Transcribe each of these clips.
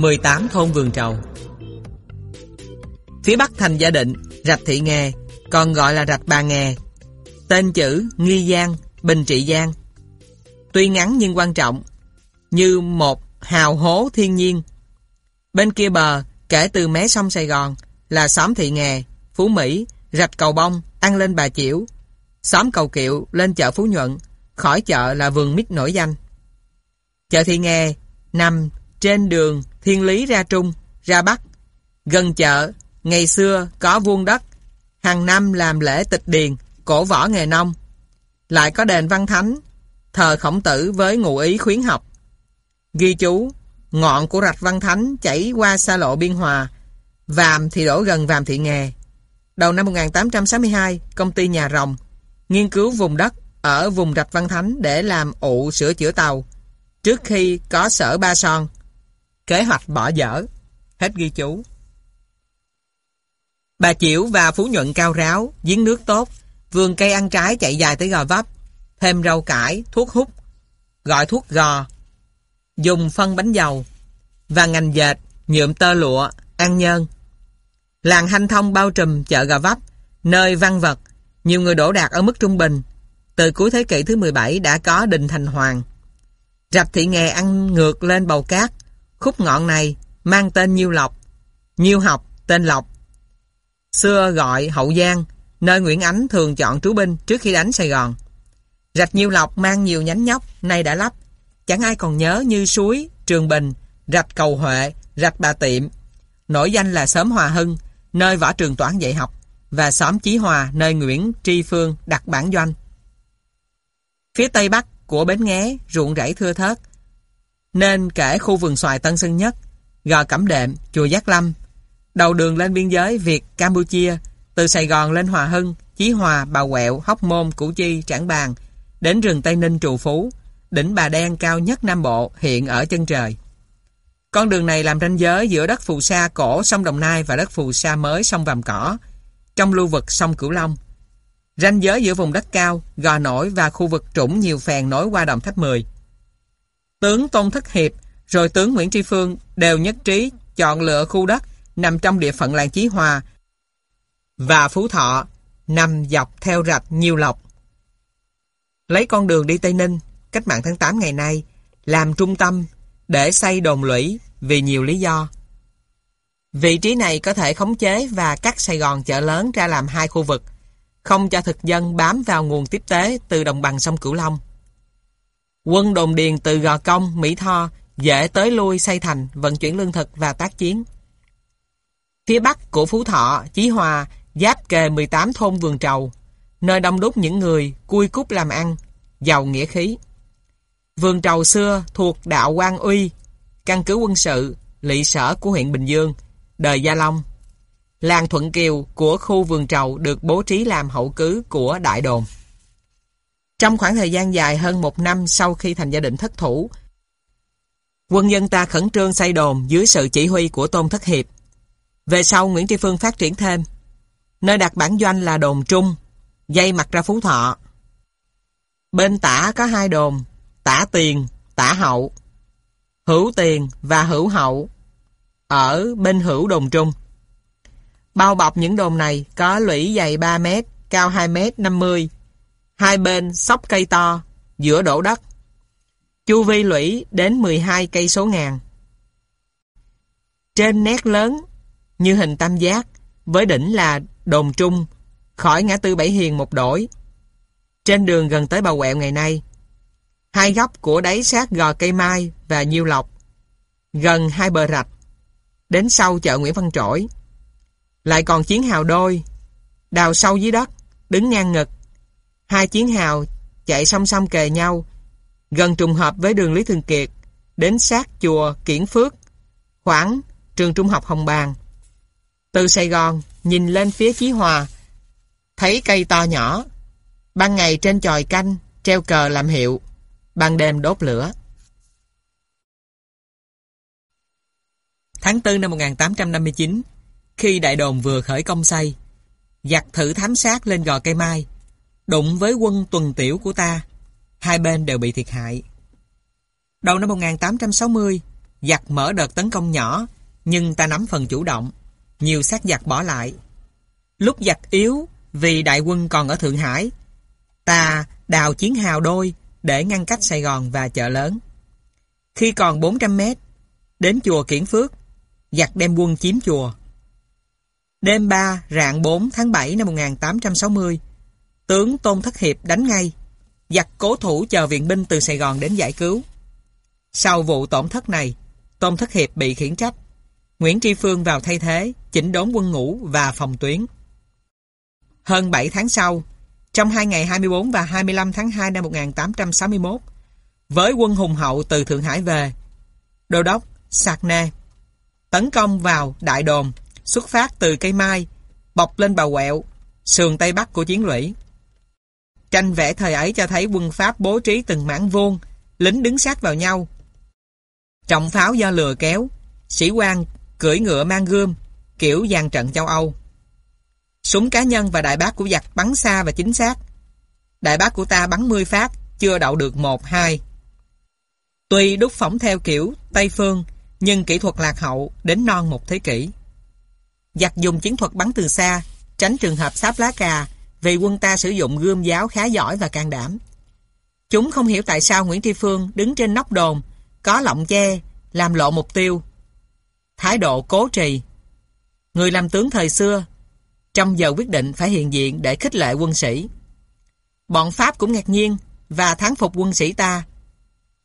18 thôn vườn trầu Phía bắc thành gia định, rạch thị nghè, còn gọi là rạch bà nghè. Tên chữ Nghi Giang, Bình Trị Giang. Tuy ngắn nhưng quan trọng, như một hào hố thiên nhiên. Bên kia bờ, kể từ mé sông Sài Gòn, là xóm Thị Nghè, Phú Mỹ, rạch Cầu Bông, ăn lên Bà Chiểu, xóm Cầu Kiệu lên chợ Phú Nhuận, khỏi chợ là vườn mít nổi danh. Chợ Thị Nghè nằm trên đường Thiên Lý ra Trung, ra Bắc. Gần chợ, ngày xưa có vuông đất, hàng năm làm lễ tịch điền, cổ võ nghề nông. Lại có đền văn thánh, thờ khổng tử với ngụ ý khuyến học. Ghi chú, ngọn của rạch văn thánh chảy qua xa lộ biên hòa, vàm thì đổ gần vàm thị nghè. Đầu năm 1862, công ty nhà rồng nghiên cứu vùng đất ở vùng rạch văn thánh để làm ụ sửa chữa tàu trước khi có sở ba son Kế hoạch bỏ dở. Hết ghi chú. Bà Chiểu và Phú Nhuận cao ráo, giếng nước tốt, vườn cây ăn trái chạy dài tới gò vấp, thêm rau cải, thuốc hút, gọi thuốc gò, dùng phân bánh dầu, và ngành dệt, nhuộm tơ lụa, ăn nhân. Làng hanh thông bao trùm chợ gò vấp, nơi văn vật, nhiều người đổ đạt ở mức trung bình. Từ cuối thế kỷ thứ 17 đã có đình thành hoàng. Rạch thị nghè ăn ngược lên bầu cát, Khúc ngọn này mang tên Nhiêu Lộc, Nhiêu học tên Lộc. Xưa gọi Hậu Giang, nơi Nguyễn Ánh thường chọn trú binh trước khi đánh Sài Gòn. Rạch Nhiêu Lộc mang nhiều nhánh nhóc, nay đã lắp. Chẳng ai còn nhớ như suối, Trường Bình, rạch Cầu Huệ, rạch Bà Tiệm. Nổi danh là xóm Hòa Hưng, nơi võ trường toán dạy học, và xóm Chí Hòa, nơi Nguyễn Tri Phương đặt bản doanh. Phía tây bắc của Bến Nghé, ruộng rẫy thưa thớt, nên kể khu vườn xoài Tân Sơn Nhất, gò Cẩm Đệm, chùa Giác Lâm, đầu đường lên biên giới Việt, Campuchia, từ Sài Gòn lên Hòa Hưng, Chí Hòa, Bà Quẹo, Hóc Môn, Củ Chi, Trảng Bàng, đến rừng Tây Ninh Trù Phú, đỉnh Bà Đen cao nhất Nam Bộ hiện ở chân trời. Con đường này làm ranh giới giữa đất phù sa cổ sông Đồng Nai và đất phù sa mới sông Vàm Cỏ, trong lưu vực sông Cửu Long. Ranh giới giữa vùng đất cao, gò nổi và khu vực trũng nhiều phèn nối qua đồng tháp 10 tướng Tôn Thất Hiệp, rồi tướng Nguyễn Tri Phương đều nhất trí chọn lựa khu đất nằm trong địa phận làng Chí Hòa và Phú Thọ nằm dọc theo rạch Nhiêu Lộc. Lấy con đường đi Tây Ninh, cách mạng tháng 8 ngày nay, làm trung tâm để xây đồn lũy vì nhiều lý do. Vị trí này có thể khống chế và cắt Sài Gòn chợ lớn ra làm hai khu vực, không cho thực dân bám vào nguồn tiếp tế từ đồng bằng sông Cửu Long. Quân đồn điền từ Gò Công, Mỹ Tho dễ tới lui xây thành, vận chuyển lương thực và tác chiến. Phía bắc của Phú Thọ, Chí Hòa giáp kề 18 thôn vườn trầu, nơi đông đúc những người cui cút làm ăn, giàu nghĩa khí. Vườn trầu xưa thuộc đạo Quang Uy, căn cứ quân sự, lỵ sở của huyện Bình Dương, đời Gia Long. Làng Thuận Kiều của khu vườn trầu được bố trí làm hậu cứ của đại đồn. Trong khoảng thời gian dài hơn một năm sau khi thành gia định thất thủ, quân dân ta khẩn trương xây đồn dưới sự chỉ huy của Tôn Thất Hiệp. Về sau Nguyễn Tri Phương phát triển thêm. Nơi đặt bản doanh là đồn Trung, dây mặt ra Phú Thọ. Bên tả có hai đồn, tả tiền, tả hậu, hữu tiền và hữu hậu, ở bên hữu đồn Trung. Bao bọc những đồn này có lũy dày 3 mét, cao 2 mét 50, Hai bên sóc cây to, giữa đổ đất. Chu vi lũy đến 12 cây số ngàn. Trên nét lớn, như hình tam giác, với đỉnh là đồn trung, khỏi ngã tư Bảy Hiền một đổi. Trên đường gần tới Bà Quẹo ngày nay, hai góc của đáy sát gò cây mai và nhiêu lọc gần hai bờ rạch, đến sau chợ Nguyễn Văn Trỗi. Lại còn chiến hào đôi, đào sâu dưới đất, đứng ngang ngực, Hai chiến hào chạy song song kề nhau, gần trùng hợp với đường Lý Thường Kiệt, đến sát chùa Kiển Phước, khoảng trường trung học Hồng Bàng. Từ Sài Gòn, nhìn lên phía Chí Hòa, thấy cây to nhỏ, ban ngày trên chòi canh, treo cờ làm hiệu, ban đêm đốt lửa. Tháng 4 năm 1859, khi đại đồn vừa khởi công xây, giặc thử thám sát lên gò cây mai, đụng với quân tuần tiểu của ta. Hai bên đều bị thiệt hại. Đầu năm 1860, giặc mở đợt tấn công nhỏ, nhưng ta nắm phần chủ động. Nhiều xác giặc bỏ lại. Lúc giặc yếu, vì đại quân còn ở Thượng Hải, ta đào chiến hào đôi để ngăn cách Sài Gòn và chợ lớn. Khi còn 400 mét, đến chùa Kiển Phước, giặc đem quân chiếm chùa. Đêm 3 rạng 4 tháng 7 năm 1860, tướng Tôn Thất Hiệp đánh ngay, giặc cố thủ chờ viện binh từ Sài Gòn đến giải cứu. Sau vụ tổn thất này, Tôn Thất Hiệp bị khiển trách. Nguyễn Tri Phương vào thay thế, chỉnh đốn quân ngũ và phòng tuyến. Hơn 7 tháng sau, trong hai ngày 24 và 25 tháng 2 năm 1861, với quân hùng hậu từ Thượng Hải về, Đô đốc Sạc Nê tấn công vào Đại Đồn, xuất phát từ cây mai, bọc lên bà quẹo, sườn Tây Bắc của chiến lũy. Tranh vẽ thời ấy cho thấy quân Pháp bố trí từng mảng vuông, lính đứng sát vào nhau. Trọng pháo do lừa kéo, sĩ quan cưỡi ngựa mang gươm, kiểu dàn trận châu Âu. Súng cá nhân và đại bác của giặc bắn xa và chính xác. Đại bác của ta bắn 10 phát, chưa đậu được 1-2. Tuy đúc phỏng theo kiểu Tây Phương, nhưng kỹ thuật lạc hậu đến non một thế kỷ. Giặc dùng chiến thuật bắn từ xa, tránh trường hợp sáp lá cà, vì quân ta sử dụng gươm giáo khá giỏi và can đảm. Chúng không hiểu tại sao Nguyễn Tri Phương đứng trên nóc đồn, có lọng che, làm lộ mục tiêu. Thái độ cố trì. Người làm tướng thời xưa, trong giờ quyết định phải hiện diện để khích lệ quân sĩ. Bọn Pháp cũng ngạc nhiên và thắng phục quân sĩ ta.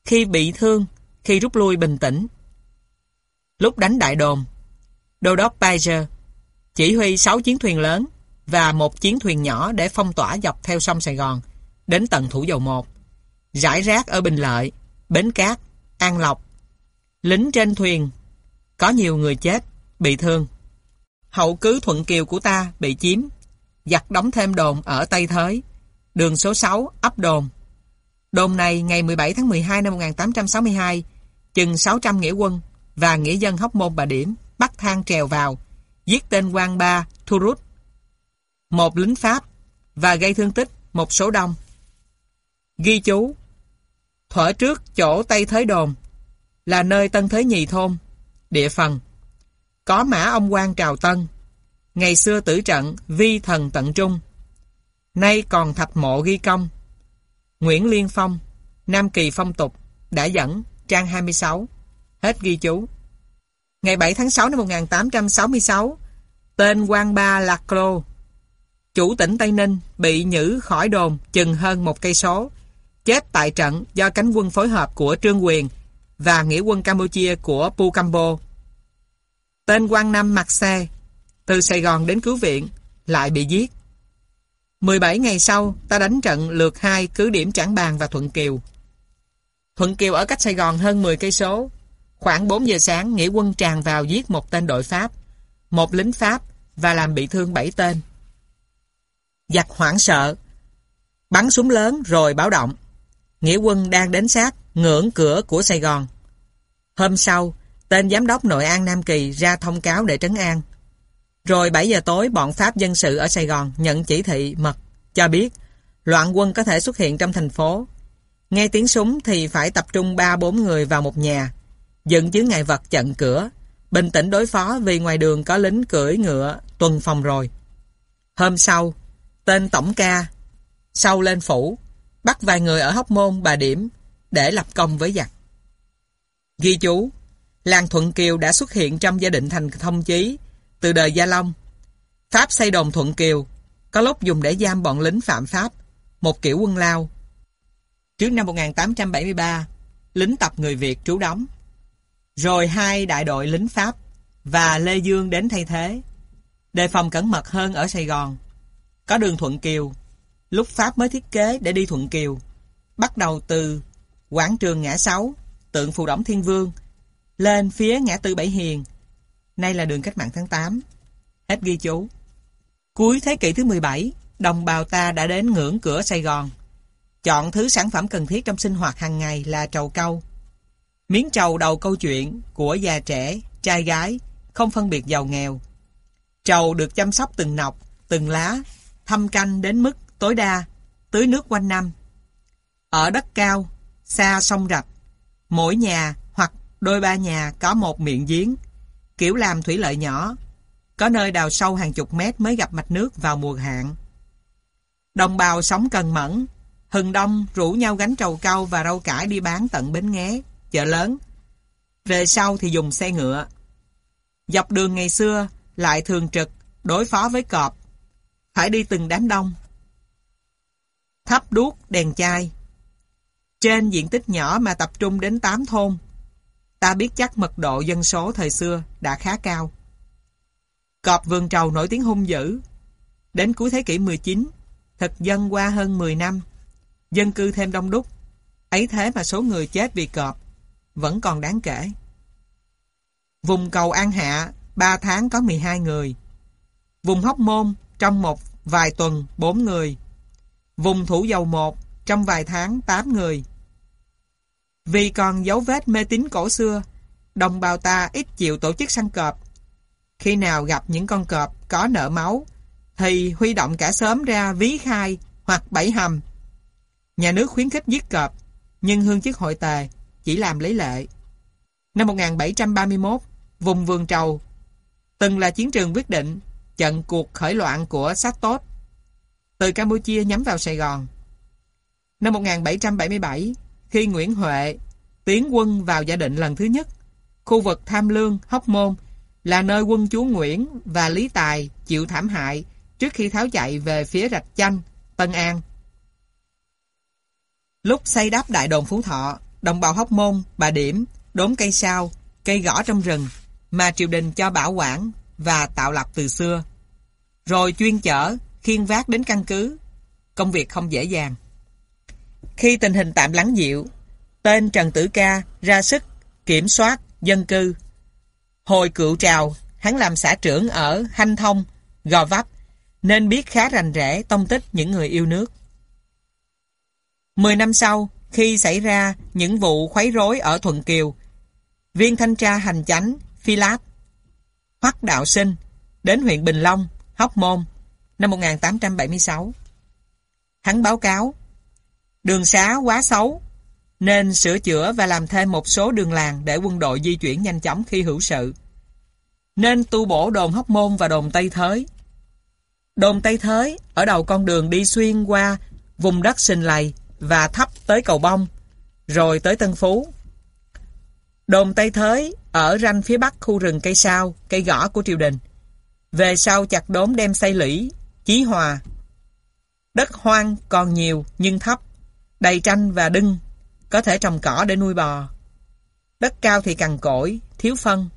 Khi bị thương, khi rút lui bình tĩnh. Lúc đánh đại đồn, Đô đốc Pager chỉ huy 6 chiến thuyền lớn và một chiến thuyền nhỏ để phong tỏa dọc theo sông Sài Gòn đến tận Thủ Dầu Một. Rải rác ở Bình Lợi, Bến Cát, An Lộc. Lính trên thuyền có nhiều người chết, bị thương. Hậu cứ Thuận Kiều của ta bị chiếm. Giặc đóng thêm đồn ở Tây Thới, đường số 6, ấp đồn. Đồn này ngày 17 tháng 12 năm 1862, chừng 600 nghĩa quân và nghĩa dân Hóc Môn Bà Điểm bắt thang trèo vào, giết tên quan ba thu rút một lính Pháp và gây thương tích một số đông. Ghi chú Thuở trước chỗ Tây Thới Đồn là nơi Tân Thới Nhì Thôn, địa phần. Có mã ông quan Trào Tân, ngày xưa tử trận vi thần tận trung. Nay còn thạch mộ ghi công. Nguyễn Liên Phong, Nam Kỳ Phong Tục, đã dẫn, trang 26. Hết ghi chú. Ngày 7 tháng 6 năm 1866, tên quan ba Lạc Lô, chủ tỉnh Tây Ninh, bị nhử khỏi đồn chừng hơn một cây số, chết tại trận do cánh quân phối hợp của Trương Quyền và nghĩa quân Campuchia của Pukambo. Tên quan nam mặc xe, từ Sài Gòn đến cứu viện, lại bị giết. 17 ngày sau, ta đánh trận lượt hai cứ điểm Trảng Bàng và Thuận Kiều. Thuận Kiều ở cách Sài Gòn hơn 10 cây số. Khoảng 4 giờ sáng, nghĩa quân tràn vào giết một tên đội Pháp, một lính Pháp và làm bị thương 7 tên. Giặc hoảng sợ, bắn súng lớn rồi báo động. Nghĩa quân đang đến sát ngưỡng cửa của Sài Gòn. Hôm sau, tên giám đốc Nội an Nam Kỳ ra thông cáo để trấn an. Rồi 7 giờ tối, bọn Pháp dân sự ở Sài Gòn nhận chỉ thị mật cho biết loạn quân có thể xuất hiện trong thành phố. Nghe tiếng súng thì phải tập trung 3-4 người vào một nhà, dựng chứa ngại vật chặn cửa, bình tĩnh đối phó vì ngoài đường có lính cưỡi ngựa tuần phòng rồi. Hôm sau, tên Tổng ca, sau lên phủ, bắt vài người ở Hóc Môn, Bà Điểm để lập công với giặc. Ghi chú, làng Thuận Kiều đã xuất hiện trong gia định thành thông chí từ đời Gia Long. Pháp xây đồn Thuận Kiều, có lúc dùng để giam bọn lính phạm Pháp, một kiểu quân lao. Trước năm 1873, lính tập người Việt trú đóng. Rồi hai đại đội lính Pháp và Lê Dương đến thay thế. Đề phòng cẩn mật hơn ở Sài Gòn. Có đường Thuận Kiều, lúc Pháp mới thiết kế để đi Thuận Kiều. Bắt đầu từ quảng trường ngã sáu, tượng phù đổng Thiên Vương, lên phía ngã tư Bảy Hiền. Nay là đường cách mạng tháng 8. Hết ghi chú. Cuối thế kỷ thứ 17, đồng bào ta đã đến ngưỡng cửa Sài Gòn. Chọn thứ sản phẩm cần thiết trong sinh hoạt hàng ngày là trầu câu. Miếng trầu đầu câu chuyện của già trẻ, trai gái, không phân biệt giàu nghèo. Trầu được chăm sóc từng nọc, từng lá, thâm canh đến mức tối đa, tưới nước quanh năm. Ở đất cao, xa sông rạch, mỗi nhà hoặc đôi ba nhà có một miệng giếng, kiểu làm thủy lợi nhỏ, có nơi đào sâu hàng chục mét mới gặp mạch nước vào mùa hạn. Đồng bào sống cần mẫn, hừng đông rủ nhau gánh trầu cau và rau cải đi bán tận bến nghé, chợ lớn. Về sau thì dùng xe ngựa. Dọc đường ngày xưa lại thường trực đối phó với cọp, phải đi từng đám đông. Thắp đuốc đèn chai. Trên diện tích nhỏ mà tập trung đến 8 thôn, ta biết chắc mật độ dân số thời xưa đã khá cao. Cọp vườn trầu nổi tiếng hung dữ. Đến cuối thế kỷ 19, thực dân qua hơn 10 năm, dân cư thêm đông đúc. Ấy thế mà số người chết vì cọp vẫn còn đáng kể. Vùng cầu An Hạ, 3 tháng có 12 người. Vùng Hóc Môn, trong một vài tuần, 4 người. Vùng Thủ Dầu 1, trong vài tháng, 8 người. Vì còn dấu vết mê tín cổ xưa, đồng bào ta ít chịu tổ chức săn cọp. Khi nào gặp những con cọp có nợ máu, thì huy động cả sớm ra ví khai hoặc bẫy hầm. Nhà nước khuyến khích giết cọp, nhưng hương chức hội tề chỉ làm lấy lệ. Năm 1731, vùng Vườn Trầu từng là chiến trường quyết định trận cuộc khởi loạn của Sát Tốt từ Campuchia nhắm vào Sài Gòn. Năm 1777, khi Nguyễn Huệ tiến quân vào gia định lần thứ nhất, khu vực Tham Lương, Hóc Môn là nơi quân chúa Nguyễn và Lý Tài chịu thảm hại trước khi tháo chạy về phía Rạch Chanh, Tân An. Lúc xây đắp đại đồn Phú Thọ, đồng bào Hóc Môn, Bà Điểm, đốn cây sao, cây gõ trong rừng mà triều đình cho bảo quản và tạo lập từ xưa. Rồi chuyên chở, khiên vác đến căn cứ. Công việc không dễ dàng. Khi tình hình tạm lắng dịu, tên Trần Tử Ca ra sức kiểm soát dân cư. Hồi cựu trào, hắn làm xã trưởng ở Hanh Thông, Gò Vấp, nên biết khá rành rẽ tông tích những người yêu nước. Mười năm sau, khi xảy ra những vụ khuấy rối ở Thuận Kiều, viên thanh tra hành chánh Phi Láp, Hoắc Đạo Sinh đến huyện Bình Long, Hóc Môn năm 1876. Hắn báo cáo đường xá quá xấu nên sửa chữa và làm thêm một số đường làng để quân đội di chuyển nhanh chóng khi hữu sự. Nên tu bổ đồn Hóc Môn và đồn Tây Thới. Đồn Tây Thới ở đầu con đường đi xuyên qua vùng đất sinh lầy và thấp tới cầu bông, rồi tới Tân Phú. Đồn Tây Thới ở ranh phía bắc khu rừng cây sao, cây gõ của triều đình. Về sau chặt đốn đem xây lũy, chí hòa. Đất hoang còn nhiều nhưng thấp, đầy tranh và đưng, có thể trồng cỏ để nuôi bò. Đất cao thì cằn cỗi, thiếu phân.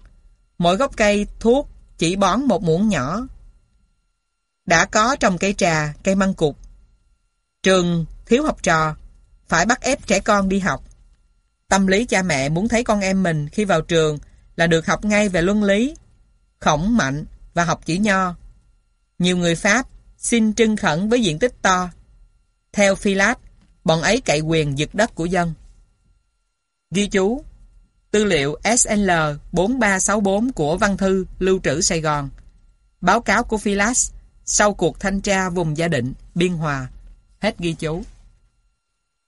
Mỗi gốc cây thuốc chỉ bón một muỗng nhỏ. Đã có trồng cây trà, cây măng cục. Trường thiếu học trò, phải bắt ép trẻ con đi học. Tâm lý cha mẹ muốn thấy con em mình khi vào trường là được học ngay về luân lý, khổng mạnh và học chữ nho. Nhiều người Pháp xin trưng khẩn với diện tích to. Theo Phi Lát, bọn ấy cậy quyền giật đất của dân. Ghi chú Tư liệu SL 4364 của Văn Thư Lưu trữ Sài Gòn Báo cáo của Philas sau cuộc thanh tra vùng gia định, Biên Hòa. Hết ghi chú.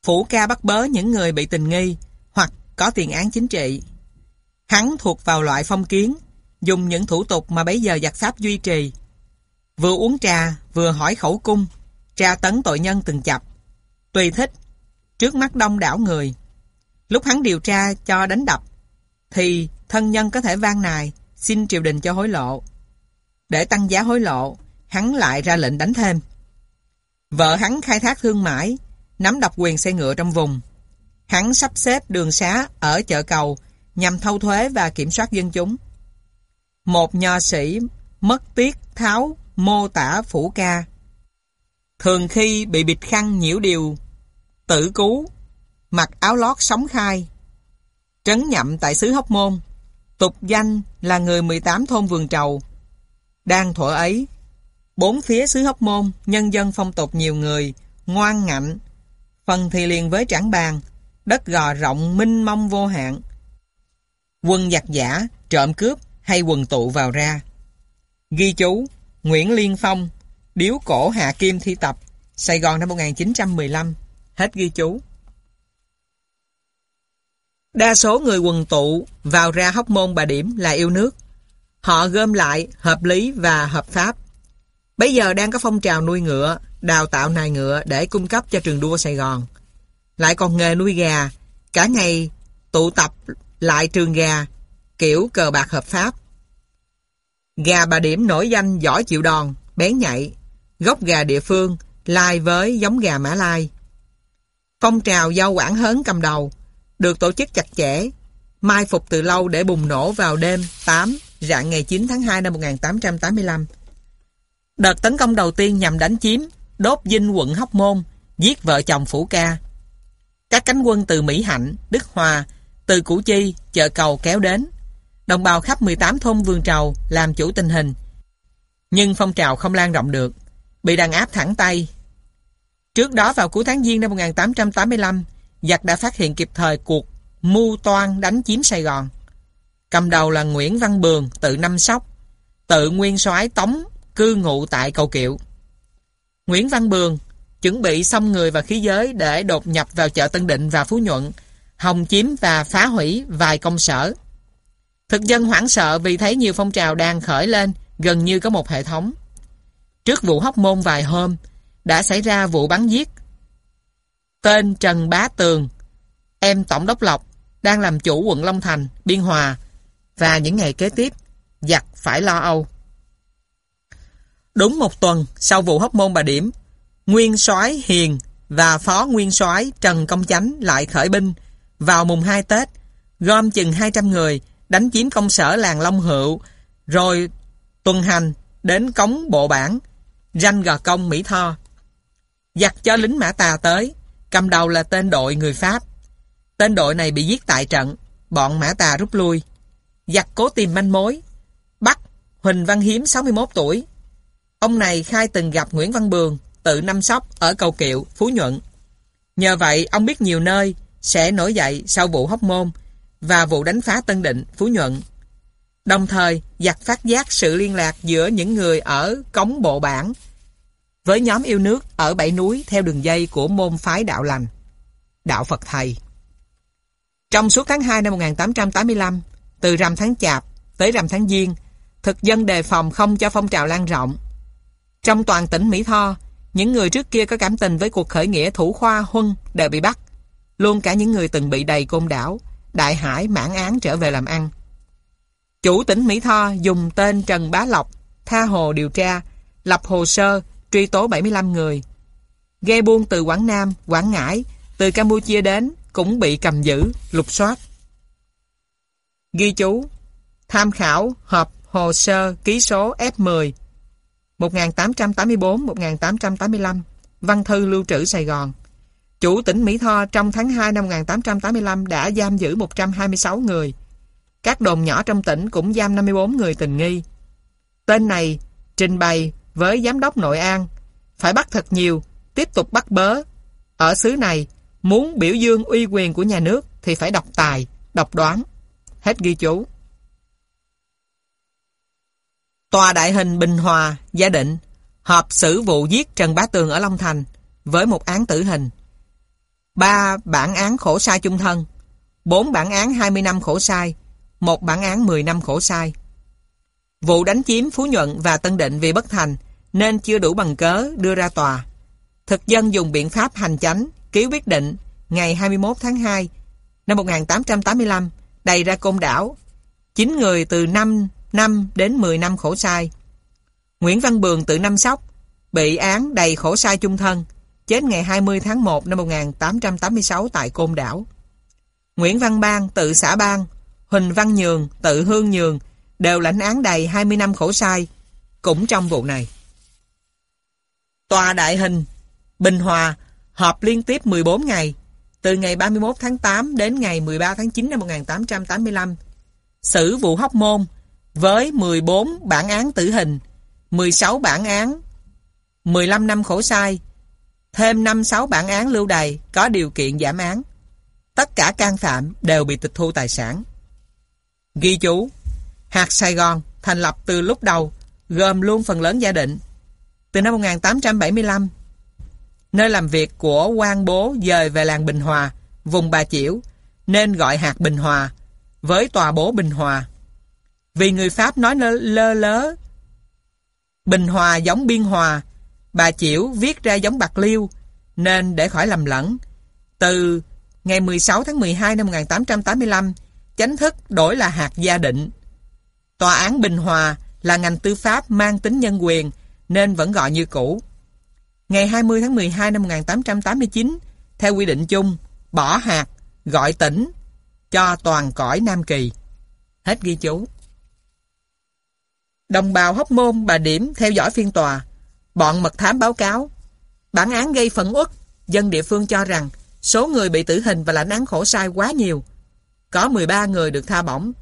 Phủ ca bắt bớ những người bị tình nghi có tiền án chính trị. Hắn thuộc vào loại phong kiến, dùng những thủ tục mà bấy giờ giặc Pháp duy trì. Vừa uống trà, vừa hỏi khẩu cung, tra tấn tội nhân từng chập. Tùy thích, trước mắt đông đảo người. Lúc hắn điều tra cho đánh đập, thì thân nhân có thể van nài, xin triều đình cho hối lộ. Để tăng giá hối lộ, hắn lại ra lệnh đánh thêm. Vợ hắn khai thác thương mãi, nắm độc quyền xe ngựa trong vùng. Hắn sắp xếp đường xá ở chợ cầu nhằm thâu thuế và kiểm soát dân chúng. Một nho sĩ mất tiết tháo mô tả phủ ca. Thường khi bị bịt khăn nhiễu điều, tử cứu, mặc áo lót sóng khai. Trấn nhậm tại xứ Hóc Môn, tục danh là người 18 thôn vườn trầu. Đang thuở ấy, bốn phía xứ Hóc Môn, nhân dân phong tục nhiều người, ngoan ngạnh, phần thì liền với trảng bàn, đất gò rộng minh mông vô hạn. Quân giặc giả, trộm cướp hay quần tụ vào ra. Ghi chú, Nguyễn Liên Phong, Điếu cổ Hạ Kim thi tập, Sài Gòn năm 1915. Hết ghi chú. Đa số người quần tụ vào ra hóc môn bà điểm là yêu nước. Họ gom lại hợp lý và hợp pháp. Bây giờ đang có phong trào nuôi ngựa, đào tạo nài ngựa để cung cấp cho trường đua Sài Gòn. Lại còn nghề nuôi gà, cả ngày tụ tập lại trường gà, kiểu cờ bạc hợp pháp. Gà bà điểm nổi danh giỏi chịu đòn, bén nhạy, gốc gà địa phương, lai với giống gà Mã Lai. Phong trào giao quản hớn cầm đầu, được tổ chức chặt chẽ, mai phục từ lâu để bùng nổ vào đêm 8 rạng ngày 9 tháng 2 năm 1885. Đợt tấn công đầu tiên nhằm đánh chiếm, đốt dinh quận Hóc Môn, giết vợ chồng Phủ Ca. Các cánh quân từ Mỹ Hạnh, Đức Hòa, từ Củ Chi, chợ cầu kéo đến. Đồng bào khắp 18 thôn vườn trầu làm chủ tình hình. Nhưng phong trào không lan rộng được, bị đàn áp thẳng tay. Trước đó vào cuối tháng Giêng năm 1885, giặc đã phát hiện kịp thời cuộc mưu toan đánh chiếm Sài Gòn. Cầm đầu là Nguyễn Văn Bường, tự Năm Sóc, tự nguyên soái Tống, cư ngụ tại Cầu Kiệu. Nguyễn Văn Bường chuẩn bị xong người và khí giới để đột nhập vào chợ Tân Định và Phú Nhuận, hòng chiếm và phá hủy vài công sở. Thực dân hoảng sợ vì thấy nhiều phong trào đang khởi lên, gần như có một hệ thống. Trước vụ hóc môn vài hôm, đã xảy ra vụ bắn giết. Tên Trần Bá Tường, em Tổng đốc Lộc, đang làm chủ quận Long Thành, Biên Hòa, và những ngày kế tiếp, giặc phải lo âu. Đúng một tuần sau vụ hóc môn bà điểm, Nguyên soái Hiền và Phó Nguyên soái Trần Công Chánh lại khởi binh vào mùng 2 Tết, gom chừng 200 người đánh chiếm công sở làng Long Hữu, rồi tuần hành đến cống Bộ Bản, ranh Gò Công Mỹ Tho. Giặc cho lính Mã Tà tới, cầm đầu là tên đội người Pháp. Tên đội này bị giết tại trận, bọn Mã Tà rút lui. Giặc cố tìm manh mối, bắt Huỳnh Văn Hiếm 61 tuổi. Ông này khai từng gặp Nguyễn Văn Bường, tự năm sóc ở Cầu Kiệu, Phú Nhuận. Nhờ vậy, ông biết nhiều nơi sẽ nổi dậy sau vụ Hóc Môn và vụ đánh phá Tân Định, Phú Nhuận. Đồng thời, giặc phát giác sự liên lạc giữa những người ở Cống Bộ Bản với nhóm yêu nước ở Bảy Núi theo đường dây của môn phái đạo lành, đạo Phật Thầy. Trong suốt tháng 2 năm 1885, từ rằm tháng Chạp tới rằm tháng Giêng, thực dân đề phòng không cho phong trào lan rộng. Trong toàn tỉnh Mỹ Tho, những người trước kia có cảm tình với cuộc khởi nghĩa thủ khoa Huân đều bị bắt. Luôn cả những người từng bị đầy côn đảo, đại hải mãn án trở về làm ăn. Chủ tỉnh Mỹ Tho dùng tên Trần Bá Lộc, tha hồ điều tra, lập hồ sơ, truy tố 75 người. Ghe buôn từ Quảng Nam, Quảng Ngãi, từ Campuchia đến cũng bị cầm giữ, lục soát. Ghi chú Tham khảo hợp hồ sơ ký số F10 1884-1885 Văn thư lưu trữ Sài Gòn Chủ tỉnh Mỹ Tho trong tháng 2 năm 1885 đã giam giữ 126 người. Các đồn nhỏ trong tỉnh cũng giam 54 người tình nghi. Tên này trình bày với Giám đốc Nội An phải bắt thật nhiều, tiếp tục bắt bớ. Ở xứ này, muốn biểu dương uy quyền của nhà nước thì phải độc tài, độc đoán. Hết ghi chú. Tòa đại hình Bình Hòa, gia định, hợp xử vụ giết Trần Bá Tường ở Long Thành với một án tử hình. 3 bản án khổ sai chung thân, 4 bản án 20 năm khổ sai, một bản án 10 năm khổ sai. Vụ đánh chiếm Phú Nhuận và Tân Định vì bất thành nên chưa đủ bằng cớ đưa ra tòa. Thực dân dùng biện pháp hành chánh ký quyết định ngày 21 tháng 2 năm 1885 đầy ra côn đảo. 9 người từ 5 năm đến 10 năm khổ sai. Nguyễn Văn Bường tự năm sóc, bị án đầy khổ sai chung thân, chết ngày 20 tháng 1 năm 1886 tại Côn Đảo. Nguyễn Văn Bang tự xã Bang, Huỳnh Văn Nhường tự Hương Nhường đều lãnh án đầy 20 năm khổ sai, cũng trong vụ này. Tòa đại hình Bình Hòa họp liên tiếp 14 ngày, từ ngày 31 tháng 8 đến ngày 13 tháng 9 năm 1885. Xử vụ Hóc Môn với 14 bản án tử hình, 16 bản án, 15 năm khổ sai, thêm 5-6 bản án lưu đày có điều kiện giảm án. Tất cả can phạm đều bị tịch thu tài sản. Ghi chú, hạt Sài Gòn thành lập từ lúc đầu, gồm luôn phần lớn gia định. Từ năm 1875, nơi làm việc của quan bố dời về làng Bình Hòa, vùng Bà Chiểu, nên gọi hạt Bình Hòa, với tòa bố Bình Hòa. Vì người Pháp nói lơ, lơ lớ, Bình Hòa giống Biên Hòa, bà Chiểu viết ra giống Bạc Liêu, nên để khỏi lầm lẫn. Từ ngày 16 tháng 12 năm 1885, chánh thức đổi là hạt gia định. Tòa án Bình Hòa là ngành tư pháp mang tính nhân quyền nên vẫn gọi như cũ. Ngày 20 tháng 12 năm 1889, theo quy định chung, bỏ hạt, gọi tỉnh cho toàn cõi Nam Kỳ. Hết ghi chú. Đồng bào Hóc Môn bà Điểm theo dõi phiên tòa. Bọn mật thám báo cáo. Bản án gây phẫn uất. Dân địa phương cho rằng số người bị tử hình và lãnh án khổ sai quá nhiều. Có 13 người được tha bổng.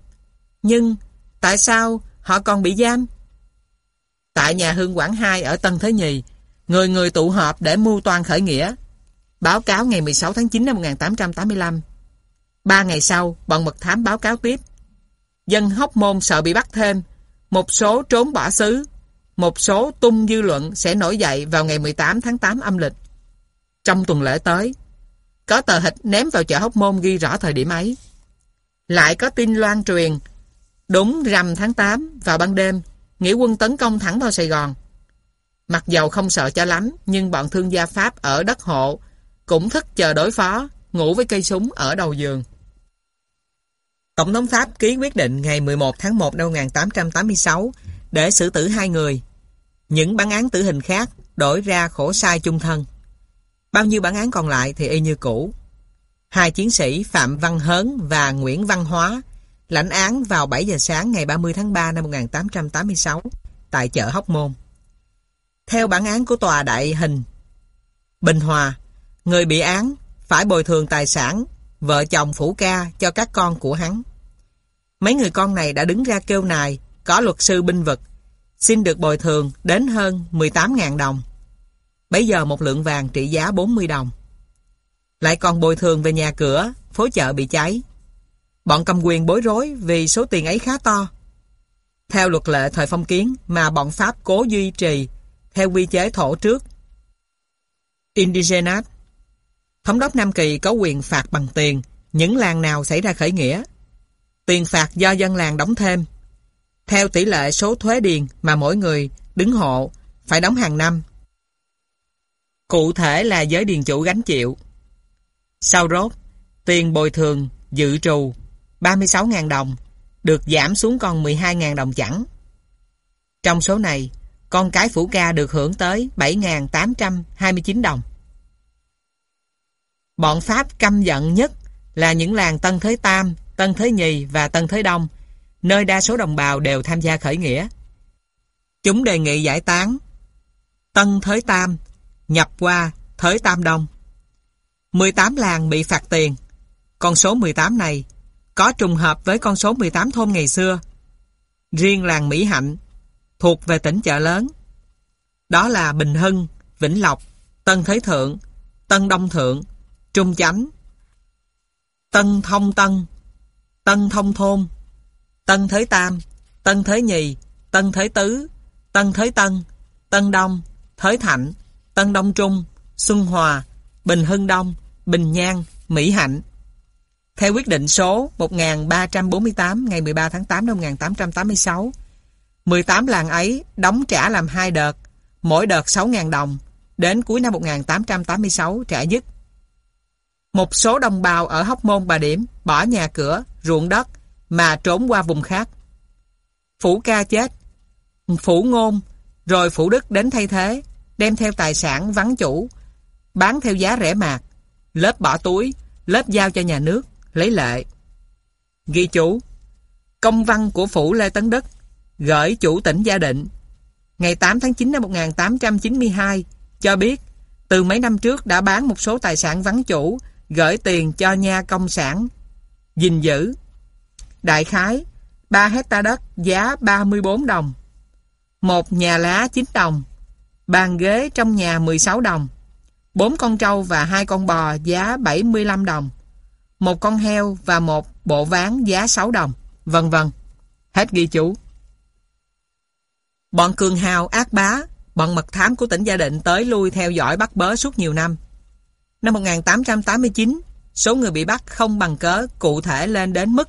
Nhưng tại sao họ còn bị giam? Tại nhà Hương Quảng 2 ở Tân Thế Nhì, người người tụ họp để mưu toan khởi nghĩa. Báo cáo ngày 16 tháng 9 năm 1885. Ba ngày sau, bọn mật thám báo cáo tiếp. Dân Hóc Môn sợ bị bắt thêm, một số trốn bỏ xứ, một số tung dư luận sẽ nổi dậy vào ngày 18 tháng 8 âm lịch. Trong tuần lễ tới, có tờ hịch ném vào chợ Hóc Môn ghi rõ thời điểm ấy. Lại có tin loan truyền, đúng rằm tháng 8 vào ban đêm, nghĩa quân tấn công thẳng vào Sài Gòn. Mặc dầu không sợ cho lắm, nhưng bọn thương gia Pháp ở đất hộ cũng thức chờ đối phó, ngủ với cây súng ở đầu giường. Tổng thống Pháp ký quyết định ngày 11 tháng 1 năm 1886 để xử tử hai người. Những bản án tử hình khác đổi ra khổ sai chung thân. Bao nhiêu bản án còn lại thì y như cũ. Hai chiến sĩ Phạm Văn Hớn và Nguyễn Văn Hóa lãnh án vào 7 giờ sáng ngày 30 tháng 3 năm 1886 tại chợ Hóc Môn. Theo bản án của tòa đại hình Bình Hòa, người bị án phải bồi thường tài sản vợ chồng phủ ca cho các con của hắn. Mấy người con này đã đứng ra kêu nài, có luật sư binh vực, xin được bồi thường đến hơn 18.000 đồng. Bây giờ một lượng vàng trị giá 40 đồng. Lại còn bồi thường về nhà cửa, phố chợ bị cháy. Bọn cầm quyền bối rối vì số tiền ấy khá to. Theo luật lệ thời phong kiến mà bọn Pháp cố duy trì theo quy chế thổ trước. Indigenat Thống đốc Nam Kỳ có quyền phạt bằng tiền những làng nào xảy ra khởi nghĩa. Tiền phạt do dân làng đóng thêm. Theo tỷ lệ số thuế điền mà mỗi người đứng hộ phải đóng hàng năm. Cụ thể là giới điền chủ gánh chịu. Sau rốt, tiền bồi thường, dự trù 36.000 đồng được giảm xuống còn 12.000 đồng chẳng. Trong số này, con cái phủ ca được hưởng tới 7.829 đồng. Bọn Pháp căm giận nhất là những làng Tân Thới Tam, Tân Thới Nhì và Tân Thới Đông, nơi đa số đồng bào đều tham gia khởi nghĩa. Chúng đề nghị giải tán Tân Thới Tam nhập qua Thới Tam Đông. 18 làng bị phạt tiền. Con số 18 này có trùng hợp với con số 18 thôn ngày xưa. Riêng làng Mỹ Hạnh thuộc về tỉnh chợ lớn. Đó là Bình Hưng, Vĩnh Lộc, Tân Thới Thượng, Tân Đông Thượng, Trung Chánh, Tân Thông Tân, Tân Thông Thôn, Tân Thới Tam, Tân Thới Nhì, Tân Thới Tứ, Tân Thới Tân, Tân Đông, Thới Thạnh, Tân Đông Trung, Xuân Hòa, Bình Hưng Đông, Bình Nhan, Mỹ Hạnh. Theo quyết định số 1348 ngày 13 tháng 8 năm 1886, 18 làng ấy đóng trả làm hai đợt, mỗi đợt 6.000 đồng, đến cuối năm 1886 trả dứt. Một số đồng bào ở Hóc Môn Bà Điểm bỏ nhà cửa, ruộng đất mà trốn qua vùng khác. Phủ ca chết, phủ ngôn, rồi phủ đức đến thay thế, đem theo tài sản vắng chủ, bán theo giá rẻ mạt, lớp bỏ túi, lớp giao cho nhà nước, lấy lệ. Ghi chú công văn của phủ Lê Tấn Đức gửi chủ tỉnh Gia Định ngày 8 tháng 9 năm 1892 cho biết từ mấy năm trước đã bán một số tài sản vắng chủ gửi tiền cho nha công sản gìn giữ. Đại khái 3 hecta đất giá 34 đồng. Một nhà lá 9 đồng. Bàn ghế trong nhà 16 đồng. bốn con trâu và hai con bò giá 75 đồng. Một con heo và một bộ ván giá 6 đồng. Vân vân. Hết ghi chú. Bọn cường hào ác bá, bọn mật thám của tỉnh Gia Định tới lui theo dõi bắt bớ suốt nhiều năm. Năm 1889, số người bị bắt không bằng cớ cụ thể lên đến mức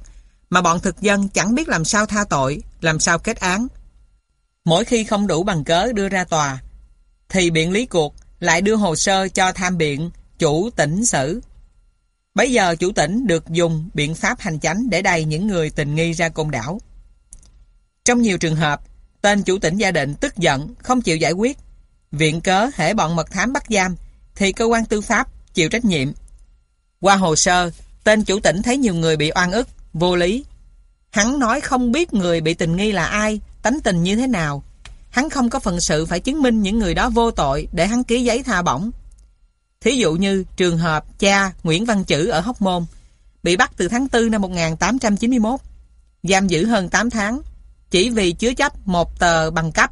mà bọn thực dân chẳng biết làm sao tha tội, làm sao kết án. Mỗi khi không đủ bằng cớ đưa ra tòa, thì biện lý cuộc lại đưa hồ sơ cho tham biện chủ tỉnh xử. Bây giờ chủ tỉnh được dùng biện pháp hành chánh để đầy những người tình nghi ra côn đảo. Trong nhiều trường hợp, tên chủ tỉnh gia định tức giận, không chịu giải quyết. Viện cớ hệ bọn mật thám bắt giam, thì cơ quan tư pháp chịu trách nhiệm. Qua hồ sơ, tên chủ tỉnh thấy nhiều người bị oan ức, vô lý. Hắn nói không biết người bị tình nghi là ai, tánh tình như thế nào. Hắn không có phần sự phải chứng minh những người đó vô tội để hắn ký giấy tha bổng. Thí dụ như trường hợp cha Nguyễn Văn Chữ ở Hóc Môn bị bắt từ tháng 4 năm 1891, giam giữ hơn 8 tháng, chỉ vì chứa chấp một tờ bằng cấp,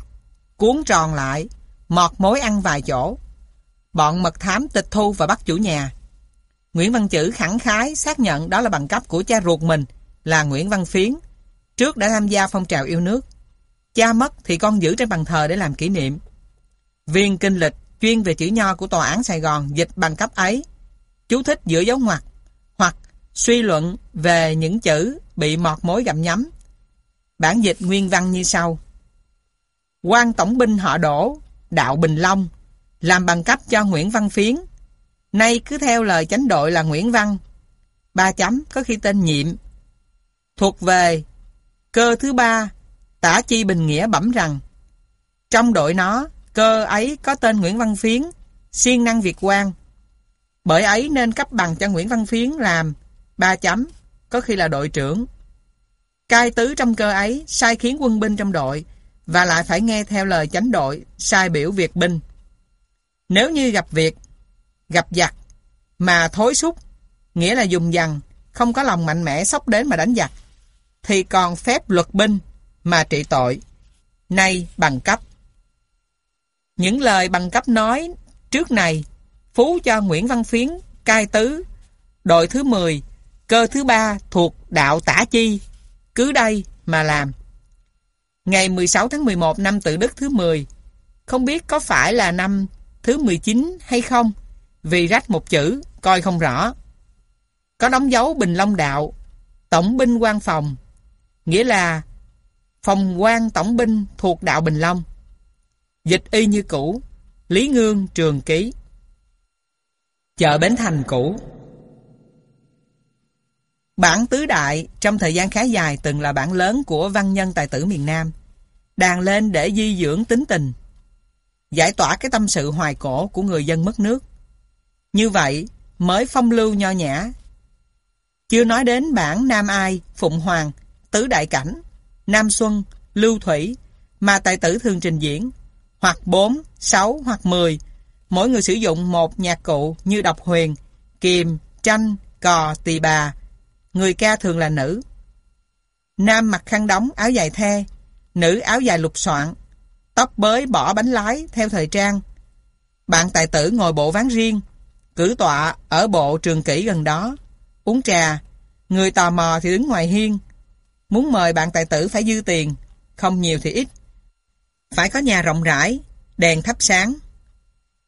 cuốn tròn lại, mọt mối ăn vài chỗ. Bọn mật thám tịch thu và bắt chủ nhà. Nguyễn Văn Chữ khẳng khái xác nhận đó là bằng cấp của cha ruột mình là Nguyễn Văn Phiến, trước đã tham gia phong trào yêu nước. Cha mất thì con giữ trên bàn thờ để làm kỷ niệm. Viên kinh lịch chuyên về chữ nho của Tòa án Sài Gòn dịch bằng cấp ấy, chú thích giữa dấu ngoặc, hoặc suy luận về những chữ bị mọt mối gặm nhắm. Bản dịch nguyên văn như sau. quan tổng binh họ đổ, đạo Bình Long, làm bằng cấp cho Nguyễn Văn Phiến. Nay cứ theo lời chánh đội là Nguyễn Văn. Ba chấm có khi tên nhiệm. Thuộc về cơ thứ ba, tả chi Bình Nghĩa bẩm rằng trong đội nó Cơ ấy có tên Nguyễn Văn Phiến, siêng năng Việt quan. Bởi ấy nên cấp bằng cho Nguyễn Văn Phiến làm ba chấm, có khi là đội trưởng. Cai tứ trong cơ ấy sai khiến quân binh trong đội và lại phải nghe theo lời chánh đội sai biểu Việt binh. Nếu như gặp việc, gặp giặc mà thối xúc, nghĩa là dùng dằn, không có lòng mạnh mẽ sốc đến mà đánh giặc, thì còn phép luật binh mà trị tội. Nay bằng cấp những lời bằng cấp nói trước này Phú cho Nguyễn Văn Phiến cai tứ đội thứ 10 cơ thứ ba thuộc đạo tả chi cứ đây mà làm ngày 16 tháng 11 năm tự đức thứ 10 không biết có phải là năm thứ 19 hay không? Vì rách một chữ, coi không rõ. Có đóng dấu Bình Long Đạo, Tổng binh quan phòng. Nghĩa là phòng quan tổng binh thuộc đạo Bình Long. Dịch y như cũ, Lý Ngương Trường Ký. Chợ Bến Thành cũ. Bản Tứ Đại trong thời gian khá dài từng là bản lớn của văn nhân tài tử miền Nam. Đàn lên để di dưỡng tính tình. Giải tỏa cái tâm sự hoài cổ của người dân mất nước. Như vậy mới phong lưu nho nhã. Chưa nói đến bản Nam Ai, Phụng Hoàng, Tứ Đại Cảnh, Nam Xuân, Lưu Thủy mà tài tử thường trình diễn hoặc 4, 6 hoặc 10. Mỗi người sử dụng một nhạc cụ như độc huyền, kiềm, tranh, cò, tỳ bà. Người ca thường là nữ. Nam mặc khăn đóng, áo dài the, nữ áo dài lục soạn, tóc bới bỏ bánh lái theo thời trang. Bạn tài tử ngồi bộ ván riêng, cử tọa ở bộ trường kỷ gần đó, uống trà, người tò mò thì đứng ngoài hiên. Muốn mời bạn tài tử phải dư tiền, không nhiều thì ít. Phải có nhà rộng rãi, đèn thắp sáng.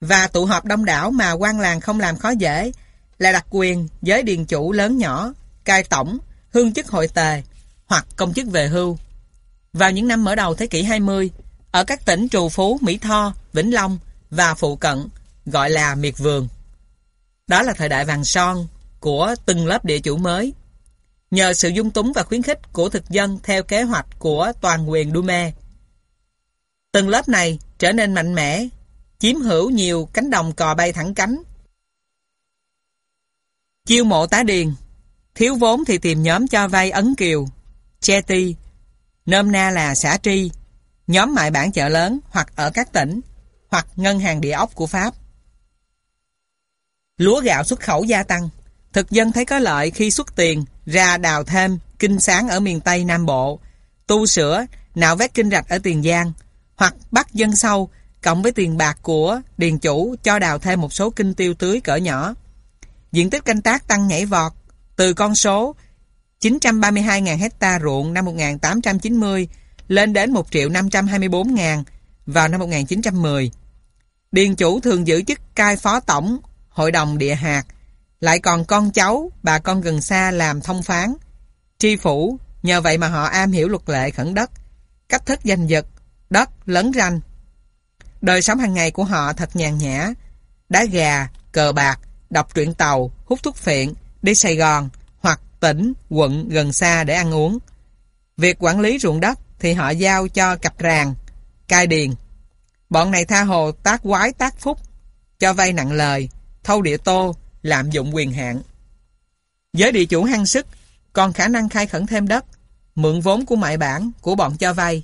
Và tụ họp đông đảo mà quan làng không làm khó dễ là đặc quyền với điền chủ lớn nhỏ, cai tổng, hương chức hội tề hoặc công chức về hưu. Vào những năm mở đầu thế kỷ 20, ở các tỉnh Trù Phú, Mỹ Tho, Vĩnh Long và phụ cận gọi là miệt vườn. Đó là thời đại vàng son của từng lớp địa chủ mới. Nhờ sự dung túng và khuyến khích của thực dân theo kế hoạch của toàn quyền Dume, Từng lớp này trở nên mạnh mẽ, chiếm hữu nhiều cánh đồng cò bay thẳng cánh. Chiêu mộ tá điền, thiếu vốn thì tìm nhóm cho vay Ấn Kiều, Chetty, nôm na là xã Tri, nhóm mại bản chợ lớn hoặc ở các tỉnh, hoặc ngân hàng địa ốc của Pháp. Lúa gạo xuất khẩu gia tăng, thực dân thấy có lợi khi xuất tiền ra đào thêm kinh sáng ở miền Tây Nam Bộ, tu sửa, nạo vét kinh rạch ở Tiền Giang, hoặc bắt dân sâu cộng với tiền bạc của điền chủ cho đào thêm một số kinh tiêu tưới cỡ nhỏ. Diện tích canh tác tăng nhảy vọt từ con số 932.000 hecta ruộng năm 1890 lên đến 1 triệu 524.000 vào năm 1910. Điền chủ thường giữ chức cai phó tổng, hội đồng địa hạt, Lại còn con cháu, bà con gần xa làm thông phán. Tri phủ, nhờ vậy mà họ am hiểu luật lệ khẩn đất, cách thức danh giật đất, lấn ranh. Đời sống hàng ngày của họ thật nhàn nhã. Đá gà, cờ bạc, đọc truyện tàu, hút thuốc phiện, đi Sài Gòn hoặc tỉnh, quận gần xa để ăn uống. Việc quản lý ruộng đất thì họ giao cho cặp ràng, cai điền. Bọn này tha hồ tác quái tác phúc, cho vay nặng lời, thâu địa tô, lạm dụng quyền hạn. Với địa chủ hăng sức, còn khả năng khai khẩn thêm đất, mượn vốn của mại bản của bọn cho vay.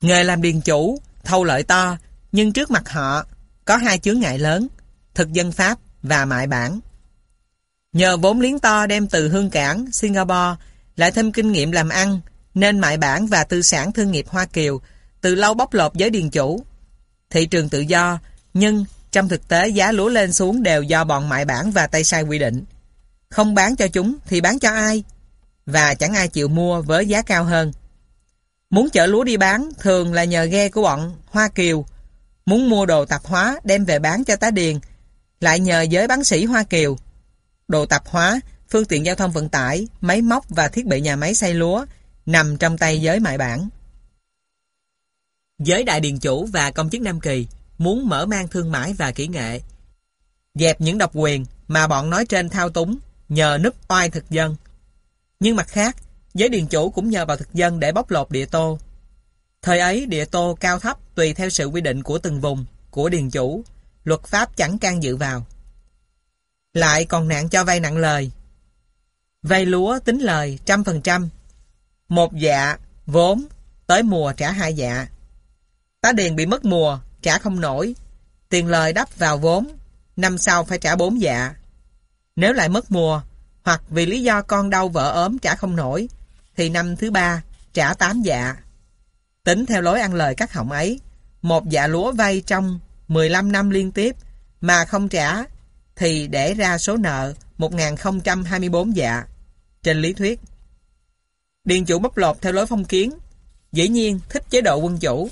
Nghề làm điền chủ, thâu lợi to, nhưng trước mặt họ có hai chướng ngại lớn, thực dân Pháp và mại bản. Nhờ vốn liếng to đem từ Hương Cảng, Singapore, lại thêm kinh nghiệm làm ăn, nên mại bản và tư sản thương nghiệp Hoa Kiều từ lâu bóc lột giới điền chủ. Thị trường tự do, nhưng trong thực tế giá lúa lên xuống đều do bọn mại bản và tay sai quy định. Không bán cho chúng thì bán cho ai? Và chẳng ai chịu mua với giá cao hơn. Muốn chở lúa đi bán thường là nhờ ghe của bọn Hoa Kiều. Muốn mua đồ tạp hóa đem về bán cho tá điền lại nhờ giới bán sĩ Hoa Kiều. Đồ tạp hóa, phương tiện giao thông vận tải, máy móc và thiết bị nhà máy xay lúa nằm trong tay giới mại bản. Giới đại điền chủ và công chức Nam Kỳ muốn mở mang thương mại và kỹ nghệ. Dẹp những độc quyền mà bọn nói trên thao túng nhờ núp oai thực dân. Nhưng mặt khác, giới điền chủ cũng nhờ vào thực dân để bóc lột địa tô. Thời ấy địa tô cao thấp tùy theo sự quy định của từng vùng, của điền chủ, luật pháp chẳng can dự vào. Lại còn nạn cho vay nặng lời. Vay lúa tính lời trăm phần trăm. Một dạ, vốn, tới mùa trả hai dạ. Tá điền bị mất mùa, trả không nổi. Tiền lời đắp vào vốn, năm sau phải trả bốn dạ. Nếu lại mất mùa, hoặc vì lý do con đau vợ ốm trả không nổi, thì năm thứ ba trả tám dạ. Tính theo lối ăn lời các họng ấy, một dạ lúa vay trong 15 năm liên tiếp mà không trả thì để ra số nợ 1024 dạ. Trên lý thuyết, Điền chủ bóc lột theo lối phong kiến, dĩ nhiên thích chế độ quân chủ.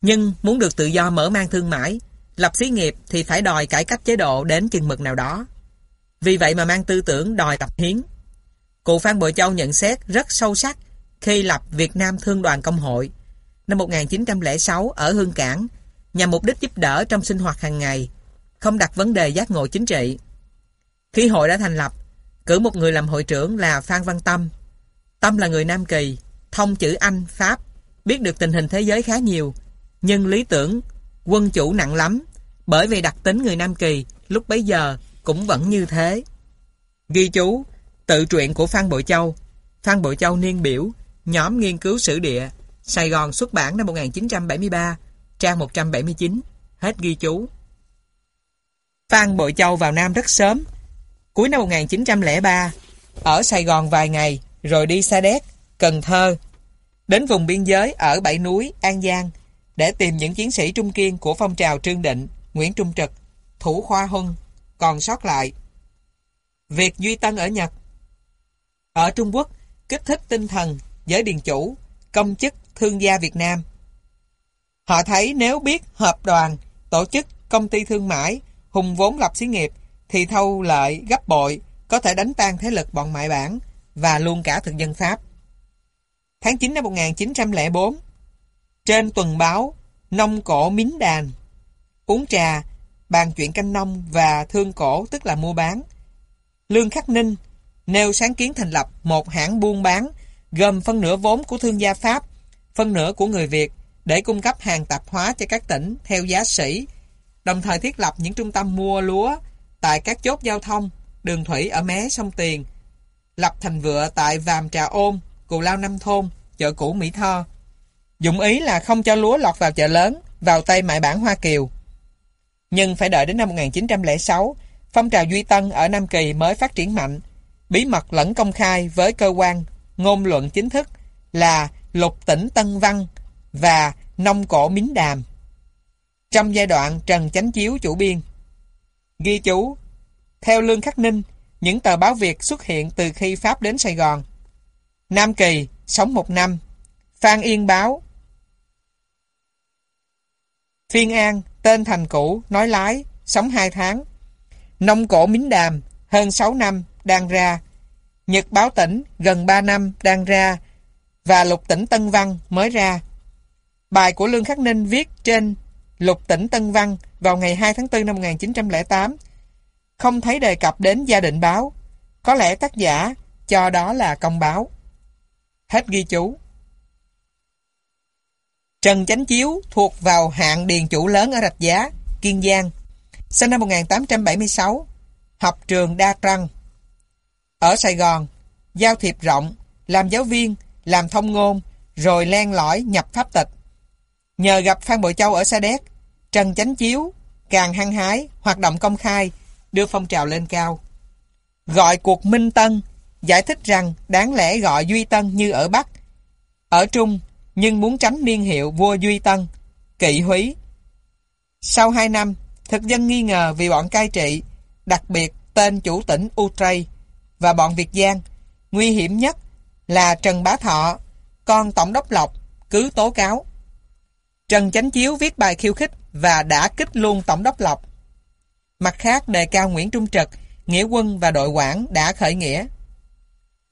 Nhưng muốn được tự do mở mang thương mại, lập xí nghiệp thì phải đòi cải cách chế độ đến chừng mực nào đó. Vì vậy mà mang tư tưởng đòi tập hiến. Cụ Phan Bội Châu nhận xét rất sâu sắc khi lập Việt Nam Thương đoàn Công hội năm 1906 ở Hương Cảng nhằm mục đích giúp đỡ trong sinh hoạt hàng ngày, không đặt vấn đề giác ngộ chính trị. Khi hội đã thành lập, cử một người làm hội trưởng là Phan Văn Tâm. Tâm là người Nam Kỳ, thông chữ Anh, Pháp, biết được tình hình thế giới khá nhiều, nhưng lý tưởng quân chủ nặng lắm, bởi vì đặc tính người Nam Kỳ lúc bấy giờ cũng vẫn như thế. Ghi chú, tự truyện của Phan Bội Châu, Phan Bội Châu niên biểu, nhóm nghiên cứu sử địa, Sài Gòn xuất bản năm 1973, trang 179, hết ghi chú. Phan Bội Châu vào Nam rất sớm, cuối năm 1903, ở Sài Gòn vài ngày, rồi đi Sa Đéc, Cần Thơ, đến vùng biên giới ở Bảy Núi, An Giang, để tìm những chiến sĩ trung kiên của phong trào Trương Định, Nguyễn Trung Trực, Thủ Khoa Huân, còn sót lại. Việc Duy Tân ở Nhật Ở Trung Quốc, kích thích tinh thần, giới điền chủ, công chức, thương gia Việt Nam. Họ thấy nếu biết hợp đoàn, tổ chức, công ty thương mại, hùng vốn lập xí nghiệp, thì thâu lợi gấp bội, có thể đánh tan thế lực bọn mại bản và luôn cả thực dân Pháp. Tháng 9 năm 1904, trên tuần báo Nông Cổ Mín Đàn, uống trà, bàn chuyện canh nông và thương cổ tức là mua bán. Lương Khắc Ninh nêu sáng kiến thành lập một hãng buôn bán gồm phân nửa vốn của thương gia Pháp, phân nửa của người Việt để cung cấp hàng tạp hóa cho các tỉnh theo giá sỉ, đồng thời thiết lập những trung tâm mua lúa tại các chốt giao thông, đường thủy ở mé sông Tiền, lập thành vựa tại Vàm Trà Ôn, Cù Lao Năm Thôn, chợ cũ Mỹ Tho. Dụng ý là không cho lúa lọt vào chợ lớn, vào tay mại bản Hoa Kiều. Nhưng phải đợi đến năm 1906, phong trào Duy Tân ở Nam Kỳ mới phát triển mạnh, bí mật lẫn công khai với cơ quan ngôn luận chính thức là Lục Tỉnh Tân Văn và Nông Cổ Mính Đàm. Trong giai đoạn Trần Chánh Chiếu chủ biên, ghi chú, theo Lương Khắc Ninh, những tờ báo Việt xuất hiện từ khi Pháp đến Sài Gòn. Nam Kỳ, sống một năm. Phan Yên Báo. Phiên An, tên thành cũ, nói lái, sống 2 tháng. Nông cổ Mính Đàm, hơn 6 năm, đang ra. Nhật báo tỉnh, gần 3 năm, đang ra. Và lục tỉnh Tân Văn mới ra. Bài của Lương Khắc Ninh viết trên lục tỉnh Tân Văn vào ngày 2 tháng 4 năm 1908 không thấy đề cập đến gia định báo. Có lẽ tác giả cho đó là công báo. Hết ghi chú. Trần Chánh Chiếu thuộc vào hạng điền chủ lớn ở Rạch Giá, Kiên Giang. Sinh năm 1876, học trường Đa Trăng. Ở Sài Gòn, giao thiệp rộng, làm giáo viên, làm thông ngôn, rồi len lỏi nhập pháp tịch. Nhờ gặp Phan Bội Châu ở Sa Đéc, Trần Chánh Chiếu càng hăng hái, hoạt động công khai, đưa phong trào lên cao. Gọi cuộc Minh Tân, giải thích rằng đáng lẽ gọi Duy Tân như ở Bắc, ở Trung, nhưng muốn tránh niên hiệu vua Duy Tân, kỵ húy. Sau 2 năm, thực dân nghi ngờ vì bọn cai trị, đặc biệt tên chủ tỉnh Utrecht và bọn Việt Giang, nguy hiểm nhất là Trần Bá Thọ, con Tổng đốc Lộc, cứ tố cáo. Trần Chánh Chiếu viết bài khiêu khích và đã kích luôn Tổng đốc Lộc. Mặt khác đề cao Nguyễn Trung Trực, Nghĩa quân và đội quản đã khởi nghĩa.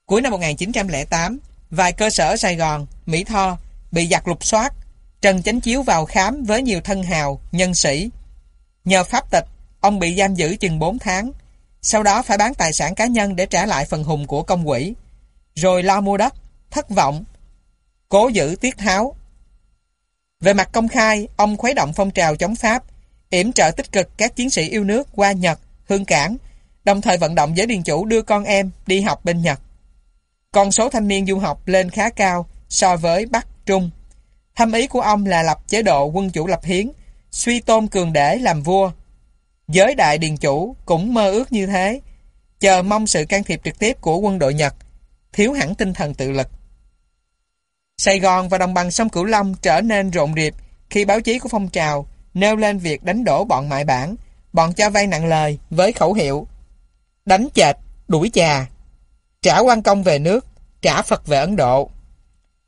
Cuối năm 1908, vài cơ sở Sài Gòn, Mỹ Tho bị giặc lục soát. Trần Chánh Chiếu vào khám với nhiều thân hào, nhân sĩ. Nhờ pháp tịch, ông bị giam giữ chừng 4 tháng. Sau đó phải bán tài sản cá nhân để trả lại phần hùng của công quỹ. Rồi lo mua đất, thất vọng. Cố giữ tiết tháo. Về mặt công khai, ông khuấy động phong trào chống Pháp, yểm trợ tích cực các chiến sĩ yêu nước qua Nhật, Hương Cảng, đồng thời vận động giới điền chủ đưa con em đi học bên Nhật. Con số thanh niên du học lên khá cao so với Bắc, Trung. Thâm ý của ông là lập chế độ quân chủ lập hiến, suy tôn cường đế làm vua. Giới đại điền chủ cũng mơ ước như thế, chờ mong sự can thiệp trực tiếp của quân đội Nhật, thiếu hẳn tinh thần tự lực. Sài Gòn và đồng bằng sông Cửu Long trở nên rộn rịp khi báo chí của phong trào nêu lên việc đánh đổ bọn mại bản, bọn cho vay nặng lời với khẩu hiệu đánh chệt, đuổi chà, trả quan công về nước, trả Phật về Ấn Độ.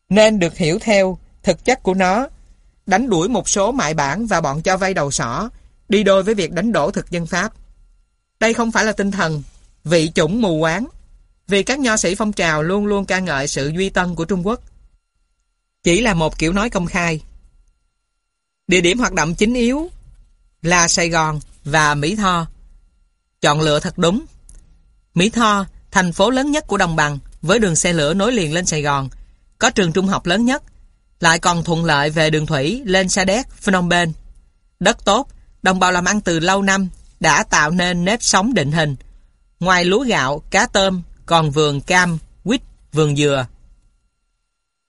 Nên được hiểu theo thực chất của nó, đánh đuổi một số mại bản và bọn cho vay đầu sỏ, đi đôi với việc đánh đổ thực dân Pháp. Đây không phải là tinh thần, vị chủng mù quáng, vì các nho sĩ phong trào luôn luôn ca ngợi sự duy tân của Trung Quốc. Chỉ là một kiểu nói công khai. Địa điểm hoạt động chính yếu là Sài Gòn và Mỹ Tho. Chọn lựa thật đúng. Mỹ Tho, thành phố lớn nhất của đồng bằng, với đường xe lửa nối liền lên Sài Gòn, có trường trung học lớn nhất, lại còn thuận lợi về đường thủy lên Sa Đéc, Phnom Penh. Đất tốt, đồng bào làm ăn từ lâu năm đã tạo nên nếp sống định hình. Ngoài lúa gạo, cá tôm, còn vườn cam, quýt, vườn dừa.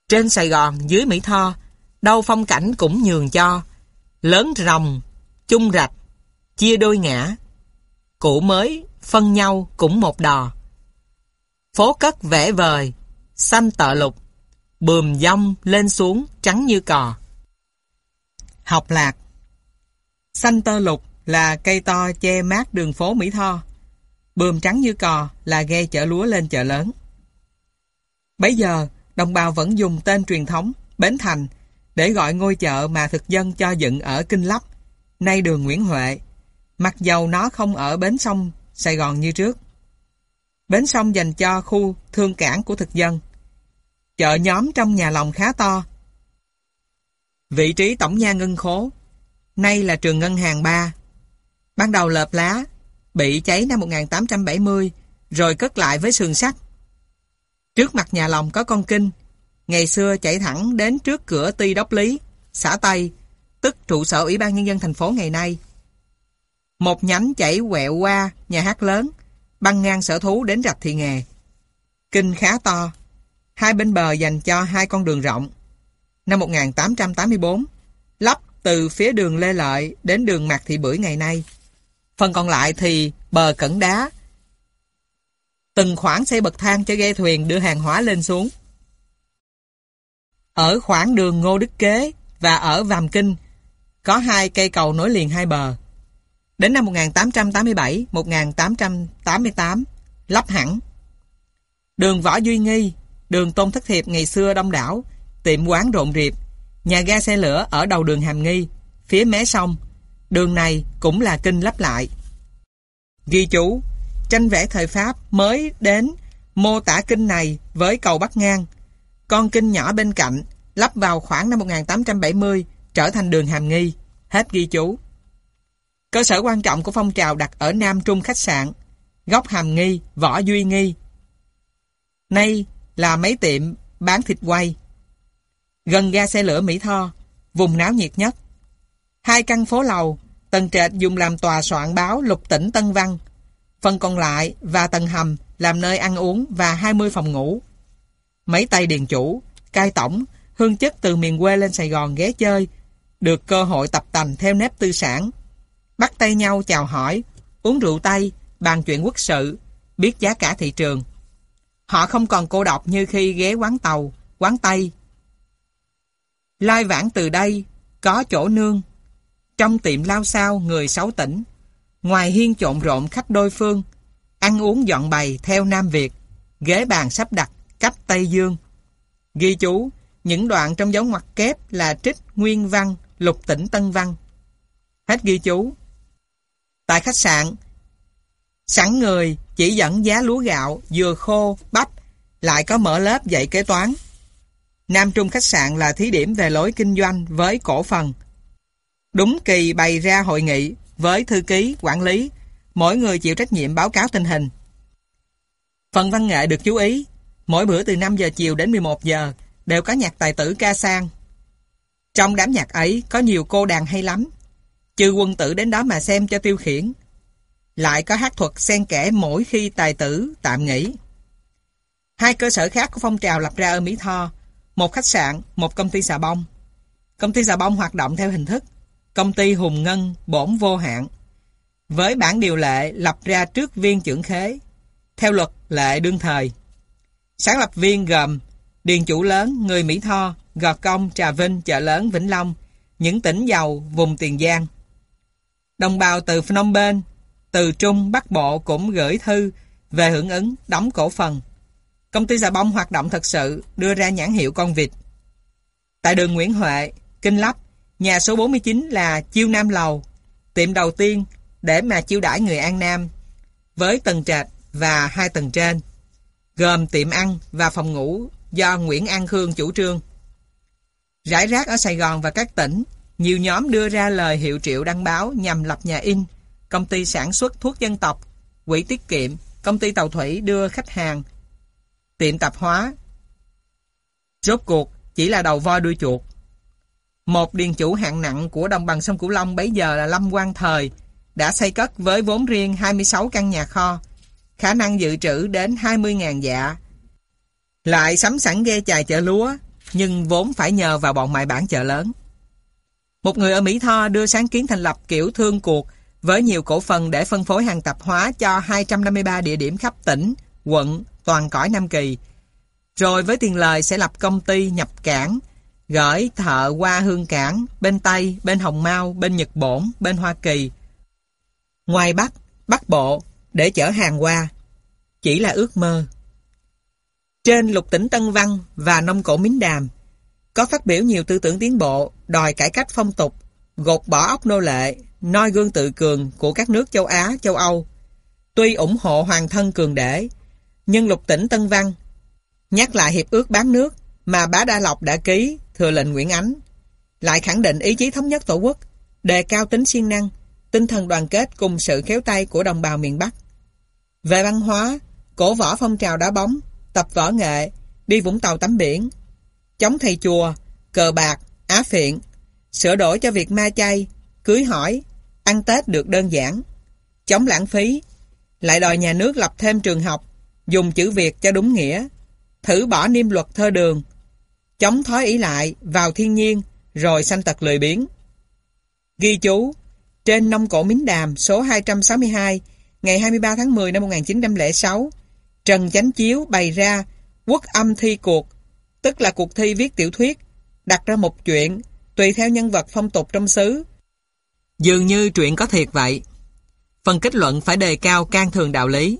Trên Sài Gòn, dưới Mỹ Tho, đâu phong cảnh cũng nhường cho. Lớn rồng, chung rạch, chia đôi ngã. Cũ mới, phân nhau cũng một đò. Phố cất vẽ vời, xanh tợ lục, bườm dông lên xuống trắng như cò. Học lạc Xanh tơ lục là cây to che mát đường phố Mỹ Tho. Bườm trắng như cò là ghe chở lúa lên chợ lớn. bây giờ, đồng bào vẫn dùng tên truyền thống Bến Thành để gọi ngôi chợ mà thực dân cho dựng ở Kinh Lấp, nay đường Nguyễn Huệ, mặc dầu nó không ở bến sông Sài Gòn như trước. Bến sông dành cho khu thương cảng của thực dân. Chợ nhóm trong nhà lòng khá to. Vị trí tổng nha ngân khố, nay là trường ngân hàng 3. Ban đầu lợp lá, bị cháy năm 1870, rồi cất lại với sườn sắt. Trước mặt nhà lòng có con kinh, ngày xưa chạy thẳng đến trước cửa Ty Đốc Lý, xã Tây, tức trụ sở Ủy ban Nhân dân thành phố ngày nay. Một nhánh chảy quẹo qua nhà hát lớn, băng ngang sở thú đến rạch thị nghề. Kinh khá to, hai bên bờ dành cho hai con đường rộng. Năm 1884, lắp từ phía đường Lê Lợi đến đường Mạc Thị Bưởi ngày nay. Phần còn lại thì bờ cẩn đá. Từng khoảng xây bậc thang cho ghe thuyền đưa hàng hóa lên xuống. Ở khoảng đường Ngô Đức Kế và ở Vàm Kinh có hai cây cầu nối liền hai bờ. Đến năm 1887-1888 lắp hẳn. Đường Võ Duy Nghi, đường Tôn Thất Thiệp ngày xưa đông đảo, tiệm quán rộn rịp, nhà ga xe lửa ở đầu đường Hàm Nghi, phía mé sông, Đường này cũng là kinh lắp lại. Ghi chú, tranh vẽ thời Pháp mới đến mô tả kinh này với cầu Bắc Ngang. Con kinh nhỏ bên cạnh lắp vào khoảng năm 1870 trở thành đường Hàm Nghi. Hết ghi chú. Cơ sở quan trọng của phong trào đặt ở Nam Trung khách sạn, góc Hàm Nghi, Võ Duy Nghi. Nay là mấy tiệm bán thịt quay. Gần ga xe lửa Mỹ Tho, vùng náo nhiệt nhất. Hai căn phố lầu, tầng trệt dùng làm tòa soạn báo lục tỉnh Tân Văn. Phần còn lại và tầng hầm làm nơi ăn uống và 20 phòng ngủ. Mấy tay điền chủ, cai tổng, hương chất từ miền quê lên Sài Gòn ghé chơi, được cơ hội tập tành theo nếp tư sản. Bắt tay nhau chào hỏi, uống rượu Tây, bàn chuyện quốc sự, biết giá cả thị trường. Họ không còn cô độc như khi ghé quán tàu, quán Tây. Lai vãng từ đây, có chỗ nương. Trong tiệm lao sao người sáu tỉnh. Ngoài hiên trộn rộn khách đôi phương, ăn uống dọn bày theo Nam Việt, ghế bàn sắp đặt cách Tây Dương. Ghi chú, những đoạn trong dấu ngoặc kép là trích nguyên văn, lục tỉnh Tân Văn. Hết ghi chú. Tại khách sạn, sẵn người chỉ dẫn giá lúa gạo, dừa khô, bắp, lại có mở lớp dạy kế toán. Nam Trung khách sạn là thí điểm về lối kinh doanh với cổ phần. Đúng kỳ bày ra hội nghị với thư ký, quản lý, mỗi người chịu trách nhiệm báo cáo tình hình. Phần văn nghệ được chú ý, mỗi bữa từ 5 giờ chiều đến 11 giờ đều có nhạc tài tử ca sang. Trong đám nhạc ấy có nhiều cô đàn hay lắm, trừ quân tử đến đó mà xem cho tiêu khiển. Lại có hát thuật xen kẽ mỗi khi tài tử tạm nghỉ. Hai cơ sở khác của phong trào lập ra ở Mỹ Tho, một khách sạn, một công ty xà bông. Công ty xà bông hoạt động theo hình thức công ty Hùng Ngân bổn vô hạn. Với bản điều lệ lập ra trước viên trưởng khế, theo luật lệ đương thời. Sáng lập viên gồm điền chủ lớn người Mỹ Tho, Gò Công, Trà Vinh, Chợ Lớn, Vĩnh Long, những tỉnh giàu vùng Tiền Giang. Đồng bào từ Phnom Penh, từ Trung, Bắc Bộ cũng gửi thư về hưởng ứng đóng cổ phần. Công ty xà bông hoạt động thật sự đưa ra nhãn hiệu con vịt. Tại đường Nguyễn Huệ, Kinh Lấp, nhà số 49 là Chiêu Nam Lầu, tiệm đầu tiên để mà chiêu đãi người An Nam, với tầng trệt và hai tầng trên, gồm tiệm ăn và phòng ngủ do Nguyễn An Khương chủ trương. Rải rác ở Sài Gòn và các tỉnh, nhiều nhóm đưa ra lời hiệu triệu đăng báo nhằm lập nhà in, công ty sản xuất thuốc dân tộc, quỹ tiết kiệm, công ty tàu thủy đưa khách hàng, tiệm tạp hóa. Rốt cuộc chỉ là đầu voi đuôi chuột. Một điền chủ hạng nặng của đồng bằng sông Cửu Long bấy giờ là Lâm Quang Thời, đã xây cất với vốn riêng 26 căn nhà kho, khả năng dự trữ đến 20.000 dạ. Lại sắm sẵn ghe chài chợ lúa, nhưng vốn phải nhờ vào bọn mại bản chợ lớn. Một người ở Mỹ Tho đưa sáng kiến thành lập kiểu thương cuộc với nhiều cổ phần để phân phối hàng tạp hóa cho 253 địa điểm khắp tỉnh, quận, toàn cõi Nam Kỳ. Rồi với tiền lời sẽ lập công ty nhập cảng, gửi thợ qua Hương Cảng, bên Tây, bên Hồng Mau, bên Nhật Bổn, bên Hoa Kỳ. Ngoài Bắc, Bắc Bộ, để chở hàng qua. Chỉ là ước mơ. Trên lục tỉnh Tân Văn và nông cổ Mính Đàm, có phát biểu nhiều tư tưởng tiến bộ, đòi cải cách phong tục, gột bỏ ốc nô lệ, noi gương tự cường của các nước châu Á, châu Âu. Tuy ủng hộ hoàng thân cường đế, nhưng lục tỉnh Tân Văn nhắc lại hiệp ước bán nước mà bá Đa Lộc đã ký thừa lệnh Nguyễn Ánh, lại khẳng định ý chí thống nhất tổ quốc, đề cao tính siêng năng, tinh thần đoàn kết cùng sự khéo tay của đồng bào miền Bắc. Về văn hóa, cổ võ phong trào đá bóng, tập võ nghệ, đi Vũng Tàu tắm biển, chống thầy chùa, cờ bạc, á phiện, sửa đổi cho việc ma chay, cưới hỏi, ăn Tết được đơn giản, chống lãng phí, lại đòi nhà nước lập thêm trường học, dùng chữ Việt cho đúng nghĩa, thử bỏ niêm luật thơ đường, chống thói ý lại vào thiên nhiên rồi sanh tật lười biếng. Ghi chú, trên nông cổ Mính Đàm số 262 ngày 23 tháng 10 năm 1906, Trần Chánh Chiếu bày ra quốc âm thi cuộc, tức là cuộc thi viết tiểu thuyết, đặt ra một chuyện tùy theo nhân vật phong tục trong xứ. Dường như chuyện có thiệt vậy. Phần kết luận phải đề cao can thường đạo lý.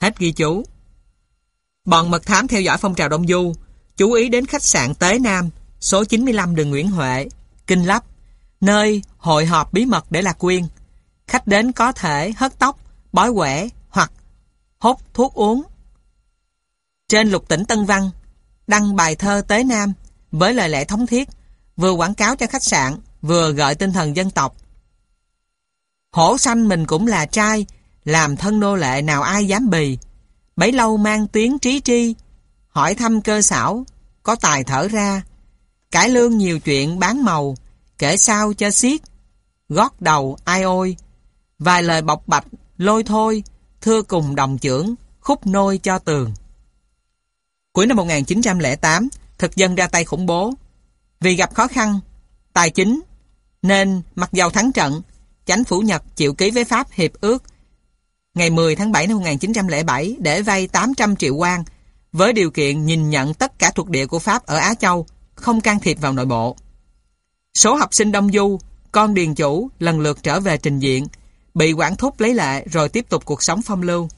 Hết ghi chú. Bọn mật thám theo dõi phong trào Đông Du chú ý đến khách sạn Tế Nam, số 95 đường Nguyễn Huệ, Kinh Lấp, nơi hội họp bí mật để lạc quyên. Khách đến có thể hớt tóc, bói quẻ hoặc hút thuốc uống. Trên lục tỉnh Tân Văn, đăng bài thơ Tế Nam với lời lẽ thống thiết, vừa quảng cáo cho khách sạn, vừa gợi tinh thần dân tộc. Hổ xanh mình cũng là trai, làm thân nô lệ nào ai dám bì. Bấy lâu mang tiếng trí tri, hỏi thăm cơ xảo, có tài thở ra. Cải lương nhiều chuyện bán màu, kể sao cho xiết. Gót đầu ai ôi, vài lời bọc bạch, lôi thôi, thưa cùng đồng trưởng, khúc nôi cho tường. Cuối năm 1908, thực dân ra tay khủng bố. Vì gặp khó khăn, tài chính, nên mặc dầu thắng trận, chánh phủ Nhật chịu ký với Pháp hiệp ước ngày 10 tháng 7 năm 1907 để vay 800 triệu quan với điều kiện nhìn nhận tất cả thuộc địa của Pháp ở Á Châu, không can thiệp vào nội bộ. Số học sinh Đông Du, con điền chủ lần lượt trở về trình diện, bị quản thúc lấy lệ rồi tiếp tục cuộc sống phong lưu.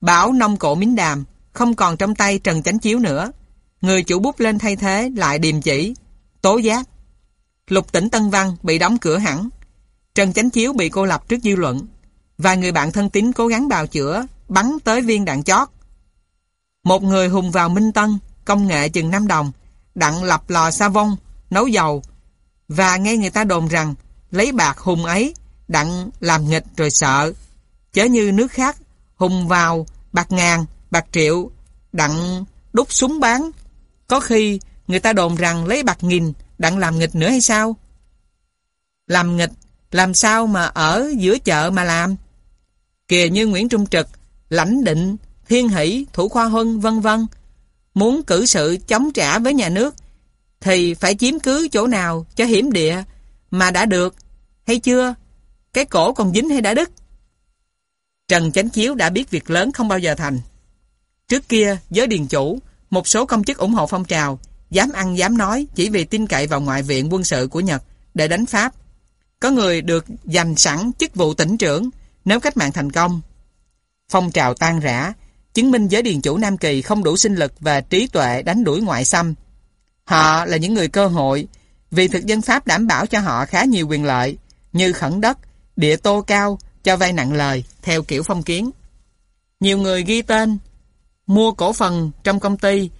Bảo nông cổ miến đàm, không còn trong tay Trần Chánh Chiếu nữa. Người chủ bút lên thay thế lại điềm chỉ, tố giác. Lục tỉnh Tân Văn bị đóng cửa hẳn. Trần Chánh Chiếu bị cô lập trước dư luận. Và người bạn thân tín cố gắng bào chữa, bắn tới viên đạn chót. Một người hùng vào Minh Tân, công nghệ chừng 5 đồng, đặng lập lò sa vong, nấu dầu. Và nghe người ta đồn rằng, lấy bạc hùng ấy, đặng làm nghịch rồi sợ. Chớ như nước khác, hùng vào, bạc ngàn, bạc triệu, đặng đúc súng bán. Có khi người ta đồn rằng lấy bạc nghìn, đặng làm nghịch nữa hay sao? Làm nghịch, làm sao mà ở giữa chợ mà làm? Kìa như Nguyễn Trung Trực, lãnh định, thiên hỷ, thủ khoa huân, vân vân Muốn cử sự chống trả với nhà nước, thì phải chiếm cứ chỗ nào cho hiểm địa mà đã được, hay chưa? Cái cổ còn dính hay đã đứt? Trần Chánh Chiếu đã biết việc lớn không bao giờ thành. Trước kia, giới điền chủ, một số công chức ủng hộ phong trào, dám ăn dám nói chỉ vì tin cậy vào ngoại viện quân sự của Nhật để đánh Pháp. Có người được dành sẵn chức vụ tỉnh trưởng nếu cách mạng thành công. Phong trào tan rã, chứng minh giới điền chủ Nam Kỳ không đủ sinh lực và trí tuệ đánh đuổi ngoại xâm. Họ là những người cơ hội, vì thực dân Pháp đảm bảo cho họ khá nhiều quyền lợi, như khẩn đất, địa tô cao, cho vay nặng lời, theo kiểu phong kiến. Nhiều người ghi tên, mua cổ phần trong công ty,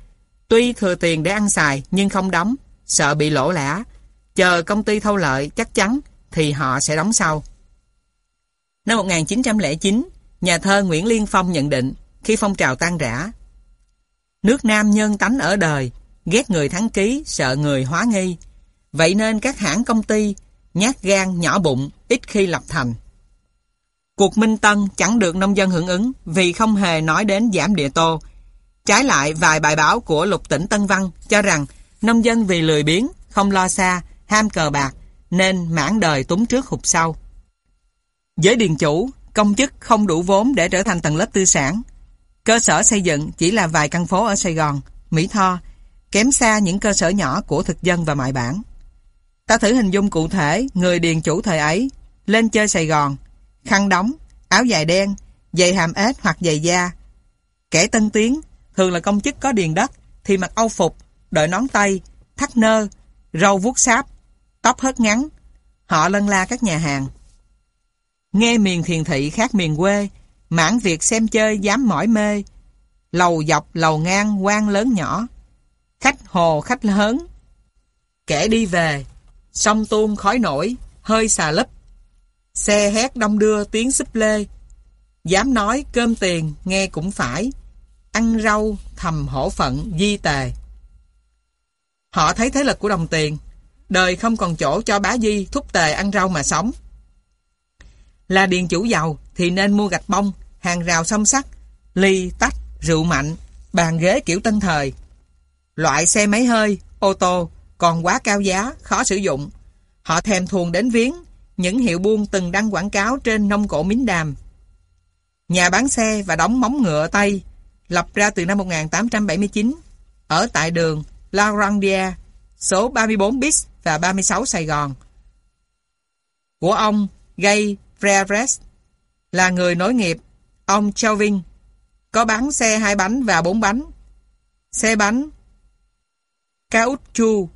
tuy thừa tiền để ăn xài nhưng không đóng, sợ bị lỗ lã, chờ công ty thâu lợi chắc chắn thì họ sẽ đóng sau. Năm 1909, nhà thơ Nguyễn Liên Phong nhận định khi phong trào tan rã. Nước Nam nhân tánh ở đời, ghét người thắng ký, sợ người hóa nghi. Vậy nên các hãng công ty, nhát gan, nhỏ bụng, ít khi lập thành. Cuộc Minh Tân chẳng được nông dân hưởng ứng vì không hề nói đến giảm địa tô. Trái lại vài bài báo của lục tỉnh Tân Văn cho rằng nông dân vì lười biếng, không lo xa, ham cờ bạc nên mãn đời túng trước hụt sau. Giới điền chủ, công chức không đủ vốn để trở thành tầng lớp tư sản. Cơ sở xây dựng chỉ là vài căn phố ở Sài Gòn, Mỹ Tho, kém xa những cơ sở nhỏ của thực dân và mại bản. Ta thử hình dung cụ thể người điền chủ thời ấy lên chơi Sài Gòn, khăn đóng, áo dài đen, giày hàm ếch hoặc giày da. Kẻ tân tiến, thường là công chức có điền đất, thì mặc âu phục, đội nón tay, thắt nơ, râu vuốt sáp, tóc hớt ngắn. Họ lân la các nhà hàng. Nghe miền thiền thị khác miền quê, mãn việc xem chơi dám mỏi mê. Lầu dọc, lầu ngang, quan lớn nhỏ. Khách hồ, khách lớn. Kẻ đi về, sông tuôn khói nổi, hơi xà lấp. Xe hét đông đưa tiếng xúp lê. Dám nói cơm tiền, nghe cũng phải. Ăn rau, thầm hổ phận, di tề. Họ thấy thế lực của đồng tiền. Đời không còn chỗ cho bá di thúc tề ăn rau mà sống. Là điền chủ giàu thì nên mua gạch bông, hàng rào song sắt, ly, tách, rượu mạnh, bàn ghế kiểu tân thời. Loại xe máy hơi, ô tô còn quá cao giá, khó sử dụng. Họ thèm thuồng đến viếng những hiệu buôn từng đăng quảng cáo trên nông cổ miến đàm. Nhà bán xe và đóng móng ngựa Tây lập ra từ năm 1879 ở tại đường La Grandia, số 34 bis và 36 Sài Gòn. Của ông Gay Freres là người nối nghiệp, ông Chauvin có bán xe hai bánh và bốn bánh, xe bánh, cao chu,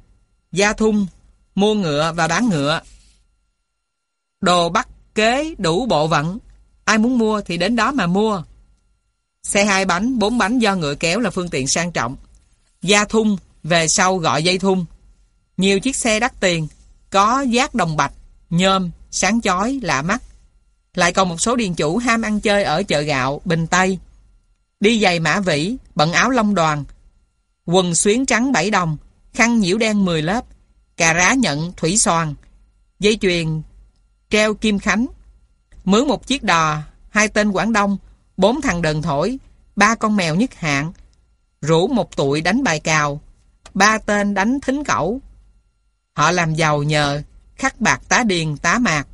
gia thun, mua ngựa và bán ngựa. Đồ bắt kế đủ bộ vận, ai muốn mua thì đến đó mà mua. Xe hai bánh, bốn bánh do ngựa kéo là phương tiện sang trọng. Gia thung, về sau gọi dây thung. Nhiều chiếc xe đắt tiền, có giác đồng bạch, nhôm, sáng chói, lạ mắt. Lại còn một số điền chủ ham ăn chơi ở chợ gạo, Bình Tây. Đi giày mã vĩ, bận áo lông đoàn, quần xuyến trắng 7 đồng, khăn nhiễu đen 10 lớp, cà rá nhận thủy xoàn, dây chuyền treo kim khánh, mướn một chiếc đò, hai tên Quảng Đông, bốn thằng đờn thổi, ba con mèo nhất hạng, rủ một tụi đánh bài cào, ba tên đánh thính cẩu. Họ làm giàu nhờ khắc bạc tá điền tá mạc,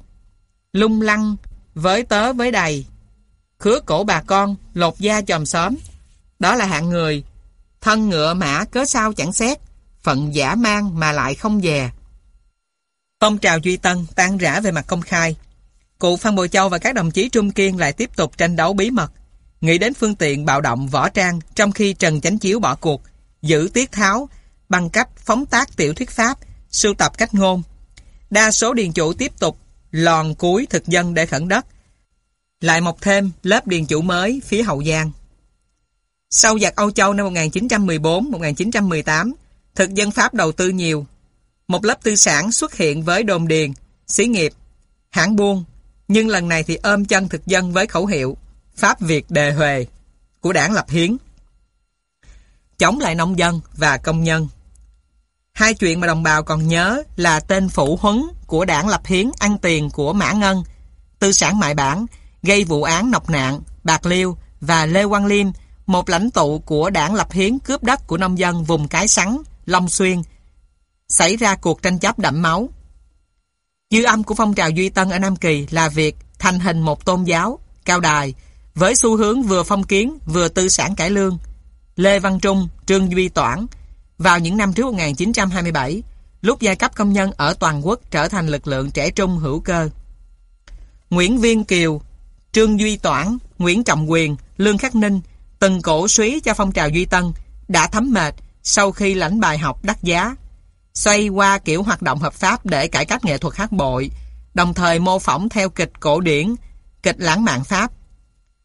lung lăng với tớ với đầy, khứa cổ bà con, lột da chòm xóm. Đó là hạng người, thân ngựa mã cớ sao chẳng xét, phận giả mang mà lại không dè. Phong trào Duy Tân tan rã về mặt công khai. Cụ Phan Bội Châu và các đồng chí Trung Kiên lại tiếp tục tranh đấu bí mật, nghĩ đến phương tiện bạo động võ trang trong khi Trần Chánh Chiếu bỏ cuộc, giữ tiết tháo bằng cách phóng tác tiểu thuyết pháp, sưu tập cách ngôn. Đa số điền chủ tiếp tục lòn cuối thực dân để khẩn đất. Lại mọc thêm lớp điền chủ mới phía Hậu Giang. Sau giặc Âu Châu năm 1914-1918, thực dân Pháp đầu tư nhiều. Một lớp tư sản xuất hiện với đồn điền, xí nghiệp, hãng buôn, nhưng lần này thì ôm chân thực dân với khẩu hiệu Pháp Việt đề huề của đảng Lập Hiến. Chống lại nông dân và công nhân. Hai chuyện mà đồng bào còn nhớ là tên phủ huấn của đảng Lập Hiến ăn tiền của Mã Ngân, tư sản mại bản, gây vụ án nọc nạn, Bạc Liêu và Lê Quang Liêm, một lãnh tụ của đảng Lập Hiến cướp đất của nông dân vùng Cái Sắn, Long Xuyên, xảy ra cuộc tranh chấp đẫm máu. Dư âm của phong trào Duy Tân ở Nam Kỳ là việc thành hình một tôn giáo, cao đài, với xu hướng vừa phong kiến vừa tư sản cải lương. Lê Văn Trung, Trương Duy Toản, vào những năm trước 1927, lúc giai cấp công nhân ở toàn quốc trở thành lực lượng trẻ trung hữu cơ. Nguyễn Viên Kiều, Trương Duy Toản, Nguyễn Trọng Quyền, Lương Khắc Ninh từng cổ suý cho phong trào Duy Tân đã thấm mệt sau khi lãnh bài học đắt giá xoay qua kiểu hoạt động hợp pháp để cải cách nghệ thuật hát bội, đồng thời mô phỏng theo kịch cổ điển, kịch lãng mạn Pháp.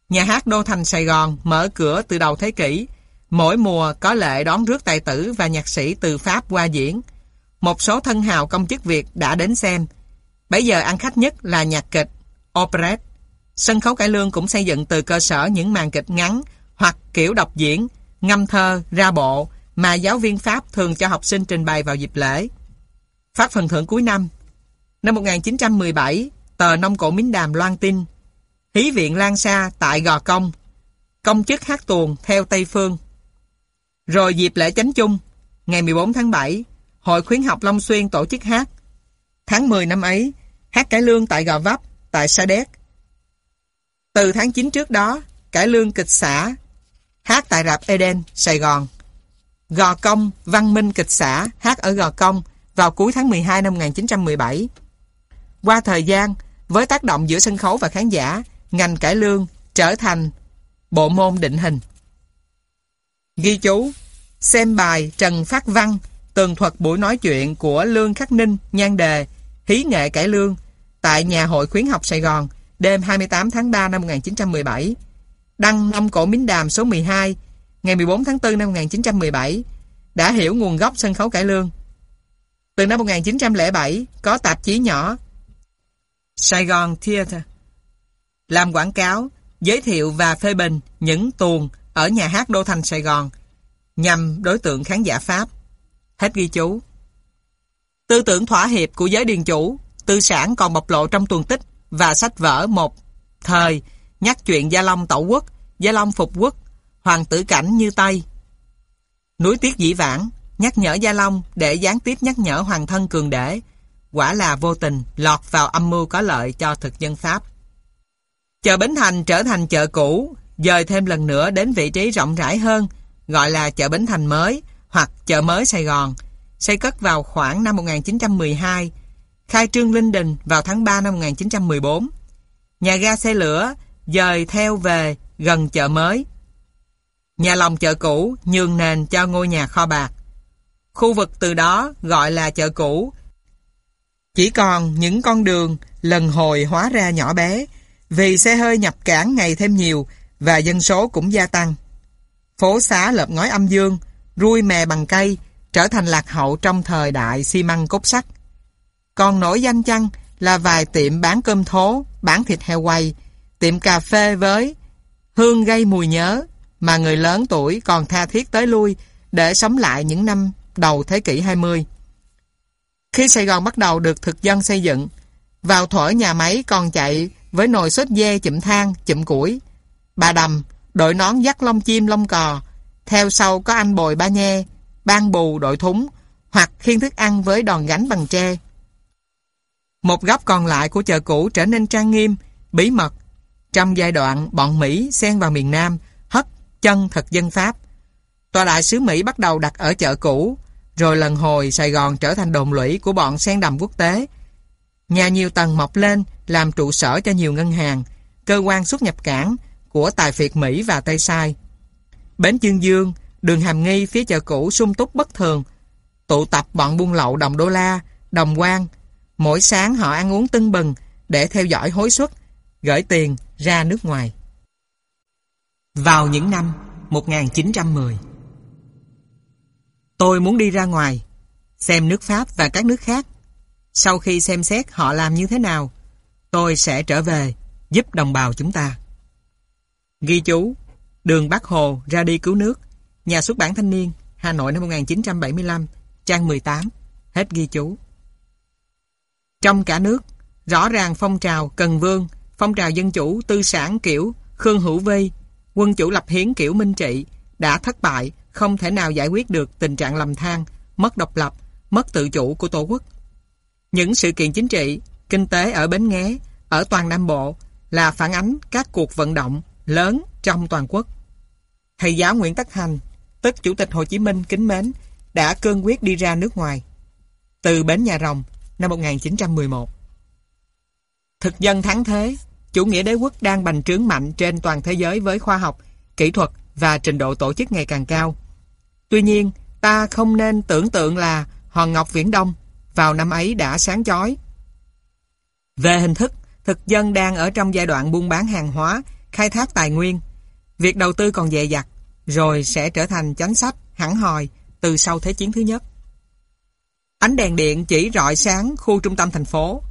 Nhà hát Đô Thành Sài Gòn mở cửa từ đầu thế kỷ, mỗi mùa có lệ đón rước tài tử và nhạc sĩ từ Pháp qua diễn. Một số thân hào công chức Việt đã đến xem. Bây giờ ăn khách nhất là nhạc kịch, operette. Sân khấu cải lương cũng xây dựng từ cơ sở những màn kịch ngắn hoặc kiểu đọc diễn, ngâm thơ, ra bộ, mà giáo viên Pháp thường cho học sinh trình bày vào dịp lễ. Phát phần thưởng cuối năm Năm 1917, tờ Nông Cổ Miến Đàm loan tin Hí viện Lan Sa tại Gò Công Công chức hát tuồng theo Tây Phương Rồi dịp lễ chánh chung Ngày 14 tháng 7 Hội khuyến học Long Xuyên tổ chức hát Tháng 10 năm ấy Hát cải lương tại Gò Vấp Tại Sa Đéc Từ tháng 9 trước đó Cải lương kịch xã Hát tại Rạp Eden, Sài Gòn Gò Công, Văn Minh Kịch xã hát ở Gò Công vào cuối tháng 12 năm 1917. Qua thời gian, với tác động giữa sân khấu và khán giả, ngành cải lương trở thành bộ môn định hình. Ghi chú Xem bài Trần Phát Văn tường thuật buổi nói chuyện của Lương Khắc Ninh nhan đề Hí nghệ cải lương tại nhà hội khuyến học Sài Gòn đêm 28 tháng 3 năm 1917 đăng năm cổ miến đàm số 12 ngày 14 tháng 4 năm 1917 đã hiểu nguồn gốc sân khấu cải lương. Từ năm 1907 có tạp chí nhỏ Sài Gòn Theatre làm quảng cáo, giới thiệu và phê bình những tuồng ở nhà hát Đô Thành Sài Gòn nhằm đối tượng khán giả Pháp. Hết ghi chú. Tư tưởng thỏa hiệp của giới điền chủ, tư sản còn bộc lộ trong tuần tích và sách vở một thời nhắc chuyện Gia Long tẩu quốc, Gia Long phục quốc, hoàng tử cảnh như Tây. Núi Tiết Dĩ Vãng nhắc nhở Gia Long để gián tiếp nhắc nhở hoàng thân cường đế, quả là vô tình lọt vào âm mưu có lợi cho thực dân Pháp. Chợ Bến Thành trở thành chợ cũ, dời thêm lần nữa đến vị trí rộng rãi hơn, gọi là chợ Bến Thành mới hoặc chợ mới Sài Gòn, xây cất vào khoảng năm 1912, khai trương Linh Đình vào tháng 3 năm 1914. Nhà ga xe lửa dời theo về gần chợ mới, Nhà lòng chợ cũ nhường nền cho ngôi nhà kho bạc. Khu vực từ đó gọi là chợ cũ, Chỉ còn những con đường lần hồi hóa ra nhỏ bé vì xe hơi nhập cảng ngày thêm nhiều và dân số cũng gia tăng. Phố xá lợp ngói âm dương, ruôi mè bằng cây trở thành lạc hậu trong thời đại xi măng cốt sắt. Còn nổi danh chăng là vài tiệm bán cơm thố, bán thịt heo quay, tiệm cà phê với hương gây mùi nhớ mà người lớn tuổi còn tha thiết tới lui để sống lại những năm đầu thế kỷ 20. Khi Sài Gòn bắt đầu được thực dân xây dựng, vào thổi nhà máy còn chạy với nồi sốt dê chụm than, chụm củi. Bà Đầm đội nón dắt lông chim lông cò, theo sau có anh bồi ba nhe, ban bù đội thúng, hoặc khiên thức ăn với đòn gánh bằng tre. Một góc còn lại của chợ cũ trở nên trang nghiêm, bí mật. Trong giai đoạn bọn Mỹ xen vào miền Nam, hất chân thật dân Pháp. Tòa đại sứ Mỹ bắt đầu đặt ở chợ cũ, rồi lần hồi Sài Gòn trở thành đồn lũy của bọn sen đầm quốc tế. Nhà nhiều tầng mọc lên làm trụ sở cho nhiều ngân hàng, cơ quan xuất nhập cảng của tài phiệt Mỹ và Tây Sai. Bến Dương Dương, đường Hàm Nghi phía chợ cũ sung túc bất thường, tụ tập bọn buôn lậu đồng đô la, đồng quan. Mỗi sáng họ ăn uống tưng bừng để theo dõi hối suất, gửi tiền ra nước ngoài. Vào những năm 1910 Tôi muốn đi ra ngoài, xem nước Pháp và các nước khác. Sau khi xem xét họ làm như thế nào, tôi sẽ trở về giúp đồng bào chúng ta. Ghi chú, đường Bắc Hồ ra đi cứu nước, nhà xuất bản thanh niên, Hà Nội năm 1975, trang 18, hết ghi chú. Trong cả nước, rõ ràng phong trào Cần Vương, phong trào dân chủ tư sản kiểu Khương Hữu Vây, quân chủ lập hiến kiểu Minh Trị đã thất bại, không thể nào giải quyết được tình trạng lầm than, mất độc lập, mất tự chủ của Tổ quốc. Những sự kiện chính trị, kinh tế ở Bến Nghé, ở toàn Nam Bộ là phản ánh các cuộc vận động lớn trong toàn quốc. Thầy giáo Nguyễn Tất Thành, tức Chủ tịch Hồ Chí Minh kính mến, đã cương quyết đi ra nước ngoài. Từ Bến Nhà Rồng năm 1911. Thực dân thắng thế, chủ nghĩa đế quốc đang bành trướng mạnh trên toàn thế giới với khoa học, kỹ thuật và trình độ tổ chức ngày càng cao. Tuy nhiên, ta không nên tưởng tượng là Hòn Ngọc Viễn Đông vào năm ấy đã sáng chói. Về hình thức, thực dân đang ở trong giai đoạn buôn bán hàng hóa, khai thác tài nguyên. Việc đầu tư còn dè dặt, rồi sẽ trở thành chánh sách hẳn hòi từ sau Thế chiến thứ nhất. Ánh đèn điện chỉ rọi sáng khu trung tâm thành phố.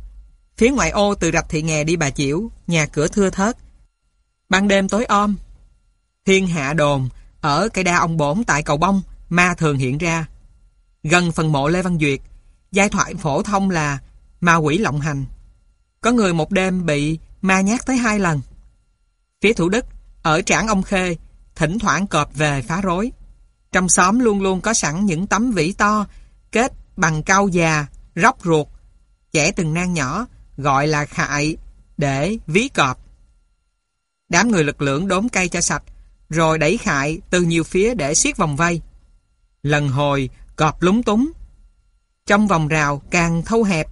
Phía ngoại ô từ rạch thị nghè đi bà chiểu, nhà cửa thưa thớt. Ban đêm tối om, thiên hạ đồn ở cây đa ông bổn tại cầu bông ma thường hiện ra. Gần phần mộ Lê Văn Duyệt, giai thoại phổ thông là ma quỷ lộng hành. Có người một đêm bị ma nhát tới hai lần. Phía Thủ Đức, ở trảng ông Khê, thỉnh thoảng cọp về phá rối. Trong xóm luôn luôn có sẵn những tấm vỉ to, kết bằng cao già, róc ruột, chẻ từng nang nhỏ, gọi là khại, để ví cọp. Đám người lực lượng đốn cây cho sạch, rồi đẩy khại từ nhiều phía để siết vòng vây. Lần hồi, cọp lúng túng. Trong vòng rào càng thâu hẹp,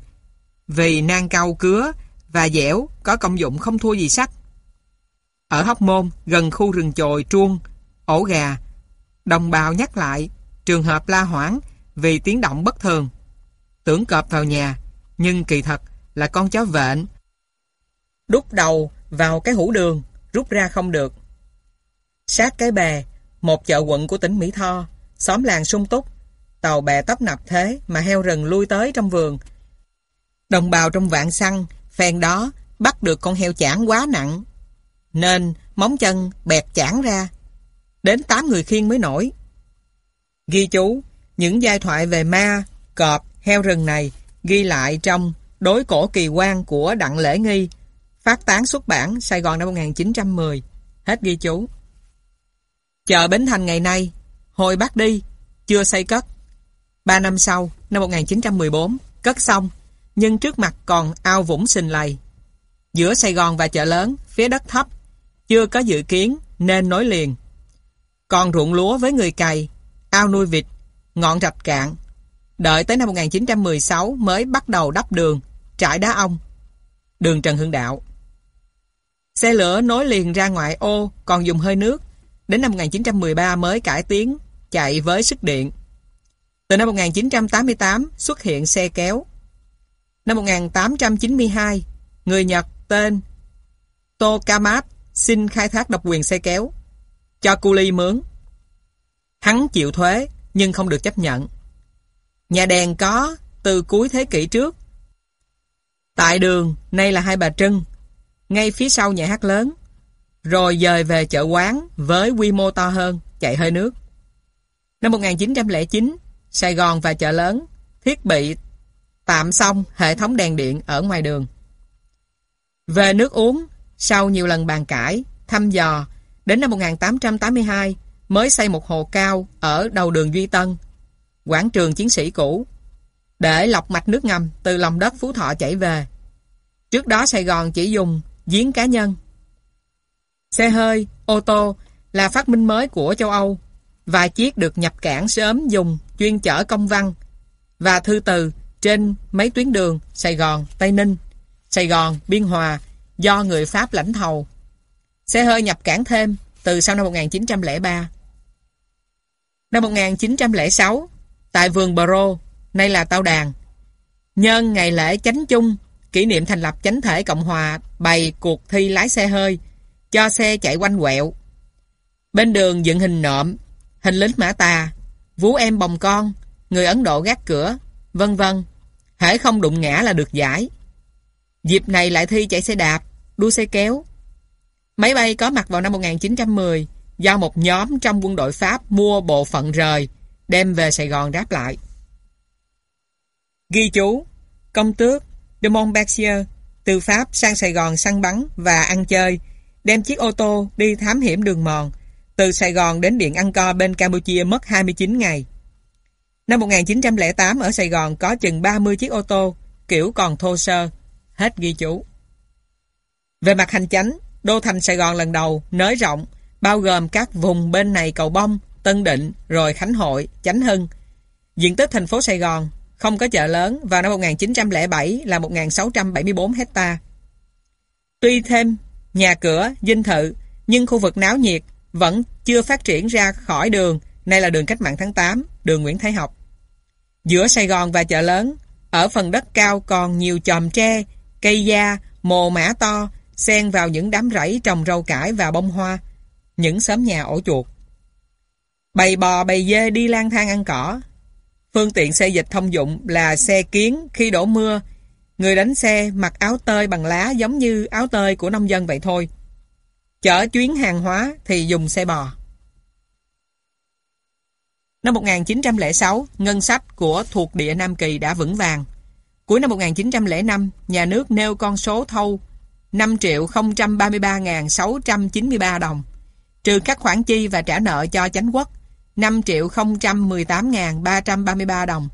vì nang cao cứa và dẻo có công dụng không thua gì sắt. Ở Hóc Môn, gần khu rừng chồi truông, ổ gà, đồng bào nhắc lại trường hợp la hoảng vì tiếng động bất thường. Tưởng cọp vào nhà, nhưng kỳ thật là con chó vện. Đút đầu vào cái hũ đường, rút ra không được. Sát cái bè, một chợ quận của tỉnh Mỹ Tho, xóm làng sung túc, tàu bè tấp nập thế mà heo rừng lui tới trong vườn. Đồng bào trong vạn săn phèn đó bắt được con heo chản quá nặng, nên móng chân bẹt chản ra. Đến 8 người khiên mới nổi. Ghi chú, những giai thoại về ma, cọp, heo rừng này ghi lại trong Đối cổ kỳ quan của Đặng Lễ Nghi, phát tán xuất bản Sài Gòn năm 1910. Hết ghi chú. Chợ Bến Thành ngày nay, hồi bắt đi, chưa xây cất. Ba năm sau, năm 1914, cất xong, nhưng trước mặt còn ao vũng sình lầy. Giữa Sài Gòn và chợ lớn, phía đất thấp, chưa có dự kiến nên nối liền. Còn ruộng lúa với người cày, ao nuôi vịt, ngọn rạch cạn. Đợi tới năm 1916 mới bắt đầu đắp đường, trải đá ong. Đường Trần Hưng Đạo. Xe lửa nối liền ra ngoại ô còn dùng hơi nước. Đến năm 1913 mới cải tiến, chạy với sức điện. Từ năm 1988 xuất hiện xe kéo. Năm 1892, người Nhật tên Tokamat xin khai thác độc quyền xe kéo, cho Culi mướn. Hắn chịu thuế nhưng không được chấp nhận. Nhà đèn có từ cuối thế kỷ trước. Tại đường, nay là Hai Bà Trưng, ngay phía sau nhà hát lớn, rồi dời về chợ quán với quy mô to hơn, chạy hơi nước. Năm 1909, Sài Gòn và chợ lớn thiết bị tạm xong hệ thống đèn điện ở ngoài đường. Về nước uống, sau nhiều lần bàn cãi, thăm dò, đến năm 1882 mới xây một hồ cao ở đầu đường Duy Tân, quảng trường chiến sĩ cũ, để lọc mạch nước ngầm từ lòng đất Phú Thọ chảy về. Trước đó Sài Gòn chỉ dùng giếng cá nhân. Xe hơi, ô tô là phát minh mới của châu Âu. Vài chiếc được nhập cảng sớm dùng chuyên chở công văn và thư từ trên mấy tuyến đường Sài Gòn, Tây Ninh, Sài Gòn, Biên Hòa do người Pháp lãnh thầu. Xe hơi nhập cảng thêm từ sau năm 1903. Năm 1906, tại vườn Bờ Rô, nay là Tao Đàn, nhân ngày lễ chánh chung, kỷ niệm thành lập chánh thể Cộng Hòa bày cuộc thi lái xe hơi, cho xe chạy quanh quẹo. Bên đường dựng hình nộm, hình lính mã tà, vú em bồng con, người Ấn Độ gác cửa, vân vân. Hễ không đụng ngã là được giải. Dịp này lại thi chạy xe đạp, đua xe kéo. Máy bay có mặt vào năm 1910 do một nhóm trong quân đội Pháp mua bộ phận rời, đem về Sài Gòn ráp lại. Ghi chú, công tước de Montpensier từ Pháp sang Sài Gòn săn bắn và ăn chơi, đem chiếc ô tô đi thám hiểm đường mòn, từ Sài Gòn đến Điện Angkor bên Campuchia mất 29 ngày. Năm 1908 ở Sài Gòn có chừng 30 chiếc ô tô, kiểu còn thô sơ. Hết ghi chú. Về mặt hành chánh, đô thành Sài Gòn lần đầu nới rộng, bao gồm các vùng bên này cầu bông, Tân Định, rồi Khánh Hội, Chánh Hưng. Diện tích thành phố Sài Gòn không có chợ lớn vào năm 1907 là 1.674 hecta. Tuy thêm nhà cửa, dinh thự, nhưng khu vực náo nhiệt vẫn chưa phát triển ra khỏi đường, nay là đường Cách mạng tháng 8, đường Nguyễn Thái Học. Giữa Sài Gòn và chợ lớn, ở phần đất cao còn nhiều chòm tre, cây da, mồ mã to, xen vào những đám rẫy trồng rau cải và bông hoa, những xóm nhà ổ chuột. Bầy bò bầy dê đi lang thang ăn cỏ. Phương tiện xe dịch thông dụng là xe kiến khi đổ mưa. Người đánh xe mặc áo tơi bằng lá giống như áo tơi của nông dân vậy thôi. Chở chuyến hàng hóa thì dùng xe bò. Năm 1906, ngân sách của thuộc địa Nam Kỳ đã vững vàng. Cuối năm 1905, nhà nước nêu con số thâu 5.033.693 đồng, trừ các khoản chi và trả nợ cho chánh quốc 5.018.333 đồng,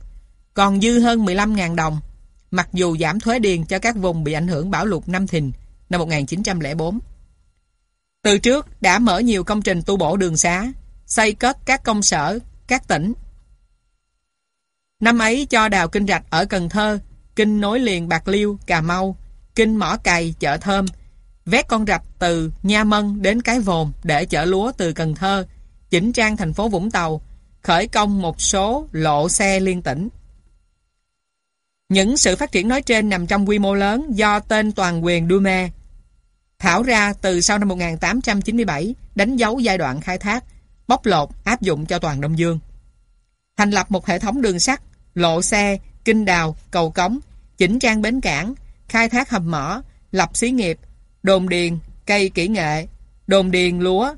còn dư hơn 15.000 đồng, mặc dù giảm thuế điền cho các vùng bị ảnh hưởng bão lụt năm Thìn năm 1904. Từ trước đã mở nhiều công trình tu bổ đường xá, xây cất các công sở, các tỉnh. Năm ấy cho đào kinh rạch ở Cần Thơ, kinh nối liền Bạc Liêu, Cà Mau, kinh Mỏ Cày, chợ Thơm, vét con rạch từ Nha Mân đến Cái Vồn để chở lúa từ Cần Thơ, chỉnh trang thành phố Vũng Tàu, khởi công một số lộ xe liên tỉnh. Những sự phát triển nói trên nằm trong quy mô lớn do tên toàn quyền Dume thảo ra từ sau năm 1897 đánh dấu giai đoạn khai thác, bóc lột áp dụng cho toàn Đông Dương. Thành lập một hệ thống đường sắt, lộ xe, kinh đào, cầu cống, chỉnh trang bến cảng, khai thác hầm mỏ, lập xí nghiệp, đồn điền, cây kỹ nghệ, đồn điền lúa.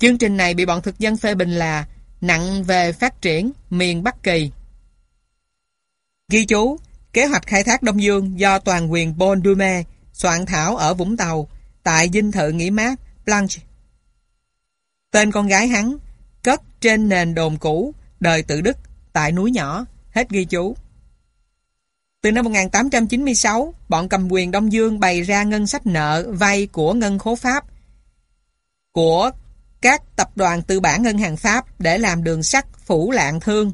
Chương trình này bị bọn thực dân phê bình là nặng về phát triển miền Bắc Kỳ. Ghi chú, kế hoạch khai thác Đông Dương do toàn quyền Bon Dume soạn thảo ở Vũng Tàu tại dinh thự nghỉ mát Blanche. Tên con gái hắn cất trên nền đồn cũ đời tự Đức tại núi nhỏ, hết ghi chú. Từ năm 1896, bọn cầm quyền Đông Dương bày ra ngân sách nợ vay của ngân khố Pháp của các tập đoàn tư bản ngân hàng Pháp để làm đường sắt phủ Lạng Thương,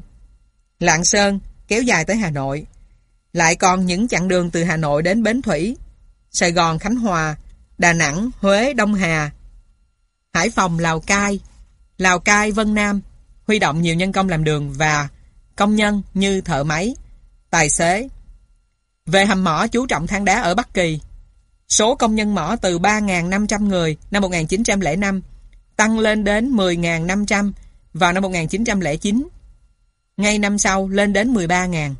Lạng Sơn kéo dài tới Hà Nội. Lại còn những chặng đường từ Hà Nội đến Bến Thủy, Sài Gòn, Khánh Hòa, Đà Nẵng, Huế, Đông Hà, Hải Phòng, Lào Cai, Lào Cai, Vân Nam, huy động nhiều nhân công làm đường và công nhân như thợ máy, tài xế, Về hầm mỏ chú trọng than đá ở Bắc Kỳ, số công nhân mỏ từ 3.500 người năm 1905 tăng lên đến 10.500 vào năm 1909. Ngay năm sau lên đến 13.000.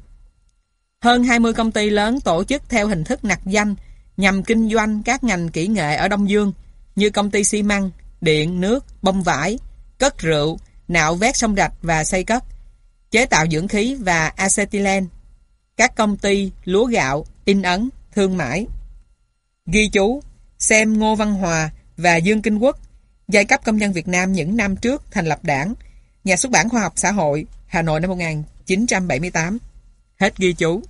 Hơn 20 công ty lớn tổ chức theo hình thức nặc danh nhằm kinh doanh các ngành kỹ nghệ ở Đông Dương như công ty xi măng, điện, nước, bông vải, cất rượu, nạo vét sông rạch và xây cất, chế tạo dưỡng khí và acetylene các công ty lúa gạo, in ấn, thương mại. Ghi chú, xem Ngô Văn Hòa và Dương Kinh Quốc, giai cấp công nhân Việt Nam những năm trước thành lập đảng, nhà xuất bản khoa học xã hội, Hà Nội năm 1978. Hết ghi chú.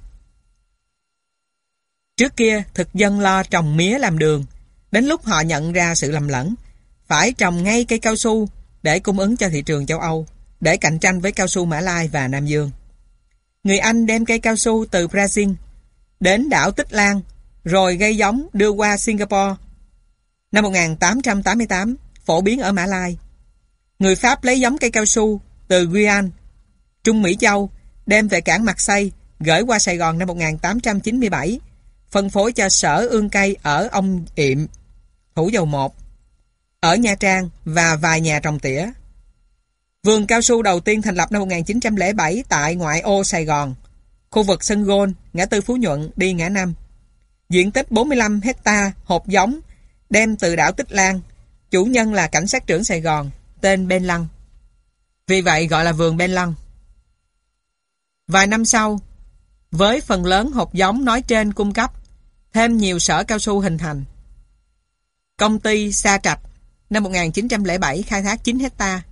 Trước kia, thực dân lo trồng mía làm đường. Đến lúc họ nhận ra sự lầm lẫn, phải trồng ngay cây cao su để cung ứng cho thị trường châu Âu, để cạnh tranh với cao su Mã Lai và Nam Dương. Người Anh đem cây cao su từ Brazil đến đảo Tích Lan, rồi gây giống đưa qua Singapore. Năm 1888, phổ biến ở Mã Lai. Người Pháp lấy giống cây cao su từ Guyane, Trung Mỹ Châu, đem về cảng Mạc Xây gửi qua Sài Gòn năm 1897, phân phối cho sở ương cây ở ông Yệm, Thủ Dầu Một, ở Nha Trang và vài nhà trồng tỉa. Vườn cao su đầu tiên thành lập năm 1907 tại ngoại ô Sài Gòn, khu vực sân gôn, ngã tư Phú Nhuận đi ngã Năm. Diện tích 45 hecta hộp giống đem từ đảo Tích Lan, chủ nhân là cảnh sát trưởng Sài Gòn, tên Ben Lăng. Vì vậy gọi là vườn Ben Lăng. Vài năm sau, với phần lớn hộp giống nói trên cung cấp, thêm nhiều sở cao su hình thành. Công ty Sa Trạch năm 1907 khai thác 9 hecta.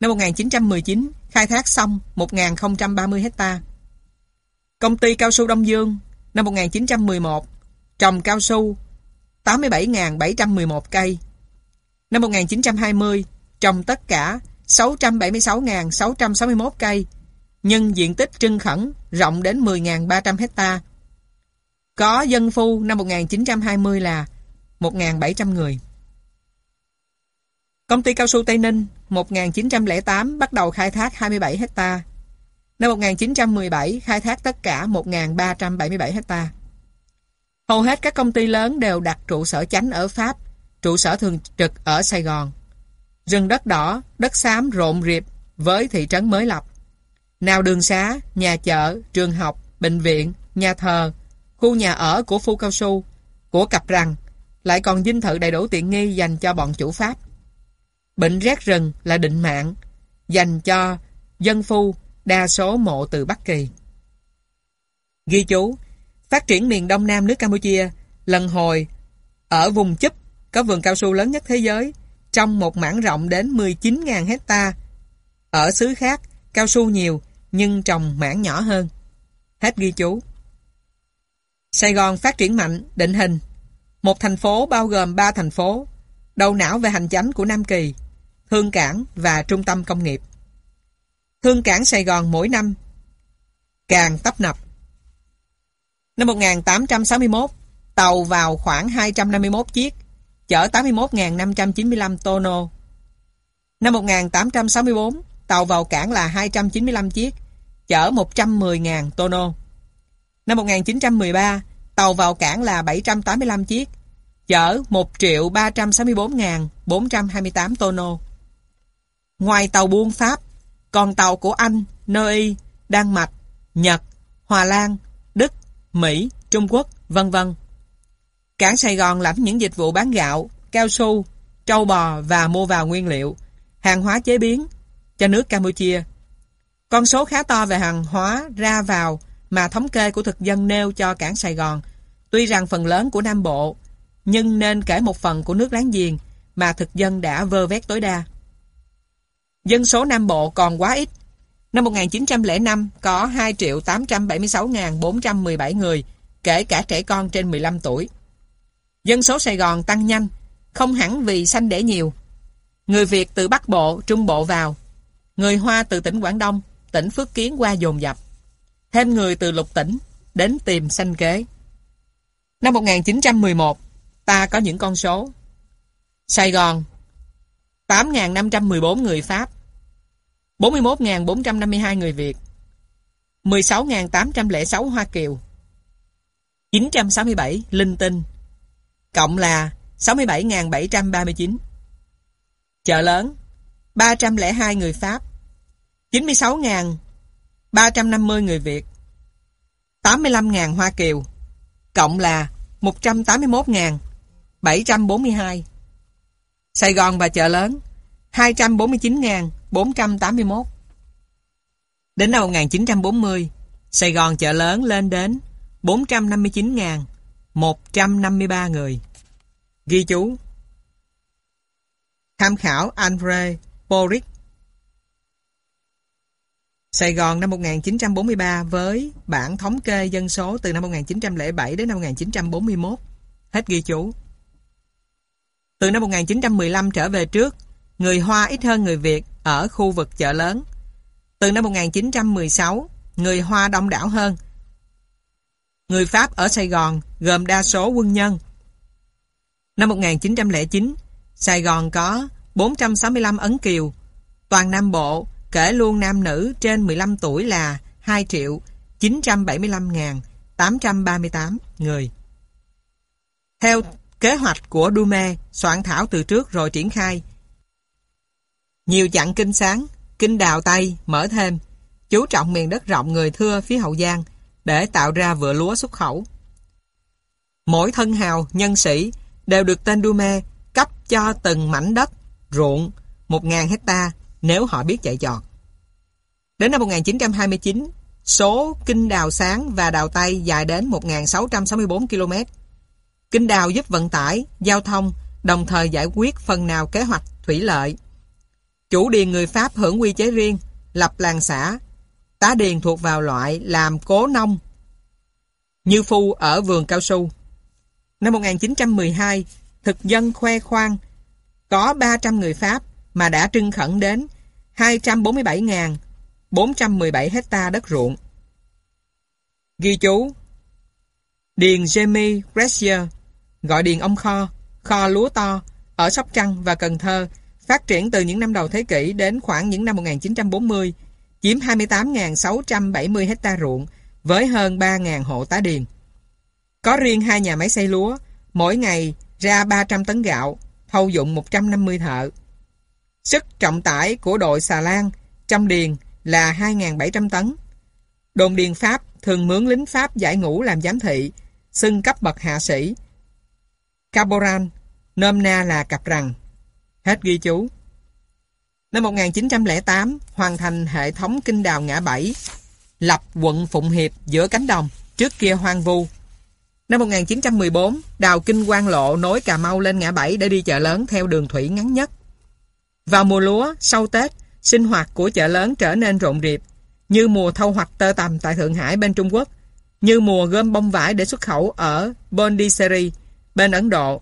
Năm 1919 khai thác xong 1.030 hecta. Công ty cao su Đông Dương, năm 1911 trồng cao su 87.711 cây. Năm 1920 trồng tất cả 676.661 cây, nhưng diện tích trưng khẩn rộng đến 10.300 hecta. Có dân phu năm 1920 là 1.700 người. Công ty cao su Tây Ninh 1908 bắt đầu khai thác 27 hecta. Năm 1917 khai thác tất cả 1.377 hecta. Hầu hết các công ty lớn đều đặt trụ sở chánh ở Pháp, trụ sở thường trực ở Sài Gòn. Rừng đất đỏ, đất xám rộn rịp với thị trấn mới lập. Nào đường xá, nhà chợ, trường học, bệnh viện, nhà thờ, khu nhà ở của phu cao su, của cặp rằng, lại còn dinh thự đầy đủ tiện nghi dành cho bọn chủ Pháp. Bệnh rét rừng là định mạng, dành cho dân phu đa số mộ từ Bắc Kỳ. Ghi chú, phát triển miền Đông Nam nước Campuchia, lần hồi ở vùng Chúp có vườn cao su lớn nhất thế giới, trong một mảng rộng đến 19.000 hecta. Ở xứ khác, cao su nhiều, nhưng trồng mảng nhỏ hơn. Hết ghi chú. Sài Gòn phát triển mạnh, định hình. Một thành phố bao gồm ba thành phố, đầu não về hành chánh của Nam Kỳ, Hương cảng và trung tâm công nghiệp. Hương cảng Sài Gòn mỗi năm càng tấp nập. Năm 1861, tàu vào khoảng 251 chiếc, chở 81.595 tono. Năm 1864, tàu vào cảng là 295 chiếc, chở 110.000 tono. Năm 1913, tàu vào cảng là 785 chiếc, chở 1.364.428 tono. Ngoài tàu buôn Pháp, còn tàu của Anh, Nơi, Đan Mạch, Nhật, Hòa Lan, Đức, Mỹ, Trung Quốc, vân vân. Cảng Sài Gòn lãnh những dịch vụ bán gạo, cao su, trâu bò và mua vào nguyên liệu, hàng hóa chế biến cho nước Campuchia. Con số khá to về hàng hóa ra vào mà thống kê của thực dân nêu cho cảng Sài Gòn, tuy rằng phần lớn của Nam Bộ, nhưng nên kể một phần của nước láng giềng mà thực dân đã vơ vét tối đa. Dân số Nam Bộ còn quá ít. Năm 1905 có 2 triệu 876.417 người, kể cả trẻ con trên 15 tuổi. Dân số Sài Gòn tăng nhanh, không hẳn vì sanh đẻ nhiều. Người Việt từ Bắc Bộ, Trung Bộ vào. Người Hoa từ tỉnh Quảng Đông, tỉnh Phước Kiến qua dồn dập. Thêm người từ lục tỉnh, đến tìm sanh kế. Năm 1911, ta có những con số. Sài Gòn 8.514 người Pháp 41.452 người Việt 16.806 Hoa Kiều 967 linh tinh. Cộng là 67.739. Chợ lớn 302 người Pháp 96.350 người Việt 85.000 Hoa Kiều, Cộng là 181.742 Sài Gòn và chợ lớn 249.000 481 Đến năm 1940 Sài Gòn chợ lớn lên đến 459.153 người Ghi chú Tham khảo Andre Boric Sài Gòn năm 1943 với bản thống kê dân số từ năm 1907 đến năm 1941. Hết ghi chú. Từ năm 1915 trở về trước, người Hoa ít hơn người Việt ở khu vực chợ lớn. Từ năm 1916, người Hoa đông đảo hơn. Người Pháp ở Sài Gòn gồm đa số quân nhân. Năm 1909, Sài Gòn có 465 Ấn Kiều. Toàn Nam Bộ, kể luôn nam nữ trên 15 tuổi là 2 triệu 975.838 người. Theo kế hoạch của Dume soạn thảo từ trước rồi triển khai, nhiều chặng kinh sáng, kinh đào Tây mở thêm, chú trọng miền đất rộng người thưa phía Hậu Giang để tạo ra vựa lúa xuất khẩu. Mỗi thân hào, nhân sĩ đều được tên Dume cấp cho từng mảnh đất, ruộng, 1.000 hecta nếu họ biết chạy trọt. Đến năm 1929, số kinh đào sáng và đào Tây dài đến 1.664 km. Kinh đào giúp vận tải, giao thông, đồng thời giải quyết phần nào kế hoạch thủy lợi. Chủ điền người Pháp hưởng quy chế riêng, lập làng xã. Tá điền thuộc vào loại làm cố nông, như phu ở vườn cao su. Năm 1912, thực dân khoe khoang có 300 người Pháp mà đã trưng khẩn đến 247.417 hecta đất ruộng. Ghi chú Điền Jamie Gressier gọi điền ông Kho, kho lúa to ở Sóc Trăng và Cần Thơ phát triển từ những năm đầu thế kỷ đến khoảng những năm 1940 chiếm 28.670 hecta ruộng với hơn 3.000 hộ tá điền. Có riêng hai nhà máy xây lúa, mỗi ngày ra 300 tấn gạo, thâu dụng 150 thợ. Sức trọng tải của đội xà lan trong điền là 2.700 tấn. Đồn điền Pháp thường mướn lính Pháp giải ngũ làm giám thị, xưng cấp bậc hạ sĩ. Caboran, nôm na là cặp rằng. Hết ghi chú. Năm 1908, hoàn thành hệ thống kinh đào ngã bảy, lập quận Phụng Hiệp giữa cánh đồng, trước kia hoang vu. Năm 1914, đào kinh quan lộ nối Cà Mau lên ngã bảy để đi chợ lớn theo đường thủy ngắn nhất. Vào mùa lúa, sau Tết, sinh hoạt của chợ lớn trở nên rộn rịp, như mùa thâu hoạch tơ tằm tại Thượng Hải bên Trung Quốc, như mùa gom bông vải để xuất khẩu ở Bondiseri bên Ấn Độ.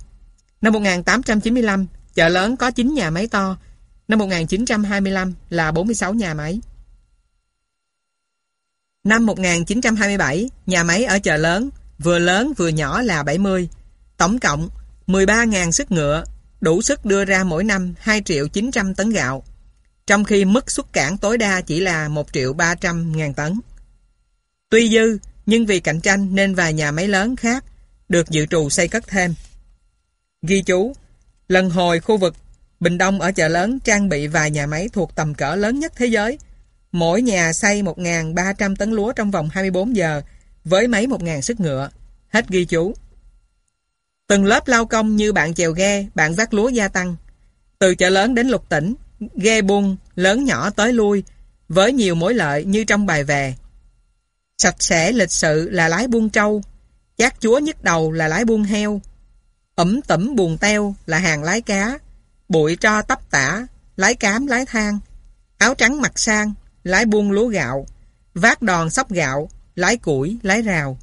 Năm 1895, chợ lớn có 9 nhà máy to, năm 1925 là 46 nhà máy. Năm 1927, nhà máy ở chợ lớn, vừa lớn vừa nhỏ là 70, tổng cộng 13.000 sức ngựa, đủ sức đưa ra mỗi năm 2 triệu 900 tấn gạo, trong khi mức xuất cảng tối đa chỉ là 1 triệu 300 ngàn tấn. Tuy dư, nhưng vì cạnh tranh nên vài nhà máy lớn khác được dự trù xây cất thêm. Ghi chú, lần hồi khu vực Bình Đông ở chợ lớn trang bị vài nhà máy thuộc tầm cỡ lớn nhất thế giới. Mỗi nhà xây 1.300 tấn lúa trong vòng 24 giờ với mấy 1.000 sức ngựa. Hết ghi chú. Từng lớp lao công như bạn chèo ghe, bạn vác lúa gia tăng. Từ chợ lớn đến lục tỉnh, ghe buông lớn nhỏ tới lui, với nhiều mối lợi như trong bài về. Sạch sẽ lịch sự là lái buôn trâu, chát chúa nhức đầu là lái buôn heo, ẩm tẩm buồn teo là hàng lái cá, bụi tro tấp tả, lái cám lái than, áo trắng mặt sang, lái buôn lúa gạo, vác đòn sóc gạo, lái củi, lái rào.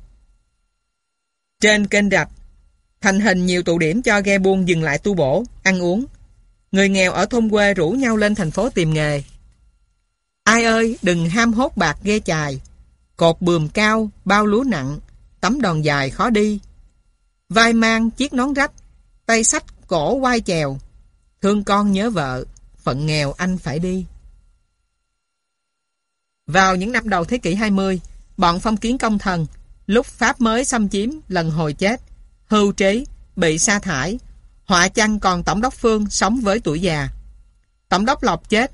Trên kênh rạch, thành hình nhiều tụ điểm cho ghe buôn dừng lại tu bổ, ăn uống. Người nghèo ở thôn quê rủ nhau lên thành phố tìm nghề. Ai ơi, đừng ham hốt bạc ghe chài, cột bườm cao, bao lúa nặng, tấm đòn dài khó đi. Vai mang chiếc nón rách, tay sách cổ quai chèo, thương con nhớ vợ, phận nghèo anh phải đi. Vào những năm đầu thế kỷ 20, bọn phong kiến công thần, lúc Pháp mới xâm chiếm, lần hồi chết, hưu trí, bị sa thải, họa chăng còn Tổng đốc Phương sống với tuổi già. Tổng đốc Lộc chết,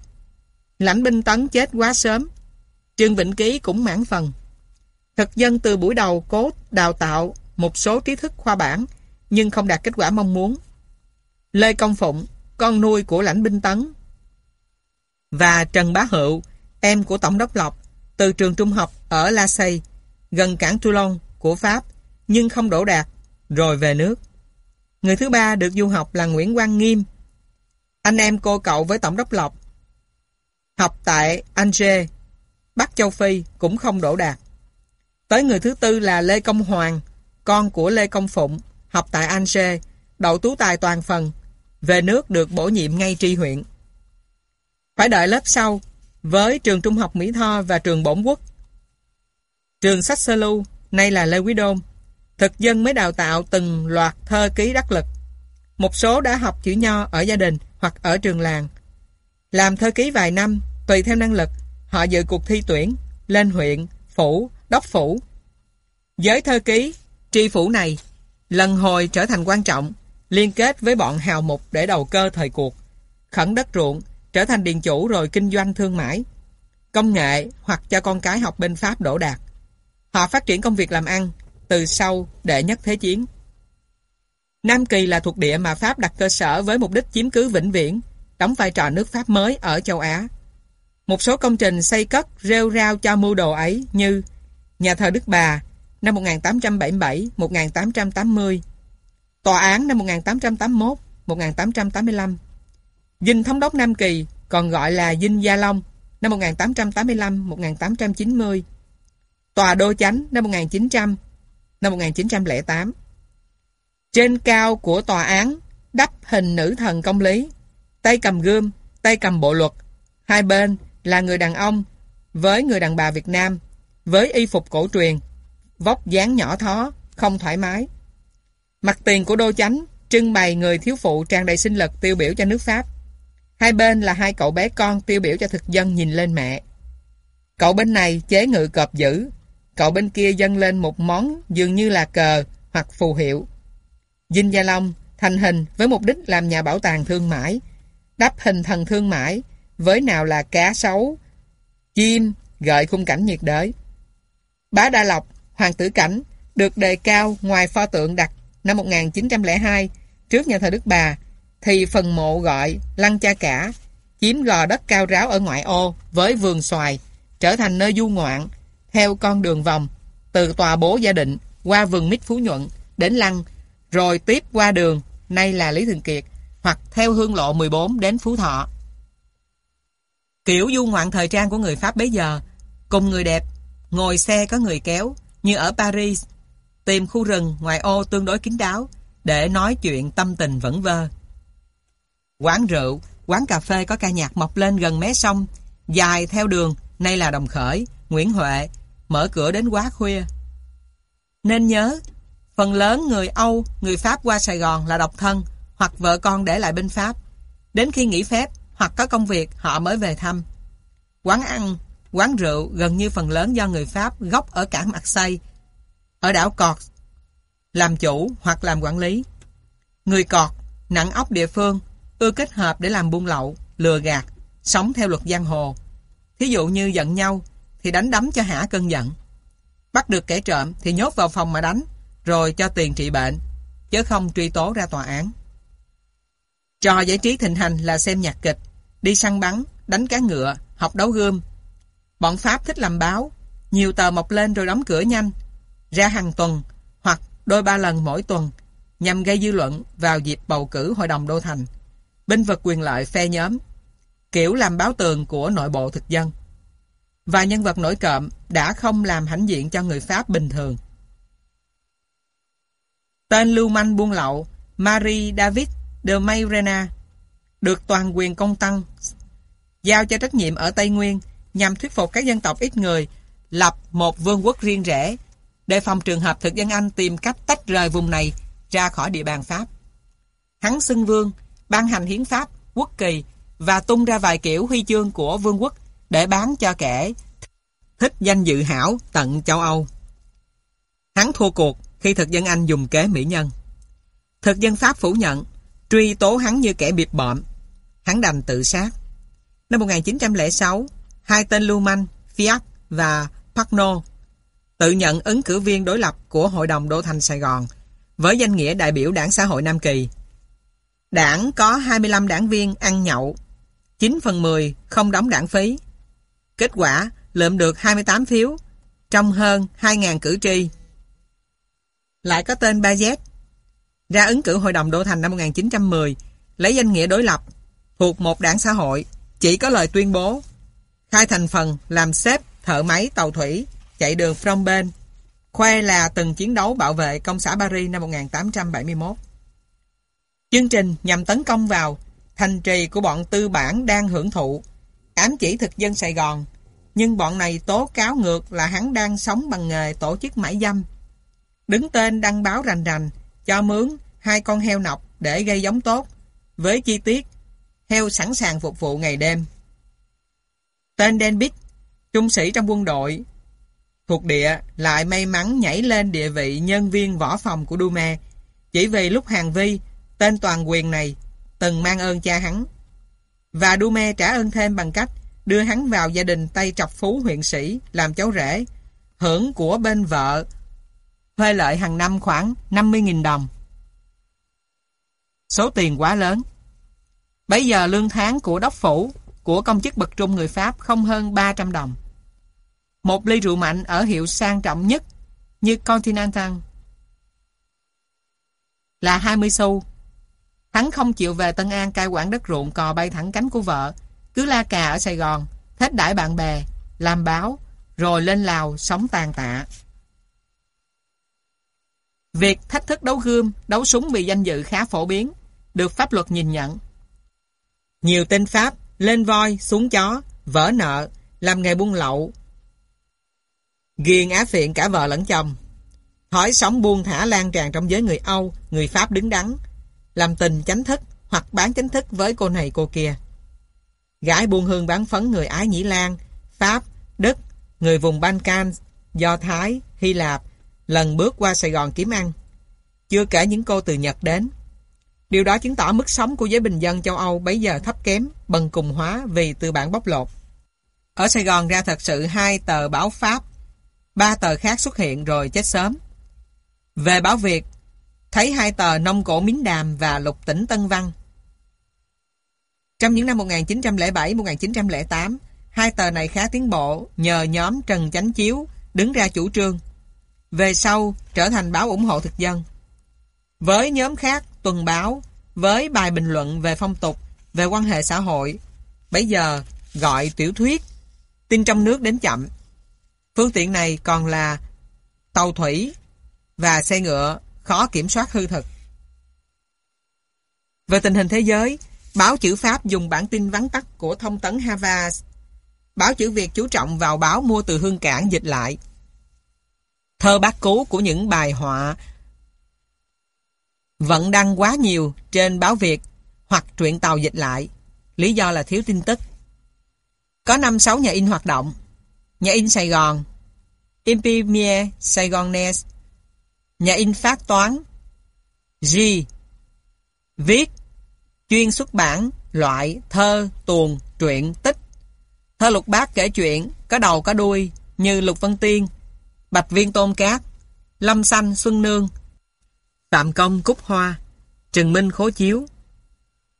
lãnh binh Tấn chết quá sớm, Trương Vĩnh Ký cũng mãn phần. Thực dân từ buổi đầu cố đào tạo một số trí thức khoa bản, nhưng không đạt kết quả mong muốn. Lê Công Phụng, con nuôi của lãnh binh Tấn, và Trần Bá Hữu, em của Tổng đốc Lộc, từ trường trung học ở La Say, gần cảng Toulon của Pháp, nhưng không đổ đạt, rồi về nước. Người thứ ba được du học là Nguyễn Quang Nghiêm, anh em cô cậu với Tổng đốc Lộc. Học tại Angers, Bắc Châu Phi cũng không đổ đạt. Tới người thứ tư là Lê Công Hoàng, con của Lê Công Phụng, học tại Angers, đậu tú tài toàn phần, về nước được bổ nhiệm ngay tri huyện. Phải đợi lớp sau, với trường trung học Mỹ Tho và trường Bổn Quốc. Trường sách sơ lưu, nay là Lê Quý Đôn, thực dân mới đào tạo từng loạt thơ ký đắc lực. Một số đã học chữ nho ở gia đình hoặc ở trường làng. Làm thơ ký vài năm, tùy theo năng lực, họ dự cuộc thi tuyển, lên huyện, phủ, đốc phủ. Giới thơ ký, tri phủ này, lần hồi trở thành quan trọng, liên kết với bọn hào mục để đầu cơ thời cuộc, khẩn đất ruộng, trở thành điền chủ rồi kinh doanh thương mại, công nghệ hoặc cho con cái học bên Pháp đổ đạt. Họ phát triển công việc làm ăn từ sau đệ nhất thế chiến. Nam Kỳ là thuộc địa mà Pháp đặt cơ sở với mục đích chiếm cứ vĩnh viễn, đóng vai trò nước Pháp mới ở châu Á. Một số công trình xây cất rêu rao cho mưu đồ ấy như Nhà thờ Đức Bà năm 1877-1880, Tòa án năm 1881-1885, Dinh Thống đốc Nam Kỳ còn gọi là Dinh Gia Long năm 1885-1890, Tòa Đô Chánh năm 1900, năm 1908. Trên cao của tòa án đắp hình nữ thần công lý, tay cầm gươm, tay cầm bộ luật, hai bên là người đàn ông với người đàn bà Việt Nam, với y phục cổ truyền, vóc dáng nhỏ thó, không thoải mái. Mặt tiền của đô chánh trưng bày người thiếu phụ tràn đầy sinh lực tiêu biểu cho nước Pháp. Hai bên là hai cậu bé con tiêu biểu cho thực dân nhìn lên mẹ. Cậu bên này chế ngự cọp dữ, cậu bên kia dâng lên một món dường như là cờ hoặc phù hiệu. Dinh Gia Long thành hình với mục đích làm nhà bảo tàng thương mại, đắp hình thần thương mại với nào là cá sấu, chim, gợi khung cảnh nhiệt đới. Bá Đa Lộc, Hoàng tử Cảnh, được đề cao ngoài pho tượng đặt năm 1902 trước nhà thờ Đức Bà, thì phần mộ gọi Lăng Cha Cả, chiếm gò đất cao ráo ở ngoại ô với vườn xoài, trở thành nơi du ngoạn, theo con đường vòng, từ tòa bố gia định qua vườn mít Phú Nhuận đến Lăng, rồi tiếp qua đường, nay là Lý Thường Kiệt, hoặc theo hương lộ 14 đến Phú Thọ. Kiểu du ngoạn thời trang của người Pháp bấy giờ, cùng người đẹp, ngồi xe có người kéo, như ở Paris, tìm khu rừng ngoài ô tương đối kín đáo, để nói chuyện tâm tình vẫn vơ. Quán rượu, quán cà phê có ca nhạc mọc lên gần mé sông, dài theo đường, nay là Đồng Khởi, Nguyễn Huệ, mở cửa đến quá khuya. Nên nhớ, phần lớn người Âu, người Pháp qua Sài Gòn là độc thân, hoặc vợ con để lại bên Pháp. Đến khi nghỉ phép, hoặc có công việc, họ mới về thăm. Quán ăn, quán rượu gần như phần lớn do người Pháp gốc ở cảng Marseille, ở đảo Cọt, làm chủ hoặc làm quản lý. Người Cọt, nặng ốc địa phương, ưa kết hợp để làm buôn lậu, lừa gạt, sống theo luật giang hồ. Thí dụ như giận nhau, thì đánh đấm cho hả cơn giận. Bắt được kẻ trộm thì nhốt vào phòng mà đánh, rồi cho tiền trị bệnh, chứ không truy tố ra tòa án. Trò giải trí thịnh hành là xem nhạc kịch, đi săn bắn, đánh cá ngựa, học đấu gươm. Bọn Pháp thích làm báo, nhiều tờ mọc lên rồi đóng cửa nhanh, ra hàng tuần hoặc đôi ba lần mỗi tuần, nhằm gây dư luận vào dịp bầu cử Hội đồng Đô Thành binh vực quyền lợi phe nhóm, kiểu làm báo tường của nội bộ thực dân. Và nhân vật nổi cộm đã không làm hãnh diện cho người Pháp bình thường. Tên lưu manh buôn lậu Marie David de Mayrena được toàn quyền công tăng giao cho trách nhiệm ở Tây Nguyên nhằm thuyết phục các dân tộc ít người lập một vương quốc riêng rẽ để phòng trường hợp thực dân Anh tìm cách tách rời vùng này ra khỏi địa bàn Pháp. Hắn xưng vương ban hành hiến pháp, quốc kỳ và tung ra vài kiểu huy chương của vương quốc để bán cho kẻ thích danh dự hảo tận châu Âu. Hắn thua cuộc khi thực dân Anh dùng kế mỹ nhân. Thực dân Pháp phủ nhận, truy tố hắn như kẻ biệt bợm. Hắn đành tự sát. Năm 1906, hai tên lưu manh, Fiat và Pagno tự nhận ứng cử viên đối lập của Hội đồng Đô thành Sài Gòn với danh nghĩa đại biểu đảng xã hội Nam Kỳ. Đảng có 25 đảng viên ăn nhậu, 9 phần 10 không đóng đảng phí. Kết quả lượm được 28 phiếu trong hơn 2.000 cử tri. Lại có tên Ba ra ứng cử Hội đồng Đô Thành năm 1910 lấy danh nghĩa đối lập thuộc một đảng xã hội chỉ có lời tuyên bố khai thành phần làm xếp thợ máy tàu thủy chạy đường Phnom Penh khoe là từng chiến đấu bảo vệ công xã Paris năm 1871. Chương trình nhằm tấn công vào thành trì của bọn tư bản đang hưởng thụ, ám chỉ thực dân Sài Gòn, nhưng bọn này tố cáo ngược là hắn đang sống bằng nghề tổ chức mãi dâm. Đứng tên đăng báo rành rành, cho mướn hai con heo nọc để gây giống tốt, với chi tiết heo sẵn sàng phục vụ ngày đêm. Tên Denbit, trung sĩ trong quân đội, thuộc địa lại may mắn nhảy lên địa vị nhân viên võ phòng của Duma chỉ vì lúc Hàng Vi, tên toàn quyền này từng mang ơn cha hắn. Và Dume trả ơn thêm bằng cách đưa hắn vào gia đình Tây Trọc Phú huyện sĩ làm cháu rể, hưởng của bên vợ, thuê lợi hàng năm khoảng 50.000 đồng. Số tiền quá lớn. Bây giờ lương tháng của đốc phủ của công chức bậc trung người Pháp không hơn 300 đồng. Một ly rượu mạnh ở hiệu sang trọng nhất như Continental là 20 xu. Hắn không chịu về Tân An cai quản đất ruộng cò bay thẳng cánh của vợ, cứ la cà ở Sài Gòn, thết đãi bạn bè, làm báo, rồi lên Lào sống tàn tạ. Việc thách thức đấu gươm, đấu súng vì danh dự khá phổ biến, được pháp luật nhìn nhận. Nhiều tên Pháp lên voi, xuống chó, vỡ nợ, làm nghề buôn lậu. Ghiền á phiện cả vợ lẫn chồng. Thói sống buông thả lan tràn trong giới người Âu, người Pháp đứng đắn, làm tình chánh thức hoặc bán chánh thức với cô này cô kia. Gái buôn hương bán phấn người Ái Nhĩ Lan, Pháp, Đức, người vùng Balkan, Do Thái, Hy Lạp, lần bước qua Sài Gòn kiếm ăn. Chưa kể những cô từ Nhật đến. Điều đó chứng tỏ mức sống của giới bình dân châu Âu bấy giờ thấp kém, bần cùng hóa vì tư bản bóc lột. Ở Sài Gòn ra thật sự hai tờ báo Pháp, ba tờ khác xuất hiện rồi chết sớm. Về báo Việt, thấy hai tờ Nông Cổ Miến Đàm và Lục Tỉnh Tân Văn. Trong những năm 1907-1908, hai tờ này khá tiến bộ nhờ nhóm Trần Chánh Chiếu đứng ra chủ trương. Về sau trở thành báo ủng hộ thực dân. Với nhóm khác tuần báo với bài bình luận về phong tục, về quan hệ xã hội. Bây giờ gọi tiểu thuyết, tin trong nước đến chậm. Phương tiện này còn là tàu thủy và xe ngựa khó kiểm soát hư thực. Về tình hình thế giới, báo chữ Pháp dùng bản tin vắn tắt của thông tấn Havas. Báo chữ Việt chú trọng vào báo mua từ hương cảng dịch lại. Thơ bác cố của những bài họa vẫn đăng quá nhiều trên báo Việt hoặc truyện tàu dịch lại. Lý do là thiếu tin tức. Có 5-6 nhà in hoạt động. Nhà in Sài Gòn, Imprimie Nes nhà in phát toán, G, viết, chuyên xuất bản, loại, thơ, tuồng, truyện, tích. Thơ lục bát kể chuyện, có đầu có đuôi, như Lục Vân Tiên, Bạch Viên Tôn Cát, Lâm Xanh Xuân Nương, Tạm Công Cúc Hoa, Trần Minh Khố Chiếu.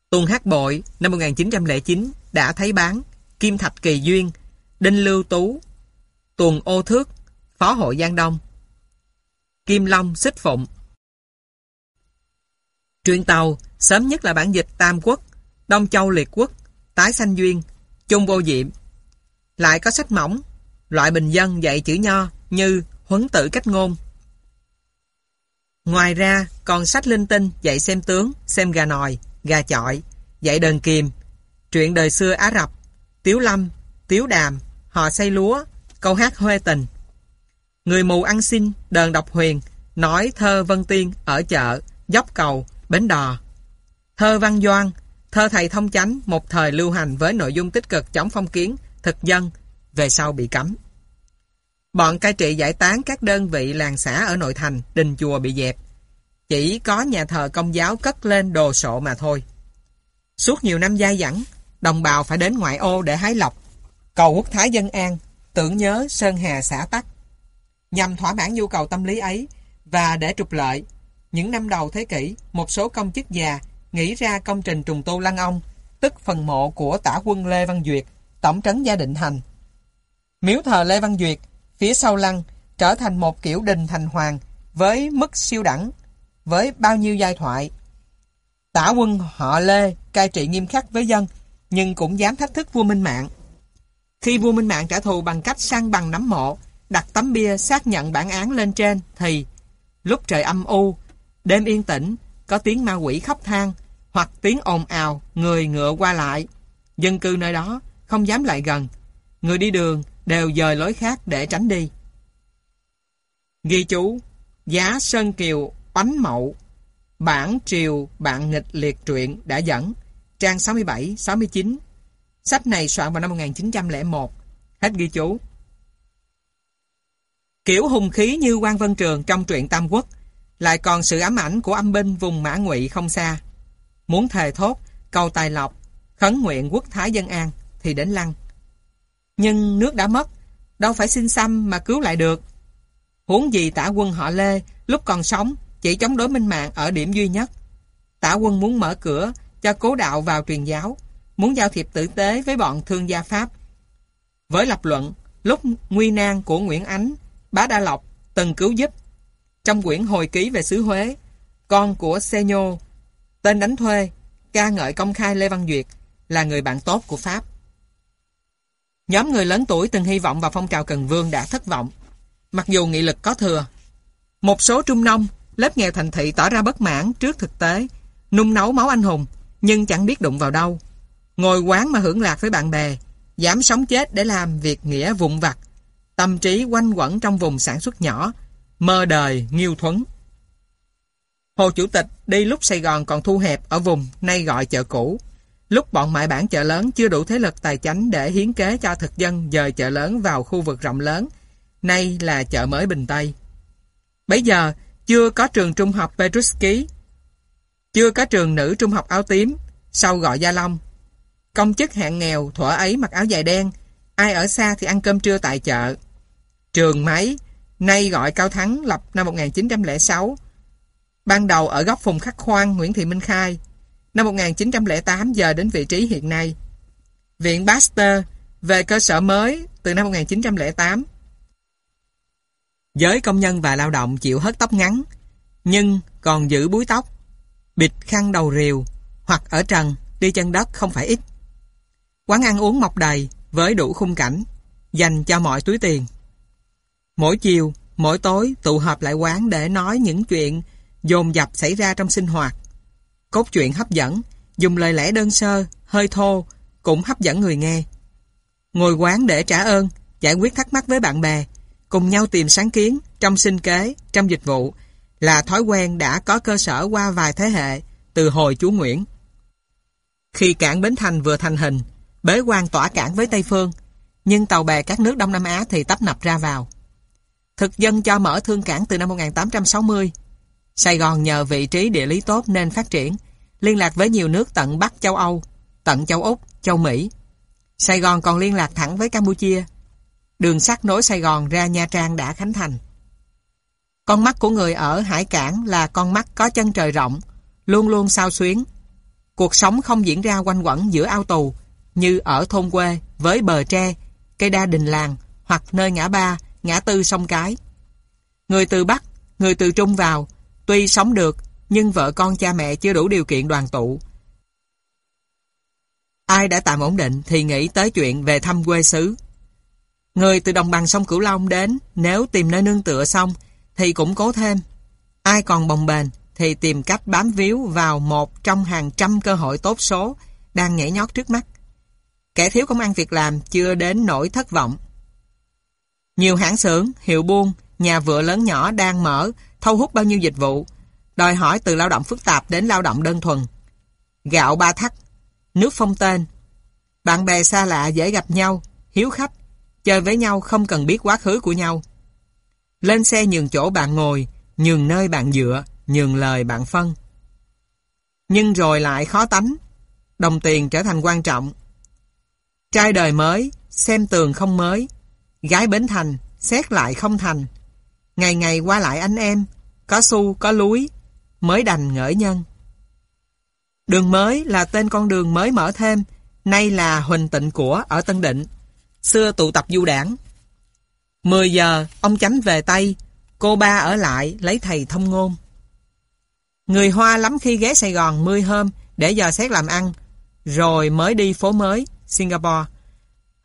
Tuần Hát Bội năm 1909 đã thấy bán Kim Thạch Kỳ Duyên, Đinh Lưu Tú, Tuần Ô Thước, Phó Hội Giang Đông. Kim Long Xích Phụng. Truyện tàu sớm nhất là bản dịch Tam Quốc, Đông Châu Liệt Quốc, Tái Sanh Duyên, Trung Vô Diệm. Lại có sách mỏng, loại bình dân dạy chữ nho như Huấn Tử Cách Ngôn, Ngoài ra, còn sách linh tinh dạy xem tướng, xem gà nòi, gà chọi, dạy đờn kiềm, truyện đời xưa Á Rập, Tiếu Lâm, Tiếu Đàm, Họ xây lúa, câu hát huê tình. Người mù ăn xin, đờn độc huyền, nói thơ Vân Tiên ở chợ, dốc cầu, bến đò. Thơ Văn Doan, thơ thầy thông chánh một thời lưu hành với nội dung tích cực chống phong kiến, thực dân, về sau bị cấm. Bọn cai trị giải tán các đơn vị làng xã ở nội thành, đình chùa bị dẹp. Chỉ có nhà thờ công giáo cất lên đồ sộ mà thôi. Suốt nhiều năm dai dẳng, đồng bào phải đến ngoại ô để hái lọc, cầu quốc thái dân an, tưởng nhớ Sơn Hà xã Tắc. Nhằm thỏa mãn nhu cầu tâm lý ấy và để trục lợi, những năm đầu thế kỷ, một số công chức già nghĩ ra công trình trùng tu Lăng Ông, tức phần mộ của tả quân Lê Văn Duyệt, tổng trấn gia định hành. Miếu thờ Lê Văn Duyệt, phía sau lăng, trở thành một kiểu đình thành hoàng với mức siêu đẳng, với bao nhiêu giai thoại. Tả quân họ Lê cai trị nghiêm khắc với dân, nhưng cũng dám thách thức vua Minh Mạng. Khi vua Minh Mạng trả thù bằng cách sang bằng nắm mộ, đặt tấm bia xác nhận bản án lên trên, thì lúc trời âm u, đêm yên tĩnh, có tiếng ma quỷ khóc than, hoặc tiếng ồn ào, người ngựa qua lại. Dân cư nơi đó không dám lại gần. Người đi đường đều dời lối khác để tránh đi. Ghi chú Giá Sơn Kiều Oánh Mậu Bản Triều Bạn Nghịch Liệt Truyện đã dẫn Trang 67-69 Sách này soạn vào năm 1901 Hết ghi chú Kiểu hùng khí như quan Vân Trường trong truyện Tam Quốc lại còn sự ám ảnh của âm binh vùng Mã Ngụy không xa. Muốn thề thốt, cầu tài lộc, khấn nguyện quốc thái dân an thì đến lăng. Nhưng nước đã mất, đâu phải xin xăm mà cứu lại được. Huống gì tả quân họ Lê lúc còn sống chỉ chống đối minh mạng ở điểm duy nhất. Tả quân muốn mở cửa cho cố đạo vào truyền giáo, muốn giao thiệp tử tế với bọn thương gia Pháp. Với lập luận, lúc nguy nan của Nguyễn Ánh, bá Đa Lộc từng cứu giúp. Trong quyển hồi ký về xứ Huế, con của Xe Nhô, tên đánh thuê, ca ngợi công khai Lê Văn Duyệt là người bạn tốt của Pháp. Nhóm người lớn tuổi từng hy vọng vào phong trào Cần Vương đã thất vọng, mặc dù nghị lực có thừa. Một số trung nông, lớp nghèo thành thị tỏ ra bất mãn trước thực tế, nung nấu máu anh hùng, nhưng chẳng biết đụng vào đâu. Ngồi quán mà hưởng lạc với bạn bè, dám sống chết để làm việc nghĩa vụn vặt, tâm trí quanh quẩn trong vùng sản xuất nhỏ, mơ đời nghiêu thuấn. Hồ Chủ tịch đi lúc Sài Gòn còn thu hẹp ở vùng nay gọi chợ cũ. Lúc bọn mại bản chợ lớn chưa đủ thế lực tài chánh để hiến kế cho thực dân dời chợ lớn vào khu vực rộng lớn, nay là chợ mới Bình Tây. Bây giờ, chưa có trường trung học Petruski, chưa có trường nữ trung học áo tím, sau gọi Gia Long. Công chức hạng nghèo, thuở ấy mặc áo dài đen, ai ở xa thì ăn cơm trưa tại chợ. Trường máy, nay gọi Cao Thắng lập năm 1906, ban đầu ở góc phùng khắc khoan Nguyễn Thị Minh Khai, năm 1908 giờ đến vị trí hiện nay. Viện Pasteur về cơ sở mới từ năm 1908. Giới công nhân và lao động chịu hớt tóc ngắn, nhưng còn giữ búi tóc, bịt khăn đầu rìu, hoặc ở trần, đi chân đất không phải ít. Quán ăn uống mọc đầy, với đủ khung cảnh, dành cho mọi túi tiền. Mỗi chiều, mỗi tối tụ họp lại quán để nói những chuyện dồn dập xảy ra trong sinh hoạt. Cốt truyện hấp dẫn, dùng lời lẽ đơn sơ, hơi thô, cũng hấp dẫn người nghe. Ngồi quán để trả ơn, giải quyết thắc mắc với bạn bè, cùng nhau tìm sáng kiến trong sinh kế, trong dịch vụ, là thói quen đã có cơ sở qua vài thế hệ, từ hồi chú Nguyễn. Khi cảng Bến Thành vừa thành hình, bế quan tỏa cảng với Tây Phương, nhưng tàu bè các nước Đông Nam Á thì tấp nập ra vào. Thực dân cho mở thương cảng từ năm 1860. Sài Gòn nhờ vị trí địa lý tốt nên phát triển, liên lạc với nhiều nước tận Bắc châu Âu, tận châu Úc, châu Mỹ. Sài Gòn còn liên lạc thẳng với Campuchia. Đường sắt nối Sài Gòn ra Nha Trang đã khánh thành. Con mắt của người ở hải cảng là con mắt có chân trời rộng, luôn luôn sao xuyến. Cuộc sống không diễn ra quanh quẩn giữa ao tù, như ở thôn quê với bờ tre, cây đa đình làng hoặc nơi ngã ba, ngã tư sông cái. Người từ Bắc, người từ Trung vào, tuy sống được, nhưng vợ con cha mẹ chưa đủ điều kiện đoàn tụ. Ai đã tạm ổn định thì nghĩ tới chuyện về thăm quê xứ. Người từ đồng bằng sông Cửu Long đến, nếu tìm nơi nương tựa xong, thì cũng cố thêm. Ai còn bồng bềnh thì tìm cách bám víu vào một trong hàng trăm cơ hội tốt số đang nhảy nhót trước mắt. Kẻ thiếu công ăn việc làm chưa đến nỗi thất vọng. Nhiều hãng xưởng, hiệu buôn, nhà vựa lớn nhỏ đang mở, thâu hút bao nhiêu dịch vụ, đòi hỏi từ lao động phức tạp đến lao động đơn thuần. Gạo ba thắt, nước phong tên, bạn bè xa lạ dễ gặp nhau, hiếu khách, chơi với nhau không cần biết quá khứ của nhau. Lên xe nhường chỗ bạn ngồi, nhường nơi bạn dựa, nhường lời bạn phân. Nhưng rồi lại khó tánh, đồng tiền trở thành quan trọng. Trai đời mới, xem tường không mới, gái bến thành, xét lại không thành. Ngày ngày qua lại anh em, có xu có lúi, mới đành ngỡ nhân. Đường mới là tên con đường mới mở thêm, nay là Huỳnh Tịnh Của ở Tân Định. Xưa tụ tập du đảng. 10 giờ, ông Chánh về Tây, cô ba ở lại lấy thầy thông ngôn. Người Hoa lắm khi ghé Sài Gòn 10 hôm để dò xét làm ăn, rồi mới đi phố mới, Singapore,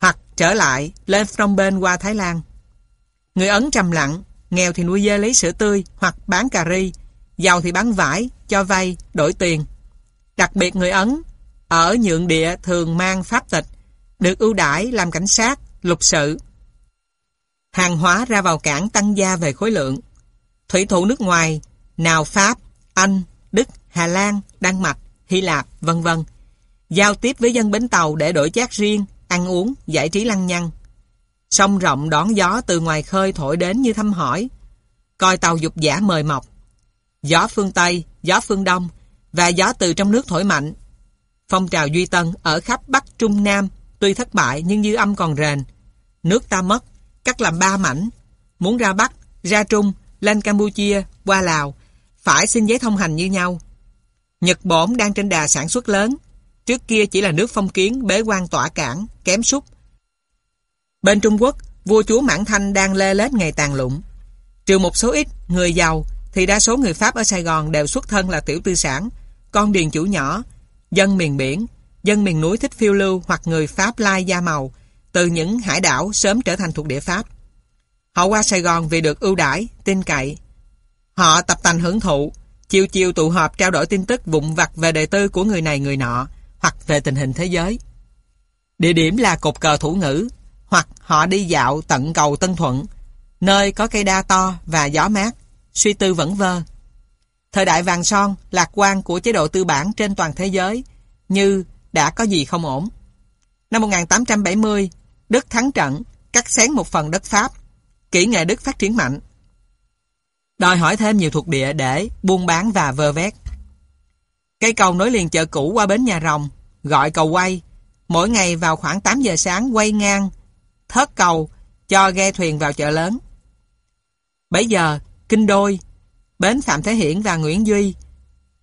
hoặc trở lại lên Phnom Penh qua Thái Lan. Người Ấn trầm lặng, nghèo thì nuôi dê lấy sữa tươi hoặc bán cà ri, giàu thì bán vải, cho vay, đổi tiền. Đặc biệt người Ấn, ở nhượng địa thường mang pháp tịch, được ưu đãi làm cảnh sát, lục sự. Hàng hóa ra vào cảng tăng gia về khối lượng. Thủy thủ nước ngoài, nào Pháp, Anh, Đức, Hà Lan, Đan Mạch, Hy Lạp, vân vân Giao tiếp với dân bến tàu để đổi chát riêng, ăn uống, giải trí lăng nhăng. Sông rộng đón gió từ ngoài khơi thổi đến như thăm hỏi. Coi tàu dục giả mời mọc. Gió phương Tây, gió phương Đông và gió từ trong nước thổi mạnh. Phong trào Duy Tân ở khắp Bắc Trung Nam tuy thất bại nhưng dư âm còn rền. Nước ta mất, cắt làm ba mảnh. Muốn ra Bắc, ra Trung, lên Campuchia, qua Lào, phải xin giấy thông hành như nhau. Nhật Bổn đang trên đà sản xuất lớn. Trước kia chỉ là nước phong kiến bế quan tỏa cảng, kém súc. Bên Trung Quốc, vua chúa Mãn Thanh đang lê lết ngày tàn lụng. Trừ một số ít người giàu thì đa số người Pháp ở Sài Gòn đều xuất thân là tiểu tư sản, con điền chủ nhỏ, dân miền biển, dân miền núi thích phiêu lưu hoặc người Pháp lai da màu, từ những hải đảo sớm trở thành thuộc địa Pháp. Họ qua Sài Gòn vì được ưu đãi, tin cậy. Họ tập tành hưởng thụ, chiều chiều tụ họp trao đổi tin tức vụn vặt về đời tư của người này người nọ, hoặc về tình hình thế giới. Địa điểm là cột cờ thủ ngữ, hoặc họ đi dạo tận cầu Tân Thuận, nơi có cây đa to và gió mát, suy tư vẫn vơ. Thời đại vàng son, lạc quan của chế độ tư bản trên toàn thế giới, như đã có gì không ổn. Năm 1870, Đức thắng trận, cắt xén một phần đất Pháp, kỹ nghệ Đức phát triển mạnh. Đòi hỏi thêm nhiều thuộc địa để buôn bán và vơ vét. Cây cầu nối liền chợ cũ qua bến nhà rồng, gọi cầu quay. Mỗi ngày vào khoảng 8 giờ sáng quay ngang, thớt cầu, cho ghe thuyền vào chợ lớn. Bấy giờ, Kinh Đôi, Bến Phạm Thế Hiển và Nguyễn Duy,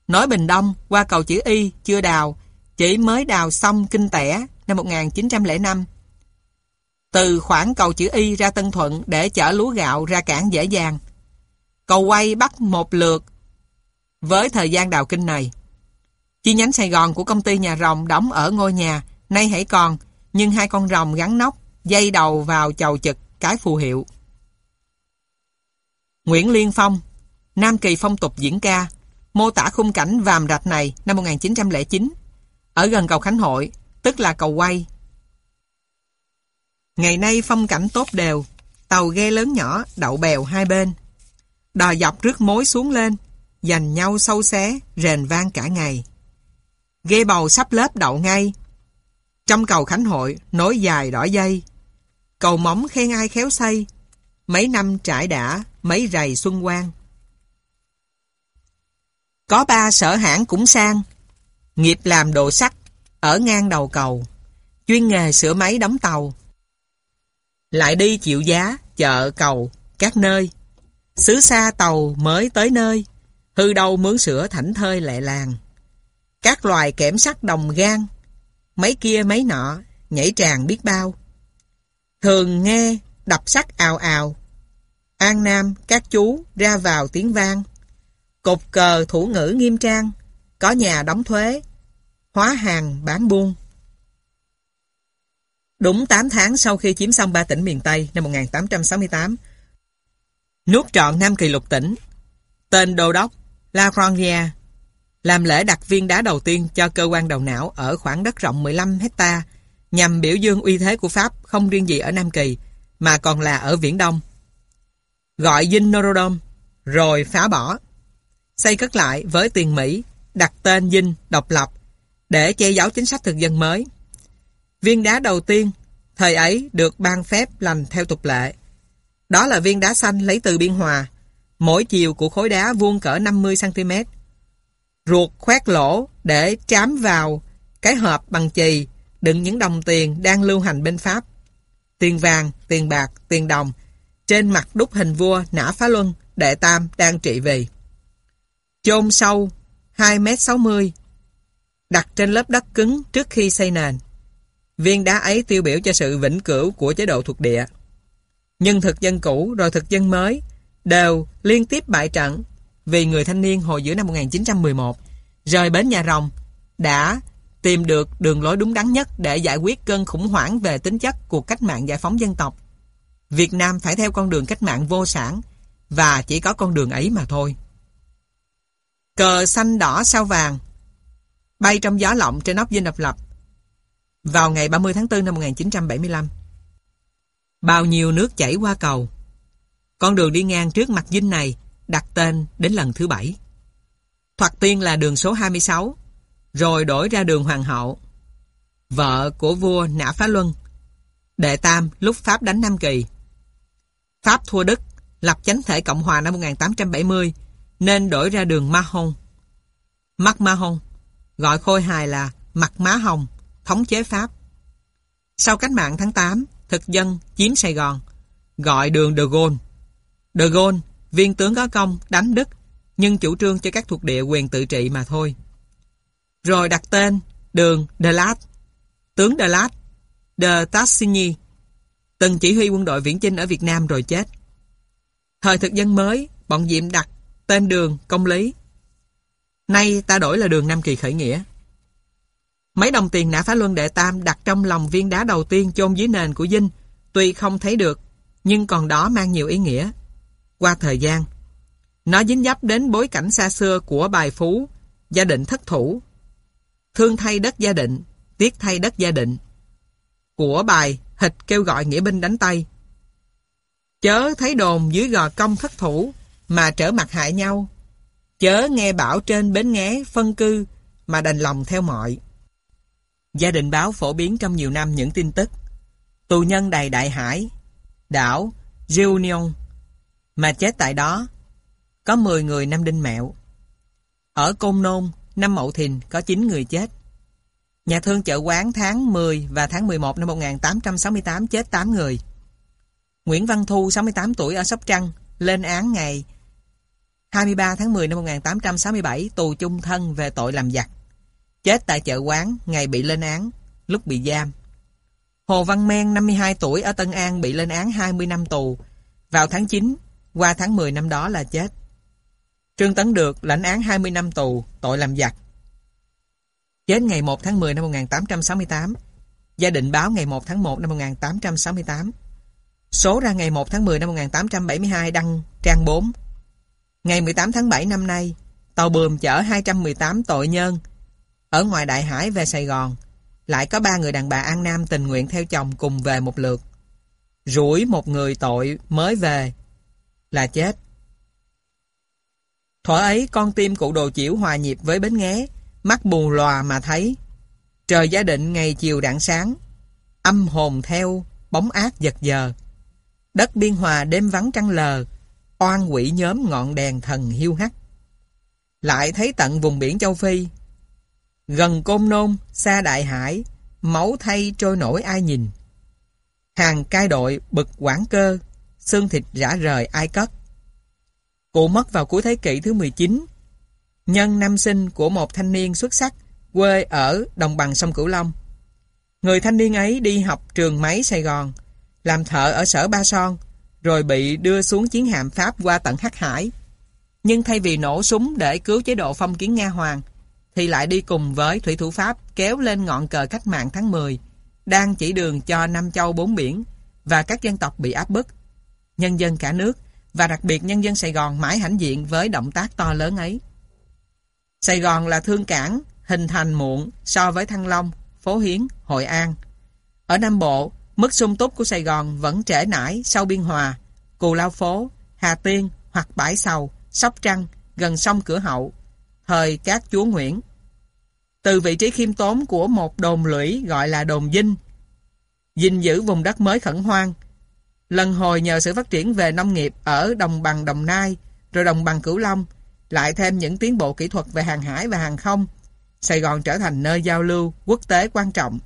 Nói Bình Đông qua cầu chữ Y chưa đào, chỉ mới đào xong Kinh Tẻ năm 1905. Từ khoảng cầu chữ Y ra Tân Thuận để chở lúa gạo ra cảng dễ dàng. Cầu quay bắt một lượt với thời gian đào kinh này. Chi nhánh Sài Gòn của công ty nhà rồng đóng ở ngôi nhà, nay hãy còn, nhưng hai con rồng gắn nóc, dây đầu vào chầu chực, cái phù hiệu. Nguyễn Liên Phong, Nam Kỳ phong tục diễn ca, mô tả khung cảnh vàm rạch này năm 1909, ở gần cầu Khánh Hội, tức là cầu quay. Ngày nay phong cảnh tốt đều, tàu ghe lớn nhỏ đậu bèo hai bên. Đò dọc rước mối xuống lên, giành nhau sâu xé, rền vang cả ngày. Ghe bầu sắp lớp đậu ngay. Trong cầu Khánh Hội, nối dài đỏ dây. Cầu móng khen ai khéo xây. Mấy năm trải đã, mấy rầy xuân quang. Có ba sở hãng cũng sang. Nghiệp làm đồ sắt, ở ngang đầu cầu. Chuyên nghề sửa máy đóng tàu. Lại đi chịu giá, chợ, cầu, các nơi. Xứ xa tàu mới tới nơi. Hư đâu mướn sửa thảnh thơi lệ làng. Các loài kẽm sắt đồng gan, mấy kia mấy nọ, nhảy tràn biết bao. Thường nghe, đập sắt ào ào. An Nam, các chú, ra vào tiếng vang. Cột cờ thủ ngữ nghiêm trang, có nhà đóng thuế, hóa hàng bán buôn. Đúng 8 tháng sau khi chiếm xong ba tỉnh miền Tây năm 1868, nuốt trọn Nam Kỳ lục tỉnh, tên đô đốc La Grandier làm lễ đặt viên đá đầu tiên cho cơ quan đầu não ở khoảng đất rộng 15 hecta nhằm biểu dương uy thế của Pháp không riêng gì ở Nam Kỳ, mà còn là ở Viễn Đông. Gọi dinh Norodom, rồi phá bỏ. Xây cất lại với tiền Mỹ, đặt tên dinh độc lập để che giấu chính sách thực dân mới. Viên đá đầu tiên, Thời ấy được ban phép lành theo tục lệ. Đó là viên đá xanh lấy từ Biên Hòa. Mỗi chiều của khối đá vuông cỡ 50cm. Ruột khoét lỗ để chám vào cái hộp bằng chì đựng những đồng tiền đang lưu hành bên Pháp. Tiền vàng, tiền bạc, tiền đồng. Trên mặt đúc hình vua nã phá luân, đệ tam đang trị vì. Chôn sâu 2m60 đặt trên lớp đất cứng trước khi xây nền. Viên đá ấy tiêu biểu cho sự vĩnh cửu của chế độ thuộc địa. Nhưng thực dân cũ rồi thực dân mới đều liên tiếp bại trận vì người thanh niên hồi giữa năm 1911 rời bến nhà rồng, đã tìm được đường lối đúng đắn nhất để giải quyết cơn khủng hoảng về tính chất cuộc cách mạng giải phóng dân tộc. Việt Nam phải theo con đường cách mạng vô sản, và chỉ có con đường ấy mà thôi. Cờ xanh đỏ sao vàng, bay trong gió lộng trên ốc dinh độc lập vào ngày 30 tháng 4 năm 1975. Bao nhiêu nước chảy qua cầu. Con đường đi ngang trước mặt dinh này đặt tên đến lần thứ bảy. Thoạt tiên là đường số 26, rồi đổi ra đường Hoàng hậu. Vợ của vua Nã Phá Luân, đệ tam lúc Pháp đánh Nam Kỳ. Pháp thua Đức, lập chánh thể Cộng hòa năm 1870, nên đổi ra đường Ma Hồng. Mắt Ma Hồng, gọi khôi hài là Mặt Má Hồng, thống chế Pháp. Sau cách mạng tháng 8, thực dân chiếm Sài Gòn, gọi đường De Gaulle. De Gaulle, viên tướng có công, đánh Đức, nhưng chủ trương cho các thuộc địa quyền tự trị mà thôi. Rồi đặt tên đường De Lat, tướng De Lat, De Tassigny, từng chỉ huy quân đội viễn chinh ở Việt Nam rồi chết. Thời thực dân mới, bọn Diệm đặt tên đường Công Lý. Nay ta đổi là đường Nam Kỳ khởi nghĩa. Mấy đồng tiền nã phá luân đệ tam đặt trong lòng viên đá đầu tiên chôn dưới nền của dinh, tuy không thấy được, nhưng còn đó mang nhiều ý nghĩa. Qua thời gian, nó dính dấp đến bối cảnh xa xưa của bài phú, gia định thất thủ. Thương thay đất gia định, tiếc thay đất gia định. Của bài hịch kêu gọi nghĩa binh đánh Tây. Chớ thấy đồn dưới gò công thất thủ mà trở mặt hại nhau. Chớ nghe bảo trên bến nghé phân cư mà đành lòng theo mọi. Gia đình báo phổ biến trong nhiều năm những tin tức. Tù nhân đầy đại hải, đảo Reunion, mà chết tại đó, có 10 người năm đinh mẹo. Ở Côn Nôn, năm Mậu Thìn có 9 người chết. Nhà thương chợ quán tháng 10 và tháng 11 năm 1868 chết 8 người. Nguyễn Văn Thu, 68 tuổi ở Sóc Trăng, lên án ngày 23 tháng 10 năm 1867 tù chung thân về tội làm giặc. Chết tại chợ quán, ngày bị lên án, lúc bị giam. Hồ Văn Men, 52 tuổi ở Tân An bị lên án 20 năm tù. Vào tháng 9, qua tháng 10 năm đó là chết. Trương Tấn Được lãnh án 20 năm tù, tội làm giặc. Chết ngày 1 tháng 10 năm 1868. Gia đình báo ngày 1 tháng 1 năm 1868. Số ra ngày 1 tháng 10 năm 1872 đăng trang 4. Ngày 18 tháng 7 năm nay, tàu bườm chở 218 tội nhân ở ngoài Đại Hải về Sài Gòn, lại có ba người đàn bà An Nam tình nguyện theo chồng cùng về một lượt. Rủi một người tội mới về là chết. Thỏa ấy con tim cụ đồ chiểu hòa nhịp với bến nghé, mắt bù lòa mà thấy. Trời gia định ngày chiều đạn sáng, âm hồn theo, bóng ác giật giờ. Đất biên hòa đêm vắng trăng lờ, oan quỷ nhóm ngọn đèn thần hiu hắt. Lại thấy tận vùng biển châu Phi, Gần Côn Nôn, xa Đại Hải, máu thay trôi nổi ai nhìn. Hàng cai đội bực quảng cơ, xương thịt rã rời ai cất. Cụ mất vào cuối thế kỷ thứ 19, nhân năm sinh của một thanh niên xuất sắc quê ở đồng bằng sông Cửu Long. Người thanh niên ấy đi học trường máy Sài Gòn, làm thợ ở sở Ba Son, rồi bị đưa xuống chiến hạm Pháp qua tận Hắc Hải. Nhưng thay vì nổ súng để cứu chế độ phong kiến Nga Hoàng, thì lại đi cùng với thủy thủ Pháp kéo lên ngọn cờ cách mạng tháng 10, đang chỉ đường cho năm châu bốn biển và các dân tộc bị áp bức. Nhân dân cả nước và đặc biệt nhân dân Sài Gòn mãi hãnh diện với động tác to lớn ấy. Sài Gòn là thương cảng, hình thành muộn so với Thăng Long, Phố Hiến, Hội An. Ở Nam Bộ, mức sung túc của Sài Gòn vẫn trễ nải sau Biên Hòa, Cù Lao Phố, Hà Tiên hoặc Bãi Sầu, Sóc Trăng, gần sông Cửa Hậu, thời các chúa Nguyễn. Từ vị trí khiêm tốn của một đồn lũy gọi là đồn dinh, gìn giữ vùng đất mới khẩn hoang. Lần hồi nhờ sự phát triển về nông nghiệp ở đồng bằng Đồng Nai, rồi đồng bằng Cửu Long, lại thêm những tiến bộ kỹ thuật về hàng hải và hàng không, Sài Gòn trở thành nơi giao lưu quốc tế quan trọng,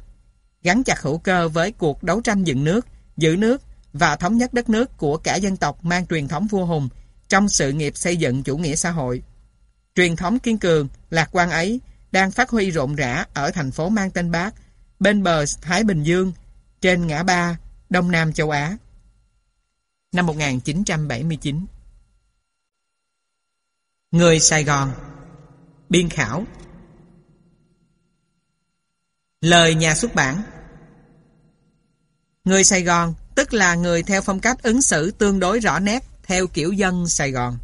gắn chặt hữu cơ với cuộc đấu tranh dựng nước, giữ nước và thống nhất đất nước của cả dân tộc mang truyền thống vua hùng trong sự nghiệp xây dựng chủ nghĩa xã hội. Truyền thống kiên cường, lạc quan ấy đang phát huy rộn rã ở thành phố mang tên Bác, bên bờ Thái Bình Dương, trên ngã ba, Đông Nam châu Á. Năm 1979 Người Sài Gòn Biên khảo Lời nhà xuất bản Người Sài Gòn tức là người theo phong cách ứng xử tương đối rõ nét theo kiểu dân Sài Gòn.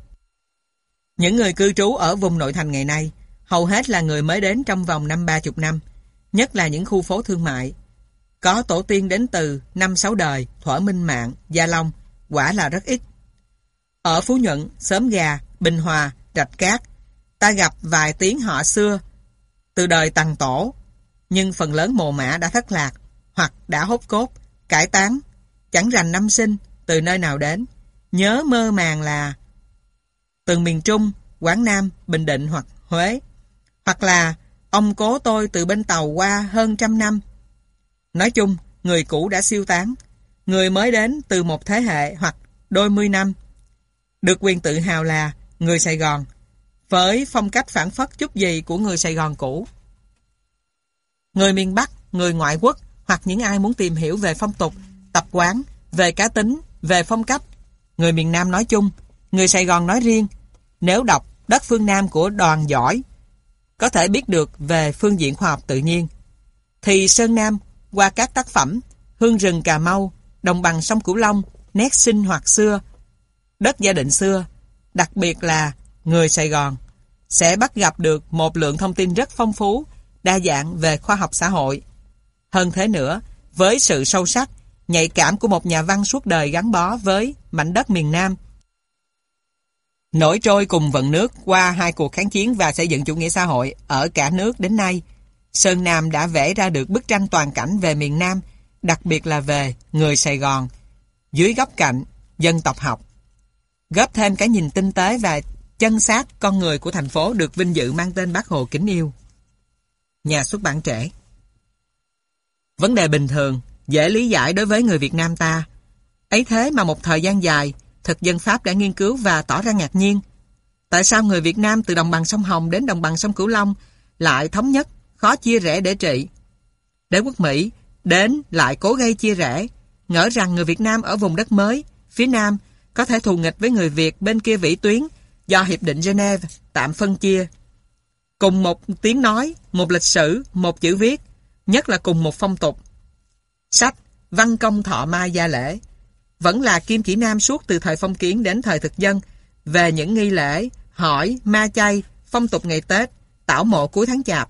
Những người cư trú ở vùng nội thành ngày nay hầu hết là người mới đến trong vòng năm ba chục năm, nhất là những khu phố thương mại. Có tổ tiên đến từ năm sáu đời, Thỏa Minh Mạng, Gia Long, quả là rất ít. Ở Phú Nhuận, sớm Gà, Bình Hòa, Rạch Cát, ta gặp vài tiếng họ xưa từ đời tầng Tổ, nhưng phần lớn mồ mã đã thất lạc hoặc đã hốt cốt, cải tán, chẳng rành năm sinh từ nơi nào đến. Nhớ mơ màng là từ miền Trung, Quảng Nam, Bình Định hoặc Huế. Hoặc là ông cố tôi từ bên tàu qua hơn trăm năm. Nói chung, người cũ đã siêu tán. Người mới đến từ một thế hệ hoặc đôi mươi năm. Được quyền tự hào là người Sài Gòn, với phong cách phản phất chút gì của người Sài Gòn cũ. Người miền Bắc, người ngoại quốc hoặc những ai muốn tìm hiểu về phong tục, tập quán, về cá tính, về phong cách, người miền Nam nói chung, người Sài Gòn nói riêng, nếu đọc Đất phương Nam của đoàn giỏi, có thể biết được về phương diện khoa học tự nhiên, thì Sơn Nam qua các tác phẩm Hương rừng Cà Mau, Đồng bằng sông Cửu Long, Nét sinh hoạt xưa, Đất gia đình xưa, đặc biệt là người Sài Gòn, sẽ bắt gặp được một lượng thông tin rất phong phú, đa dạng về khoa học xã hội. Hơn thế nữa, với sự sâu sắc, nhạy cảm của một nhà văn suốt đời gắn bó với mảnh đất miền Nam, Nổi trôi cùng vận nước qua hai cuộc kháng chiến và xây dựng chủ nghĩa xã hội ở cả nước đến nay, Sơn Nam đã vẽ ra được bức tranh toàn cảnh về miền Nam, đặc biệt là về người Sài Gòn, dưới góc cạnh dân tộc học. Góp thêm cái nhìn tinh tế và chân xác con người của thành phố được vinh dự mang tên Bác Hồ kính yêu. Nhà xuất bản trẻ Vấn đề bình thường, dễ lý giải đối với người Việt Nam ta. Ấy thế mà một thời gian dài, thực dân Pháp đã nghiên cứu và tỏ ra ngạc nhiên. Tại sao người Việt Nam từ đồng bằng sông Hồng đến đồng bằng sông Cửu Long lại thống nhất, khó chia rẽ để trị? Đế quốc Mỹ đến lại cố gây chia rẽ, ngỡ rằng người Việt Nam ở vùng đất mới, phía Nam, có thể thù nghịch với người Việt bên kia vĩ tuyến do Hiệp định Geneva tạm phân chia. Cùng một tiếng nói, một lịch sử, một chữ viết, nhất là cùng một phong tục. Sách Văn công thọ mai gia lễ vẫn là kim chỉ nam suốt từ thời phong kiến đến thời thực dân về những nghi lễ, hỏi, ma chay, phong tục ngày Tết, tảo mộ cuối tháng chạp.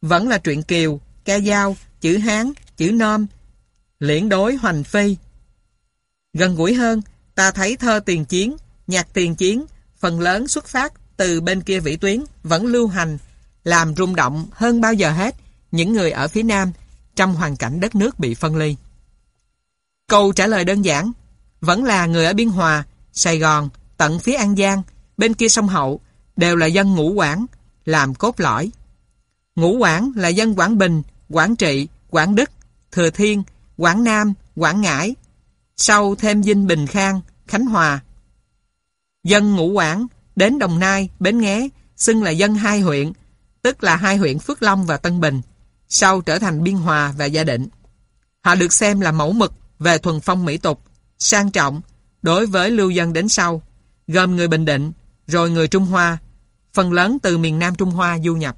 Vẫn là truyện kiều, ca dao, chữ Hán, chữ nom, liễn đối hoành phi. Gần gũi hơn, ta thấy thơ tiền chiến, nhạc tiền chiến, phần lớn xuất phát từ bên kia vĩ tuyến, vẫn lưu hành, làm rung động hơn bao giờ hết những người ở phía Nam trong hoàn cảnh đất nước bị phân ly. Câu trả lời đơn giản, vẫn là người ở Biên Hòa, Sài Gòn, tận phía An Giang, bên kia sông Hậu, đều là dân ngũ Quảng, làm cốt lõi. Ngũ Quảng là dân Quảng Bình, Quảng Trị, Quảng Đức, Thừa Thiên, Quảng Nam, Quảng Ngãi, sau thêm Vinh Bình Khang, Khánh Hòa. Dân ngũ Quảng đến Đồng Nai, Bến Nghé, xưng là dân hai huyện, tức là hai huyện Phước Long và Tân Bình, sau trở thành Biên Hòa và Gia Định. Họ được xem là mẫu mực về thuần phong mỹ tục, sang trọng đối với lưu dân đến sau, gồm người Bình Định, rồi người Trung Hoa, phần lớn từ miền Nam Trung Hoa du nhập.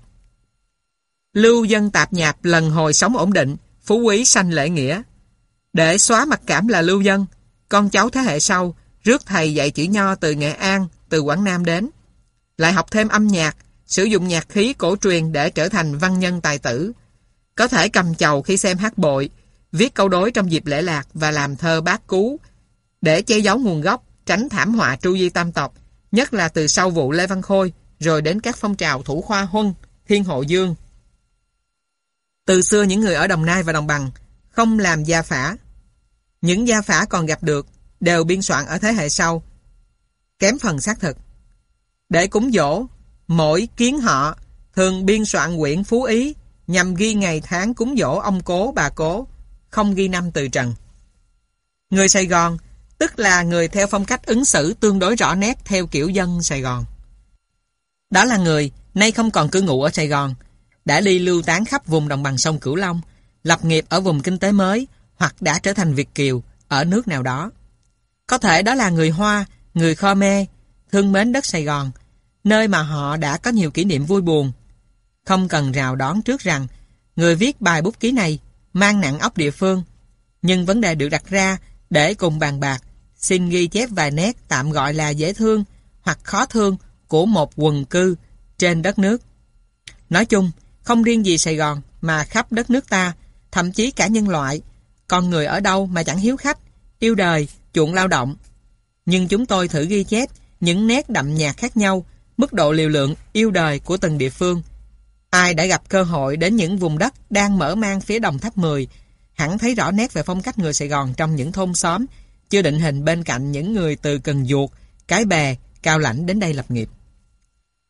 Lưu dân tạp nhạp lần hồi sống ổn định, phú quý sanh lễ nghĩa. Để xóa mặc cảm là lưu dân, con cháu thế hệ sau rước thầy dạy chữ nho từ Nghệ An, từ Quảng Nam đến. Lại học thêm âm nhạc, sử dụng nhạc khí cổ truyền để trở thành văn nhân tài tử. Có thể cầm chầu khi xem hát bội, viết câu đối trong dịp lễ lạc và làm thơ bát cú để che giấu nguồn gốc, tránh thảm họa tru di tam tộc, nhất là từ sau vụ Lê Văn Khôi rồi đến các phong trào thủ khoa huân, thiên hộ dương. Từ xưa những người ở Đồng Nai và Đồng Bằng không làm gia phả. Những gia phả còn gặp được đều biên soạn ở thế hệ sau, kém phần xác thực. Để cúng dỗ, mỗi kiến họ thường biên soạn quyển phú ý nhằm ghi ngày tháng cúng dỗ ông cố bà cố, không ghi năm từ trần. Người Sài Gòn, tức là người theo phong cách ứng xử tương đối rõ nét theo kiểu dân Sài Gòn. Đó là người nay không còn cư ngụ ở Sài Gòn, đã đi lưu tán khắp vùng đồng bằng sông Cửu Long, lập nghiệp ở vùng kinh tế mới hoặc đã trở thành Việt Kiều ở nước nào đó. Có thể đó là người Hoa, người Khmer, thương mến đất Sài Gòn, nơi mà họ đã có nhiều kỷ niệm vui buồn. Không cần rào đón trước rằng người viết bài bút ký này mang nặng óc địa phương, nhưng vấn đề được đặt ra để cùng bàn bạc, xin ghi chép vài nét tạm gọi là dễ thương hoặc khó thương của một quần cư trên đất nước. Nói chung, không riêng gì Sài Gòn mà khắp đất nước ta, thậm chí cả nhân loại, con người ở đâu mà chẳng hiếu khách, yêu đời, chuộng lao động. Nhưng chúng tôi thử ghi chép những nét đậm nhạt khác nhau, mức độ liều lượng yêu đời của từng địa phương. Ai đã gặp cơ hội đến những vùng đất đang mở mang phía đồng tháp 10, hẳn thấy rõ nét về phong cách người Sài Gòn trong những thôn xóm, chưa định hình bên cạnh những người từ Cần Duột, Cái Bè, Cao Lãnh đến đây lập nghiệp.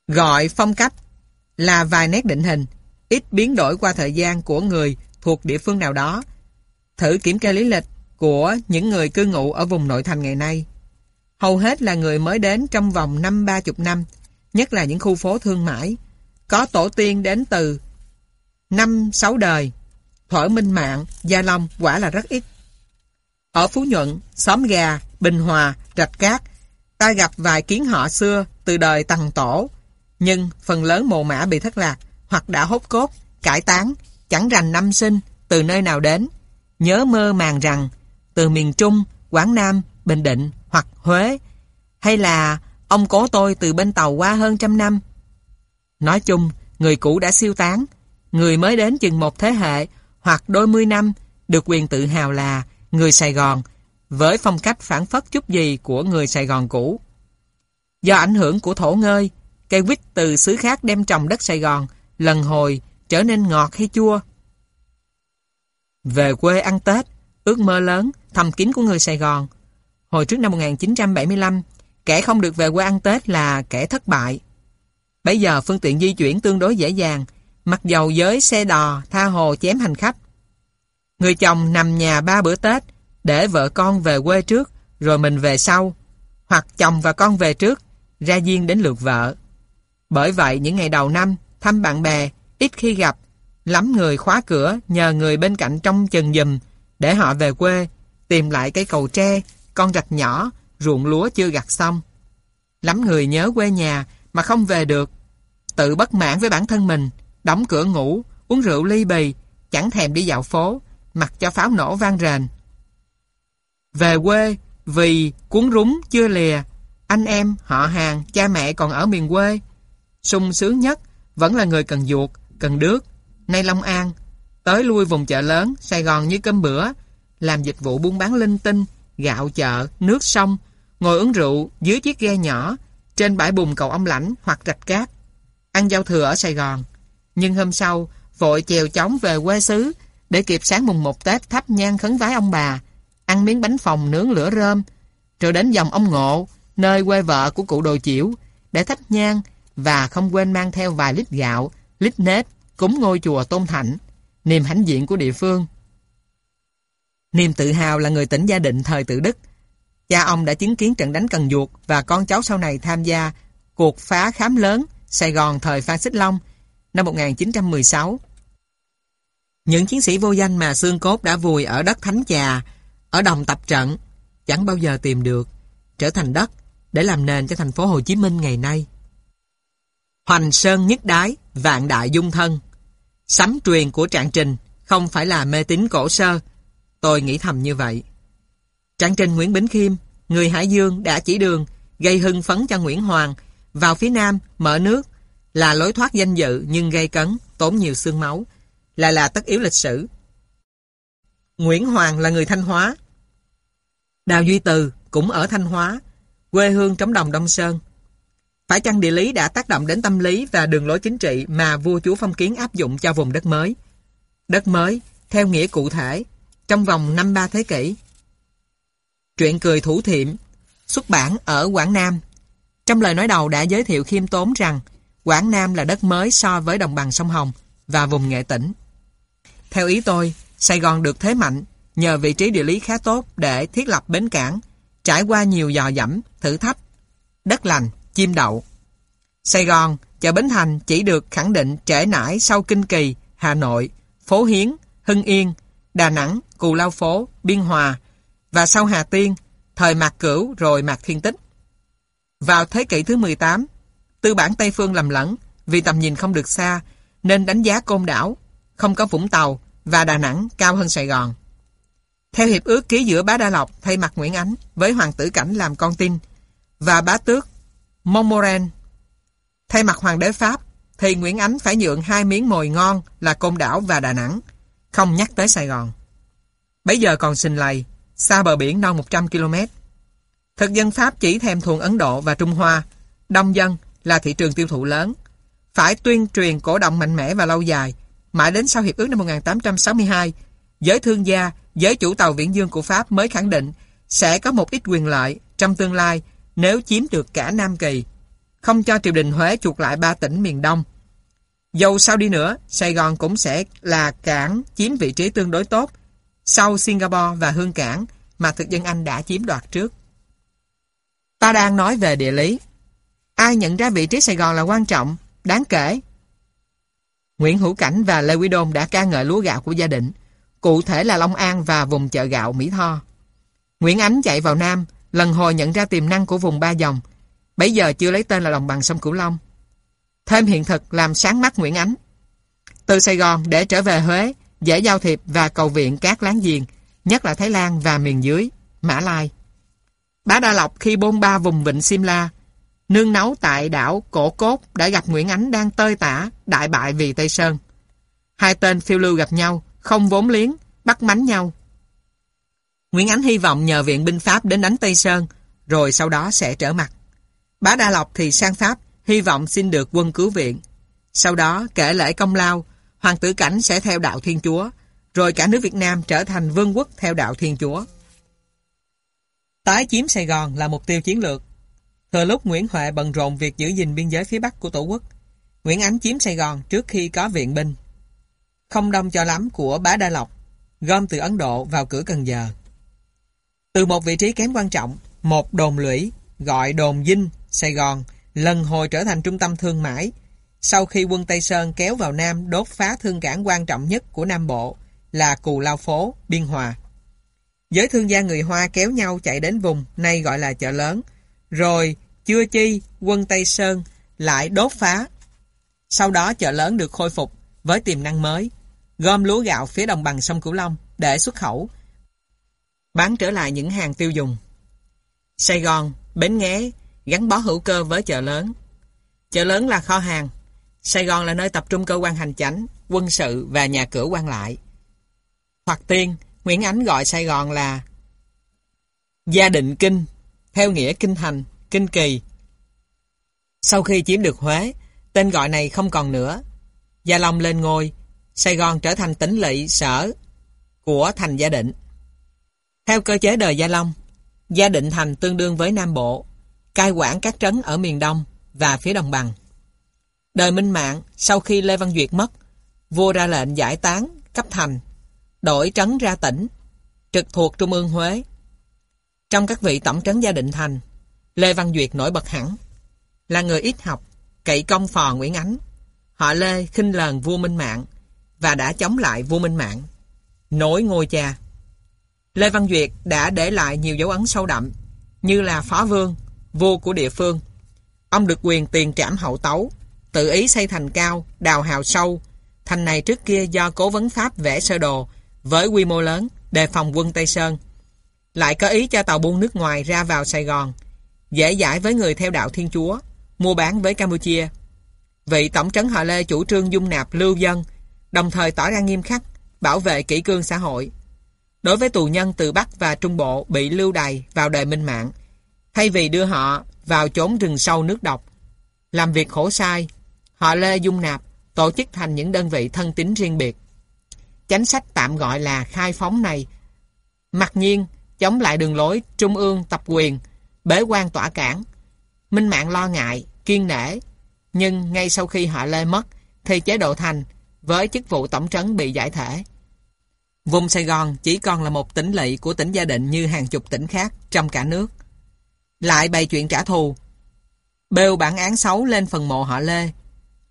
Gọi phong cách là vài nét định hình, ít biến đổi qua thời gian của người thuộc địa phương nào đó. Thử kiểm kê lý lịch của những người cư ngụ ở vùng nội thành ngày nay. Hầu hết là người mới đến trong vòng năm ba chục năm, nhất là những khu phố thương mại. Có tổ tiên đến từ năm sáu đời. Thở Minh Mạng, Gia Long quả là rất ít. Ở Phú Nhuận, Xóm Gà, Bình Hòa, Rạch Cát, ta gặp vài kiến họ xưa từ đời tầng Tổ, nhưng phần lớn mồ mã bị thất lạc hoặc đã hốt cốt, cải tán, chẳng rành năm sinh, từ nơi nào đến. Nhớ mơ màng rằng, từ miền Trung, Quảng Nam, Bình Định hoặc Huế, hay là ông cố tôi từ bên tàu qua hơn trăm năm. Nói chung, người cũ đã siêu tán, người mới đến chừng một thế hệ hoặc đôi mươi năm được quyền tự hào là người Sài Gòn với phong cách phản phất chút gì của người Sài Gòn cũ. Do ảnh hưởng của thổ ngơi, cây quýt từ xứ khác đem trồng đất Sài Gòn lần hồi trở nên ngọt hay chua. Về quê ăn Tết, ước mơ lớn, thầm kín của người Sài Gòn. Hồi trước năm 1975, kẻ không được về quê ăn Tết là kẻ thất bại. Bây giờ phương tiện di chuyển tương đối dễ dàng, mặc dầu giới xe đò, tha hồ chém hành khách. Người chồng nằm nhà ba bữa Tết, để vợ con về quê trước, rồi mình về sau. Hoặc chồng và con về trước, ra duyên đến lượt vợ. Bởi vậy những ngày đầu năm, thăm bạn bè, ít khi gặp, lắm người khóa cửa nhờ người bên cạnh trong chừng giùm để họ về quê, tìm lại cây cầu tre, con rạch nhỏ, ruộng lúa chưa gặt xong. Lắm người nhớ quê nhà mà không về được, tự bất mãn với bản thân mình, đóng cửa ngủ, uống rượu ly bì, chẳng thèm đi dạo phố, mặc cho pháo nổ vang rền. Về quê vì cuốn rúng chưa lìa, anh em, họ hàng, cha mẹ còn ở miền quê. sung sướng nhất vẫn là người cần duột, cần đước, nay Long An, tới lui vùng chợ lớn, Sài Gòn như cơm bữa, làm dịch vụ buôn bán linh tinh, gạo chợ, nước sông, ngồi uống rượu dưới chiếc ghe nhỏ, trên bãi bùn cầu ông lãnh hoặc rạch cát. Ăn giao thừa ở Sài Gòn. Nhưng hôm sau, vội chèo chóng về quê xứ để kịp sáng mùng một Tết thắp nhang khấn vái ông bà, ăn miếng bánh phòng nướng lửa rơm, rồi đến dòng ông Ngộ, nơi quê vợ của cụ đồ chiểu, để thắp nhang và không quên mang theo vài lít gạo, lít nếp, cúng ngôi chùa Tôn Thạnh, niềm hãnh diện của địa phương. Niềm tự hào là người tỉnh gia định thời tự Đức. Cha ông đã chứng kiến trận đánh Cần Duột và con cháu sau này tham gia cuộc phá khám lớn Sài Gòn thời Phan Xích Long năm 1916. Những chiến sĩ vô danh mà xương cốt đã vùi ở đất Thánh Trà, ở đồng tập trận, chẳng bao giờ tìm được, trở thành đất để làm nền cho thành phố Hồ Chí Minh ngày nay. Hoành Sơn nhất đái, vạn đại dung thân. Sấm truyền của Trạng Trình không phải là mê tín cổ sơ. Tôi nghĩ thầm như vậy. Trạng Trình Nguyễn Bính Khiêm, người Hải Dương đã chỉ đường, gây hưng phấn cho Nguyễn Hoàng, vào phía Nam, mở nước, là lối thoát danh dự nhưng gây cấn, tốn nhiều xương máu, là là tất yếu lịch sử. Nguyễn Hoàng là người Thanh Hóa. Đào Duy Từ cũng ở Thanh Hóa, quê hương trống đồng Đông Sơn. Phải chăng địa lý đã tác động đến tâm lý và đường lối chính trị mà vua chúa phong kiến áp dụng cho vùng đất mới? Đất mới, theo nghĩa cụ thể, trong vòng năm ba thế kỷ. Truyện cười thủ thiệm, xuất bản ở Quảng Nam. Trong lời nói đầu đã giới thiệu khiêm tốn rằng Quảng Nam là đất mới so với đồng bằng sông Hồng và vùng nghệ tỉnh. Theo ý tôi, Sài Gòn được thế mạnh nhờ vị trí địa lý khá tốt để thiết lập bến cảng, trải qua nhiều dò dẫm, thử thách, đất lành, chim đậu. Sài Gòn, chợ Bến Thành chỉ được khẳng định trễ nải sau Kinh Kỳ, Hà Nội, Phố Hiến, Hưng Yên, Đà Nẵng, Cù Lao Phố, Biên Hòa và sau Hà Tiên, thời Mạc Cửu rồi Mạc Thiên Tích. Vào thế kỷ thứ 18, tư bản Tây Phương lầm lẫn vì tầm nhìn không được xa nên đánh giá Côn Đảo, không có Vũng Tàu và Đà Nẵng cao hơn Sài Gòn. Theo hiệp ước ký giữa bá Đa Lộc thay mặt Nguyễn Ánh với Hoàng tử Cảnh làm con tin và bá tước Montmoren thay mặt Hoàng đế Pháp thì Nguyễn Ánh phải nhượng hai miếng mồi ngon là Côn Đảo và Đà Nẵng, không nhắc tới Sài Gòn. Bây giờ còn xình lầy, xa bờ biển non 100 km. Thực dân Pháp chỉ thèm thuồng Ấn Độ và Trung Hoa, đông dân là thị trường tiêu thụ lớn. Phải tuyên truyền cổ động mạnh mẽ và lâu dài, mãi đến sau Hiệp ước năm 1862, giới thương gia, giới chủ tàu viễn dương của Pháp mới khẳng định sẽ có một ít quyền lợi trong tương lai nếu chiếm được cả Nam Kỳ, không cho triều đình Huế chuộc lại ba tỉnh miền Đông. Dầu sau đi nữa, Sài Gòn cũng sẽ là cảng chiếm vị trí tương đối tốt sau Singapore và Hương Cảng mà thực dân Anh đã chiếm đoạt trước. Ta đang nói về địa lý. Ai nhận ra vị trí Sài Gòn là quan trọng, đáng kể? Nguyễn Hữu Cảnh và Lê Quý Đôn đã ca ngợi lúa gạo của gia đình, cụ thể là Long An và vùng chợ gạo Mỹ Tho. Nguyễn Ánh chạy vào Nam, lần hồi nhận ra tiềm năng của vùng Ba Dòng, bấy giờ chưa lấy tên là đồng bằng sông Cửu Long. Thêm hiện thực làm sáng mắt Nguyễn Ánh. Từ Sài Gòn để trở về Huế, dễ giao thiệp và cầu viện các láng giềng, nhất là Thái Lan và miền dưới, Mã Lai. Bá Đa Lộc khi bôn ba vùng vịnh Simla, nương nấu tại đảo Cổ Cốt đã gặp Nguyễn Ánh đang tơi tả, đại bại vì Tây Sơn. Hai tên phiêu lưu gặp nhau, không vốn liếng, bắt mánh nhau. Nguyễn Ánh hy vọng nhờ viện binh Pháp đến đánh Tây Sơn, rồi sau đó sẽ trở mặt. Bá Đa Lộc thì sang Pháp, hy vọng xin được quân cứu viện. Sau đó, kể lễ công lao, Hoàng tử Cảnh sẽ theo đạo Thiên Chúa, rồi cả nước Việt Nam trở thành vương quốc theo đạo Thiên Chúa. Tái chiếm Sài Gòn là mục tiêu chiến lược. Thừa lúc Nguyễn Huệ bận rộn việc giữ gìn biên giới phía Bắc của Tổ quốc, Nguyễn Ánh chiếm Sài Gòn trước khi có viện binh. Không đông cho lắm của bá Đa Lộc, gom từ Ấn Độ vào cửa Cần Giờ. Từ một vị trí kém quan trọng, một đồn lũy, gọi đồn Dinh, Sài Gòn, lần hồi trở thành trung tâm thương mại. Sau khi quân Tây Sơn kéo vào Nam đốt phá thương cảng quan trọng nhất của Nam Bộ là Cù Lao Phố, Biên Hòa. Giới thương gia người Hoa kéo nhau chạy đến vùng nay gọi là chợ lớn. Rồi, chưa chi, quân Tây Sơn lại đốt phá. Sau đó chợ lớn được khôi phục với tiềm năng mới. Gom lúa gạo phía đồng bằng sông Cửu Long để xuất khẩu. Bán trở lại những hàng tiêu dùng. Sài Gòn, Bến Nghé gắn bó hữu cơ với chợ lớn. Chợ lớn là kho hàng. Sài Gòn là nơi tập trung cơ quan hành chánh, quân sự và nhà cửa quan lại. Hoặc tiên, Nguyễn Ánh gọi Sài Gòn là Gia định Kinh, theo nghĩa Kinh Thành, Kinh Kỳ. Sau khi chiếm được Huế, tên gọi này không còn nữa. Gia Long lên ngôi, Sài Gòn trở thành tỉnh lỵ sở của thành Gia Định. Theo cơ chế đời Gia Long, Gia Định Thành tương đương với Nam Bộ, cai quản các trấn ở miền Đông và phía đồng bằng. Đời Minh Mạng, sau khi Lê Văn Duyệt mất, vua ra lệnh giải tán, cấp thành, đổi trấn ra tỉnh, trực thuộc Trung ương Huế. Trong các vị tổng trấn gia định thành, Lê Văn Duyệt nổi bật hẳn, là người ít học, cậy công phò Nguyễn Ánh. Họ Lê khinh lờn vua Minh Mạng và đã chống lại vua Minh Mạng, nối ngôi cha. Lê Văn Duyệt đã để lại nhiều dấu ấn sâu đậm, như là phó vương, vua của địa phương. Ông được quyền tiền trảm hậu tấu, tự ý xây thành cao, đào hào sâu. Thành này trước kia do cố vấn Pháp vẽ sơ đồ, với quy mô lớn, đề phòng quân Tây Sơn. Lại có ý cho tàu buôn nước ngoài ra vào Sài Gòn, dễ dãi với người theo đạo Thiên Chúa, mua bán với Campuchia. Vị Tổng trấn Họ Lê chủ trương dung nạp lưu dân, đồng thời tỏ ra nghiêm khắc, bảo vệ kỷ cương xã hội. Đối với tù nhân từ Bắc và Trung Bộ bị lưu đày vào đời minh mạng, thay vì đưa họ vào chốn rừng sâu nước độc, làm việc khổ sai, họ Lê dung nạp, tổ chức thành những đơn vị thân tín riêng biệt. Chánh sách tạm gọi là khai phóng này Mặc nhiên, chống lại đường lối trung ương tập quyền, bế quan tỏa cản. Minh Mạng lo ngại, kiên nể, nhưng ngay sau khi họ Lê mất, thì chế độ thành với chức vụ tổng trấn bị giải thể. Vùng Sài Gòn chỉ còn là một tỉnh lỵ của tỉnh Gia Định như hàng chục tỉnh khác trong cả nước. Lại bày chuyện trả thù. Bêu bản án xấu lên phần mộ họ Lê.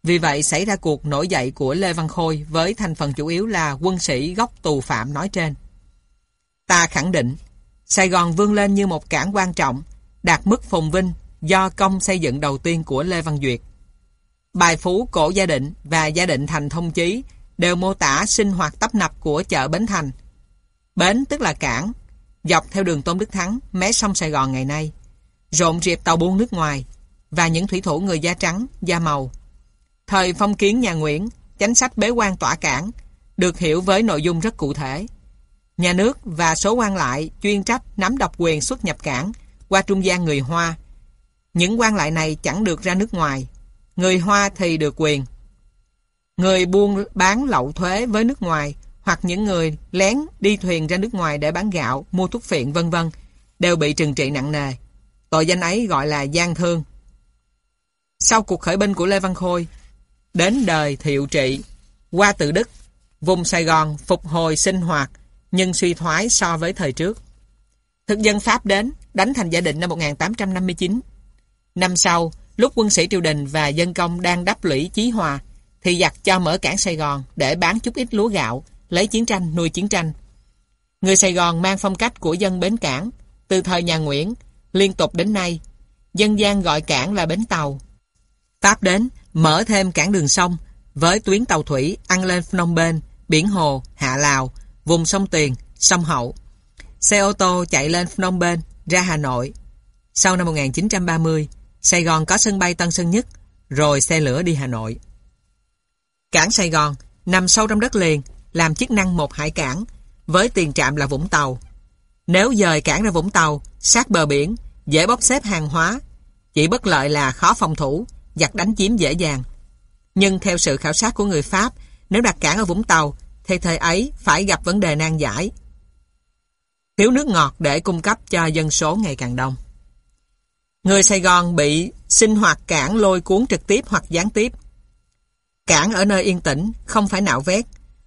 Vì vậy xảy ra cuộc nổi dậy của Lê Văn Khôi với thành phần chủ yếu là quân sĩ gốc tù phạm nói trên. Ta khẳng định, Sài Gòn vươn lên như một cảng quan trọng, đạt mức phồn vinh do công xây dựng đầu tiên của Lê Văn Duyệt. Bài phú cổ gia định và gia định thành thông chí đều mô tả sinh hoạt tấp nập của chợ Bến Thành. Bến tức là cảng, dọc theo đường Tôn Đức Thắng, mé sông Sài Gòn ngày nay. Rộn rịp tàu buôn nước ngoài và những thủy thủ người da trắng, da màu. Thời phong kiến nhà Nguyễn, chánh sách bế quan tỏa cảng, được hiểu với nội dung rất cụ thể. Nhà nước và số quan lại chuyên trách nắm độc quyền xuất nhập cảng qua trung gian người Hoa. Những quan lại này chẳng được ra nước ngoài. Người Hoa thì được quyền. Người buôn bán lậu thuế với nước ngoài hoặc những người lén đi thuyền ra nước ngoài để bán gạo, mua thuốc phiện vân vân đều bị trừng trị nặng nề. Tội danh ấy gọi là gian thương. Sau cuộc khởi binh của Lê Văn Khôi, đến đời thiệu trị, qua tự Đức, vùng Sài Gòn phục hồi sinh hoạt nhưng suy thoái so với thời trước. Thực dân Pháp đến, đánh thành gia định năm 1859. Năm sau, lúc quân sĩ triều đình và dân công đang đắp lũy chí hòa, thì giặc cho mở cảng Sài Gòn để bán chút ít lúa gạo, lấy chiến tranh nuôi chiến tranh. Người Sài Gòn mang phong cách của dân bến cảng, từ thời nhà Nguyễn, liên tục đến nay. Dân gian gọi cảng là bến tàu. Pháp đến, mở thêm cảng đường sông, với tuyến tàu thủy ăn lên Phnom Penh, biển Hồ, Hạ Lào, vùng sông Tiền, sông Hậu. Xe ô tô chạy lên Phnom Penh, ra Hà Nội. Sau năm 1930, Sài Gòn có sân bay Tân Sơn Nhất, rồi xe lửa đi Hà Nội. Cảng Sài Gòn nằm sâu trong đất liền, làm chức năng một hải cảng, với tiền trạm là Vũng Tàu. Nếu dời cảng ra Vũng Tàu, sát bờ biển, dễ bốc xếp hàng hóa, chỉ bất lợi là khó phòng thủ, giặc đánh chiếm dễ dàng. Nhưng theo sự khảo sát của người Pháp, nếu đặt cảng ở Vũng Tàu, thì thời ấy phải gặp vấn đề nan giải. Thiếu nước ngọt để cung cấp cho dân số ngày càng đông. Người Sài Gòn bị sinh hoạt cảng lôi cuốn trực tiếp hoặc gián tiếp. Cảng ở nơi yên tĩnh, không phải nạo vét,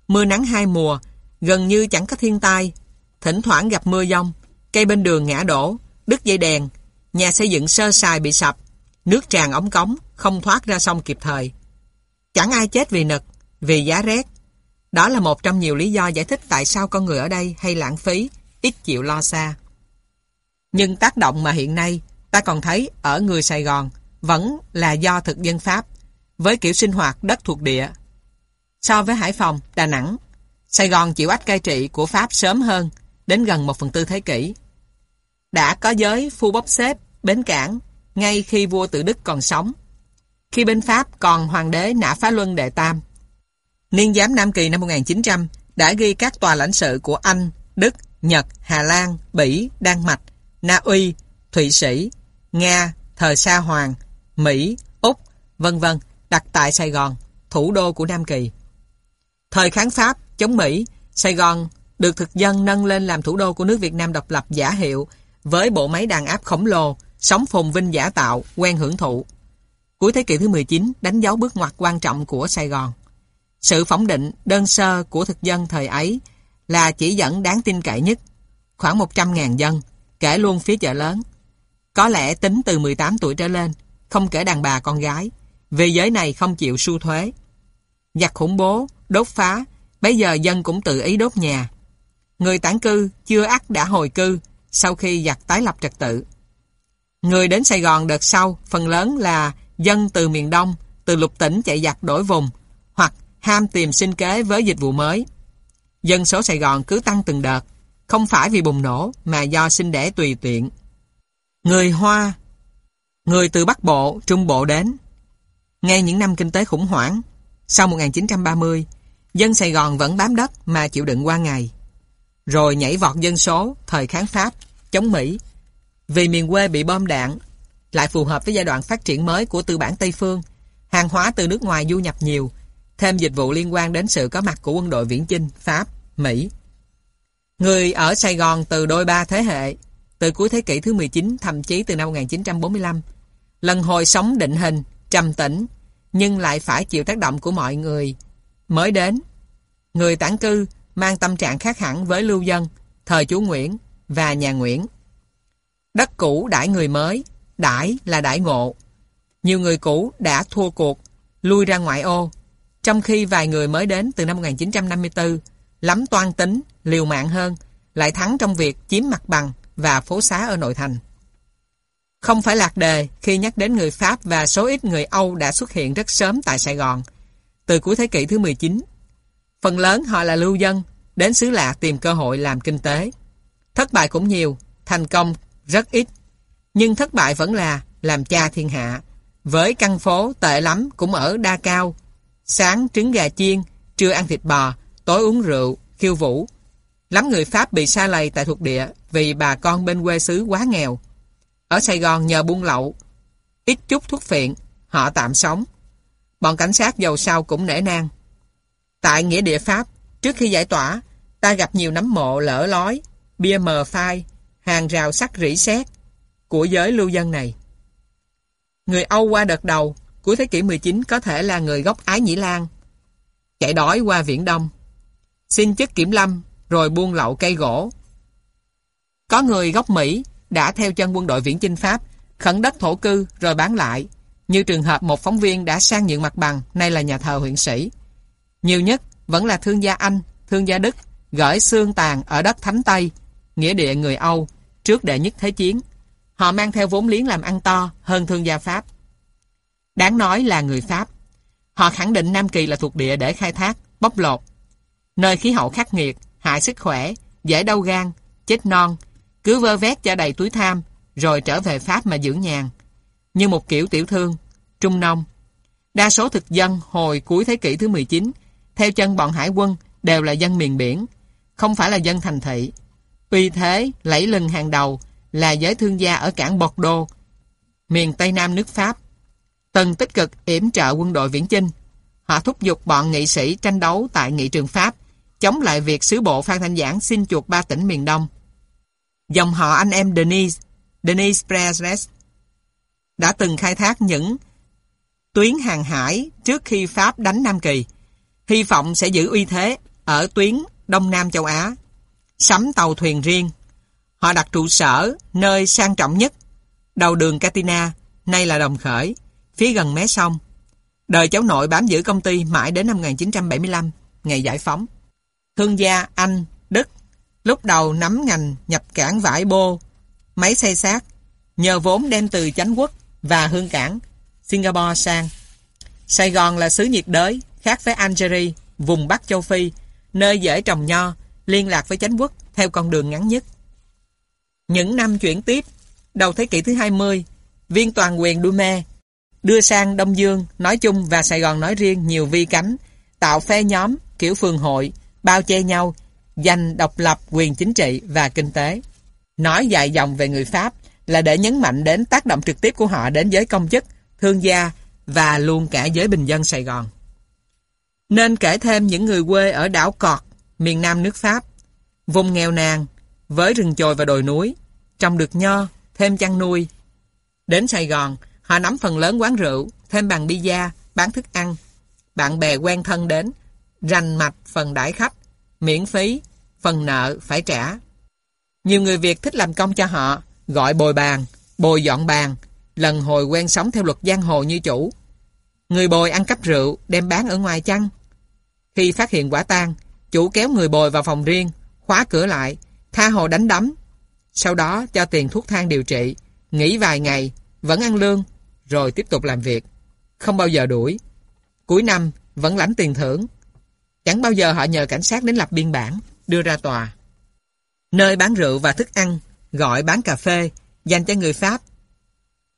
mưa nắng hai mùa, gần như chẳng có thiên tai, thỉnh thoảng gặp mưa dông, cây bên đường ngã đổ, đứt dây đèn, nhà xây dựng sơ sài bị sập, nước tràn ống cống, không thoát ra sông kịp thời. Chẳng ai chết vì nực, vì giá rét. Đó là một trong nhiều lý do giải thích tại sao con người ở đây hay lãng phí, ít chịu lo xa. Nhưng tác động mà hiện nay ta còn thấy ở người Sài Gòn vẫn là do thực dân Pháp với kiểu sinh hoạt đất thuộc địa. So với Hải Phòng, Đà Nẵng, Sài Gòn chịu ách cai trị của Pháp sớm hơn, đến gần một phần tư thế kỷ. Đã có giới phu bốc xếp, bến cảng, ngay khi vua tự Đức còn sống. Khi bên Pháp còn hoàng đế Nã Phá Luân Đệ Tam. Niên giám Nam Kỳ năm 1900 đã ghi các tòa lãnh sự của Anh, Đức, Nhật, Hà Lan, Bỉ, Đan Mạch, Na Uy, Thụy Sĩ, Nga, thời Sa Hoàng, Mỹ, Úc, vân vân đặt tại Sài Gòn, thủ đô của Nam Kỳ. Thời kháng Pháp, chống Mỹ, Sài Gòn được thực dân nâng lên làm thủ đô của nước Việt Nam độc lập giả hiệu với bộ máy đàn áp khổng lồ, sống phồn vinh giả tạo, quen hưởng thụ. Cuối thế kỷ thứ 19 đánh dấu bước ngoặt quan trọng của Sài Gòn. Sự phỏng định đơn sơ của thực dân thời ấy là chỉ dẫn đáng tin cậy nhất, khoảng 100.000 dân, kể luôn phía chợ lớn. Có lẽ tính từ 18 tuổi trở lên, không kể đàn bà con gái, vì giới này không chịu su thuế. Giặc khủng bố, đốt phá, bây giờ dân cũng tự ý đốt nhà. Người tản cư chưa ắt đã hồi cư sau khi giặc tái lập trật tự. Người đến Sài Gòn đợt sau phần lớn là dân từ miền Đông, từ lục tỉnh chạy giặc đổi vùng hoặc ham tìm sinh kế với dịch vụ mới. Dân số Sài Gòn cứ tăng từng đợt, không phải vì bùng nổ mà do sinh đẻ tùy tiện. Người Hoa Người từ Bắc Bộ, Trung Bộ đến ngay những năm kinh tế khủng hoảng Sau 1930 Dân Sài Gòn vẫn bám đất mà chịu đựng qua ngày. Rồi nhảy vọt dân số Thời kháng Pháp, chống Mỹ. Vì miền quê bị bom đạn Lại phù hợp với giai đoạn phát triển mới Của tư bản Tây Phương Hàng hóa từ nước ngoài du nhập nhiều Thêm dịch vụ liên quan đến sự có mặt của quân đội viễn chinh Pháp, Mỹ. Người ở Sài Gòn từ đôi ba thế hệ, từ cuối thế kỷ thứ 19, thậm chí từ năm 1945, lần hồi sống định hình, trầm tĩnh, nhưng lại phải chịu tác động của mọi người mới đến. Người tản cư mang tâm trạng khác hẳn với lưu dân, thời chú Nguyễn và nhà Nguyễn. Đất cũ đãi người mới, đãi là đãi ngộ. Nhiều người cũ đã thua cuộc, lui ra ngoại ô, trong khi vài người mới đến từ năm 1954 lắm toan tính, liều mạng hơn, lại thắng trong việc chiếm mặt bằng và phố xá ở nội thành. Không phải lạc đề khi nhắc đến người Pháp và số ít người Âu đã xuất hiện rất sớm tại Sài Gòn, từ cuối thế kỷ thứ 19. Phần lớn họ là lưu dân, đến xứ lạ tìm cơ hội làm kinh tế. Thất bại cũng nhiều, thành công rất ít. Nhưng thất bại vẫn là làm cha thiên hạ. Với căn phố tệ lắm cũng ở đa cao. Sáng trứng gà chiên, trưa ăn thịt bò, tối uống rượu, khiêu vũ. Lắm người Pháp bị xa lầy tại thuộc địa vì bà con bên quê xứ quá nghèo. Ở Sài Gòn nhờ buôn lậu, ít chút thuốc phiện, họ tạm sống. Bọn cảnh sát giàu sau cũng nể nang. Tại nghĩa địa Pháp, trước khi giải tỏa, ta gặp nhiều nấm mộ lỡ lói, bia mờ phai, hàng rào sắt rỉ sét của giới lưu dân này. Người Âu qua đợt đầu, cuối thế kỷ 19 có thể là người gốc Ái Nhĩ Lan, chạy đói qua Viễn Đông, xin chức kiểm lâm, rồi buôn lậu cây gỗ. Có người gốc Mỹ đã theo chân quân đội viễn chinh Pháp, khẩn đất thổ cư rồi bán lại, như trường hợp một phóng viên đã sang nhượng mặt bằng, nay là nhà thờ huyện sĩ. Nhiều nhất vẫn là thương gia Anh, thương gia Đức, gửi xương tàn ở đất Thánh Tây, nghĩa địa người Âu, trước đệ nhất thế chiến. Họ mang theo vốn liếng làm ăn to hơn thương gia Pháp. Đáng nói là người Pháp. Họ khẳng định Nam Kỳ là thuộc địa để khai thác, bóc lột. Nơi khí hậu khắc nghiệt, hại sức khỏe, dễ đau gan, chết non, cứ vơ vét cho đầy túi tham, rồi trở về Pháp mà dưỡng nhàn. Như một kiểu tiểu thương, trung nông. Đa số thực dân hồi cuối thế kỷ thứ 19, theo chân bọn hải quân, đều là dân miền biển, không phải là dân thành thị. vì thế, lẫy lừng hàng đầu là giới thương gia ở cảng Bordeaux, miền Tây Nam nước Pháp. Từng tích cực yểm trợ quân đội viễn chinh. Họ thúc giục bọn nghị sĩ tranh đấu tại nghị trường Pháp, chống lại việc sứ bộ Phan Thanh Giảng xin chuộc ba tỉnh miền Đông. Dòng họ anh em Denis, Denis Preres, đã từng khai thác những tuyến hàng hải trước khi Pháp đánh Nam Kỳ, hy vọng sẽ giữ uy thế ở tuyến Đông Nam châu Á, sắm tàu thuyền riêng. Họ đặt trụ sở nơi sang trọng nhất, đầu đường Katina, nay là Đồng Khởi, phía gần mé sông. Đời cháu nội bám giữ công ty mãi đến năm 1975, ngày giải phóng. Thương gia Anh, lúc đầu nắm ngành nhập cảng vải bô, máy xây xác, nhờ vốn đem từ chánh quốc và hương cảng Singapore sang. Sài Gòn là xứ nhiệt đới, khác với Algeria, vùng Bắc châu Phi, nơi dễ trồng nho, liên lạc với chánh quốc theo con đường ngắn nhất. Những năm chuyển tiếp, đầu thế kỷ thứ 20, viên toàn quyền Dume đưa sang Đông Dương nói chung và Sài Gòn nói riêng nhiều vi cánh, tạo phe nhóm, kiểu phường hội, bao che nhau, giành độc lập quyền chính trị và kinh tế. Nói dài dòng về người Pháp là để nhấn mạnh đến tác động trực tiếp của họ đến giới công chức, thương gia và luôn cả giới bình dân Sài Gòn. Nên kể thêm những người quê ở đảo Cọt, miền nam nước Pháp, vùng nghèo nàn, với rừng chồi và đồi núi, trồng được nho, thêm chăn nuôi. Đến Sài Gòn, họ nắm phần lớn quán rượu, thêm bằng bia, bán thức ăn. Bạn bè quen thân đến, rành mạch phần đãi khách, miễn phí, phần nợ phải trả. Nhiều người Việt thích làm công cho họ, gọi bồi bàn, bồi dọn bàn, lần hồi quen sống theo luật giang hồ như chủ. Người bồi ăn cắp rượu, đem bán ở ngoài chăng? Khi phát hiện quả tang, chủ kéo người bồi vào phòng riêng, khóa cửa lại, tha hồ đánh đấm. Sau đó cho tiền thuốc thang điều trị, nghỉ vài ngày, vẫn ăn lương, rồi tiếp tục làm việc. Không bao giờ đuổi. Cuối năm, vẫn lãnh tiền thưởng. Chẳng bao giờ họ nhờ cảnh sát đến lập biên bản, đưa ra tòa. Nơi bán rượu và thức ăn, gọi bán cà phê, dành cho người Pháp.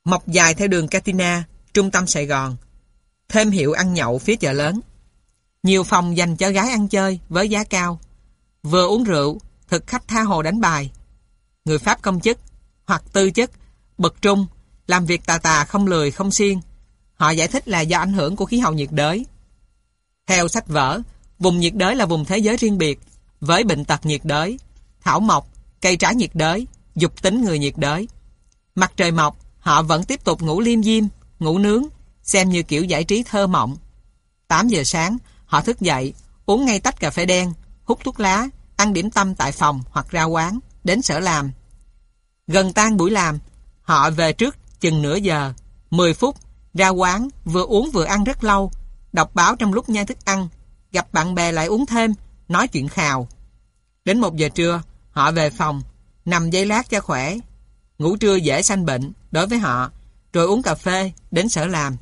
Mọc dài theo đường Catina, trung tâm Sài Gòn. Thêm hiệu ăn nhậu phía chợ lớn. Nhiều phòng dành cho gái ăn chơi với giá cao. Vừa uống rượu, thực khách tha hồ đánh bài. Người Pháp công chức, hoặc tư chức, bậc trung, làm việc tà tà không lười không siêng. Họ giải thích là do ảnh hưởng của khí hậu nhiệt đới. Theo sách vở, vùng nhiệt đới là vùng thế giới riêng biệt, với bệnh tật nhiệt đới. thảo mộc, cây trái nhiệt đới, dục tính người nhiệt đới. Mặt trời mọc, họ vẫn tiếp tục ngủ liêm diêm, ngủ nướng, xem như kiểu giải trí thơ mộng. 8 giờ sáng, họ thức dậy, uống ngay tách cà phê đen, hút thuốc lá, ăn điểm tâm tại phòng hoặc ra quán, đến sở làm. Gần tan buổi làm, họ về trước chừng nửa giờ, 10 phút, ra quán, vừa uống vừa ăn rất lâu, đọc báo trong lúc nhai thức ăn, gặp bạn bè lại uống thêm, nói chuyện khào. Đến một giờ trưa, họ về phòng, nằm dây lát cho khỏe. Ngủ trưa dễ sanh bệnh đối với họ, rồi uống cà phê, đến sở làm.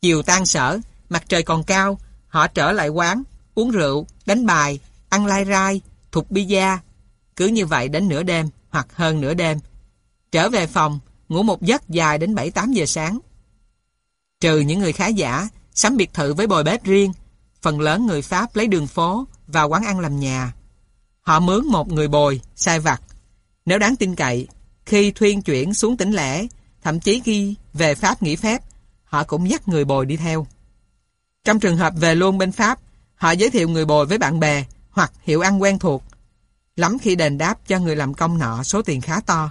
Chiều tan sở, mặt trời còn cao, họ trở lại quán, uống rượu, đánh bài, ăn lai rai, thục pizza. Cứ như vậy đến nửa đêm hoặc hơn nửa đêm. Trở về phòng, ngủ một giấc dài đến 7-8 giờ sáng. Trừ những người khá giả, sắm biệt thự với bồi bếp riêng, phần lớn người Pháp lấy đường phố và quán ăn làm nhà. Họ mướn một người bồi, sai vặt. Nếu đáng tin cậy, khi thuyên chuyển xuống tỉnh lẻ, thậm chí khi về Pháp nghỉ phép, họ cũng dắt người bồi đi theo. Trong trường hợp về luôn bên Pháp, họ giới thiệu người bồi với bạn bè hoặc hiệu ăn quen thuộc. Lắm khi đền đáp cho người làm công nọ số tiền khá to.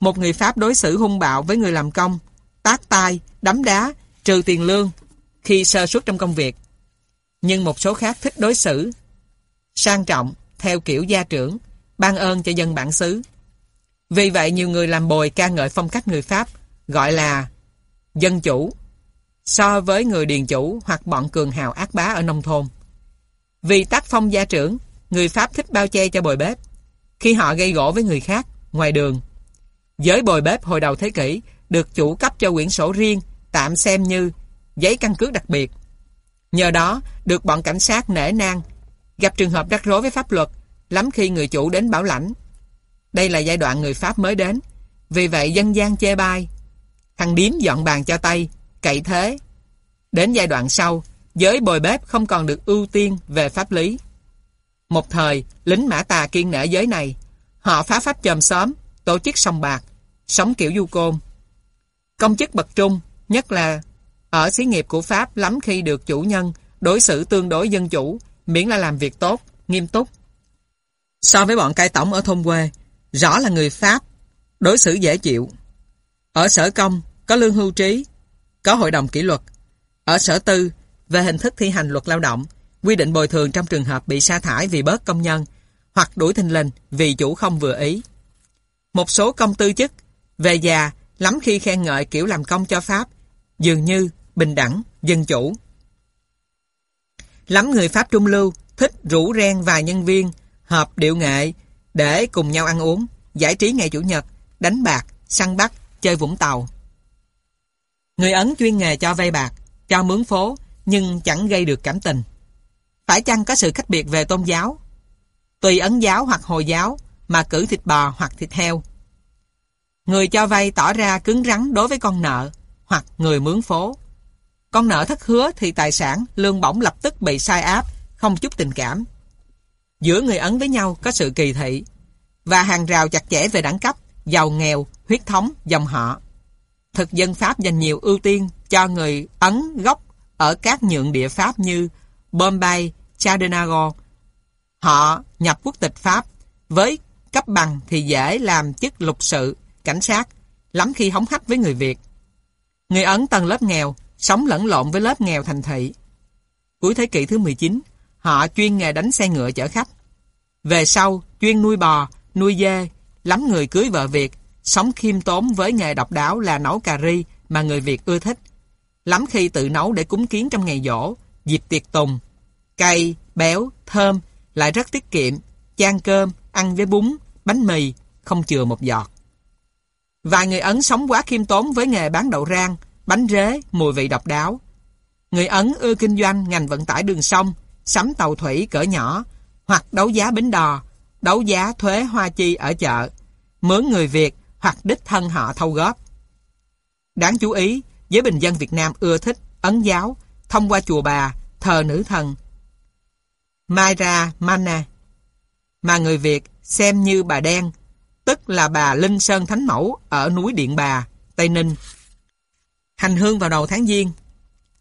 Một người Pháp đối xử hung bạo với người làm công, tát tay, đấm đá, trừ tiền lương khi sơ suất trong công việc. Nhưng một số khác thích đối xử sang trọng theo kiểu gia trưởng, ban ơn cho dân bản xứ. Vì vậy nhiều người làm bồi ca ngợi phong cách người Pháp gọi là dân chủ so với người điền chủ hoặc bọn cường hào ác bá ở nông thôn. Vì tác phong gia trưởng, người Pháp thích bao che cho bồi bếp. Khi họ gây gỗ với người khác, ngoài đường, Giới bồi bếp hồi đầu thế kỷ được chủ cấp cho quyển sổ riêng, tạm xem như giấy căn cước đặc biệt. Nhờ đó, được bọn cảnh sát nể nang, gặp trường hợp rắc rối với pháp luật, lắm khi người chủ đến bảo lãnh. Đây là giai đoạn người Pháp mới đến, vì vậy dân gian chê bai. Thằng điếm dọn bàn cho tay, cậy thế. Đến giai đoạn sau, giới bồi bếp không còn được ưu tiên về pháp lý. Một thời, lính mã tà kiên nể giới này. Họ phá pháp chòm xóm, tổ chức sòng bạc, sống kiểu du côn. Công chức bậc trung, nhất là ở xí nghiệp của Pháp lắm khi được chủ nhân đối xử tương đối dân chủ, miễn là làm việc tốt, nghiêm túc. So với bọn cai tổng ở thôn quê, rõ là người Pháp đối xử dễ chịu. Ở sở công có lương hưu trí, có hội đồng kỷ luật. Ở sở tư, về hình thức thi hành luật lao động, quy định bồi thường trong trường hợp bị sa thải vì bớt công nhân hoặc đuổi thình lình vì chủ không vừa ý. Một số công tư chức về già, lắm khi khen ngợi kiểu làm công cho Pháp, dường như bình đẳng, dân chủ. Lắm người Pháp trung lưu thích rủ ren vài nhân viên, hợp điệu nghệ để cùng nhau ăn uống, giải trí ngày Chủ nhật, đánh bạc, săn bắt, chơi vũng tàu. Người Ấn chuyên nghề cho vay bạc, cho mướn phố, nhưng chẳng gây được cảm tình. Phải chăng có sự khác biệt về tôn giáo? Tùy Ấn giáo hoặc Hồi giáo mà cử thịt bò hoặc thịt heo. Người cho vay tỏ ra cứng rắn đối với con nợ hoặc người mướn phố. Con nợ thất hứa thì tài sản, lương bổng lập tức bị sai áp, không chút tình cảm. Giữa người Ấn với nhau có sự kỳ thị và hàng rào chặt chẽ về đẳng cấp, giàu nghèo, huyết thống, dòng họ. Thực dân Pháp dành nhiều ưu tiên cho người Ấn gốc ở các nhượng địa Pháp như Bombay, Chardonnagor. Họ nhập quốc tịch Pháp với cấp bằng thì dễ làm chức lục sự, cảnh sát, lắm khi hống hách với người Việt. Người Ấn tầng lớp nghèo, sống lẫn lộn với lớp nghèo thành thị. Cuối thế kỷ thứ 19, họ chuyên nghề đánh xe ngựa chở khách. Về sau, chuyên nuôi bò, nuôi dê, lắm người cưới vợ Việt, sống khiêm tốn với nghề độc đáo là nấu cà ri mà người Việt ưa thích. Lắm khi tự nấu để cúng kiến trong ngày dỗ, dịp tiệc tùng. Cay, béo, thơm, lại rất tiết kiệm, chan cơm, ăn với bún, bánh mì, không chừa một giọt. Vài người Ấn sống quá khiêm tốn với nghề bán đậu rang, bánh rế, mùi vị độc đáo. Người Ấn ưa kinh doanh ngành vận tải đường sông, sắm tàu thủy cỡ nhỏ, hoặc đấu giá bến đò, đấu giá thuế hoa chi ở chợ, mướn người Việt hoặc đích thân họ thâu góp. Đáng chú ý, giới bình dân Việt Nam ưa thích ấn giáo thông qua chùa bà, thờ nữ thần Maira Mana, mà người Việt xem như bà đen tức là bà Linh Sơn Thánh Mẫu ở núi Điện Bà, Tây Ninh. Hành hương vào đầu tháng Giêng.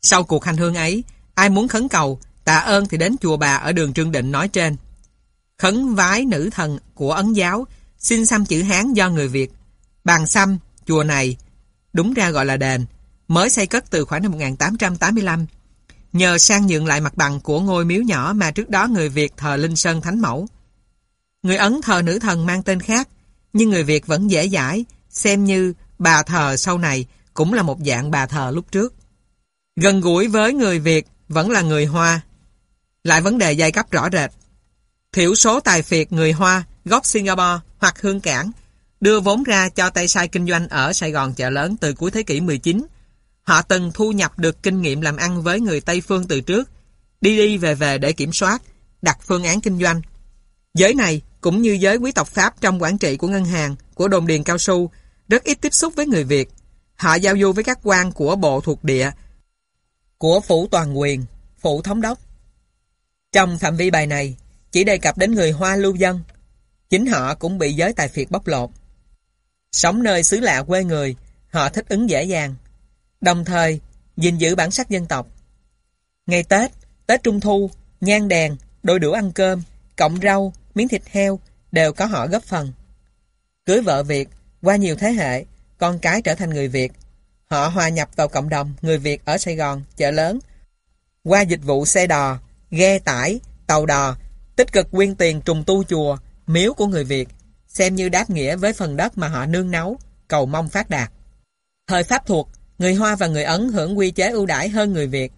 Sau cuộc hành hương ấy, ai muốn khấn cầu, tạ ơn thì đến chùa bà ở đường Trương Định nói trên. khấn vái nữ thần của Ấn giáo, xin xăm chữ Hán do người Việt. Bàn xăm, chùa này, đúng ra gọi là đền, mới xây cất từ khoảng năm 1885. Nhờ sang nhượng lại mặt bằng của ngôi miếu nhỏ mà trước đó người Việt thờ Linh Sơn Thánh Mẫu. Người Ấn thờ nữ thần mang tên khác, nhưng người Việt vẫn dễ dãi, xem như bà thờ sau này cũng là một dạng bà thờ lúc trước. Gần gũi với người Việt vẫn là người Hoa. Lại vấn đề giai cấp rõ rệt. Thiểu số tài phiệt người Hoa, gốc Singapore hoặc Hương Cảng đưa vốn ra cho tay sai kinh doanh ở Sài Gòn chợ lớn từ cuối thế kỷ 19. Họ từng thu nhập được kinh nghiệm làm ăn với người Tây Phương từ trước, đi đi về về để kiểm soát, đặt phương án kinh doanh. Giới này, cũng như giới quý tộc Pháp trong quản trị của ngân hàng, của đồn điền cao su, rất ít tiếp xúc với người Việt. Họ giao du với các quan của bộ thuộc địa, của phủ toàn quyền, phủ thống đốc. Trong phạm vi bài này, chỉ đề cập đến người Hoa lưu dân. Chính họ cũng bị giới tài phiệt bóc lột. Sống nơi xứ lạ quê người, họ thích ứng dễ dàng. Đồng thời, gìn giữ bản sắc dân tộc. Ngày Tết, Tết Trung Thu, nhang đèn, đôi đũa ăn cơm, cộng rau, miếng thịt heo đều có họ góp phần. Cưới vợ Việt, qua nhiều thế hệ, con cái trở thành người Việt. Họ hòa nhập vào cộng đồng người Việt ở Sài Gòn, chợ lớn. Qua dịch vụ xe đò, ghe tải, tàu đò, tích cực quyên tiền trùng tu chùa, miếu của người Việt, xem như đáp nghĩa với phần đất mà họ nương nấu, cầu mong phát đạt. Thời Pháp thuộc, người Hoa và người Ấn hưởng quy chế ưu đãi hơn người Việt,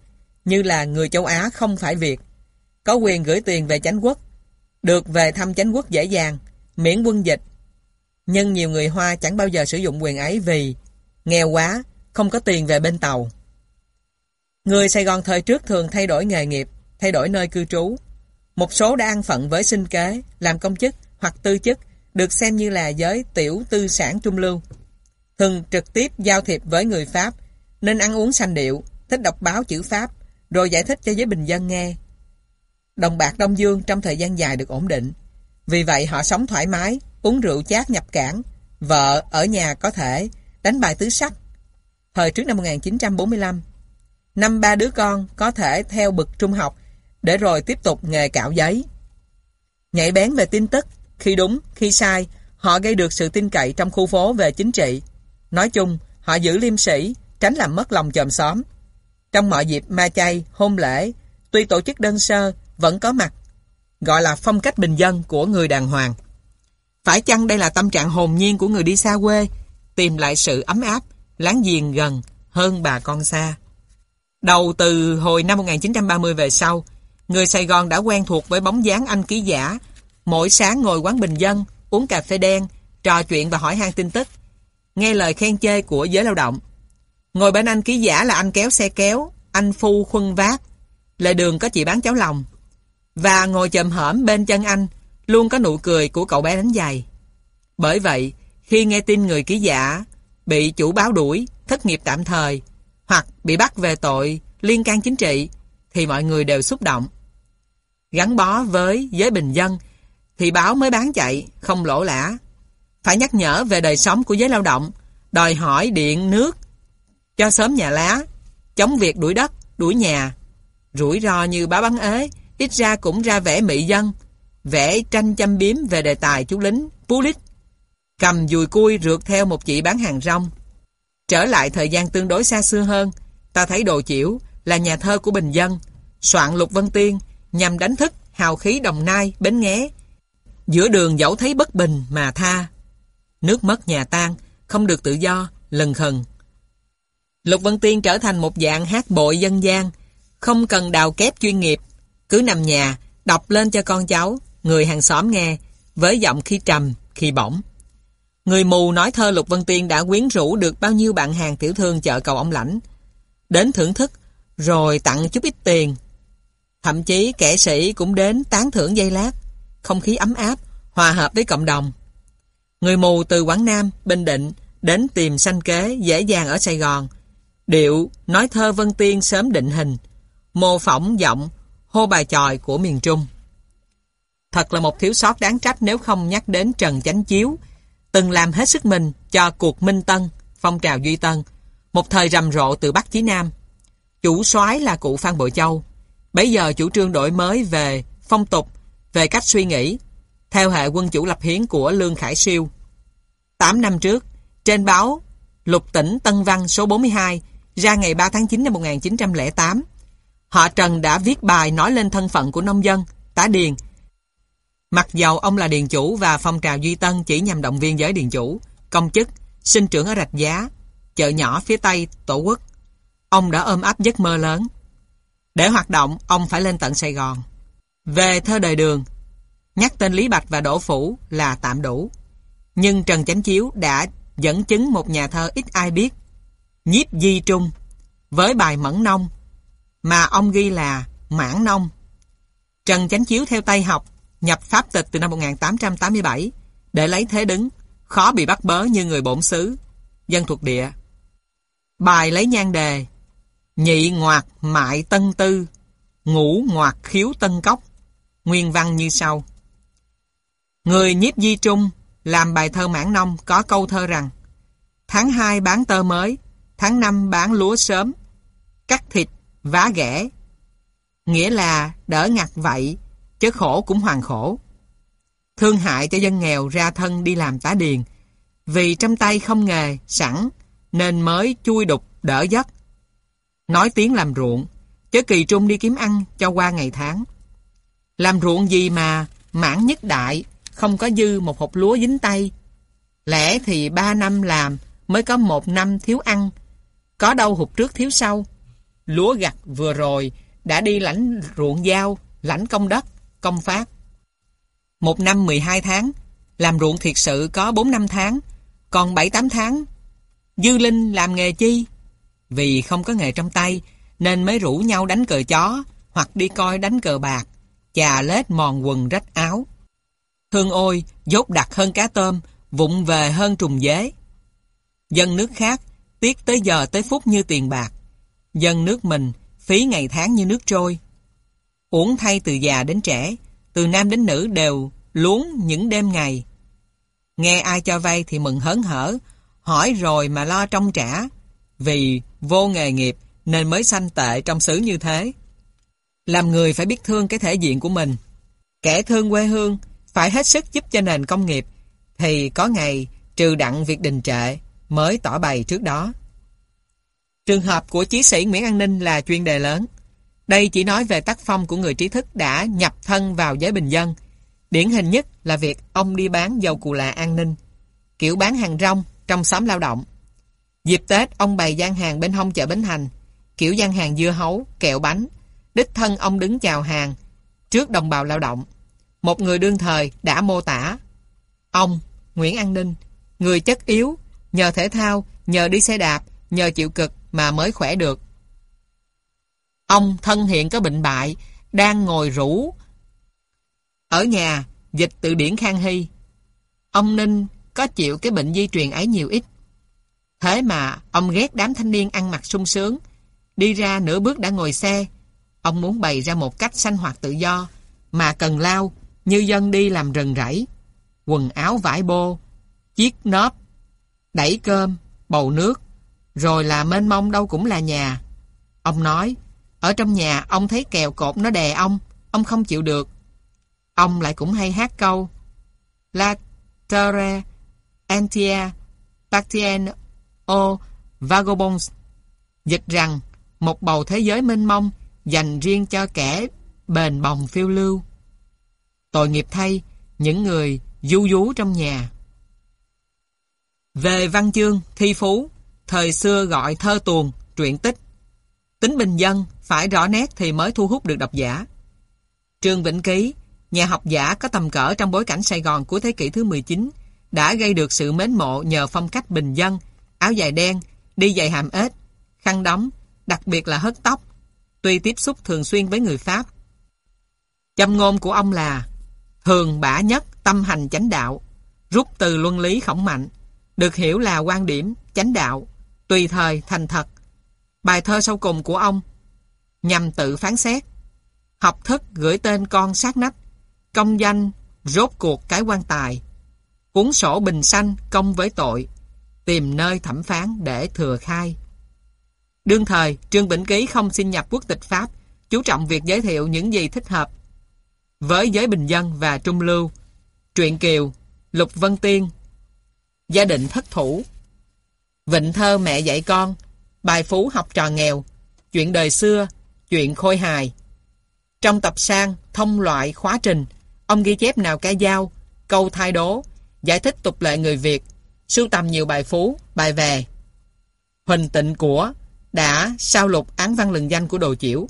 như là người châu Á không phải Việt. Có quyền gửi tiền về chánh quốc, được về thăm chánh quốc dễ dàng, miễn quân dịch. Nhưng nhiều người Hoa chẳng bao giờ sử dụng quyền ấy vì nghèo quá, không có tiền về bên tàu. Người Sài Gòn thời trước thường thay đổi nghề nghiệp, thay đổi nơi cư trú. Một số đã ăn phận với sinh kế, làm công chức hoặc tư chức, được xem như là giới tiểu tư sản trung lưu. Thường trực tiếp giao thiệp với người Pháp, nên ăn uống sanh điệu, thích đọc báo chữ Pháp, rồi giải thích cho giới bình dân nghe. Đồng bạc Đông Dương trong thời gian dài được ổn định. Vì vậy họ sống thoải mái, uống rượu chát nhập cảng, vợ ở nhà có thể đánh bài tứ sắc. Thời trước năm 1945, năm ba đứa con có thể theo bậc trung học để rồi tiếp tục nghề cạo giấy. nhảy bén về tin tức, khi đúng, khi sai, họ gây được sự tin cậy trong khu phố về chính trị. Nói chung, họ giữ liêm sĩ, tránh làm mất lòng chòm xóm. Trong mọi dịp ma chay, hôn lễ, tuy tổ chức đơn sơ, vẫn có mặt, gọi là phong cách bình dân của người đàng hoàng. Phải chăng đây là tâm trạng hồn nhiên của người đi xa quê, tìm lại sự ấm áp, láng giềng gần hơn bà con xa. Đầu từ hồi năm 1930 về sau, người Sài Gòn đã quen thuộc với bóng dáng anh ký giả, mỗi sáng ngồi quán bình dân, uống cà phê đen, trò chuyện và hỏi han tin tức, nghe lời khen chê của giới lao động. Ngồi bên anh ký giả là anh kéo xe kéo, anh phu khuân vác, lề đường có chị bán cháo lòng, và ngồi chậm hởm bên chân anh, luôn có nụ cười của cậu bé đánh giày. Bởi vậy, khi nghe tin người ký giả bị chủ báo đuổi, thất nghiệp tạm thời, hoặc bị bắt về tội liên can chính trị, thì mọi người đều xúc động. Gắn bó với giới bình dân, thì báo mới bán chạy, không lỗ lã. Phải nhắc nhở về đời sống của giới lao động, đòi hỏi điện, nước, cho sớm nhà lá, chống việc đuổi đất, đuổi nhà. Rủi ro như báo bắn ế, ít ra cũng ra vẻ mị dân, vẽ tranh chăm biếm về đề tài chú lính, Pulit, cầm dùi cui rượt theo một chị bán hàng rong. Trở lại thời gian tương đối xa xưa hơn, ta thấy Đồ Chiểu là nhà thơ của bình dân, soạn Lục Vân Tiên nhằm đánh thức hào khí đồng nai, bến nghé. Giữa đường dẫu thấy bất bình mà tha. Nước mất nhà tan, không được tự do, lần khần. Lục Vân Tiên trở thành một dạng hát bội dân gian, không cần đào kép chuyên nghiệp, cứ nằm nhà, đọc lên cho con cháu, người hàng xóm nghe, với giọng khi trầm, khi bổng. Người mù nói thơ Lục Vân Tiên đã quyến rũ được bao nhiêu bạn hàng tiểu thương chợ cầu ông lãnh. Đến thưởng thức, rồi tặng chút ít tiền. Thậm chí kẻ sĩ cũng đến tán thưởng dây lát, không khí ấm áp, hòa hợp với cộng đồng. Người mù từ Quảng Nam, Bình Định đến tìm sanh kế dễ dàng ở Sài Gòn. Điệu, nói thơ Vân Tiên sớm định hình, mô phỏng giọng, hô bài tròi của miền Trung. Thật là một thiếu sót đáng trách nếu không nhắc đến Trần Chánh Chiếu, từng làm hết sức mình cho cuộc Minh Tân, phong trào Duy Tân, một thời rầm rộ từ Bắc chí Nam. Chủ soái là cụ Phan Bội Châu. Bây giờ chủ trương đổi mới về phong tục, về cách suy nghĩ, theo hệ quân chủ lập hiến của Lương Khải Siêu. 8 năm trước, trên báo Lục tỉnh Tân Văn số 42 ra ngày 3 tháng 9 năm 1908, họ Trần đã viết bài nói lên thân phận của nông dân, tá điền. Mặc dầu ông là điền chủ và phong trào Duy Tân chỉ nhằm động viên giới điền chủ, công chức, sinh trưởng ở Rạch Giá, chợ nhỏ phía Tây, Tổ quốc. Ông đã ôm ấp giấc mơ lớn. Để hoạt động, ông phải lên tận Sài Gòn. Về thơ đời đường, nhắc tên Lý Bạch và Đỗ Phủ là tạm đủ. Nhưng Trần Chánh Chiếu đã dẫn chứng một nhà thơ ít ai biết, Nhiếp Di Trung, với bài Mẫn Nông, mà ông ghi là Mãn Nông. Trần Chánh Chiếu theo tay học, nhập pháp tịch từ năm 1887, để lấy thế đứng, khó bị bắt bớ như người bổn xứ, dân thuộc địa. Bài lấy nhan đề, Nhị ngoạt mại tân tư, ngũ ngoạt khiếu tân cốc, nguyên văn như sau. Người nhiếp di trung làm bài thơ mãn nông có câu thơ rằng Tháng 2 bán tơ mới, tháng 5 bán lúa sớm, cắt thịt, vá ghẻ. Nghĩa là đỡ ngặt vậy, chứ khổ cũng hoàng khổ. Thương hại cho dân nghèo ra thân đi làm tá điền, vì trong tay không nghề, sẵn, nên mới chui đục, đỡ giấc. Nói tiếng làm ruộng, chứ kỳ trung đi kiếm ăn cho qua ngày tháng. Làm ruộng gì mà mãn nhất đại, không có dư một hộp lúa dính tay. Lẽ thì ba năm làm mới có một năm thiếu ăn, có đâu hụt trước thiếu sau. Lúa gặt vừa rồi đã đi lãnh ruộng giao, lãnh công đất, công phát. Một năm 12 tháng, làm ruộng thiệt sự có 4 năm tháng, còn 7-8 tháng. Dư Linh làm nghề chi? Vì không có nghề trong tay, nên mới rủ nhau đánh cờ chó, hoặc đi coi đánh cờ bạc, chà lết mòn quần rách áo. Thương ôi, dốt đặc hơn cá tôm, vụng về hơn trùng dế. Dân nước khác, tiếc tới giờ tới phút như tiền bạc. Dân nước mình, phí ngày tháng như nước trôi. Uổng thay từ già đến trẻ, từ nam đến nữ đều luống những đêm ngày. Nghe ai cho vay thì mừng hớn hở, hỏi rồi mà lo trong trả, vì vô nghề nghiệp nên mới sanh tệ trong xứ như thế. Làm người phải biết thương cái thể diện của mình. Kẻ thương quê hương phải hết sức giúp cho nền công nghiệp thì có ngày trừ đặng việc đình trệ mới tỏ bày trước đó. Trường hợp của chí sĩ Nguyễn An Ninh là chuyên đề lớn. Đây chỉ nói về tác phong của người trí thức đã nhập thân vào giới bình dân. Điển hình nhất là việc ông đi bán dầu cù là an ninh, kiểu bán hàng rong trong xóm lao động. Dịp Tết, ông bày gian hàng bên hông chợ Bến Thành, kiểu gian hàng dưa hấu, kẹo bánh. Đích thân ông đứng chào hàng trước đồng bào lao động. Một người đương thời đã mô tả Ông, Nguyễn An Ninh, người chất yếu, nhờ thể thao, nhờ đi xe đạp, nhờ chịu cực mà mới khỏe được. Ông thân hiện có bệnh bại, đang ngồi rủ ở nhà, dịch từ điển Khang Hy. Ông Ninh có chịu cái bệnh di truyền ấy nhiều ít. Thế mà ông ghét đám thanh niên ăn mặc sung sướng, đi ra nửa bước đã ngồi xe. Ông muốn bày ra một cách sanh hoạt tự do, mà cần lao, như dân đi làm rừng rẫy. Quần áo vải bô, chiếc nóp, đẩy cơm, bầu nước, rồi là mênh mông đâu cũng là nhà. Ông nói, ở trong nhà ông thấy kèo cột nó đè ông, ông không chịu được. Ông lại cũng hay hát câu La terre antia appartient o vagabonds dịch rằng một bầu thế giới mênh mông dành riêng cho kẻ bền bồng phiêu lưu. Tội nghiệp thay những người du vú trong nhà. Về văn chương, thi phú, thời xưa gọi thơ tuồng, truyện tích. Tính bình dân, phải rõ nét thì mới thu hút được độc giả. Trương Vĩnh Ký, nhà học giả có tầm cỡ trong bối cảnh Sài Gòn của thế kỷ thứ 19, đã gây được sự mến mộ nhờ phong cách bình dân, áo dài đen, đi giày hàm ếch, khăn đóng, đặc biệt là hớt tóc, tuy tiếp xúc thường xuyên với người Pháp. Châm ngôn của ông là Thường bả nhất tâm hành chánh đạo, rút từ luân lý khổng mạnh, được hiểu là quan điểm, chánh đạo, tùy thời, thành thật. Bài thơ sau cùng của ông nhằm tự phán xét, học thức gửi tên con sát nách, công danh, rốt cuộc cái quan tài, cuốn sổ bình sanh công với tội, tìm nơi thẩm phán để thừa khai. Đương thời, Trương Bỉnh Ký không xin nhập quốc tịch Pháp, chú trọng việc giới thiệu những gì thích hợp với giới bình dân và trung lưu, Truyện Kiều, Lục Vân Tiên, Gia đình thất thủ, Vịnh thơ mẹ dạy con, Bài phú học trò nghèo, Chuyện đời xưa, Chuyện khôi hài. Trong tập sang, thông loại khóa trình, ông ghi chép nào ca dao, câu thai đố, giải thích tục lệ người Việt, sưu tầm nhiều bài phú, bài về. Huỳnh tịnh của đã sao lục án văn lừng danh của đồ chiểu.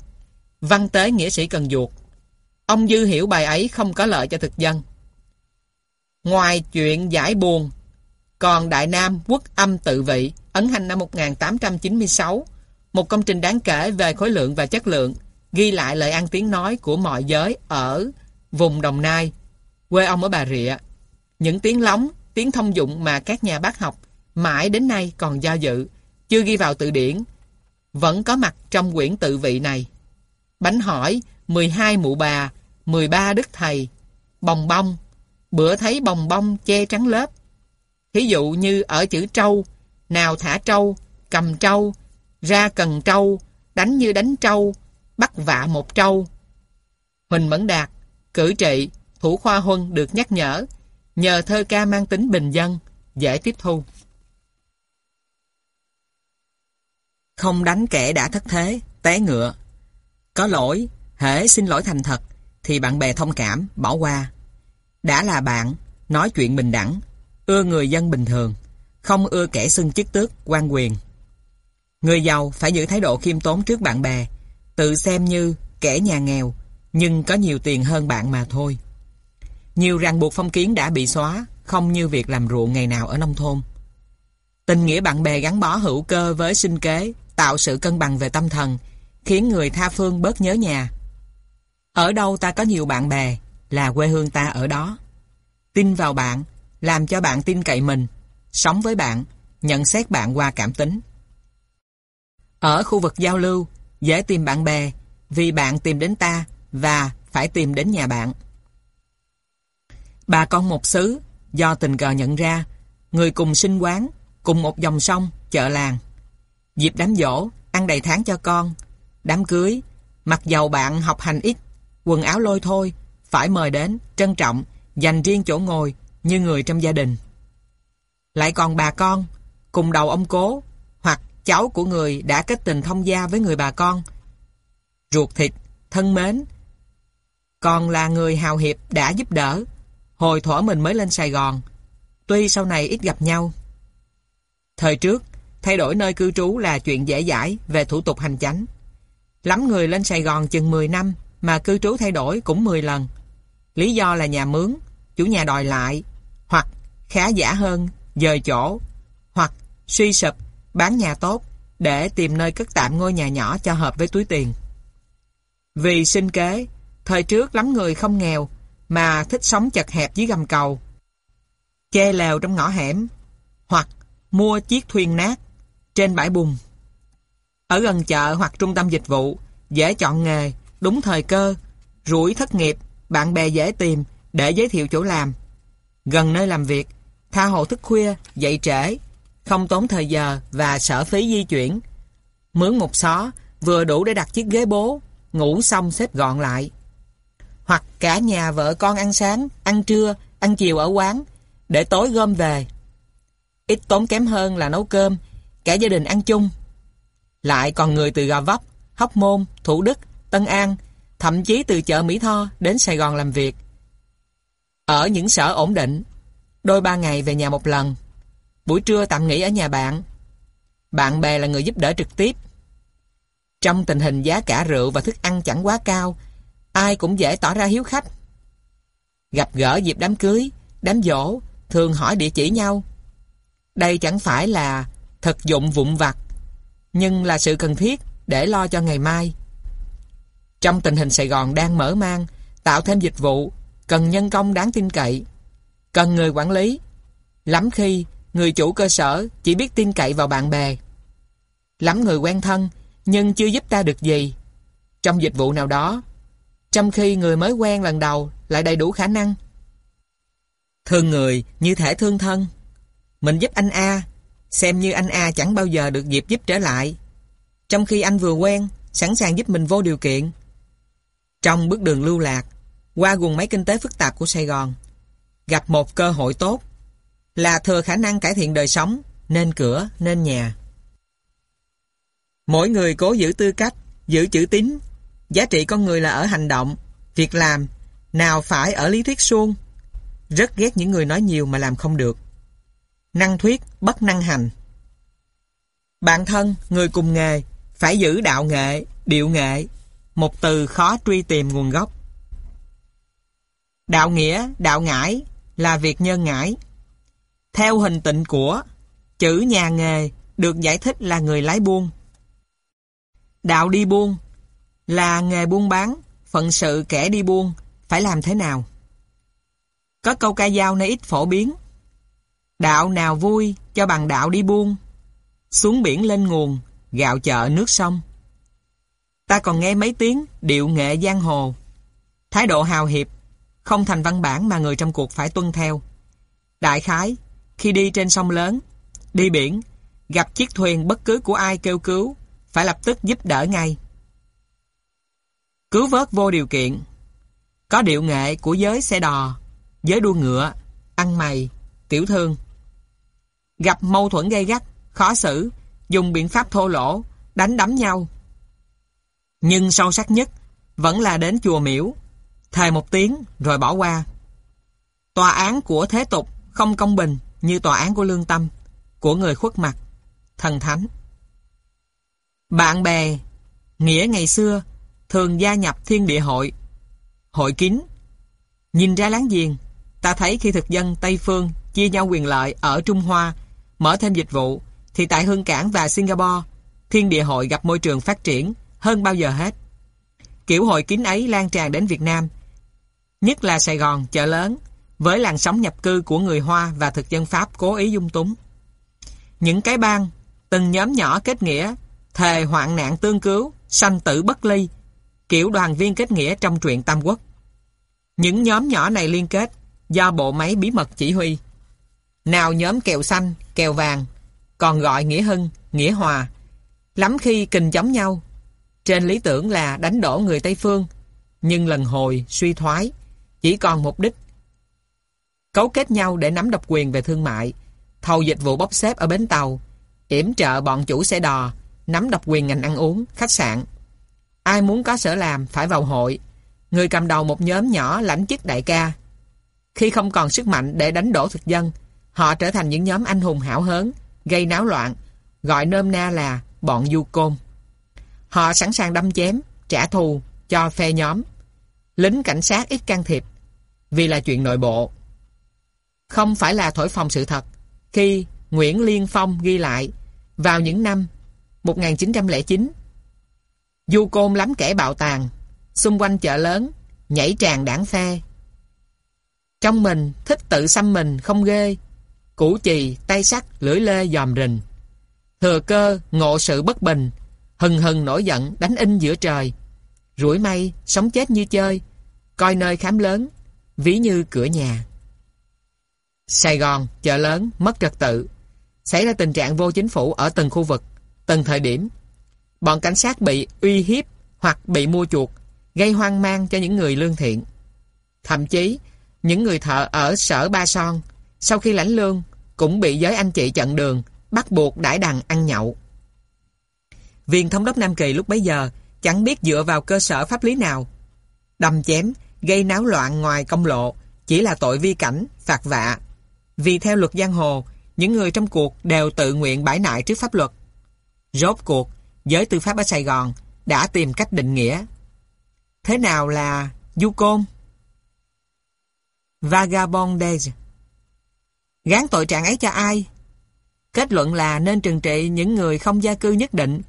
Văn tế nghĩa sĩ cần duột. Ông Dư hiểu bài ấy không có lợi cho thực dân. Ngoài chuyện giải buồn, còn Đại Nam quốc âm tự vị ấn hành năm 1896, một công trình đáng kể về khối lượng và chất lượng, ghi lại lời ăn tiếng nói của mọi giới ở vùng Đồng Nai, quê ông ở Bà Rịa. Những tiếng lóng, tiếng thông dụng mà các nhà bác học mãi đến nay còn do dự, chưa ghi vào từ điển, vẫn có mặt trong quyển tự vị này. Bánh hỏi, 12 mụ bà, 13 đức thầy, bồng bông, bữa thấy bồng bông che trắng lớp. Thí dụ như ở chữ trâu, nào thả trâu, cầm trâu, ra cần trâu, đánh như đánh trâu, bắt vạ một trâu. Huỳnh Mẫn Đạt, cử trị, thủ khoa huân được nhắc nhở, nhờ thơ ca mang tính bình dân, dễ tiếp thu. Không đánh kẻ đã thất thế, té ngựa. Có lỗi, hễ xin lỗi thành thật, thì bạn bè thông cảm, bỏ qua. Đã là bạn, nói chuyện bình đẳng, ưa người dân bình thường, không ưa kẻ xưng chức tước, quan quyền. Người giàu phải giữ thái độ khiêm tốn trước bạn bè, tự xem như kẻ nhà nghèo, nhưng có nhiều tiền hơn bạn mà thôi. Nhiều ràng buộc phong kiến đã bị xóa, không như việc làm ruộng ngày nào ở nông thôn. Tình nghĩa bạn bè gắn bó hữu cơ với sinh kế, tạo sự cân bằng về tâm thần, khiến người tha phương bớt nhớ nhà. Ở đâu ta có nhiều bạn bè, là quê hương ta ở đó. Tin vào bạn, làm cho bạn tin cậy mình, sống với bạn, nhận xét bạn qua cảm tính. Ở khu vực giao lưu, dễ tìm bạn bè, vì bạn tìm đến ta và phải tìm đến nhà bạn. Bà con một xứ, do tình cờ nhận ra, người cùng sinh quán, cùng một dòng sông, chợ làng. Dịp đám dỗ, ăn đầy tháng cho con, đám cưới, mặc dầu bạn học hành ít, quần áo lôi thôi, phải mời đến, trân trọng, dành riêng chỗ ngồi như người trong gia đình. Lại còn bà con, cùng đầu ông cố, hoặc cháu của người đã kết tình thông gia với người bà con. Ruột thịt, thân mến, còn là người hào hiệp đã giúp đỡ, hồi thuở mình mới lên Sài Gòn, tuy sau này ít gặp nhau. Thời trước, thay đổi nơi cư trú là chuyện dễ dãi về thủ tục hành chánh. Lắm người lên Sài Gòn chừng 10 năm mà cư trú thay đổi cũng 10 lần. Lý do là nhà mướn, chủ nhà đòi lại, khá giả hơn, dời chỗ, hoặc suy sụp, bán nhà tốt để tìm nơi cất tạm ngôi nhà nhỏ cho hợp với túi tiền. Vì sinh kế, thời trước lắm người không nghèo mà thích sống chật hẹp dưới gầm cầu. Che lều trong ngõ hẻm, hoặc mua chiếc thuyền nát trên bãi bùn. Ở gần chợ hoặc trung tâm dịch vụ, dễ chọn nghề, đúng thời cơ, rủi thất nghiệp, bạn bè dễ tìm để giới thiệu chỗ làm. Gần nơi làm việc, tha hồ thức khuya, dậy trễ, không tốn thời giờ và sở phí di chuyển. Mướn một xó, vừa đủ để đặt chiếc ghế bố, ngủ xong xếp gọn lại. Hoặc cả nhà vợ con ăn sáng, ăn trưa, ăn chiều ở quán, để tối gom về. Ít tốn kém hơn là nấu cơm, cả gia đình ăn chung. Lại còn người từ Gò Vấp, Hóc Môn, Thủ Đức, Tân An, thậm chí từ chợ Mỹ Tho đến Sài Gòn làm việc. Ở những sở ổn định, đôi ba ngày về nhà một lần. Buổi trưa tạm nghỉ ở nhà bạn. Bạn bè là người giúp đỡ trực tiếp. Trong tình hình giá cả rượu và thức ăn chẳng quá cao, ai cũng dễ tỏ ra hiếu khách. Gặp gỡ dịp đám cưới, đám dỗ, thường hỏi địa chỉ nhau. Đây chẳng phải là thực dụng vụn vặt, nhưng là sự cần thiết để lo cho ngày mai. Trong tình hình Sài Gòn đang mở mang, tạo thêm dịch vụ, cần nhân công đáng tin cậy, cần người quản lý. Lắm khi, người chủ cơ sở chỉ biết tin cậy vào bạn bè. Lắm người quen thân, nhưng chưa giúp ta được gì. Trong dịch vụ nào đó, trong khi người mới quen lần đầu lại đầy đủ khả năng. Thương người như thể thương thân. Mình giúp anh A, xem như anh A chẳng bao giờ được dịp giúp trở lại. Trong khi anh vừa quen, sẵn sàng giúp mình vô điều kiện. Trong bước đường lưu lạc, qua guồng máy kinh tế phức tạp của Sài Gòn, gặp một cơ hội tốt, là thừa khả năng cải thiện đời sống, nên cửa, nên nhà. Mỗi người cố giữ tư cách, giữ chữ tín. Giá trị con người là ở hành động, việc làm, nào phải ở lý thuyết suông. Rất ghét những người nói nhiều mà làm không được. Năng thuyết, bất năng hành. Bạn thân, người cùng nghề, phải giữ đạo nghệ, điệu nghệ, một từ khó truy tìm nguồn gốc. Đạo nghĩa, đạo ngải là việc nhân ngải. Theo hình tịnh của, chữ nhà nghề được giải thích là người lái buôn. Đạo đi buôn là nghề buôn bán, phận sự kẻ đi buôn phải làm thế nào? Có câu ca dao nay ít phổ biến. Đạo nào vui cho bằng đạo đi buôn. Xuống biển lên nguồn, gạo chợ nước sông. Ta còn nghe mấy tiếng điệu nghệ giang hồ. Thái độ hào hiệp, không thành văn bản mà người trong cuộc phải tuân theo. Đại khái, khi đi trên sông lớn, đi biển, gặp chiếc thuyền bất cứ của ai kêu cứu, phải lập tức giúp đỡ ngay. Cứu vớt vô điều kiện. Có điệu nghệ của giới xe đò, giới đua ngựa, ăn mày, tiểu thương. Gặp mâu thuẫn gây gắt, khó xử, dùng biện pháp thô lỗ, đánh đấm nhau. Nhưng sâu sắc nhất vẫn là đến chùa miễu, thề một tiếng rồi bỏ qua. Tòa án của thế tục không công bình như tòa án của lương tâm, của người khuất mặt, thần thánh. Bạn bè, nghĩa ngày xưa, thường gia nhập thiên địa hội, hội kín. Nhìn ra láng giềng, ta thấy khi thực dân Tây Phương chia nhau quyền lợi ở Trung Hoa, mở thêm dịch vụ, thì tại Hương Cảng và Singapore, thiên địa hội gặp môi trường phát triển hơn bao giờ hết. Kiểu hội kín ấy lan tràn đến Việt Nam, nhất là Sài Gòn, chợ lớn, với làn sóng nhập cư của người Hoa và thực dân Pháp cố ý dung túng. Những cái bang, từng nhóm nhỏ kết nghĩa, thề hoạn nạn tương cứu, sanh tử bất ly, kiểu đoàn viên kết nghĩa trong truyện Tam Quốc. Những nhóm nhỏ này liên kết do bộ máy bí mật chỉ huy. Nào nhóm kèo xanh, kèo vàng, còn gọi nghĩa hưng, nghĩa hòa. Lắm khi kình chống nhau. Trên lý tưởng là đánh đổ người Tây Phương, nhưng lần hồi suy thoái, chỉ còn mục đích. Cấu kết nhau để nắm độc quyền về thương mại, thầu dịch vụ bốc xếp ở bến tàu, yểm trợ bọn chủ xe đò, nắm độc quyền ngành ăn uống, khách sạn. Ai muốn có sở làm phải vào hội. Người cầm đầu một nhóm nhỏ lãnh chức đại ca. Khi không còn sức mạnh để đánh đổ thực dân, họ trở thành những nhóm anh hùng hảo hớn, gây náo loạn, gọi nôm na là bọn du côn. Họ sẵn sàng đâm chém, trả thù cho phe nhóm. Lính cảnh sát ít can thiệp, vì là chuyện nội bộ. Không phải là thổi phồng sự thật. Khi Nguyễn Liên Phong ghi lại, vào những năm 1909, Du Côn lắm kẻ bạo tàn, xung quanh chợ lớn, nhảy tràn đảng phe. Trong mình, thích tự xăm mình không ghê, củ chì, tay sắt, lưỡi lê dòm rình. Thừa cơ, ngộ sự bất bình, hừng hừng nổi giận, đánh in giữa trời. Rủi may, sống chết như chơi, coi nơi khám lớn, ví như cửa nhà. Sài Gòn, chợ lớn, mất trật tự. Xảy ra tình trạng vô chính phủ ở từng khu vực, từng thời điểm. Bọn cảnh sát bị uy hiếp hoặc bị mua chuộc, gây hoang mang cho những người lương thiện. Thậm chí, những người thợ ở sở Ba Son, sau khi lãnh lương, cũng bị giới anh chị chặn đường, bắt buộc đãi đằng ăn nhậu. Viên thống đốc Nam Kỳ lúc bấy giờ chẳng biết dựa vào cơ sở pháp lý nào. Đâm chém, gây náo loạn ngoài công lộ, chỉ là tội vi cảnh, phạt vạ. Vì theo luật giang hồ, những người trong cuộc đều tự nguyện bãi nại trước pháp luật. Rốt cuộc, giới tư pháp ở Sài Gòn đã tìm cách định nghĩa. Thế nào là du côn? Vagabondage Gán tội trạng ấy cho ai? Kết luận là nên trừng trị những người không gia cư nhất định.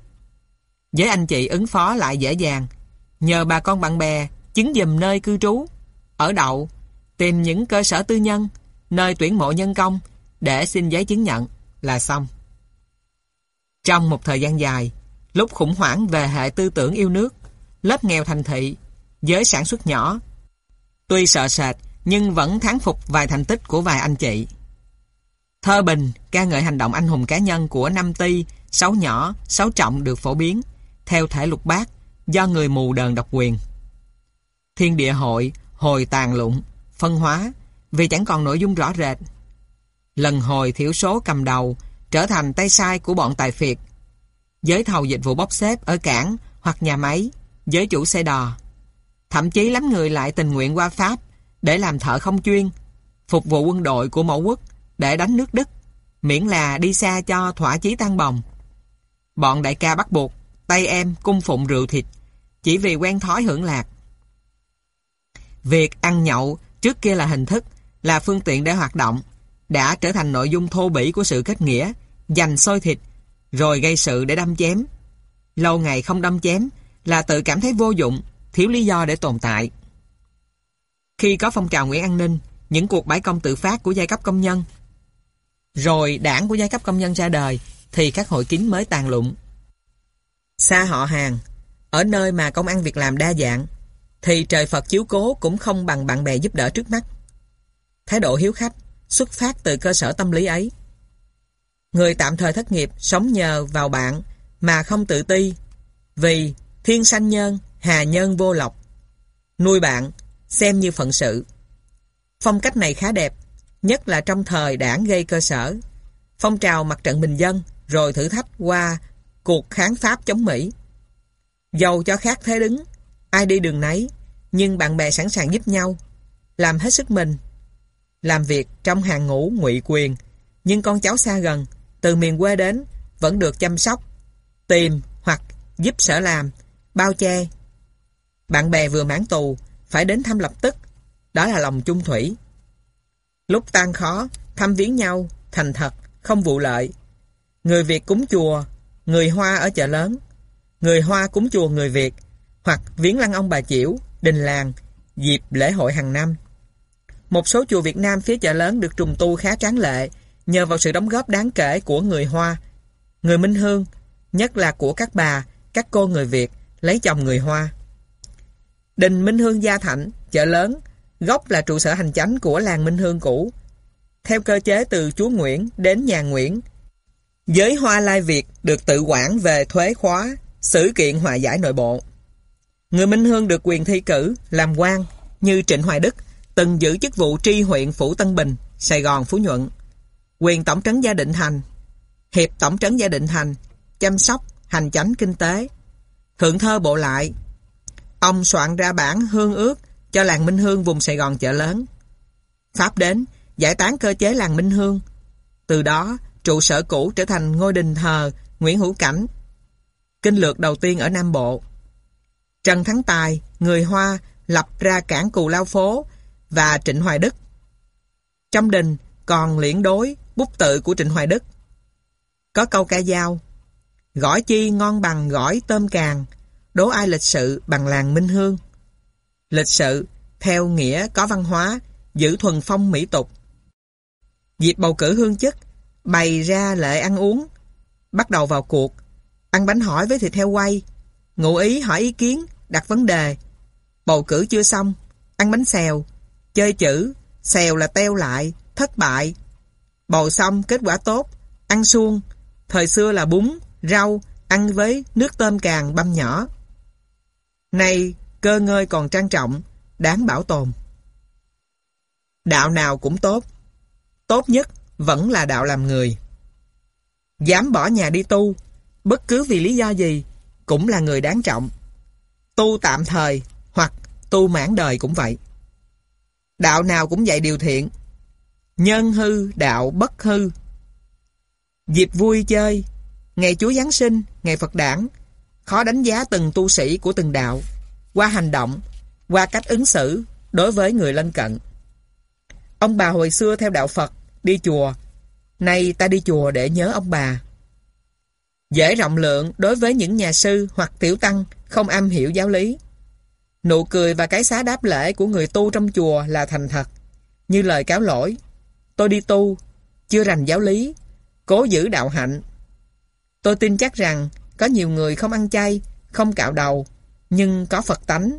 Với anh chị ứng phó lại dễ dàng. Nhờ bà con bạn bè chứng dùm nơi cư trú, ở đậu, tìm những cơ sở tư nhân, nơi tuyển mộ nhân công để xin giấy chứng nhận là xong. Trong một thời gian dài, lúc khủng hoảng về hệ tư tưởng yêu nước, lớp nghèo thành thị, giới sản xuất nhỏ, tuy sợ sệt nhưng vẫn thắng phục vài thành tích của vài anh chị. Thơ Bình ca ngợi hành động anh hùng cá nhân của năm Ti, sáu nhỏ, sáu trọng được phổ biến theo thể lục bát do người mù đờn độc quyền. Thiên địa hội hồi tàn lụng, phân hóa vì chẳng còn nội dung rõ rệt. Lần hồi thiểu số cầm đầu trở thành tay sai của bọn tài phiệt. Giới thầu dịch vụ bốc xếp ở cảng hoặc nhà máy, giới chủ xe đò. Thậm chí lắm người lại tình nguyện qua Pháp để làm thợ không chuyên, phục vụ quân đội của mẫu quốc để đánh nước Đức, miễn là đi xa cho thỏa chí tan bồng. Bọn đại ca bắt buộc, tay em cung phụng rượu thịt, chỉ vì quen thói hưởng lạc. Việc ăn nhậu trước kia là hình thức, là phương tiện để hoạt động, đã trở thành nội dung thô bỉ của sự kết nghĩa, dành xôi thịt, rồi gây sự để đâm chém. Lâu ngày không đâm chém là tự cảm thấy vô dụng, thiếu lý do để tồn tại. Khi có phong trào Nguyễn An Ninh, những cuộc bãi công tự phát của giai cấp công nhân, rồi đảng của giai cấp công nhân ra đời, thì các hội kín mới tàn lụng. Xa họ hàng, ở nơi mà công ăn việc làm đa dạng, thì trời Phật chiếu cố cũng không bằng bạn bè giúp đỡ trước mắt. Thái độ hiếu khách xuất phát từ cơ sở tâm lý ấy. Người tạm thời thất nghiệp sống nhờ vào bạn mà không tự ti vì thiên sanh nhân, hà nhân vô lộc. Nuôi bạn xem như phận sự. Phong cách này khá đẹp, nhất là trong thời đảng gây cơ sở. Phong trào mặt trận bình dân rồi thử thách qua cuộc kháng Pháp chống Mỹ. Dầu cho khác thế đứng, ai đi đường nấy, nhưng bạn bè sẵn sàng giúp nhau, làm hết sức mình. Làm việc trong hàng ngũ ngụy quyền, nhưng con cháu xa gần, từ miền quê đến, vẫn được chăm sóc, tìm hoặc giúp sở làm, bao che. Bạn bè vừa mãn tù, phải đến thăm lập tức, đó là lòng chung thủy. Lúc tan khó, thăm viếng nhau, thành thật, không vụ lợi. Người Việt cúng chùa, người Hoa ở chợ lớn. Người Hoa cúng chùa người Việt, hoặc viếng lăng ông bà Chiểu, đình làng, dịp lễ hội hàng năm. Một số chùa Việt Nam phía chợ lớn được trùng tu khá tráng lệ nhờ vào sự đóng góp đáng kể của người Hoa, người Minh Hương, nhất là của các bà, các cô người Việt lấy chồng người Hoa. Đình Minh Hương Gia Thạnh, chợ lớn, gốc là trụ sở hành chánh của làng Minh Hương cũ. Theo cơ chế từ chúa Nguyễn đến nhà Nguyễn, giới Hoa Lai Việt được tự quản về thuế khóa, xử kiện hòa giải nội bộ. Người Minh Hương được quyền thi cử, làm quan như Trịnh Hoài Đức, từng giữ chức vụ tri huyện Phủ Tân Bình, Sài Gòn, Phú Nhuận. Quyền tổng trấn gia định thành, hiệp tổng trấn gia định thành, chăm sóc, hành chánh kinh tế. Thượng thơ bộ lại, ông soạn ra bản hương ước cho làng Minh Hương vùng Sài Gòn chợ lớn. Pháp đến, giải tán cơ chế làng Minh Hương. Từ đó, trụ sở cũ trở thành ngôi đình thờ Nguyễn Hữu Cảnh. Kinh lược đầu tiên ở Nam Bộ. Trần Thắng Tài, người Hoa, lập ra cảng Cù Lao Phố và Trịnh Hoài Đức. Trong đình còn liễn đối bút tự của Trịnh Hoài Đức. Có câu ca dao, gỏi chi ngon bằng gỏi tôm càng, đố ai lịch sự bằng làng Minh Hương. Lịch sự, theo nghĩa có văn hóa, giữ thuần phong mỹ tục. Dịp bầu cử hương chức, bày ra lệ ăn uống, bắt đầu vào cuộc, ăn bánh hỏi với thịt heo quay, ngụ ý hỏi ý kiến, đặt vấn đề. Bầu cử chưa xong, ăn bánh xèo, chơi chữ, xèo là teo lại, thất bại. Bầu xong kết quả tốt, ăn suông, thời xưa là bún, rau, ăn với nước tôm càng băm nhỏ. Nay, cơ ngơi còn trang trọng, đáng bảo tồn. Đạo nào cũng tốt. Tốt nhất vẫn là đạo làm người. Dám bỏ nhà đi tu, bất cứ vì lý do gì, cũng là người đáng trọng. Tu tạm thời hoặc tu mãn đời cũng vậy. Đạo nào cũng dạy điều thiện. Nhân hư, đạo bất hư. Dịp vui chơi, ngày Chúa Giáng sinh, ngày Phật đản, khó đánh giá từng tu sĩ của từng đạo, qua hành động, qua cách ứng xử đối với người lân cận. Ông bà hồi xưa theo đạo Phật, đi chùa, nay ta đi chùa để nhớ ông bà. Dễ rộng lượng đối với những nhà sư hoặc tiểu tăng không am hiểu giáo lý. Nụ cười và cái xá đáp lễ của người tu trong chùa là thành thật, như lời cáo lỗi. Tôi đi tu, chưa rành giáo lý, cố giữ đạo hạnh. Tôi tin chắc rằng có nhiều người không ăn chay, không cạo đầu, nhưng có Phật tánh,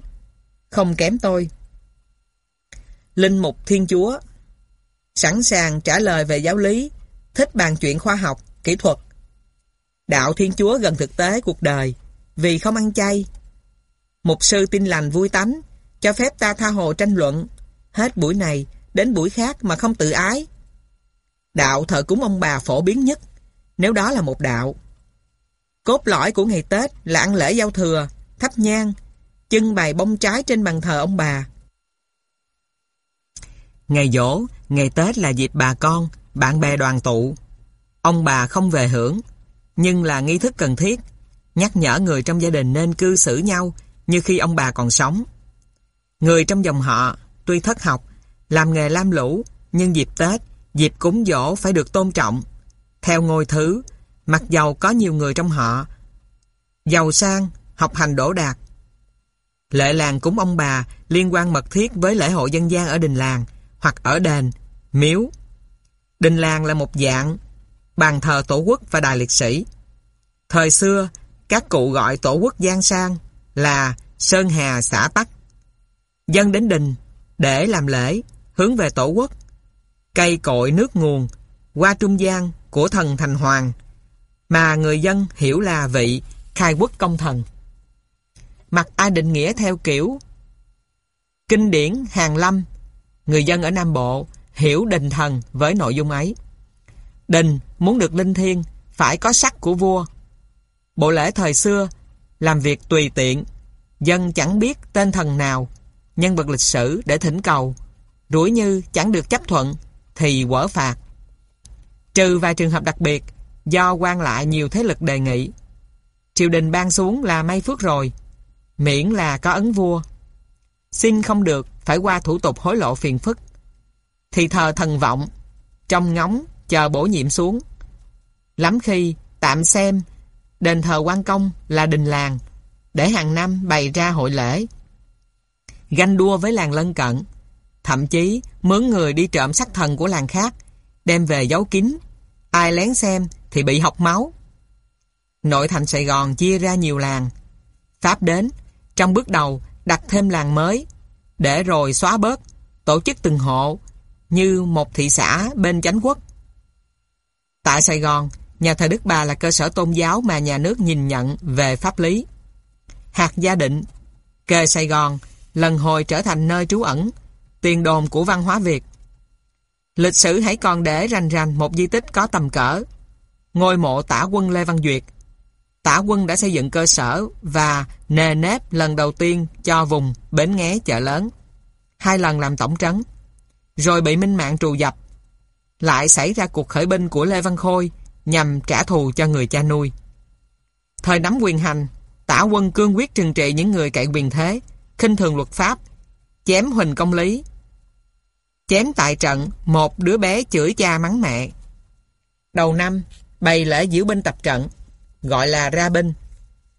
không kém tôi. Linh Mục Thiên Chúa Sẵn sàng trả lời về giáo lý, thích bàn chuyện khoa học, kỹ thuật. Đạo Thiên Chúa gần thực tế cuộc đời, vì không ăn chay. Mục sư tin lành vui tánh, cho phép ta tha hồ tranh luận. Hết buổi này, đến buổi khác mà không tự ái. Đạo thờ cúng ông bà phổ biến nhất, nếu đó là một đạo. Cốt lõi của ngày Tết là ăn lễ giao thừa, thắp nhang, trưng bày bông trái trên bàn thờ ông bà. Ngày dỗ, ngày Tết là dịp bà con, bạn bè đoàn tụ. Ông bà không về hưởng, nhưng là nghi thức cần thiết, nhắc nhở người trong gia đình nên cư xử nhau như khi ông bà còn sống. Người trong dòng họ, tuy thất học, làm nghề lam lũ, nhưng dịp Tết, dịp cúng dỗ phải được tôn trọng. Theo ngôi thứ, mặc dầu có nhiều người trong họ, giàu sang, học hành đỗ đạt. Lệ làng cúng ông bà liên quan mật thiết với lễ hội dân gian ở đình làng hoặc ở đền, miếu. Đình làng là một dạng bàn thờ tổ quốc và đài liệt sĩ. Thời xưa, các cụ gọi tổ quốc Giang Sang là Sơn Hà xã Tắc. Dân đến đình để làm lễ, hướng về tổ quốc. Cây cội nước nguồn, qua trung gian của thần thành hoàng, mà người dân hiểu là vị khai quốc công thần. Mặt ai định nghĩa theo kiểu kinh điển hàng lâm, người dân ở Nam Bộ hiểu đình thần với nội dung ấy. Đình muốn được linh thiêng phải có sắc của vua. Bộ lễ thời xưa làm việc tùy tiện, dân chẳng biết tên thần nào, nhân vật lịch sử để thỉnh cầu, rủi như chẳng được chấp thuận thì quở phạt. Trừ vài trường hợp đặc biệt do quan lại nhiều thế lực đề nghị. Triều đình ban xuống là may phước rồi, miễn là có ấn vua. Xin không được phải qua thủ tục hối lộ phiền phức. Thì thờ thần vọng, trong ngóng chờ bổ nhiệm xuống. Lắm khi tạm xem đền thờ quan công là đình làng để hàng năm bày ra hội lễ. Ganh đua với làng lân cận, thậm chí mướn người đi trộm sắc thần của làng khác, đem về giấu kín. Ai lén xem thì bị học máu. Nội thành Sài Gòn chia ra nhiều làng. Pháp đến, trong bước đầu đặt thêm làng mới, để rồi xóa bớt, tổ chức từng hộ, như một thị xã bên chánh quốc. Tại Sài Gòn, nhà thờ Đức Bà là cơ sở tôn giáo mà nhà nước nhìn nhận về pháp lý. Hạt Gia Định, kề Sài Gòn, lần hồi trở thành nơi trú ẩn, tiền đồn của văn hóa Việt. Lịch sử hãy còn để rành rành một di tích có tầm cỡ. Ngôi mộ tả quân Lê Văn Duyệt. Tả quân đã xây dựng cơ sở và nề nếp lần đầu tiên cho vùng Bến Nghé chợ lớn. Hai lần làm tổng trấn. Rồi bị Minh Mạng trù dập. Lại xảy ra cuộc khởi binh của Lê Văn Khôi nhằm trả thù cho người cha nuôi. Thời nắm quyền hành, tả quân cương quyết trừng trị những người cậy quyền thế, khinh thường luật pháp, chém Huỳnh Công Lý. Chém tại trận, một đứa bé chửi cha mắng mẹ. Đầu năm, bày lễ diễu binh tập trận, gọi là ra binh.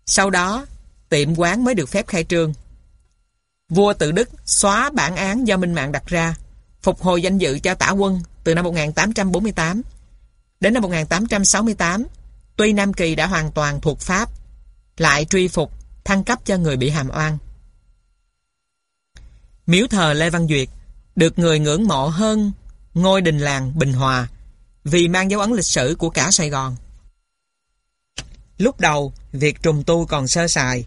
Sau đó, tiệm quán mới được phép khai trương. Vua tự Đức xóa bản án do Minh Mạng đặt ra, phục hồi danh dự cho tả quân từ năm 1848. Đến năm 1868, tuy Nam Kỳ đã hoàn toàn thuộc Pháp, lại truy phục, thăng cấp cho người bị hàm oan. Miếu thờ Lê Văn Duyệt được người ngưỡng mộ hơn ngôi đình làng Bình Hòa vì mang dấu ấn lịch sử của cả Sài Gòn. Lúc đầu, việc trùng tu còn sơ sài,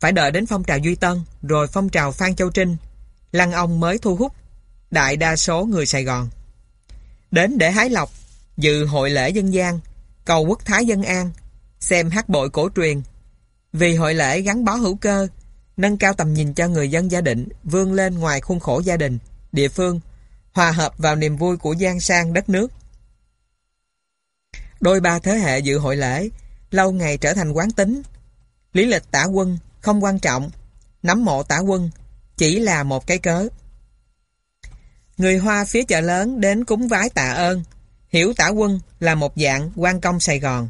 phải đợi đến phong trào Duy Tân rồi phong trào Phan Châu Trinh, Lăng Ông mới thu hút đại đa số người Sài Gòn. Đến để hái lộc, dự hội lễ dân gian, cầu quốc thái dân an, xem hát bội cổ truyền. Vì hội lễ gắn bó hữu cơ, nâng cao tầm nhìn cho người dân gia định vươn lên ngoài khuôn khổ gia đình, địa phương, hòa hợp vào niềm vui của gian sang đất nước. Đôi ba thế hệ dự hội lễ, lâu ngày trở thành quán tính. Lý lịch tả quân không quan trọng, nắm mộ tả quân chỉ là một cái cớ. Người Hoa phía chợ lớn đến cúng vái tạ ơn, hiểu tả quân là một dạng quan công Sài Gòn.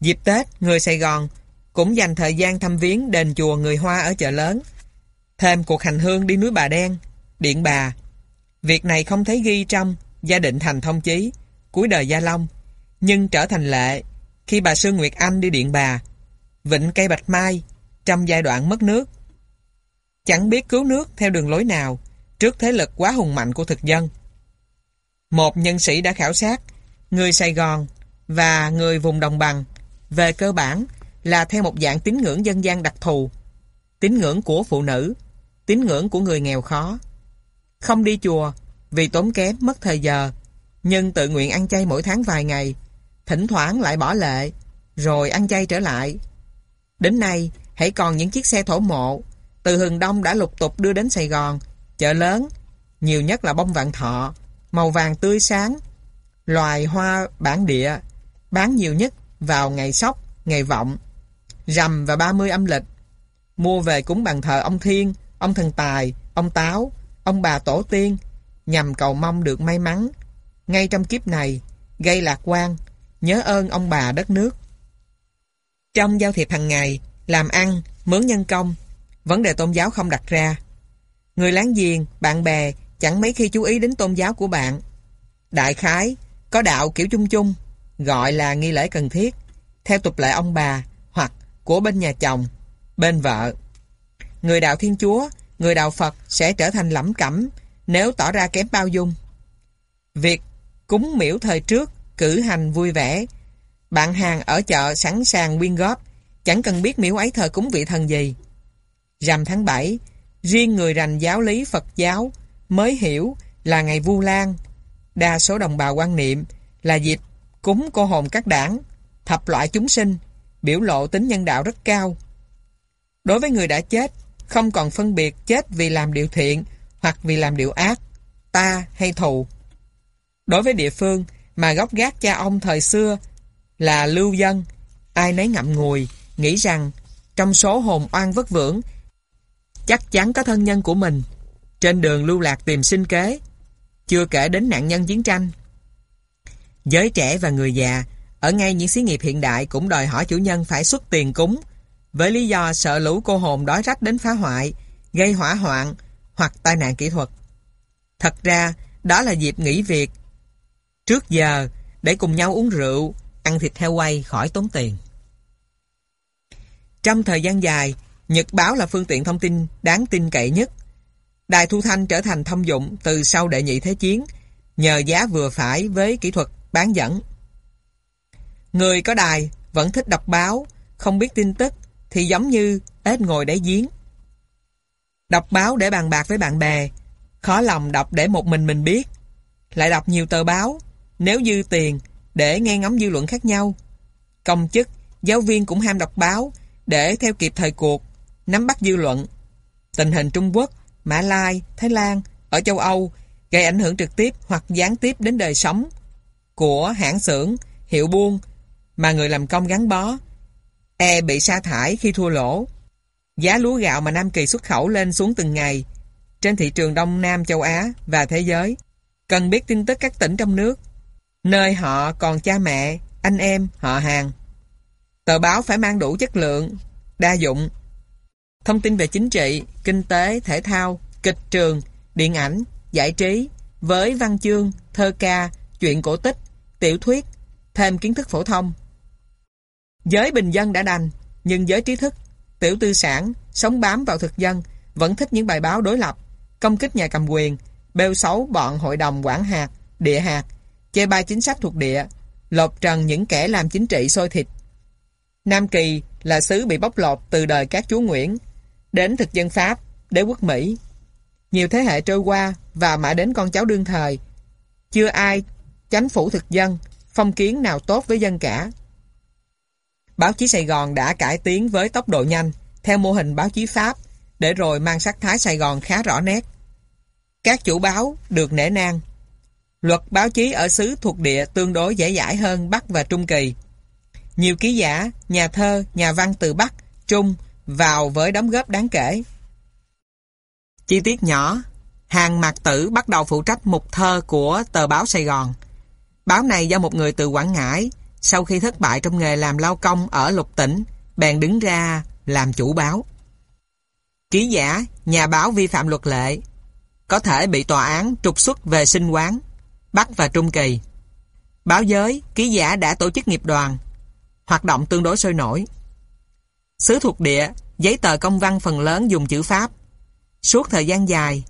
Dịp Tết, người Sài Gòn cũng dành thời gian thăm viếng đền chùa người Hoa ở chợ lớn. Thêm cuộc hành hương đi núi Bà Đen, Điện Bà. Việc này không thấy ghi trong Gia định thành thông chí, cuối đời Gia Long, nhưng trở thành lệ khi bà Sương Nguyệt Anh đi Điện Bà, vịnh cây bạch mai trong giai đoạn mất nước. Chẳng biết cứu nước theo đường lối nào trước thế lực quá hùng mạnh của thực dân. Một nhân sĩ đã khảo sát người Sài Gòn và người vùng đồng bằng về cơ bản là theo một dạng tín ngưỡng dân gian đặc thù, tín ngưỡng của phụ nữ, tín ngưỡng của người nghèo khó. Không đi chùa vì tốn kém mất thời giờ, nhưng tự nguyện ăn chay mỗi tháng vài ngày, thỉnh thoảng lại bỏ lệ, rồi ăn chay trở lại. Đến nay, hãy còn những chiếc xe thổ mộ, từ Hừng Đông đã lục tục đưa đến Sài Gòn, chợ lớn, nhiều nhất là bông vạn thọ, màu vàng tươi sáng, loài hoa bản địa, bán nhiều nhất vào ngày sóc, ngày vọng, rằm và 30 âm lịch. Mua về cúng bàn thờ ông Thiên, ông Thần Tài, ông Táo, ông bà Tổ tiên, nhằm cầu mong được may mắn. Ngay trong kiếp này, gây lạc quan, nhớ ơn ông bà đất nước. Trong giao thiệp hàng ngày, làm ăn, mướn nhân công, vấn đề tôn giáo không đặt ra. Người láng giềng, bạn bè chẳng mấy khi chú ý đến tôn giáo của bạn. Đại khái, có đạo kiểu chung chung, gọi là nghi lễ cần thiết, theo tục lệ ông bà hoặc của bên nhà chồng, bên vợ. Người đạo Thiên Chúa, người đạo Phật sẽ trở thành lẩm cẩm nếu tỏ ra kém bao dung. Việc cúng miễu thời trước, cử hành vui vẻ, bạn hàng ở chợ sẵn sàng quyên góp, chẳng cần biết miễu ấy thờ cúng vị thần gì. Rằm tháng 7, riêng người rành giáo lý Phật giáo mới hiểu là ngày Vu Lan. Đa số đồng bào quan niệm là dịp cúng cô hồn các đảng, thập loại chúng sinh, biểu lộ tính nhân đạo rất cao. Đối với người đã chết, không còn phân biệt chết vì làm điều thiện hoặc vì làm điều ác, ta hay thù. Đối với địa phương mà gốc gác cha ông thời xưa là lưu dân, ai nấy ngậm ngùi, nghĩ rằng trong số hồn oan vất vưởng chắc chắn có thân nhân của mình trên đường lưu lạc tìm sinh kế, chưa kể đến nạn nhân chiến tranh. Giới trẻ và người già ở ngay những xí nghiệp hiện đại cũng đòi hỏi chủ nhân phải xuất tiền cúng với lý do sợ lũ cô hồn đói rách đến phá hoại, gây hỏa hoạn hoặc tai nạn kỹ thuật. Thật ra, đó là dịp nghỉ việc trước giờ để cùng nhau uống rượu, ăn thịt heo quay khỏi tốn tiền. Trong thời gian dài, Nhật báo là phương tiện thông tin đáng tin cậy nhất. Đài thu thanh trở thành thông dụng từ sau đệ nhị thế chiến, nhờ giá vừa phải với kỹ thuật bán dẫn. Người có đài vẫn thích đọc báo, không biết tin tức thì giống như ếch ngồi đáy giếng. Đọc báo để bàn bạc với bạn bè, khó lòng đọc để một mình mình biết. Lại đọc nhiều tờ báo, nếu dư tiền, để nghe ngóng dư luận khác nhau. Công chức, giáo viên cũng ham đọc báo, để theo kịp thời cuộc, nắm bắt dư luận. Tình hình Trung Quốc, Mã Lai, Thái Lan, ở châu Âu gây ảnh hưởng trực tiếp hoặc gián tiếp đến đời sống của hãng xưởng, hiệu buôn mà người làm công gắn bó. E bị sa thải khi thua lỗ. Giá lúa gạo mà Nam Kỳ xuất khẩu lên xuống từng ngày trên thị trường Đông Nam châu Á và thế giới. Cần biết tin tức các tỉnh trong nước, nơi họ còn cha mẹ, anh em, họ hàng. Tờ báo phải mang đủ chất lượng, đa dụng. Thông tin về chính trị, kinh tế, thể thao, kịch trường, điện ảnh, giải trí, với văn chương, thơ ca, chuyện cổ tích, tiểu thuyết, thêm kiến thức phổ thông. Giới bình dân đã đành, nhưng giới trí thức, tiểu tư sản, sống bám vào thực dân, vẫn thích những bài báo đối lập, công kích nhà cầm quyền, bêu xấu bọn hội đồng quản hạt, địa hạt, chê bai chính sách thuộc địa, lột trần những kẻ làm chính trị sôi thịt. Nam Kỳ là xứ bị bóc lột từ đời các chúa Nguyễn, đến thực dân Pháp, đế quốc Mỹ. Nhiều thế hệ trôi qua và mãi đến con cháu đương thời, chưa ai chánh phủ thực dân, phong kiến nào tốt với dân cả. Báo chí Sài Gòn đã cải tiến với tốc độ nhanh, theo mô hình báo chí Pháp, để rồi mang sắc thái Sài Gòn khá rõ nét. Các chủ báo được nể nang. Luật báo chí ở xứ thuộc địa tương đối dễ dãi hơn Bắc và Trung Kỳ. Nhiều ký giả, nhà thơ, nhà văn từ Bắc, Trung vào với đóng góp đáng kể. Chi tiết nhỏ, Hàng Mạc Tử bắt đầu phụ trách mục thơ của tờ báo Sài Gòn. Báo này do một người từ Quảng Ngãi, sau khi thất bại trong nghề làm lao công ở lục tỉnh, bèn đứng ra làm chủ báo. Ký giả, nhà báo vi phạm luật lệ, có thể bị tòa án trục xuất về sinh quán, Bắc và Trung Kỳ. Báo giới, ký giả đã tổ chức nghiệp đoàn, hoạt động tương đối sôi nổi. Xứ thuộc địa, giấy tờ công văn phần lớn dùng chữ Pháp. Suốt thời gian dài,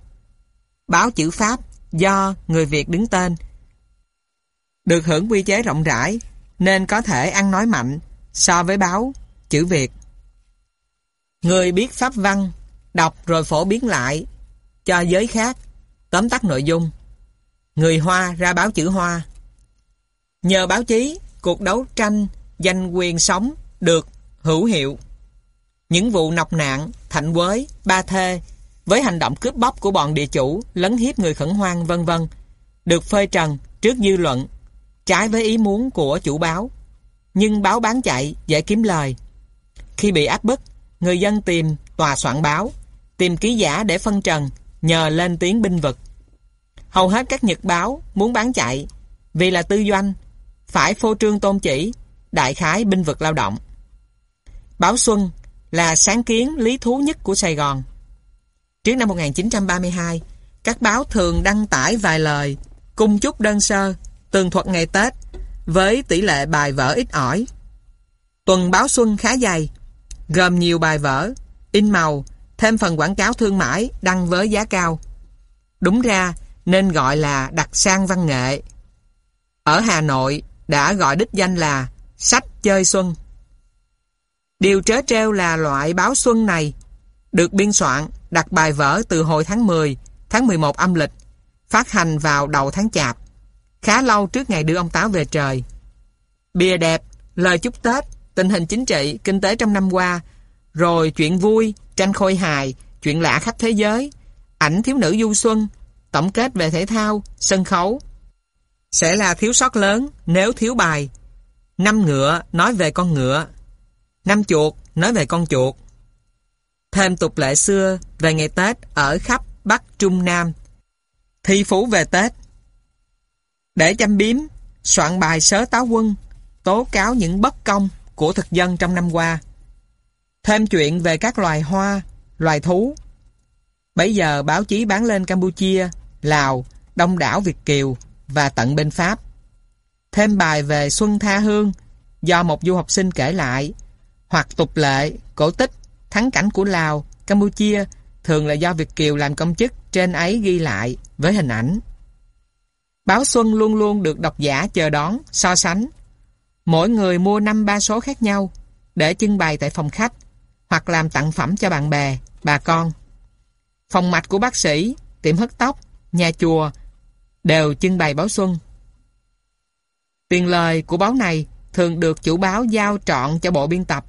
báo chữ Pháp do người Việt đứng tên được hưởng quy chế rộng rãi nên có thể ăn nói mạnh so với báo chữ Việt. Người biết Pháp văn, đọc rồi phổ biến lại cho giới khác Tóm tắt nội dung Người Hoa ra báo chữ Hoa Nhờ báo chí, cuộc đấu tranh giành quyền sống được hữu hiệu. Những vụ nọc nạn, thạnh quới, ba thê với hành động cướp bóc của bọn địa chủ, lấn hiếp người khẩn hoang vân vân được phơi trần trước dư luận trái với ý muốn của chủ báo. Nhưng báo bán chạy dễ kiếm lời. Khi bị áp bức, người dân tìm tòa soạn báo, tìm ký giả để phân trần, nhờ lên tiếng binh vực. Hầu hết các nhật báo muốn bán chạy vì là tư doanh, phải phô trương tôn chỉ, đại khái binh vực lao động. Báo Xuân là sáng kiến lý thú nhất của Sài Gòn. Trước năm 1932, các báo thường đăng tải vài lời, cung chúc đơn sơ, tường thuật ngày Tết, với tỷ lệ bài vở ít ỏi. Tuần báo Xuân khá dày, gồm nhiều bài vở, in màu, thêm phần quảng cáo thương mại đăng với giá cao. Đúng ra nên gọi là đặc sang văn nghệ. Ở Hà Nội đã gọi đích danh là sách chơi xuân. Điều trớ treo là loại báo xuân này được biên soạn đặt bài vở từ hồi tháng 10, tháng 11 âm lịch, phát hành vào đầu tháng chạp, khá lâu trước ngày đưa ông Táo về trời. Bìa đẹp, lời chúc Tết, tình hình chính trị, kinh tế trong năm qua, rồi chuyện vui, tranh khôi hài, chuyện lạ khắp thế giới, ảnh thiếu nữ du xuân, tổng kết về thể thao, sân khấu. Sẽ là thiếu sót lớn nếu thiếu bài. Năm ngựa nói về con ngựa. Năm chuột nói về con chuột. Thêm tục lệ xưa về ngày Tết ở khắp Bắc Trung Nam. Thi phú về Tết. Để chăm biếm, soạn bài sớ táo quân, tố cáo những bất công của thực dân trong năm qua. Thêm chuyện về các loài hoa, loài thú. Bây giờ báo chí bán lên Campuchia, Lào, Đông đảo Việt Kiều và tận bên Pháp. Thêm bài về Xuân Tha Hương do một du học sinh kể lại, hoặc tục lệ, cổ tích, thắng cảnh của Lào, Campuchia thường là do Việt Kiều làm công chức trên ấy ghi lại với hình ảnh. Báo Xuân luôn luôn được độc giả chờ đón, so sánh. Mỗi người mua năm ba số khác nhau để trưng bày tại phòng khách hoặc làm tặng phẩm cho bạn bè, bà con. Phòng mạch của bác sĩ, tiệm hớt tóc, nhà chùa đều trưng bày báo Xuân. Tiền lời của báo này thường được chủ báo giao trọn cho bộ biên tập,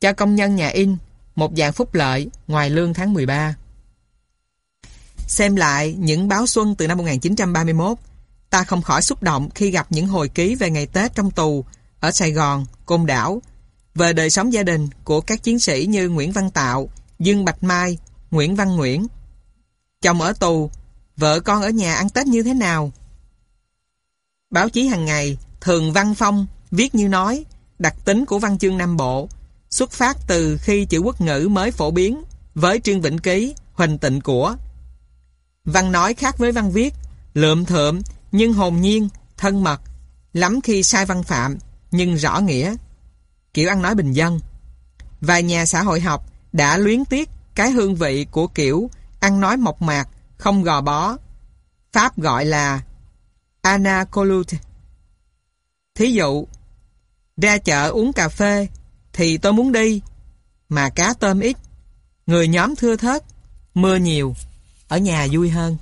cho công nhân nhà in, một dạng phúc lợi ngoài lương tháng 13. Xem lại những báo Xuân từ năm 1931, ta không khỏi xúc động khi gặp những hồi ký về ngày Tết trong tù ở Sài Gòn, Côn Đảo, về đời sống gia đình của các chiến sĩ như Nguyễn Văn Tạo, Dương Bạch Mai, Nguyễn Văn Nguyễn. Chồng ở tù, vợ con ở nhà ăn Tết như thế nào? Báo chí hàng ngày thường văn phong, viết như nói, đặc tính của văn chương Nam Bộ, xuất phát từ khi chữ quốc ngữ mới phổ biến với Trương Vĩnh Ký, Huỳnh Tịnh của. Văn nói khác với văn viết, lượm thượm nhưng hồn nhiên, thân mật, lắm khi sai văn phạm nhưng rõ nghĩa. Kiểu ăn nói bình dân. Vài nhà xã hội học đã luyến tiếc cái hương vị của kiểu ăn nói mộc mạc, không gò bó. Pháp gọi là anacolute. Thí dụ, ra chợ uống cà phê thì tôi muốn đi, mà cá tôm ít, người nhóm thưa thớt, mưa nhiều, ở nhà vui hơn.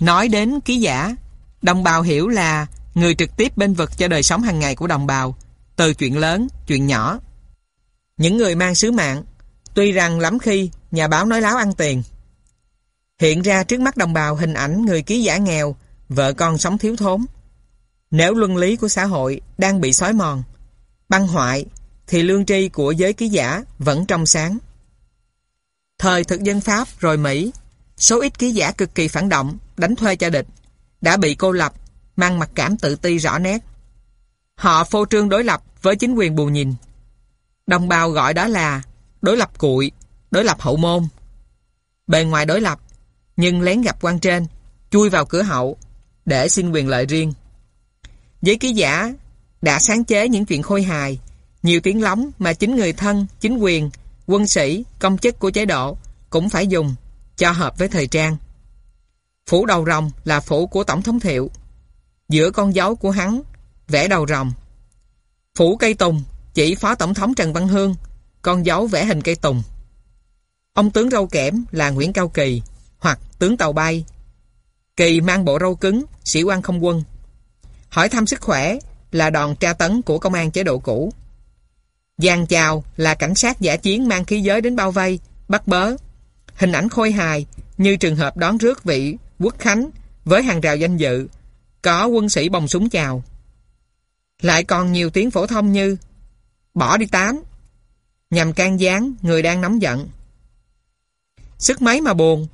Nói đến ký giả, đồng bào hiểu là người trực tiếp bên vực cho đời sống hàng ngày của đồng bào, từ chuyện lớn, chuyện nhỏ. Những người mang sứ mạng, tuy rằng lắm khi nhà báo nói láo ăn tiền. Hiện ra trước mắt đồng bào hình ảnh người ký giả nghèo, vợ con sống thiếu thốn. Nếu luân lý của xã hội đang bị xói mòn, băng hoại, thì lương tri của giới ký giả vẫn trong sáng. Thời thực dân Pháp rồi Mỹ, số ít ký giả cực kỳ phản động, đánh thuê cho địch, đã bị cô lập, mang mặt cảm tự ti rõ nét. Họ phô trương đối lập với chính quyền bù nhìn. Đồng bào gọi đó là đối lập cụi, đối lập hậu môn. Bề ngoài đối lập, nhưng lén gặp quan trên, chui vào cửa hậu để xin quyền lợi riêng. giới ký giả đã sáng chế những chuyện khôi hài, nhiều tiếng lóng mà chính người thân, chính quyền, quân sĩ, công chức của chế độ cũng phải dùng cho hợp với thời trang. Phủ đầu rồng là phủ của Tổng thống Thiệu. Giữa con dấu của hắn, vẽ đầu rồng. Phủ cây tùng chỉ Phó Tổng thống Trần Văn Hương, con dấu vẽ hình cây tùng. Ông tướng râu kẽm là Nguyễn Cao Kỳ, hoặc tướng tàu bay. Kỳ mang bộ râu cứng, sĩ quan không quân. Hỏi thăm sức khỏe là đòn tra tấn của công an chế độ cũ. Giang chào là cảnh sát giả chiến mang khí giới đến bao vây, bắt bớ. Hình ảnh khôi hài như trường hợp đón rước vị quốc khánh với hàng rào danh dự, có quân sĩ bồng súng chào. Lại còn nhiều tiếng phổ thông như Bỏ đi tám Nhằm can gián người đang nóng giận Sức mấy mà buồn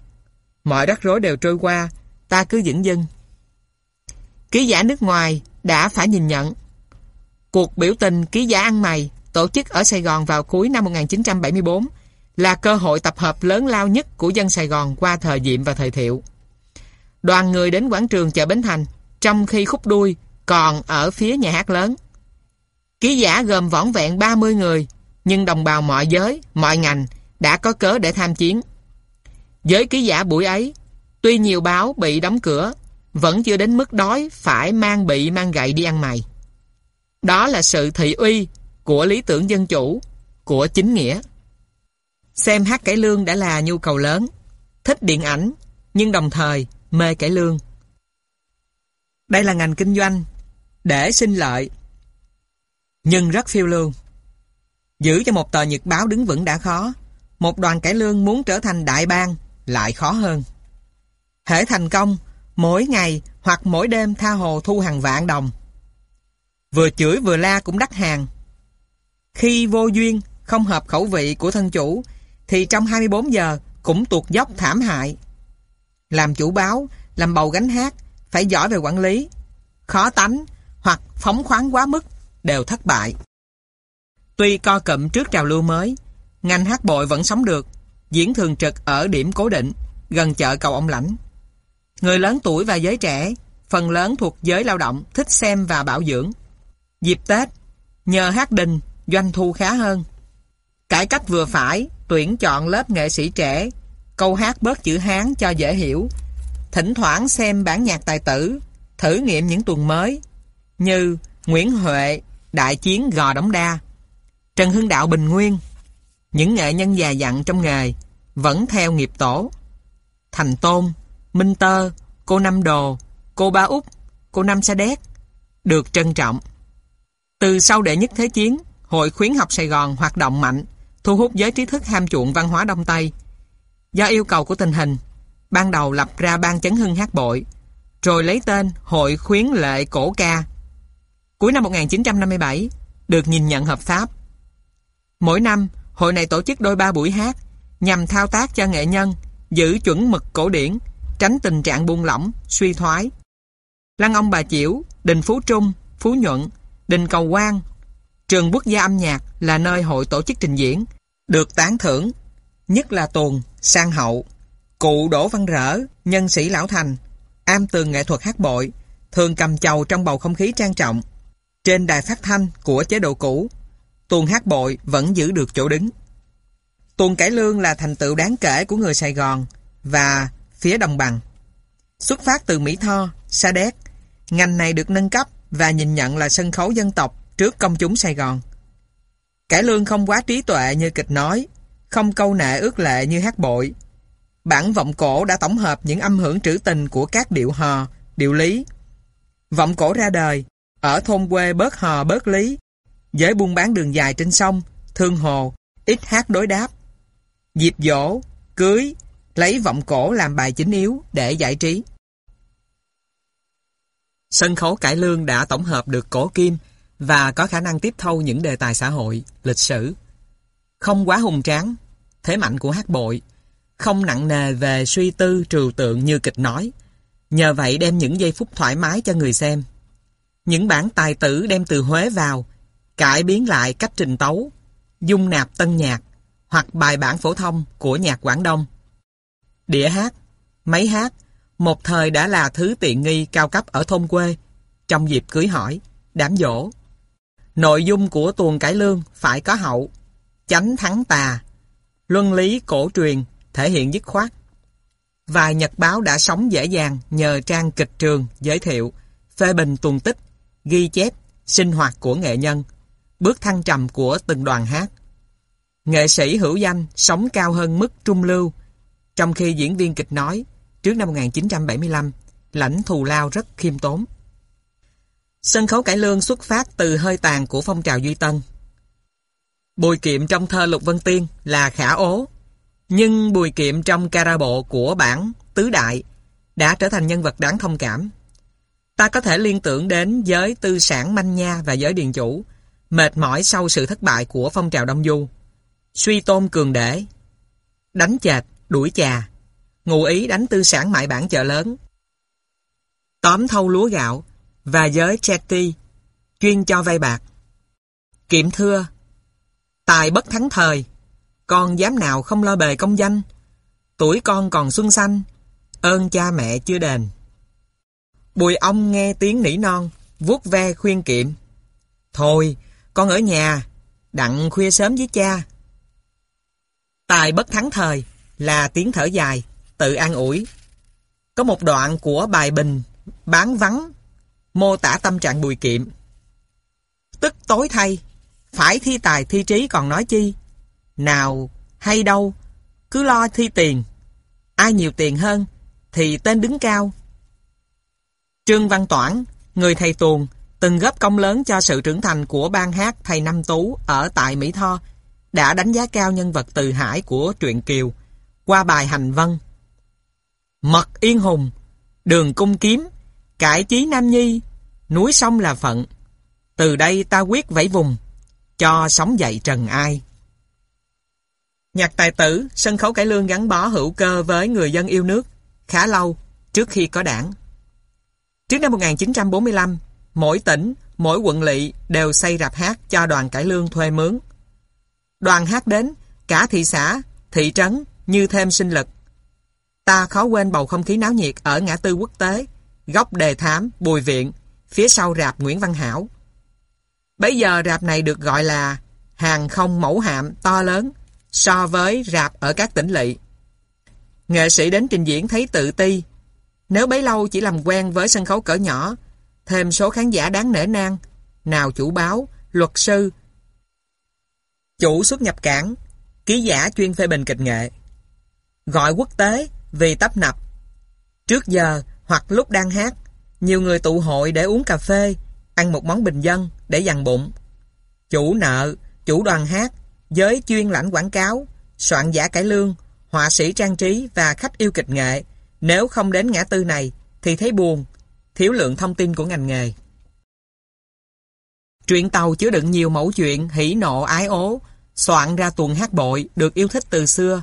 Mọi rắc rối đều trôi qua Ta cứ dững dưng Ký giả nước ngoài đã phải nhìn nhận Cuộc biểu tình ký giả ăn mày tổ chức ở Sài Gòn vào cuối năm 1974 là cơ hội tập hợp lớn lao nhất của dân Sài Gòn qua thời Diệm và thời Thiệu. Đoàn người đến quảng trường chợ Bến Thành, trong khi khúc đuôi còn ở phía nhà hát lớn. Ký giả gồm võn vẹn 30 người, nhưng đồng bào mọi giới, mọi ngành đã có cớ để tham chiến. Giới ký giả buổi ấy, tuy nhiều báo bị đóng cửa, vẫn chưa đến mức đói phải mang bị mang gậy đi ăn mày. Đó là sự thị uy của lý tưởng dân chủ, của chính nghĩa. Xem hát cải lương đã là nhu cầu lớn, thích điện ảnh, nhưng đồng thời mê cải lương. Đây là ngành kinh doanh, để sinh lợi, nhưng rất phiêu lưu Giữ cho một tờ nhật báo đứng vững đã khó, một đoàn cải lương muốn trở thành đại bang lại khó hơn. Hễ thành công, mỗi ngày hoặc mỗi đêm tha hồ thu hàng vạn đồng. Vừa chửi vừa la cũng đắt hàng. Khi vô duyên, không hợp khẩu vị của thân chủ, thì trong 24 giờ cũng tuột dốc thảm hại. Làm chủ báo, làm bầu gánh hát, phải giỏi về quản lý, khó tánh hoặc phóng khoáng quá mức đều thất bại. Tuy co cụm trước trào lưu mới, ngành hát bội vẫn sống được, diễn thường trực ở điểm cố định, gần chợ cầu ông lãnh. Người lớn tuổi và giới trẻ, phần lớn thuộc giới lao động, thích xem và bảo dưỡng. Dịp Tết, nhờ hát đình, doanh thu khá hơn. Cải cách vừa phải, tuyển chọn lớp nghệ sĩ trẻ, câu hát bớt chữ Hán cho dễ hiểu. Thỉnh thoảng xem bản nhạc tài tử, thử nghiệm những tuần mới, như Nguyễn Huệ, Đại chiến Gò Đống Đa, Trần Hưng Đạo Bình Nguyên. Những nghệ nhân già dặn trong nghề, vẫn theo nghiệp tổ. Thành Tôn, Minh Tơ, cô Năm Đồ, cô Ba Úc, cô Năm Sa Đéc, được trân trọng. Từ sau đệ nhất thế chiến, Hội khuyến học Sài Gòn hoạt động mạnh, thu hút giới trí thức ham chuộng văn hóa Đông Tây. Do yêu cầu của tình hình, ban đầu lập ra ban chấn hưng hát bội, rồi lấy tên Hội khuyến lệ cổ ca. Cuối năm 1957, được nhìn nhận hợp pháp. Mỗi năm, hội này tổ chức đôi ba buổi hát, nhằm thao tác cho nghệ nhân, giữ chuẩn mực cổ điển, tránh tình trạng buông lỏng, suy thoái. Lăng ông bà Chiểu, Đình Phú Trung, Phú Nhuận, Đình Cầu Quang, Trường Quốc gia âm nhạc là nơi hội tổ chức trình diễn, được tán thưởng, nhất là tuần, sang hậu. Cụ Đỗ Văn Rỡ, nhân sĩ lão thành, am tường nghệ thuật hát bội, thường cầm chầu trong bầu không khí trang trọng. Trên đài phát thanh của chế độ cũ, tuồng hát bội vẫn giữ được chỗ đứng. Tuần cải lương là thành tựu đáng kể của người Sài Gòn và phía đồng bằng. Xuất phát từ Mỹ Tho, Sa Đéc, ngành này được nâng cấp và nhìn nhận là sân khấu dân tộc trước công chúng Sài Gòn. Cải lương không quá trí tuệ như kịch nói, không câu nệ ước lệ như hát bội. Bản vọng cổ đã tổng hợp những âm hưởng trữ tình của các điệu hò, điệu lý. Vọng cổ ra đời, ở thôn quê bớt hò bớt lý, với buôn bán đường dài trên sông, thương hồ, ít hát đối đáp. Dịp dỗ, cưới, lấy vọng cổ làm bài chính yếu để giải trí. Sân khấu cải lương đã tổng hợp được cổ kim và có khả năng tiếp thâu những đề tài xã hội, lịch sử. Không quá hùng tráng, thế mạnh của hát bội, không nặng nề về suy tư trừu tượng như kịch nói. Nhờ vậy đem những giây phút thoải mái cho người xem. Những bản tài tử đem từ Huế vào, cải biến lại cách trình tấu, dung nạp tân nhạc hoặc bài bản phổ thông của nhạc Quảng Đông. Đĩa hát, máy hát, một thời đã là thứ tiện nghi cao cấp ở thôn quê, trong dịp cưới hỏi, đám dỗ. Nội dung của tuồng cải lương phải có hậu, chánh thắng tà, luân lý cổ truyền thể hiện dứt khoát. Vài nhật báo đã sống dễ dàng nhờ trang kịch trường giới thiệu, phê bình tuần tích, ghi chép, sinh hoạt của nghệ nhân, bước thăng trầm của từng đoàn hát. Nghệ sĩ hữu danh sống cao hơn mức trung lưu, trong khi diễn viên kịch nói, trước năm 1975, lãnh thù lao rất khiêm tốn. Sân khấu cải lương xuất phát từ hơi tàn của phong trào Duy Tân. Bùi kiệm trong thơ Lục Vân Tiên là khả ố, nhưng Bùi kiệm trong cara bộ của bản Tứ Đại đã trở thành nhân vật đáng thông cảm. Ta có thể liên tưởng đến giới tư sản manh nha và giới điền chủ, mệt mỏi sau sự thất bại của phong trào Đông Du. Suy tôn cường để, đánh chệt, đuổi chà, ngụ ý đánh tư sản mại bản chợ lớn. Tóm thâu lúa gạo và giới Chetty, chuyên cho vay bạc. Kiệm thưa, tài bất thắng thời, con dám nào không lo bề công danh, tuổi con còn xuân xanh, ơn cha mẹ chưa đền. Bùi ông nghe tiếng nỉ non, vuốt ve khuyên kiệm. Thôi, con ở nhà, đặng khuya sớm với cha. Tài bất thắng thời là tiếng thở dài, tự an ủi. Có một đoạn của bài bình, bán vắng, mô tả tâm trạng bùi kiệm. Tức tối thay, phải thi tài thi trí còn nói chi. Nào, hay đâu, cứ lo thi tiền. Ai nhiều tiền hơn, thì tên đứng cao. Trương Văn Toản, người thầy tuồng, từng góp công lớn cho sự trưởng thành của ban hát thầy Năm Tú ở tại Mỹ Tho, đã đánh giá cao nhân vật từ hải của truyện Kiều qua bài Hành văn Mật Yên Hùng, Đường Cung Kiếm, Cải Chí Nam Nhi, Núi Sông là Phận. Từ đây ta quyết vẫy vùng, cho sống dậy trần ai. Nhạc tài tử, sân khấu cải lương gắn bó hữu cơ với người dân yêu nước khá lâu trước khi có đảng. Trước năm 1945, mỗi tỉnh, mỗi quận lỵ đều xây rạp hát cho đoàn cải lương thuê mướn. Đoàn hát đến, cả thị xã, thị trấn như thêm sinh lực. Ta khó quên bầu không khí náo nhiệt ở ngã tư quốc tế, góc đề thám, bùi viện, phía sau rạp Nguyễn Văn Hảo. Bây giờ rạp này được gọi là hàng không mẫu hạm to lớn so với rạp ở các tỉnh lỵ. Nghệ sĩ đến trình diễn thấy tự ti. Nếu bấy lâu chỉ làm quen với sân khấu cỡ nhỏ, thêm số khán giả đáng nể nang, nào chủ báo, luật sư, chủ xuất nhập cảng, ký giả chuyên phê bình kịch nghệ. Gọi quốc tế vì tấp nập. Trước giờ hoặc lúc đang hát, nhiều người tụ hội để uống cà phê, ăn một món bình dân để dằn bụng. Chủ nợ, chủ đoàn hát, giới chuyên lãnh quảng cáo, soạn giả cải lương, họa sĩ trang trí và khách yêu kịch nghệ, nếu không đến ngã tư này thì thấy buồn, thiếu lượng thông tin của ngành nghề. Truyện tàu chứa đựng nhiều mẫu chuyện hỉ nộ ái ố, soạn ra tuần hát bội được yêu thích từ xưa.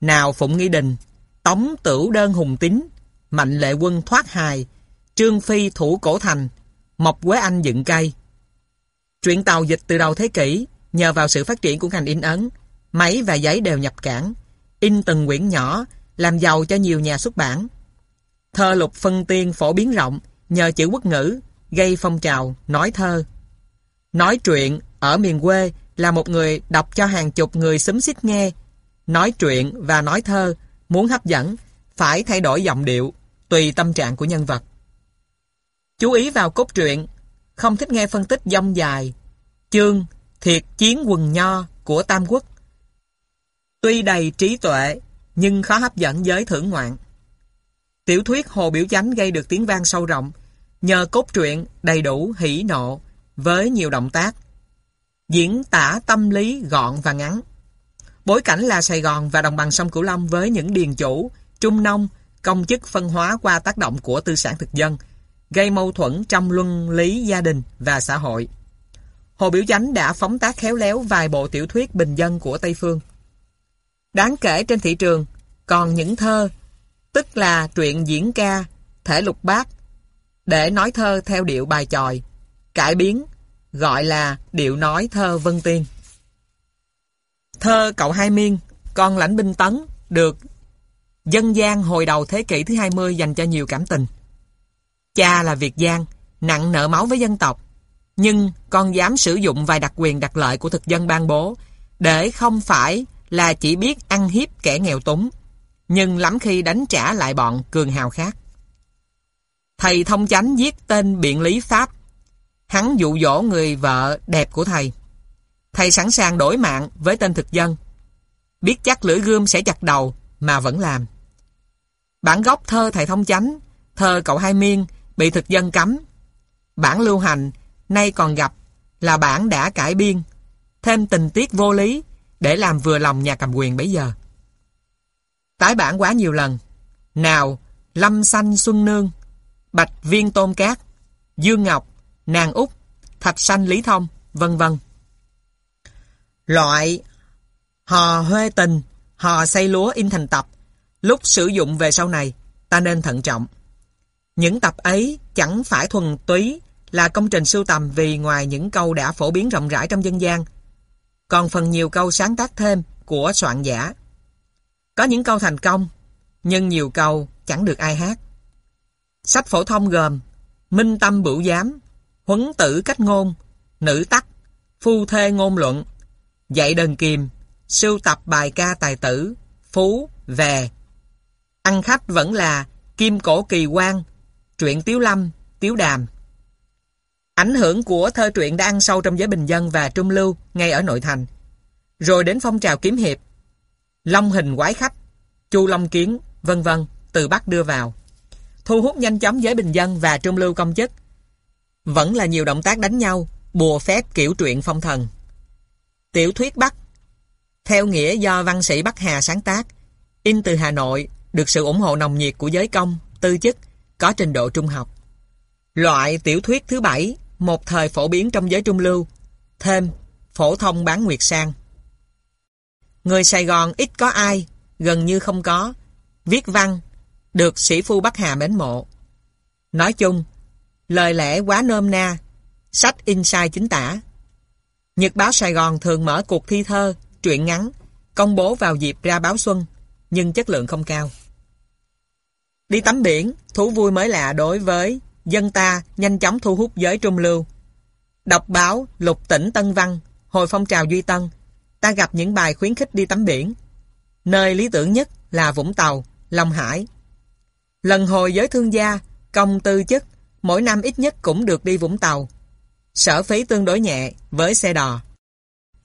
Nào Phụng Nghi Đình, Tống Tửu Đơn Hùng Tín, Mạnh Lệ Quân Thoát Hài, Trương Phi Thủ Cổ Thành, Mộc Quế Anh Dựng Cây. Truyện tàu dịch từ đầu thế kỷ, nhờ vào sự phát triển của ngành in ấn, máy và giấy đều nhập cảng, in từng quyển nhỏ, làm giàu cho nhiều nhà xuất bản. Thơ lục phân tiên phổ biến rộng, nhờ chữ quốc ngữ, gây phong trào, nói thơ. Nói truyện ở miền quê là một người đọc cho hàng chục người xúm xít nghe. Nói chuyện và nói thơ, muốn hấp dẫn, phải thay đổi giọng điệu, tùy tâm trạng của nhân vật. Chú ý vào cốt truyện, không thích nghe phân tích dông dài. Chương, thiệt chiến quần nho của Tam Quốc. Tuy đầy trí tuệ, nhưng khó hấp dẫn giới thưởng ngoạn. Tiểu thuyết Hồ Biểu Chánh gây được tiếng vang sâu rộng, nhờ cốt truyện đầy đủ hỉ nộ, với nhiều động tác. Diễn tả tâm lý gọn và ngắn. Bối cảnh là Sài Gòn và đồng bằng sông Cửu Long với những điền chủ, trung nông, công chức phân hóa qua tác động của tư sản thực dân, gây mâu thuẫn trong luân lý gia đình và xã hội. Hồ Biểu Chánh đã phóng tác khéo léo vài bộ tiểu thuyết bình dân của Tây Phương. Đáng kể trên thị trường, còn những thơ, tức là truyện diễn ca, thể lục bát, để nói thơ theo điệu bài tròi, cải biến, gọi là điệu nói thơ Vân Tiên. Thơ Cậu Hai Miên, con lãnh binh tấn, được dân gian hồi đầu thế kỷ thứ 20 dành cho nhiều cảm tình. Cha là Việt Giang, nặng nợ máu với dân tộc, nhưng con dám sử dụng vài đặc quyền đặc lợi của thực dân ban bố để không phải là chỉ biết ăn hiếp kẻ nghèo túng, nhưng lắm khi đánh trả lại bọn cường hào khác. Thầy thông chánh viết tên biện lý Pháp. Hắn dụ dỗ người vợ đẹp của thầy. Thầy sẵn sàng đổi mạng với tên thực dân. Biết chắc lưỡi gươm sẽ chặt đầu, mà vẫn làm. Bản gốc thơ thầy Thông Chánh, thơ cậu Hai Miên bị thực dân cấm. Bản lưu hành, nay còn gặp, là bản đã cải biên, thêm tình tiết vô lý để làm vừa lòng nhà cầm quyền bấy giờ. Tái bản quá nhiều lần. Nào, Lâm Xanh Xuân Nương, Bạch Viên Tôn Cát, Dương Ngọc, Nàng Úc, Thạch Xanh Lý Thông, vân vân. Loại hò huê tình, hò xây lúa in thành tập, lúc sử dụng về sau này, ta nên thận trọng. Những tập ấy chẳng phải thuần túy là công trình sưu tầm vì ngoài những câu đã phổ biến rộng rãi trong dân gian, còn phần nhiều câu sáng tác thêm của soạn giả. Có những câu thành công, nhưng nhiều câu chẳng được ai hát. Sách phổ thông gồm Minh Tâm Bửu Giám, Huấn Tử Cách Ngôn, Nữ Tắc, Phu Thê Ngôn Luận, Dạy đơn Kiềm, Sưu tập bài ca tài tử, Phú, Về. Ăn khách vẫn là Kim Cổ Kỳ Quan, Truyện Tiếu Lâm, Tiếu Đàm. Ảnh hưởng của thơ truyện đã ăn sâu trong giới bình dân và trung lưu ngay ở nội thành. Rồi đến phong trào kiếm hiệp, Long hình quái khách, Chu Long Kiến, vân vân từ Bắc đưa vào. Thu hút nhanh chóng giới bình dân và trung lưu công chức. Vẫn là nhiều động tác đánh nhau, bùa phép kiểu truyện phong thần. Tiểu thuyết Bắc Theo nghĩa do văn sĩ Bắc Hà sáng tác, in từ Hà Nội, được sự ủng hộ nồng nhiệt của giới công, tư chức, có trình độ trung học. Loại tiểu thuyết thứ bảy, một thời phổ biến trong giới trung lưu, thêm phổ thông bán nguyệt sang. Người Sài Gòn ít có ai, gần như không có, viết văn, được sĩ phu Bắc Hà mến mộ. Nói chung, lời lẽ quá nôm na, sách in sai chính tả. Nhật báo Sài Gòn thường mở cuộc thi thơ, truyện ngắn, công bố vào dịp ra báo xuân, nhưng chất lượng không cao. Đi tắm biển, thú vui mới lạ đối với dân ta nhanh chóng thu hút giới trung lưu. Đọc báo Lục tỉnh Tân Văn, hồi phong trào Duy Tân, ta gặp những bài khuyến khích đi tắm biển. Nơi lý tưởng nhất là Vũng Tàu, Long Hải. Lần hồi giới thương gia, công tư chức, mỗi năm ít nhất cũng được đi Vũng Tàu. Sở phí tương đối nhẹ với xe đò.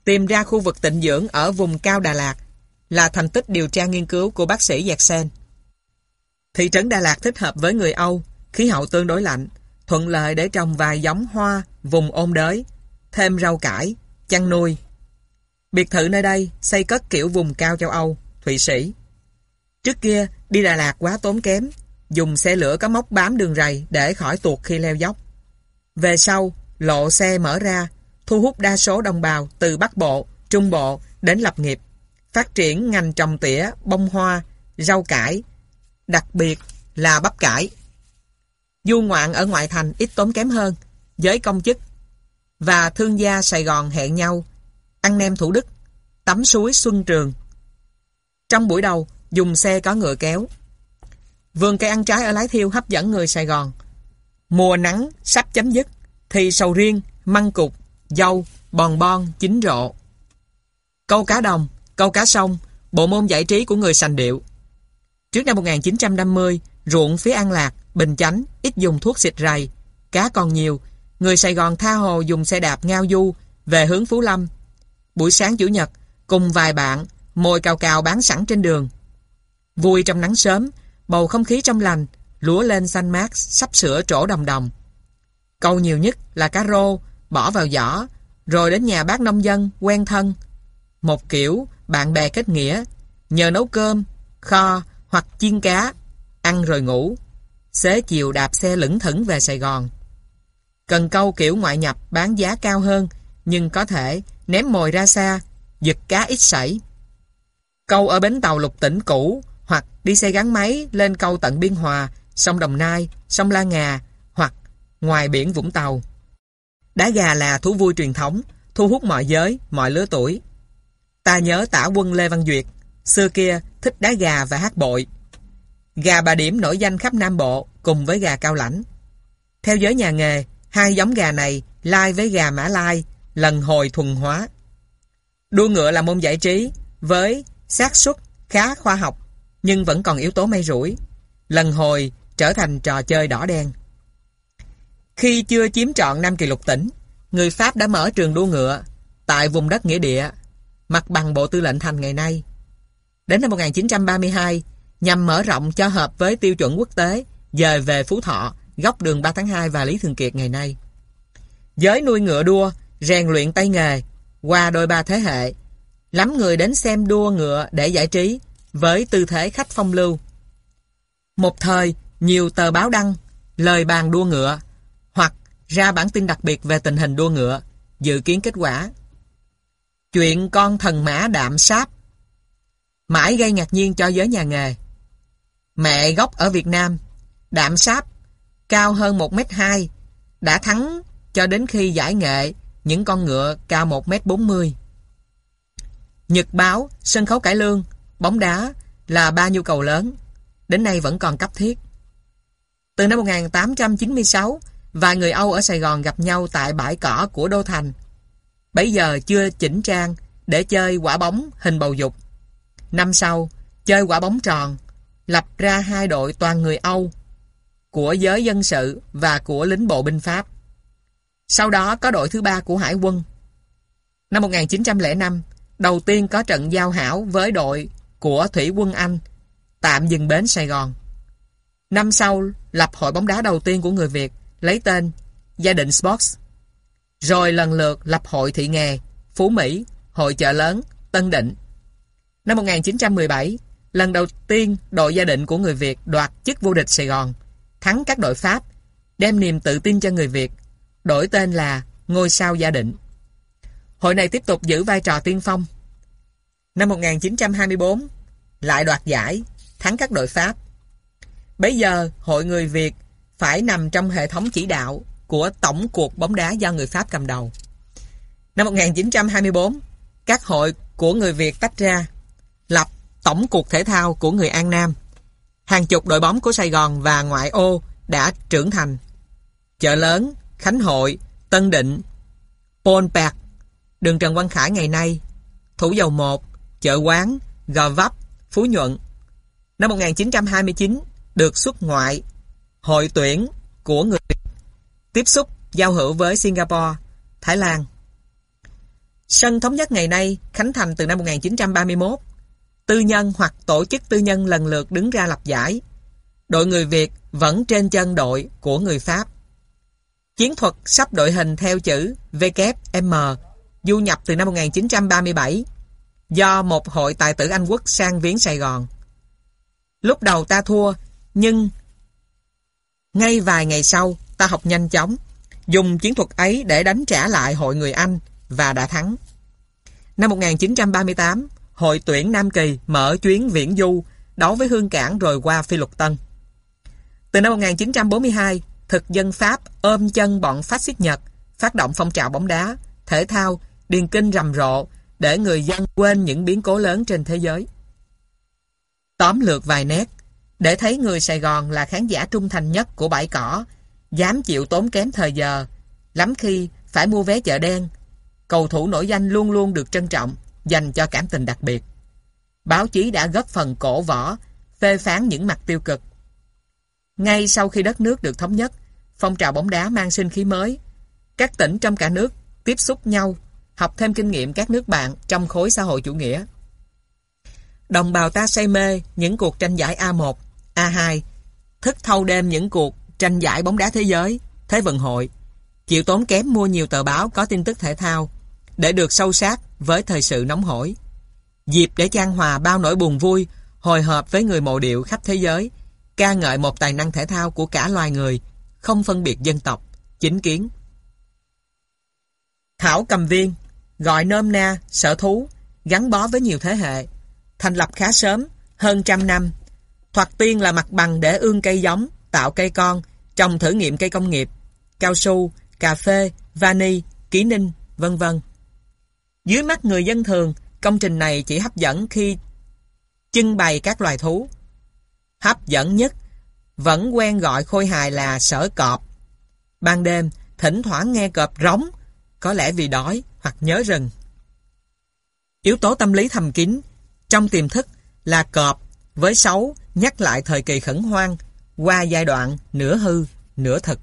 Tìm ra khu vực tịnh dưỡng ở vùng cao Đà Lạt là thành tích điều tra nghiên cứu của bác sĩ Giạc Sen. Thị trấn Đà Lạt thích hợp với người Âu, khí hậu tương đối lạnh, thuận lợi để trồng vài giống hoa vùng ôn đới, thêm rau cải, chăn nuôi. Biệt thự nơi đây xây cất kiểu vùng cao châu Âu, Thụy Sĩ. Trước kia, đi Đà Lạt quá tốn kém, dùng xe lửa có móc bám đường rầy để khỏi tuột khi leo dốc. Về sau, lộ xe mở ra, thu hút đa số đồng bào từ Bắc Bộ, Trung Bộ đến lập nghiệp, phát triển ngành trồng tỉa, bông hoa, rau cải, đặc biệt là bắp cải. Du ngoạn ở ngoại thành ít tốn kém hơn, giới công chức và thương gia Sài Gòn hẹn nhau ăn nem Thủ Đức, tắm suối Xuân Trường. Trong buổi đầu, dùng xe có ngựa kéo. Vườn cây ăn trái ở Lái Thiêu hấp dẫn người Sài Gòn. Mùa nắng sắp chấm dứt, thì sầu riêng, măng cục, dâu, bòn bon, chín rộ. Câu cá đồng, câu cá sông, bộ môn giải trí của người sành điệu. Trước năm 1950, ruộng phía An Lạc, Bình Chánh ít dùng thuốc xịt rầy, cá còn nhiều. Người Sài Gòn tha hồ dùng xe đạp ngao du về hướng Phú Lâm. Buổi sáng Chủ nhật, cùng vài bạn, mồi cào cào bán sẵn trên đường. Vui trong nắng sớm, bầu không khí trong lành, lúa lên xanh mát, sắp sửa trổ đồng đồng. Câu nhiều nhất là cá rô, bỏ vào giỏ, rồi đến nhà bác nông dân, quen thân. Một kiểu, bạn bè kết nghĩa, nhờ nấu cơm, kho hoặc chiên cá, ăn rồi ngủ. Xế chiều đạp xe lững thững về Sài Gòn. Cần câu kiểu ngoại nhập bán giá cao hơn, nhưng có thể ném mồi ra xa, giật cá ít sảy. Câu ở bến tàu lục tỉnh cũ hoặc đi xe gắn máy lên câu tận Biên Hòa, sông Đồng Nai, sông La Ngà ngoài biển Vũng Tàu. Đá gà là thú vui truyền thống, thu hút mọi giới, mọi lứa tuổi. Ta nhớ tả quân Lê Văn Duyệt, xưa kia thích đá gà và hát bội. Gà bà điểm nổi danh khắp Nam Bộ cùng với gà cao lãnh. Theo giới nhà nghề, hai giống gà này lai với gà mã lai, lần hồi thuần hóa. Đua ngựa là môn giải trí với xác suất khá khoa học nhưng vẫn còn yếu tố may rủi. Lần hồi trở thành trò chơi đỏ đen. Khi chưa chiếm trọn Nam Kỳ Lục tỉnh, người Pháp đã mở trường đua ngựa tại vùng đất nghĩa địa, mặt bằng Bộ Tư lệnh Thành ngày nay. Đến năm 1932, nhằm mở rộng cho hợp với tiêu chuẩn quốc tế, dời về Phú Thọ, góc đường 3 tháng 2 và Lý Thường Kiệt ngày nay. Giới nuôi ngựa đua, rèn luyện tay nghề, qua đôi ba thế hệ, lắm người đến xem đua ngựa để giải trí, với tư thế khách phong lưu. Một thời, nhiều tờ báo đăng, lời bàn đua ngựa, hoặc ra bản tin đặc biệt về tình hình đua ngựa, dự kiến kết quả. Chuyện con thần mã đạm sáp mãi gây ngạc nhiên cho giới nhà nghề. Mẹ gốc ở Việt Nam, đạm sáp, cao hơn 1m2, đã thắng cho đến khi giải nghệ những con ngựa cao 1m40. Nhật báo, sân khấu cải lương, bóng đá là ba nhu cầu lớn, đến nay vẫn còn cấp thiết. Từ năm 1896, và người Âu ở Sài Gòn gặp nhau tại bãi cỏ của Đô Thành. bây giờ chưa chỉnh trang để chơi quả bóng hình bầu dục. Năm sau, chơi quả bóng tròn, lập ra hai đội toàn người Âu của giới dân sự và của lính bộ binh Pháp. Sau đó có đội thứ ba của Hải quân. Năm 1905, đầu tiên có trận giao hảo với đội của Thủy quân Anh, tạm dừng bến Sài Gòn. Năm sau, lập hội bóng đá đầu tiên của người Việt, lấy tên Gia đình Sports. Rồi lần lượt lập hội thị nghề, Phú Mỹ, hội chợ lớn, Tân Định. Năm 1917, lần đầu tiên đội gia định của người Việt đoạt chức vô địch Sài Gòn, thắng các đội Pháp, đem niềm tự tin cho người Việt, đổi tên là Ngôi sao gia định. Hội này tiếp tục giữ vai trò tiên phong. Năm 1924, lại đoạt giải, thắng các đội Pháp. Bây giờ, hội người Việt phải nằm trong hệ thống chỉ đạo của Tổng cuộc bóng đá do người Pháp cầm đầu. Năm 1924, các hội của người Việt tách ra, lập Tổng cuộc thể thao của người An Nam. Hàng chục đội bóng của Sài Gòn và ngoại ô đã trưởng thành. Chợ lớn, Khánh Hội, Tân Định, Pôn Pạc, đường Trần Văn Khải ngày nay, Thủ Dầu Một, Chợ Quán, Gò Vấp, Phú Nhuận. Năm 1929 được xuất ngoại, hội tuyển của người Việt, tiếp xúc, giao hữu với Singapore, Thái Lan. Sân thống nhất ngày nay khánh thành từ năm 1931. Tư nhân hoặc tổ chức tư nhân lần lượt đứng ra lập giải. Đội người Việt vẫn trên chân đội của người Pháp. Chiến thuật sắp đội hình theo chữ WM du nhập từ năm 1937 do một hội tài tử Anh quốc sang viếng Sài Gòn. Lúc đầu ta thua, nhưng ngay vài ngày sau ta học nhanh chóng, dùng chiến thuật ấy để đánh trả lại hội người Anh và đã thắng. Năm 1938, hội tuyển Nam Kỳ mở chuyến viễn du đấu với Hương Cảng rồi qua Phi Lục Tân. Từ năm 1942, thực dân Pháp ôm chân bọn phát xít Nhật, phát động phong trào bóng đá, thể thao, điền kinh rầm rộ để người dân quên những biến cố lớn trên thế giới. Tóm lược vài nét, để thấy người Sài Gòn là khán giả trung thành nhất của bãi cỏ, dám chịu tốn kém thời giờ, lắm khi phải mua vé chợ đen. Cầu thủ nổi danh luôn luôn được trân trọng, dành cho cảm tình đặc biệt. Báo chí đã góp phần cổ võ, phê phán những mặt tiêu cực. Ngay sau khi đất nước được thống nhất, phong trào bóng đá mang sinh khí mới. Các tỉnh trong cả nước tiếp xúc nhau, học thêm kinh nghiệm các nước bạn trong khối xã hội chủ nghĩa. Đồng bào ta say mê những cuộc tranh giải A1, A2, thức thâu đêm những cuộc tranh giải bóng đá thế giới, Thế vận hội, chịu tốn kém mua nhiều tờ báo có tin tức thể thao để được sâu sát với thời sự nóng hổi. Dịp để trang hòa bao nỗi buồn vui, hồi hộp với người mộ điệu khắp thế giới, ca ngợi một tài năng thể thao của cả loài người, không phân biệt dân tộc, chính kiến. Thảo Cầm Viên, gọi nôm na, sở thú, gắn bó với nhiều thế hệ, thành lập khá sớm, hơn trăm năm. Thoạt tiên là mặt bằng để ương cây giống, tạo cây con, trồng thử nghiệm cây công nghiệp, cao su, cà phê, vani, ký ninh, vân vân. Dưới mắt người dân thường, công trình này chỉ hấp dẫn khi trưng bày các loài thú. Hấp dẫn nhất, vẫn quen gọi khôi hài là sở cọp. Ban đêm, thỉnh thoảng nghe cọp rống, có lẽ vì đói hoặc nhớ rừng. Yếu tố tâm lý thầm kín trong tiềm thức là cọp với 6, nhắc lại thời kỳ khẩn hoang qua giai đoạn nửa hư, nửa thực.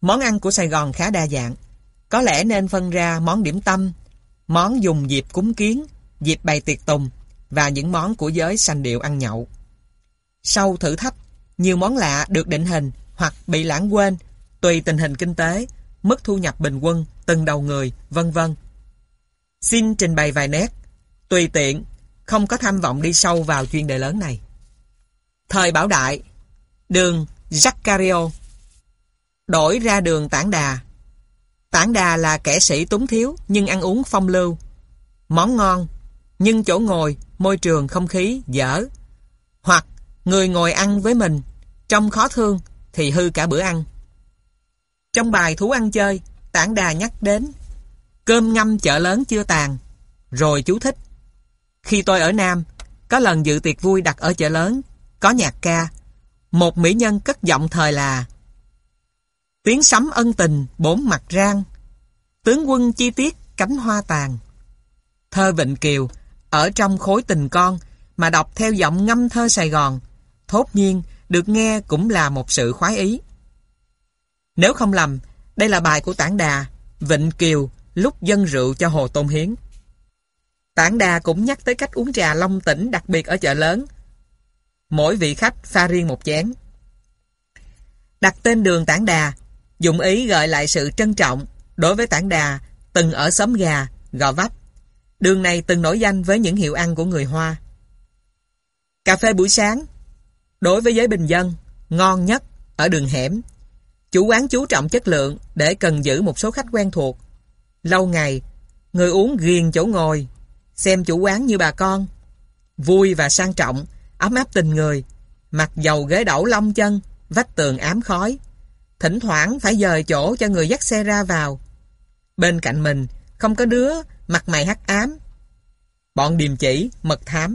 Món ăn của Sài Gòn khá đa dạng. Có lẽ nên phân ra món điểm tâm, món dùng dịp cúng kiến, dịp bày tiệc tùng và những món của giới sanh điệu ăn nhậu. Sau thử thách, nhiều món lạ được định hình hoặc bị lãng quên tùy tình hình kinh tế, mức thu nhập bình quân, từng đầu người, vân vân. Xin trình bày vài nét, tùy tiện, không có tham vọng đi sâu vào chuyên đề lớn này. Thời Bảo Đại, đường Jaccario đổi ra đường Tản Đà. Tản Đà là kẻ sĩ túng thiếu nhưng ăn uống phong lưu. Món ngon, nhưng chỗ ngồi, môi trường, không khí dở. Hoặc người ngồi ăn với mình, trong khó thương thì hư cả bữa ăn. Trong bài Thú ăn chơi, Tản Đà nhắc đến Cơm ngâm chợ lớn chưa tàn Rồi chú thích khi tôi ở Nam Có lần dự tiệc vui đặt ở chợ lớn Có nhạc ca. Một mỹ nhân cất giọng thời là Tiếng sấm ân tình bốn mặt rang Tướng quân chi tiết cánh hoa tàn. Thơ Vịnh Kiều Ở trong khối tình con Mà đọc theo giọng ngâm thơ Sài Gòn Thốt nhiên được nghe cũng là một sự khoái ý. Nếu không lầm, đây là bài của Tản Đà, Vịnh Kiều, lúc dân rượu cho Hồ Tôn Hiến. Tản Đà cũng nhắc tới cách uống trà long tỉnh đặc biệt ở chợ lớn. Mỗi vị khách pha riêng một chén. Đặt tên đường Tản Đà, dụng ý gợi lại sự trân trọng đối với Tản Đà từng ở xóm gà, gò vấp. Đường này từng nổi danh với những hiệu ăn của người Hoa. Cà phê buổi sáng, đối với giới bình dân, ngon nhất ở đường hẻm Chủ quán chú trọng chất lượng để cần giữ một số khách quen thuộc. Lâu ngày, người uống ghiền chỗ ngồi, xem chủ quán như bà con. Vui và sang trọng, ấm áp tình người, mặc dầu ghế đẩu long chân, vách tường ám khói. Thỉnh thoảng phải dời chỗ cho người dắt xe ra vào. Bên cạnh mình, không có đứa mặt mày hắc ám. Bọn điềm chỉ, mật thám.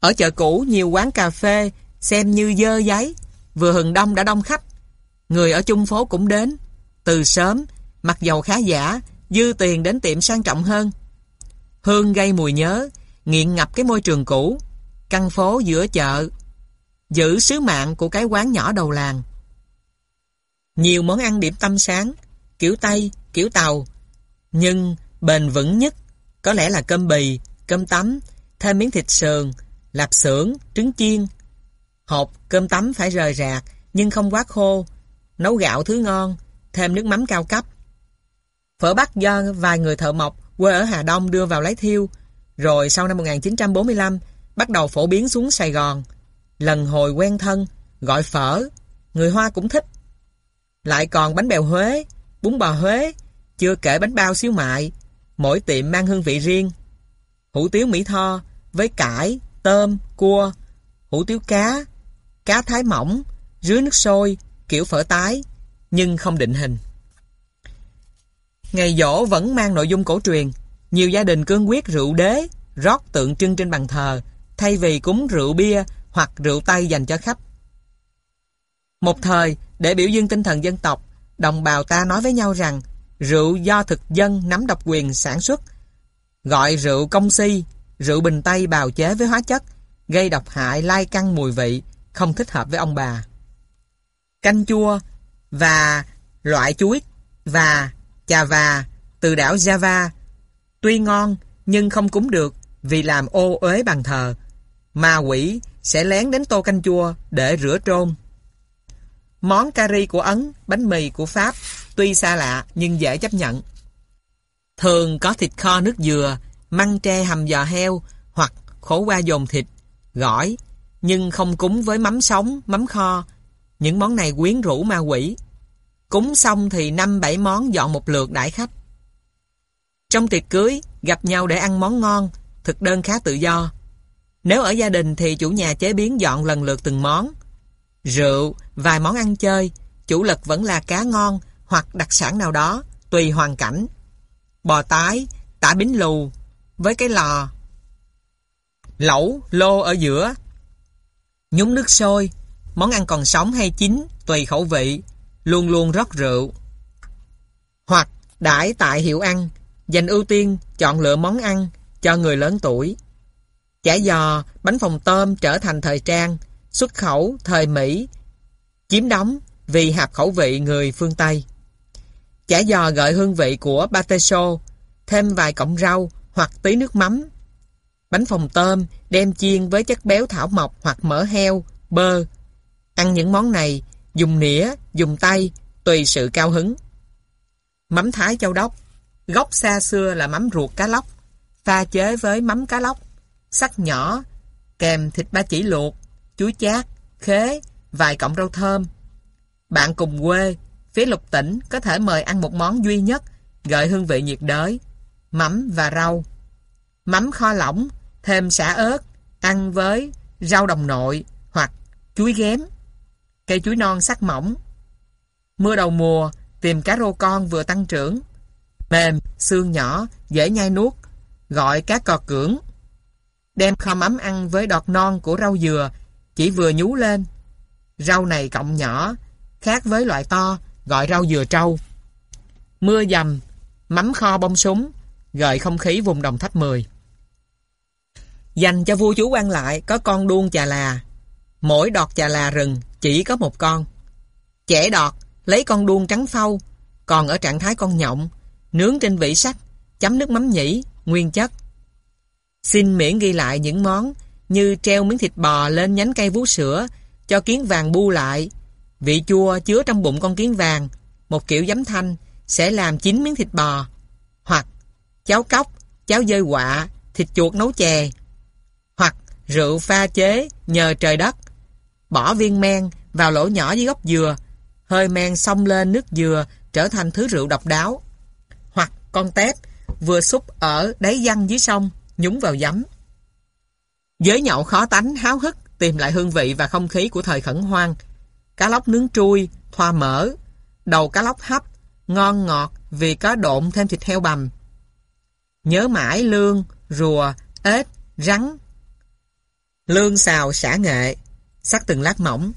Ở chợ cũ, nhiều quán cà phê xem như dơ giấy, vừa hừng đông đã đông khách. Người ở chung phố cũng đến. Từ sớm, mặc dầu khá giả, dư tiền đến tiệm sang trọng hơn. Hương gây mùi nhớ, nghiện ngập cái môi trường cũ, căn phố giữa chợ, giữ sứ mạng của cái quán nhỏ đầu làng. Nhiều món ăn điểm tâm sáng, kiểu Tây, kiểu Tàu, nhưng bền vững nhất có lẽ là cơm bì, cơm tấm, thêm miếng thịt sườn, lạp xưởng, trứng chiên. Hộp cơm tấm phải rời rạc nhưng không quá khô, nấu gạo thứ ngon, thêm nước mắm cao cấp. Phở Bắc do vài người thợ mộc quê ở Hà Đông đưa vào lấy thiêu, rồi sau năm 1945 bắt đầu phổ biến xuống Sài Gòn. Lần hồi quen thân, gọi phở, người Hoa cũng thích. Lại còn bánh bèo Huế, bún bò Huế, chưa kể bánh bao xíu mại, mỗi tiệm mang hương vị riêng. Hủ tiếu Mỹ Tho với cải, tôm, cua, hủ tiếu cá, cá thái mỏng, rưới nước sôi, kiểu phở tái, nhưng không định hình. Ngày dỗ vẫn mang nội dung cổ truyền, nhiều gia đình cương quyết rượu đế, rót tượng trưng trên bàn thờ, thay vì cúng rượu bia hoặc rượu tay dành cho khách. Một thời, để biểu dương tinh thần dân tộc, đồng bào ta nói với nhau rằng rượu do thực dân nắm độc quyền sản xuất, gọi rượu công si, rượu bình tây bào chế với hóa chất, gây độc hại lai căng mùi vị, không thích hợp với ông bà. Canh chua và loại chuối và chà và từ đảo Java. Tuy ngon nhưng không cúng được vì làm ô uế bàn thờ. Ma quỷ sẽ lén đến tô canh chua để rửa trôn. Món curry của Ấn, bánh mì của Pháp tuy xa lạ nhưng dễ chấp nhận. Thường có thịt kho nước dừa, măng tre hầm giò heo hoặc khổ qua dồn thịt, gỏi, nhưng không cúng với mắm sống, mắm kho những món này quyến rũ ma quỷ. Cúng xong thì năm bảy món dọn một lượt đãi khách. Trong tiệc cưới, gặp nhau để ăn món ngon, thực đơn khá tự do. Nếu ở gia đình thì chủ nhà chế biến dọn lần lượt từng món. Rượu, vài món ăn chơi, chủ lực vẫn là cá ngon hoặc đặc sản nào đó, tùy hoàn cảnh. Bò tái, tả bính lù, với cái lò. Lẩu, lô ở giữa. Nhúng nước sôi, Món ăn còn sống hay chín, tùy khẩu vị, luôn luôn rót rượu. Hoặc đãi tại hiệu ăn, dành ưu tiên chọn lựa món ăn cho người lớn tuổi. Chả giò, bánh phồng tôm trở thành thời trang, xuất khẩu thời Mỹ, chiếm đóng vì hạp khẩu vị người phương Tây. Chả giò gợi hương vị của Bateso, thêm vài cọng rau hoặc tí nước mắm. Bánh phồng tôm đem chiên với chất béo thảo mộc hoặc mỡ heo, bơ. Ăn những món này, dùng nĩa, dùng tay, tùy sự cao hứng. Mắm Thái Châu Đốc Gốc xa xưa là mắm ruột cá lóc, pha chế với mắm cá lóc, sắc nhỏ, kèm thịt ba chỉ luộc, chuối chát, khế, vài cọng rau thơm. Bạn cùng quê, phía lục tỉnh có thể mời ăn một món duy nhất, gợi hương vị nhiệt đới, mắm và rau. Mắm kho lỏng, thêm xả ớt, ăn với rau đồng nội hoặc chuối ghém. Cây chuối non sắc mỏng. Mưa đầu mùa, tìm cá rô con vừa tăng trưởng. Mềm, xương nhỏ, dễ nhai nuốt, gọi cá cò cưỡng. Đem kho mắm ăn với đọt non của rau dừa, chỉ vừa nhú lên. Rau này cọng nhỏ, khác với loại to, gọi rau dừa trâu. Mưa dầm, mắm kho bông súng, gợi không khí vùng đồng tháp 10. Dành cho vua chú quan lại có con đuông chà là. Mỗi đọt chà là rừng chỉ có một con. Trẻ đọt lấy con đuông trắng phau, còn ở trạng thái con nhộng, nướng trên vị sắt, chấm nước mắm nhĩ, nguyên chất. Xin miễn ghi lại những món như treo miếng thịt bò lên nhánh cây vú sữa, cho kiến vàng bu lại. Vị chua chứa trong bụng con kiến vàng, một kiểu giấm thanh, sẽ làm chín miếng thịt bò. Hoặc cháo cóc, cháo dơi quạ, thịt chuột nấu chè. Hoặc rượu pha chế nhờ trời đất. Bỏ viên men vào lỗ nhỏ dưới gốc dừa, hơi men xông lên nước dừa trở thành thứ rượu độc đáo. Hoặc con tép vừa xúc ở đáy văn dưới sông, nhúng vào giấm. Giới nhậu khó tánh háo hức tìm lại hương vị và không khí của thời khẩn hoang. Cá lóc nướng trui, thoa mỡ, đầu cá lóc hấp, ngon ngọt vì có độn thêm thịt heo bằm. Nhớ mãi lương, rùa, ếch, rắn. Lương xào xả nghệ, sắc từng lát mỏng.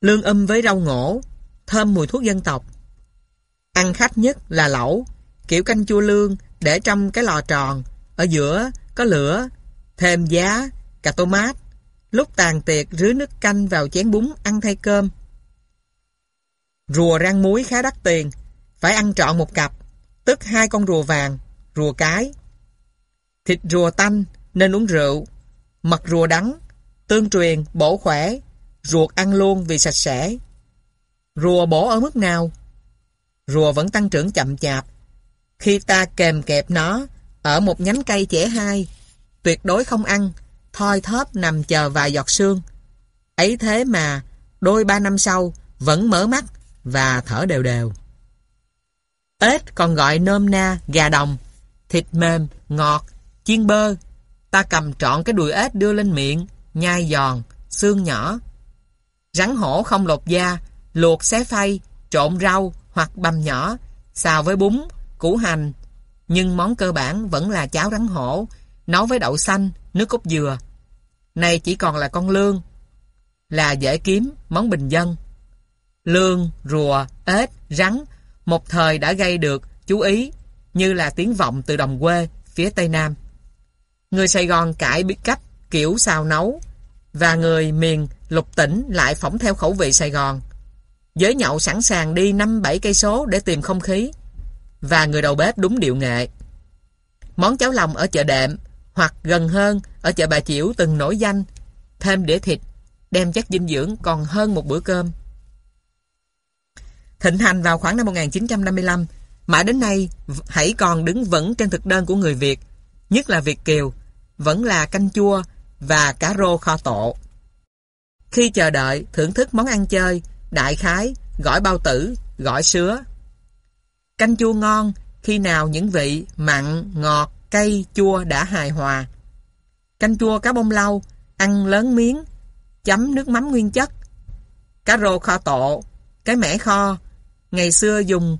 Lương âm với rau ngổ, thơm mùi thuốc dân tộc. Ăn khách nhất là lẩu, kiểu canh chua lương để trong cái lò tròn, ở giữa có lửa, thêm giá, cà tô mát. Lúc tàn tiệc rưới nước canh vào chén bún ăn thay cơm. Rùa rang muối khá đắt tiền, phải ăn trọn một cặp, tức hai con rùa vàng, rùa cái. Thịt rùa tanh nên uống rượu, mật rùa đắng, tương truyền, bổ khỏe, ruột ăn luôn vì sạch sẽ. Rùa bổ ở mức nào? Rùa vẫn tăng trưởng chậm chạp. Khi ta kèm kẹp nó ở một nhánh cây trẻ hai, tuyệt đối không ăn, thoi thóp nằm chờ vài giọt sương. Ấy thế mà, đôi ba năm sau, vẫn mở mắt và thở đều đều. Ếch còn gọi nôm na gà đồng, thịt mềm, ngọt, chiên bơ. Ta cầm trọn cái đùi ếch đưa lên miệng, nhai giòn, xương nhỏ. Rắn hổ không lột da, luộc xé phay, trộn rau hoặc bằm nhỏ, xào với bún, củ hành. Nhưng món cơ bản vẫn là cháo rắn hổ, nấu với đậu xanh, nước cốt dừa. Này chỉ còn là con lương, là dễ kiếm, món bình dân. Lương, rùa, ếch, rắn một thời đã gây được chú ý như là tiếng vọng từ đồng quê phía Tây Nam. Người Sài Gòn cải biết cách kiểu xào nấu và người miền lục tỉnh lại phỏng theo khẩu vị Sài Gòn. Giới nhậu sẵn sàng đi 5-7 cây số để tìm không khí và người đầu bếp đúng điệu nghệ. Món cháo lòng ở chợ đệm hoặc gần hơn ở chợ Bà Chiểu từng nổi danh thêm đĩa thịt đem chất dinh dưỡng còn hơn một bữa cơm. Thịnh hành vào khoảng năm 1955, mãi đến nay hãy còn đứng vững trên thực đơn của người Việt, nhất là Việt Kiều, vẫn là canh chua và cá rô kho tộ. Khi chờ đợi, thưởng thức món ăn chơi, đại khái, gỏi bao tử, gỏi sứa. Canh chua ngon khi nào những vị mặn, ngọt, cay, chua đã hài hòa. Canh chua cá bông lau, ăn lớn miếng, chấm nước mắm nguyên chất. Cá rô kho tộ, cái mẻ kho, Ngày xưa dùng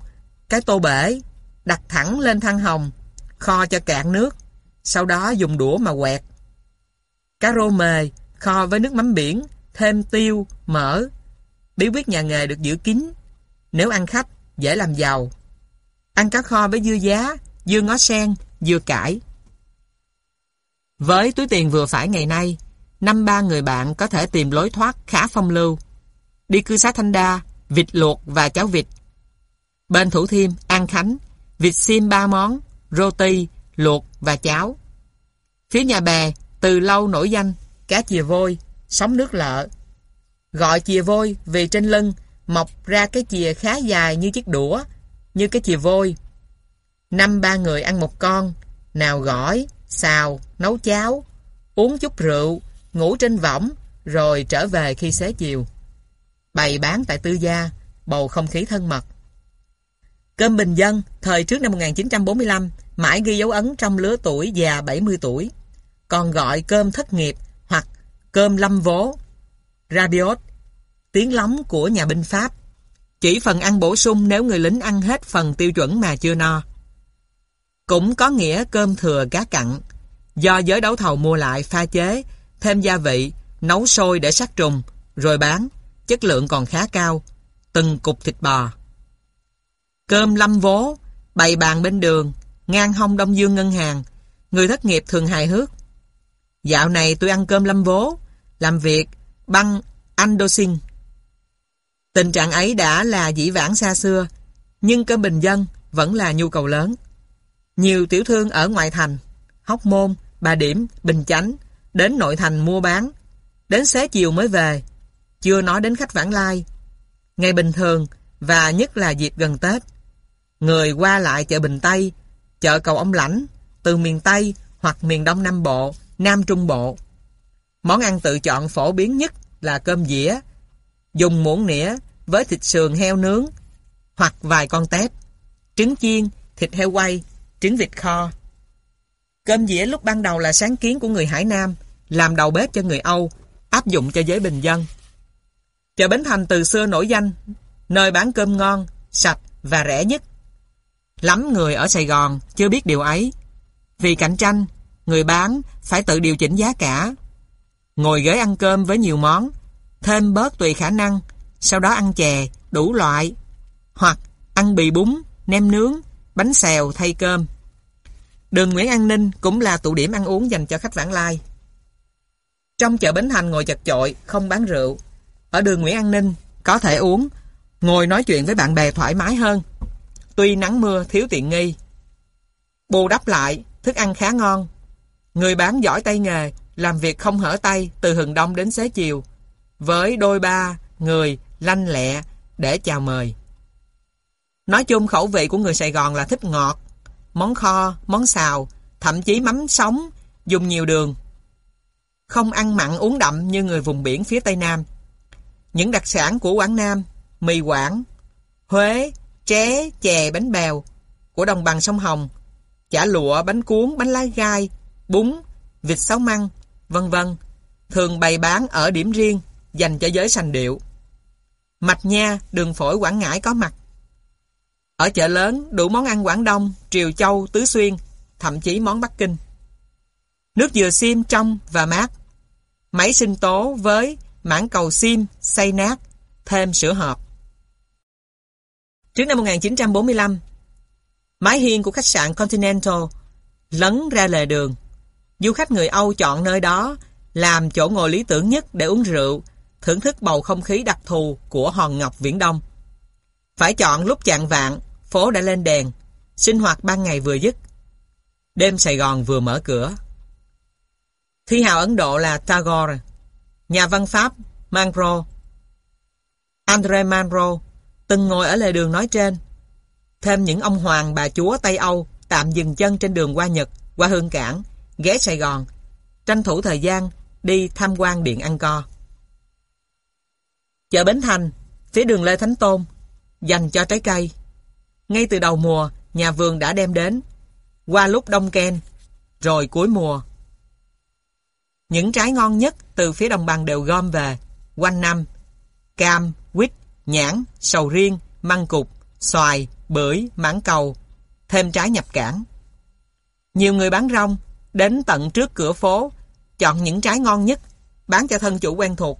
cái tô bể, đặt thẳng lên thăng hồng, kho cho cạn nước, sau đó dùng đũa mà quẹt. Cá rô mề, kho với nước mắm biển, thêm tiêu, mỡ. Bí quyết nhà nghề được giữ kín. Nếu ăn khách, dễ làm giàu. Ăn cá kho với dưa giá, dưa ngó sen, dưa cải. Với túi tiền vừa phải ngày nay, năm ba người bạn có thể tìm lối thoát khá phong lưu. Đi cư xá Thanh Đa, vịt luộc và cháo vịt Bên Thủ Thiêm, An Khánh, vịt xiêm ba món, roti, luộc và cháo. Phía nhà bè, từ lâu nổi danh, cá chìa vôi, sống nước lợ. Gọi chìa vôi vì trên lưng mọc ra cái chìa khá dài như chiếc đũa, như cái chìa vôi. Năm ba người ăn một con, nào gỏi, xào, nấu cháo, uống chút rượu, ngủ trên võng, rồi trở về khi xế chiều. Bày bán tại tư gia, bầu không khí thân mật. Cơm bình dân, thời trước năm 1945, mãi ghi dấu ấn trong lứa tuổi già 70 tuổi. Còn gọi cơm thất nghiệp hoặc cơm lâm vố, rabiot, tiếng lóng của nhà binh Pháp. Chỉ phần ăn bổ sung nếu người lính ăn hết phần tiêu chuẩn mà chưa no. Cũng có nghĩa cơm thừa cá cặn, do giới đấu thầu mua lại pha chế, thêm gia vị, nấu sôi để sát trùng, rồi bán, chất lượng còn khá cao, từng cục thịt bò. Cơm lâm vố, bày bàn bên đường, ngang hông Đông Dương ngân hàng, người thất nghiệp thường hài hước. Dạo này tôi ăn cơm lâm vố, làm việc băng Andosin. Tình trạng ấy đã là dĩ vãng xa xưa, nhưng cơm bình dân vẫn là nhu cầu lớn. Nhiều tiểu thương ở ngoại thành, Hóc Môn, Bà Điểm, Bình Chánh đến nội thành mua bán, đến xế chiều mới về, chưa nói đến khách vãng lai. Ngày bình thường và nhất là dịp gần Tết, người qua lại chợ Bình Tây, chợ Cầu Ông Lãnh, từ miền Tây hoặc miền Đông Nam Bộ, Nam Trung Bộ. Món ăn tự chọn phổ biến nhất là cơm dĩa, dùng muỗng nĩa với thịt sườn heo nướng hoặc vài con tép, trứng chiên, thịt heo quay, trứng vịt kho. Cơm dĩa lúc ban đầu là sáng kiến của người Hải Nam, làm đầu bếp cho người Âu, áp dụng cho giới bình dân. Chợ Bến Thành từ xưa nổi danh, nơi bán cơm ngon, sạch và rẻ nhất. Lắm người ở Sài Gòn chưa biết điều ấy. Vì cạnh tranh, người bán phải tự điều chỉnh giá cả. Ngồi ghế ăn cơm với nhiều món, thêm bớt tùy khả năng, sau đó ăn chè, đủ loại, hoặc ăn bì bún, nem nướng, bánh xèo thay cơm. Đường Nguyễn An Ninh cũng là tụ điểm ăn uống dành cho khách vãng lai. Trong chợ Bến Thành ngồi chật chội, không bán rượu. Ở đường Nguyễn An Ninh có thể uống, ngồi nói chuyện với bạn bè thoải mái hơn. Tuy nắng mưa thiếu tiện nghi. Bù đắp lại, thức ăn khá ngon. Người bán giỏi tay nghề, làm việc không hở tay từ hừng đông đến xế chiều. Với đôi ba người lanh lẹ để chào mời. Nói chung khẩu vị của người Sài Gòn là thích ngọt, món kho, món xào, thậm chí mắm sống, dùng nhiều đường. Không ăn mặn uống đậm như người vùng biển phía Tây Nam. Những đặc sản của Quảng Nam, mì Quảng, Huế, tré, chè, bánh bèo của đồng bằng sông Hồng, chả lụa, bánh cuốn, bánh lá gai, bún, vịt sáu măng, vân vân thường bày bán ở điểm riêng dành cho giới sành điệu. Mạch nha, đường phổi Quảng Ngãi có mặt. Ở chợ lớn, đủ món ăn Quảng Đông, Triều Châu, Tứ Xuyên, thậm chí món Bắc Kinh. Nước dừa xiêm trong và mát. Máy sinh tố với mảng cầu xiêm, xay nát, thêm sữa hộp. Trước năm 1945, mái hiên của khách sạn Continental lấn ra lề đường. Du khách người Âu chọn nơi đó làm chỗ ngồi lý tưởng nhất để uống rượu, thưởng thức bầu không khí đặc thù của Hòn Ngọc Viễn Đông. Phải chọn lúc chạng vạn, phố đã lên đèn, sinh hoạt ban ngày vừa dứt. Đêm Sài Gòn vừa mở cửa. Thi hào Ấn Độ là Tagore, nhà văn Pháp Manro. andre Manro từng ngồi ở lề đường nói trên. Thêm những ông hoàng bà chúa Tây Âu tạm dừng chân trên đường qua Nhật, qua Hương Cảng, ghé Sài Gòn, tranh thủ thời gian đi tham quan Điện Angkor. Chợ Bến Thành, phía đường Lê Thánh Tôn, dành cho trái cây. Ngay từ đầu mùa, nhà vườn đã đem đến, qua lúc đông ken, rồi cuối mùa. Những trái ngon nhất từ phía đồng bằng đều gom về, quanh năm. Cam, quýt, nhãn, sầu riêng, măng cục, xoài, bưởi, mãng cầu, thêm trái nhập cảng. Nhiều người bán rong, đến tận trước cửa phố, chọn những trái ngon nhất, bán cho thân chủ quen thuộc.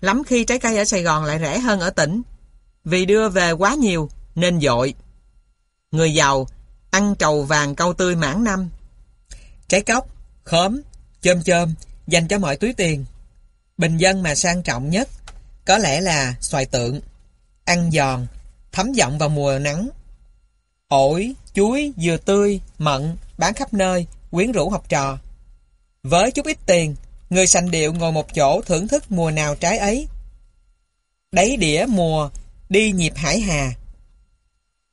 Lắm khi trái cây ở Sài Gòn lại rẻ hơn ở tỉnh, vì đưa về quá nhiều nên dội. Người giàu ăn trầu vàng câu tươi mãn năm. Trái cóc, khóm, chôm chôm dành cho mọi túi tiền. Bình dân mà sang trọng nhất có lẽ là xoài tượng, ăn giòn, thấm giọng vào mùa nắng. Ổi, chuối, dừa tươi, mận, bán khắp nơi, quyến rũ học trò. Với chút ít tiền, người sành điệu ngồi một chỗ thưởng thức mùa nào trái ấy. Đáy đĩa mùa, đi nhịp hải hà.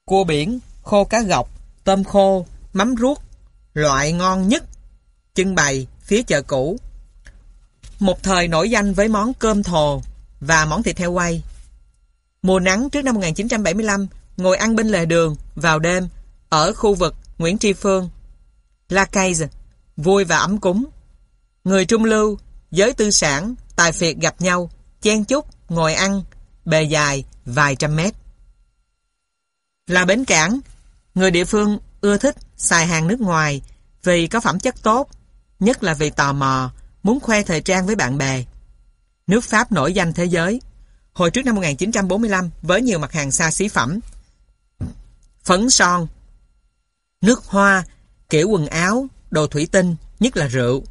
Cua biển, khô cá gọc, tôm khô, mắm ruốc, loại ngon nhất, trưng bày phía chợ cũ. Một thời nổi danh với món cơm thồ và món thịt heo quay. Mùa nắng trước năm 1975, ngồi ăn bên lề đường vào đêm ở khu vực Nguyễn Tri Phương. La Caise, vui và ấm cúng. Người trung lưu, giới tư sản, tài phiệt gặp nhau, chen chúc, ngồi ăn, bề dài vài trăm mét. Là bến cảng, người địa phương ưa thích xài hàng nước ngoài vì có phẩm chất tốt, nhất là vì tò mò, muốn khoe thời trang với bạn bè. Nước Pháp nổi danh thế giới. Hồi trước năm 1945 với nhiều mặt hàng xa xí phẩm. Phấn son, nước hoa, kiểu quần áo, đồ thủy tinh, nhất là rượu.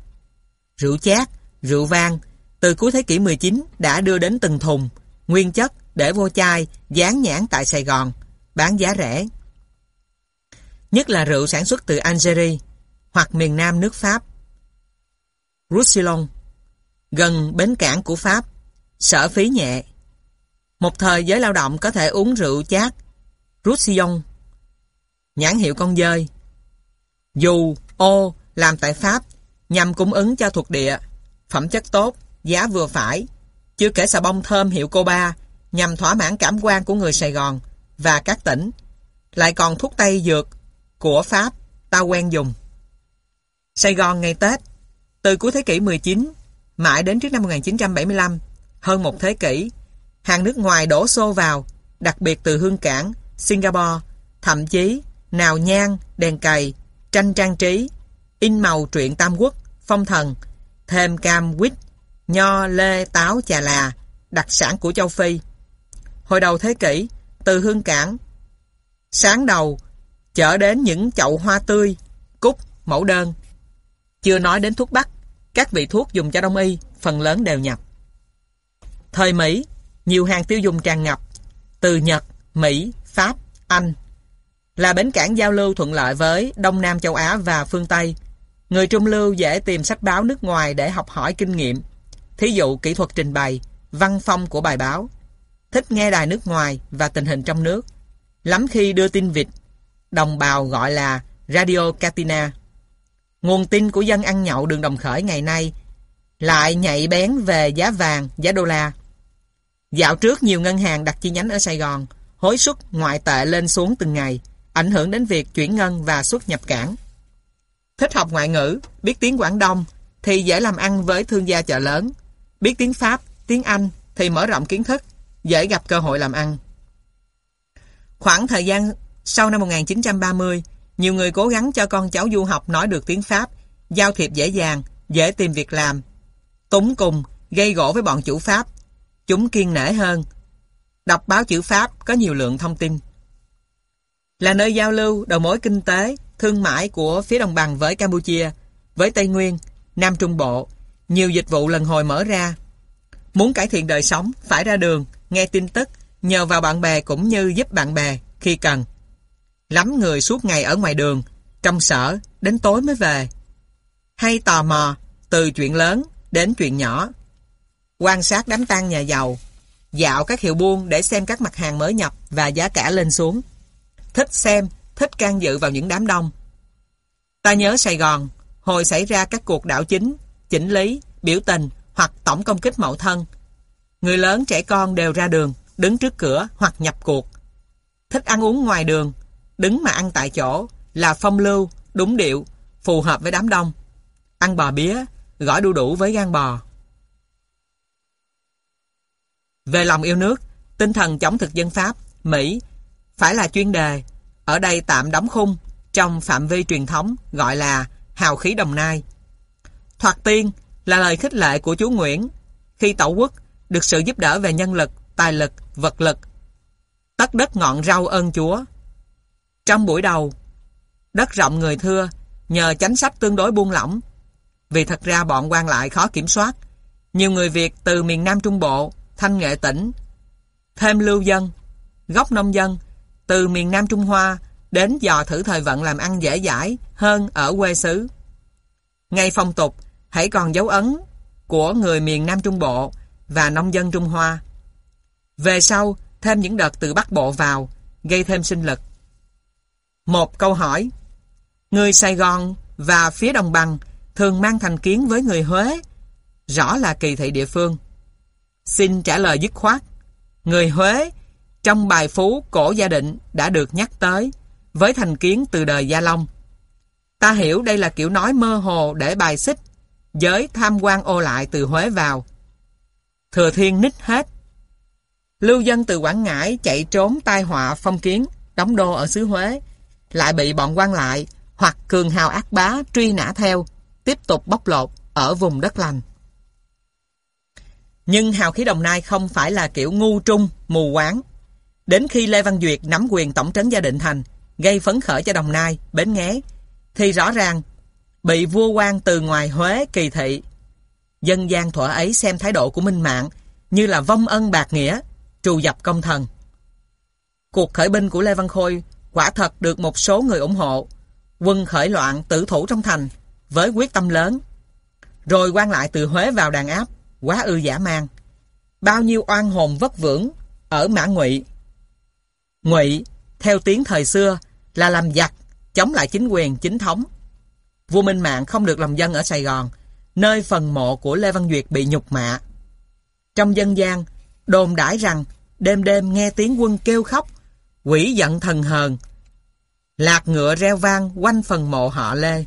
Rượu chát, rượu vang, từ cuối thế kỷ 19 đã đưa đến từng thùng, nguyên chất để vô chai, dán nhãn tại Sài Gòn, bán giá rẻ. Nhất là rượu sản xuất từ Algeria hoặc miền nam nước Pháp. Roussillon, gần bến cảng của Pháp, sở phí nhẹ. Một thời giới lao động có thể uống rượu chát, Roussillon, nhãn hiệu con dơi. Dù, ô, làm tại Pháp, nhằm cung ứng cho thuộc địa, phẩm chất tốt, giá vừa phải, chưa kể xà bông thơm hiệu Coba, nhằm thỏa mãn cảm quan của người Sài Gòn và các tỉnh. Lại còn thuốc tây dược của Pháp, ta quen dùng. Sài Gòn ngày Tết, từ cuối thế kỷ 19, mãi đến trước năm 1975, hơn một thế kỷ, hàng nước ngoài đổ xô vào, đặc biệt từ Hương Cảng, Singapore, thậm chí Nào Nhang, Đèn Cày, Tranh Trang Trí, in màu truyện Tam Quốc, Phong Thần, thêm cam quýt, nho, lê, táo, chà là, đặc sản của châu Phi. Hồi đầu thế kỷ, từ Hương Cảng, sáng đầu, chở đến những chậu hoa tươi, cúc, mẫu đơn. Chưa nói đến thuốc bắc, các vị thuốc dùng cho đông y, phần lớn đều nhập. Thời Mỹ, nhiều hàng tiêu dùng tràn ngập, từ Nhật, Mỹ, Pháp, Anh. Là bến cảng giao lưu thuận lợi với Đông Nam châu Á và phương Tây. Người trung lưu dễ tìm sách báo nước ngoài để học hỏi kinh nghiệm. Thí dụ kỹ thuật trình bày, văn phong của bài báo. Thích nghe đài nước ngoài và tình hình trong nước. Lắm khi đưa tin vịt, đồng bào gọi là Radio Catina. Nguồn tin của dân ăn nhậu đường đồng khởi ngày nay lại nhạy bén về giá vàng, giá đô la. Dạo trước nhiều ngân hàng đặt chi nhánh ở Sài Gòn, hối suất ngoại tệ lên xuống từng ngày, ảnh hưởng đến việc chuyển ngân và xuất nhập cảng. Thích học ngoại ngữ, biết tiếng Quảng Đông thì dễ làm ăn với thương gia chợ lớn. Biết tiếng Pháp, tiếng Anh thì mở rộng kiến thức, dễ gặp cơ hội làm ăn. Khoảng thời gian sau năm 1930, nhiều người cố gắng cho con cháu du học nói được tiếng Pháp, giao thiệp dễ dàng, dễ tìm việc làm. Túng cùng, gây gỗ với bọn chủ Pháp. Chúng kiên nể hơn. Đọc báo chữ Pháp có nhiều lượng thông tin. Là nơi giao lưu, đầu mối kinh tế, thương mại của phía đồng bằng với Campuchia, với Tây Nguyên, Nam Trung Bộ, nhiều dịch vụ lần hồi mở ra. Muốn cải thiện đời sống, phải ra đường, nghe tin tức, nhờ vào bạn bè cũng như giúp bạn bè khi cần. Lắm người suốt ngày ở ngoài đường, trong sở, đến tối mới về. Hay tò mò, từ chuyện lớn đến chuyện nhỏ. Quan sát đám tang nhà giàu, dạo các hiệu buôn để xem các mặt hàng mới nhập và giá cả lên xuống. Thích xem, thích can dự vào những đám đông. Ta nhớ Sài Gòn, hồi xảy ra các cuộc đảo chính, chỉnh lý, biểu tình hoặc tổng công kích mậu thân. Người lớn trẻ con đều ra đường, đứng trước cửa hoặc nhập cuộc. Thích ăn uống ngoài đường, đứng mà ăn tại chỗ là phong lưu, đúng điệu, phù hợp với đám đông. Ăn bò bía, gỏi đu đủ với gan bò. Về lòng yêu nước, tinh thần chống thực dân Pháp, Mỹ phải là chuyên đề. Ở đây tạm đóng khung trong phạm vi truyền thống gọi là hào khí đồng nai. Thoạt tiên là lời khích lệ của chú Nguyễn khi tổ quốc được sự giúp đỡ về nhân lực, tài lực, vật lực. Tất đất ngọn rau ơn Chúa. Trong buổi đầu, đất rộng người thưa nhờ chánh sách tương đối buông lỏng. Vì thật ra bọn quan lại khó kiểm soát. Nhiều người Việt từ miền Nam Trung Bộ, Thanh Nghệ tỉnh, thêm lưu dân, gốc nông dân, từ miền Nam Trung Hoa đến dò thử thời vận làm ăn dễ dãi hơn ở quê xứ. Ngay phong tục, hãy còn dấu ấn của người miền Nam Trung Bộ và nông dân Trung Hoa. Về sau, thêm những đợt từ Bắc Bộ vào, gây thêm sinh lực. Một câu hỏi Người Sài Gòn và phía đồng bằng thường mang thành kiến với người Huế, rõ là kỳ thị địa phương. Xin trả lời dứt khoát. Người Huế, trong bài phú cổ gia định đã được nhắc tới, với thành kiến từ đời Gia Long. Ta hiểu đây là kiểu nói mơ hồ để bài xích, giới tham quan ô lại từ Huế vào. Thừa Thiên nít hết. Lưu dân từ Quảng Ngãi chạy trốn tai họa phong kiến, đóng đô ở xứ Huế, lại bị bọn quan lại hoặc cường hào ác bá truy nã theo, tiếp tục bóc lột ở vùng đất lành. Nhưng hào khí Đồng Nai không phải là kiểu ngu trung, mù quáng. Đến khi Lê Văn Duyệt nắm quyền tổng trấn gia định thành, gây phấn khởi cho Đồng Nai, Bến Nghé, thì rõ ràng bị vua quan từ ngoài Huế kỳ thị. Dân gian thuở ấy xem thái độ của Minh Mạng như là vong ân bạc nghĩa, trù dập công thần. Cuộc khởi binh của Lê Văn Khôi quả thật được một số người ủng hộ. Quân khởi loạn tử thủ trong thành với quyết tâm lớn. Rồi quan lại từ Huế vào đàn áp, quá ư giả mang. Bao nhiêu oan hồn vất vưởng ở Mã Ngụy. Ngụy, theo tiếng thời xưa, là làm giặc, chống lại chính quyền chính thống. Vua Minh Mạng không được lòng dân ở Sài Gòn, nơi phần mộ của Lê Văn Duyệt bị nhục mạ. Trong dân gian, đồn đãi rằng đêm đêm nghe tiếng quân kêu khóc, quỷ giận thần hờn. Lạc ngựa reo vang quanh phần mộ họ Lê.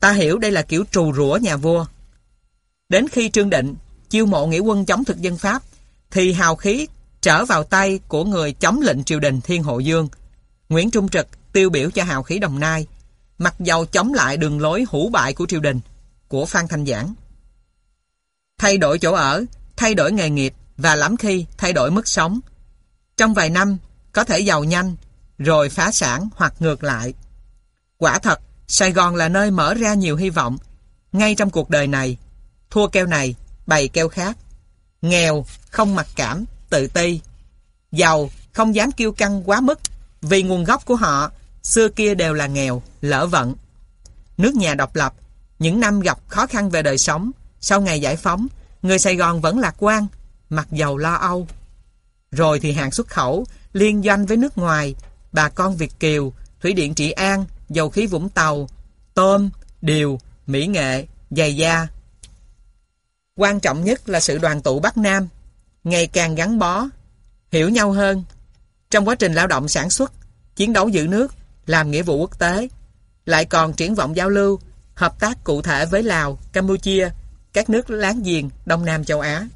Ta hiểu đây là kiểu trù rủa nhà vua. Đến khi Trương Định chiêu mộ nghĩa quân chống thực dân Pháp, thì hào khí trở vào tay của người chống lệnh triều đình Thiên Hộ Dương. Nguyễn Trung Trực tiêu biểu cho hào khí Đồng Nai, mặc dầu chống lại đường lối hủ bại của triều đình, của Phan Thanh Giảng. Thay đổi chỗ ở, thay đổi nghề nghiệp và lắm khi thay đổi mức sống. Trong vài năm, có thể giàu nhanh, rồi phá sản hoặc ngược lại. Quả thật, Sài Gòn là nơi mở ra nhiều hy vọng. Ngay trong cuộc đời này, thua keo này, bày keo khác. Nghèo, không mặc cảm, tự ti. Giàu, không dám kiêu căng quá mức, vì nguồn gốc của họ xưa kia đều là nghèo, lỡ vận. Nước nhà độc lập, những năm gặp khó khăn về đời sống, sau ngày giải phóng, người Sài Gòn vẫn lạc quan, mặc dầu lo âu. Rồi thì hàng xuất khẩu, liên doanh với nước ngoài, bà con Việt Kiều, Thủy Điện Trị An, dầu khí Vũng Tàu, tôm, điều, mỹ nghệ, giày da. Quan trọng nhất là sự đoàn tụ Bắc Nam, ngày càng gắn bó, hiểu nhau hơn. Trong quá trình lao động sản xuất, chiến đấu giữ nước, làm nghĩa vụ quốc tế, lại còn triển vọng giao lưu, hợp tác cụ thể với Lào, Campuchia, các nước láng giềng Đông Nam châu Á.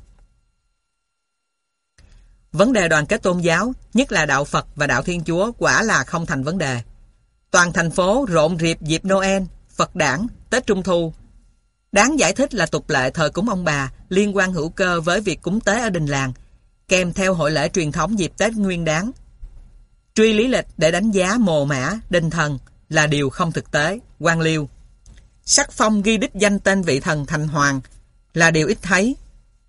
Vấn đề đoàn kết tôn giáo, nhất là đạo Phật và đạo Thiên Chúa quả là không thành vấn đề. Toàn thành phố rộn rịp dịp Noel, Phật đản, Tết Trung Thu. Đáng giải thích là tục lệ thờ cúng ông bà liên quan hữu cơ với việc cúng tế ở đình làng, kèm theo hội lễ truyền thống dịp Tết Nguyên đáng. Truy lý lịch để đánh giá mồ mã, đinh thần là điều không thực tế, quan liêu. Sắc phong ghi đích danh tên vị thần thành hoàng là điều ít thấy,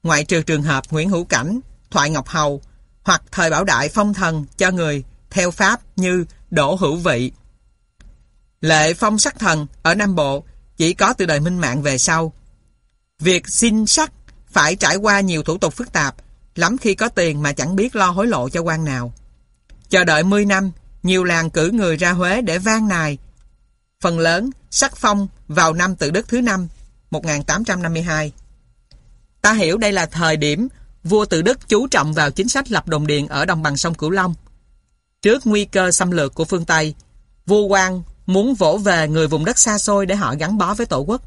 ngoại trừ trường hợp Nguyễn Hữu Cảnh, Thoại Ngọc Hầu hoặc thời bảo đại phong thần cho người theo Pháp như Đỗ Hữu Vị. Lệ phong sắc thần ở Nam Bộ chỉ có từ đời Minh Mạng về sau. Việc xin sắc phải trải qua nhiều thủ tục phức tạp, lắm khi có tiền mà chẳng biết lo hối lộ cho quan nào. Chờ đợi 10 năm, nhiều làng cử người ra Huế để vang nài. Phần lớn sắc phong vào năm tự đức thứ năm 1852. Ta hiểu đây là thời điểm vua Tự Đức chú trọng vào chính sách lập đồn điện ở đồng bằng sông Cửu Long. Trước nguy cơ xâm lược của phương Tây, vua quan muốn vỗ về người vùng đất xa xôi để họ gắn bó với tổ quốc.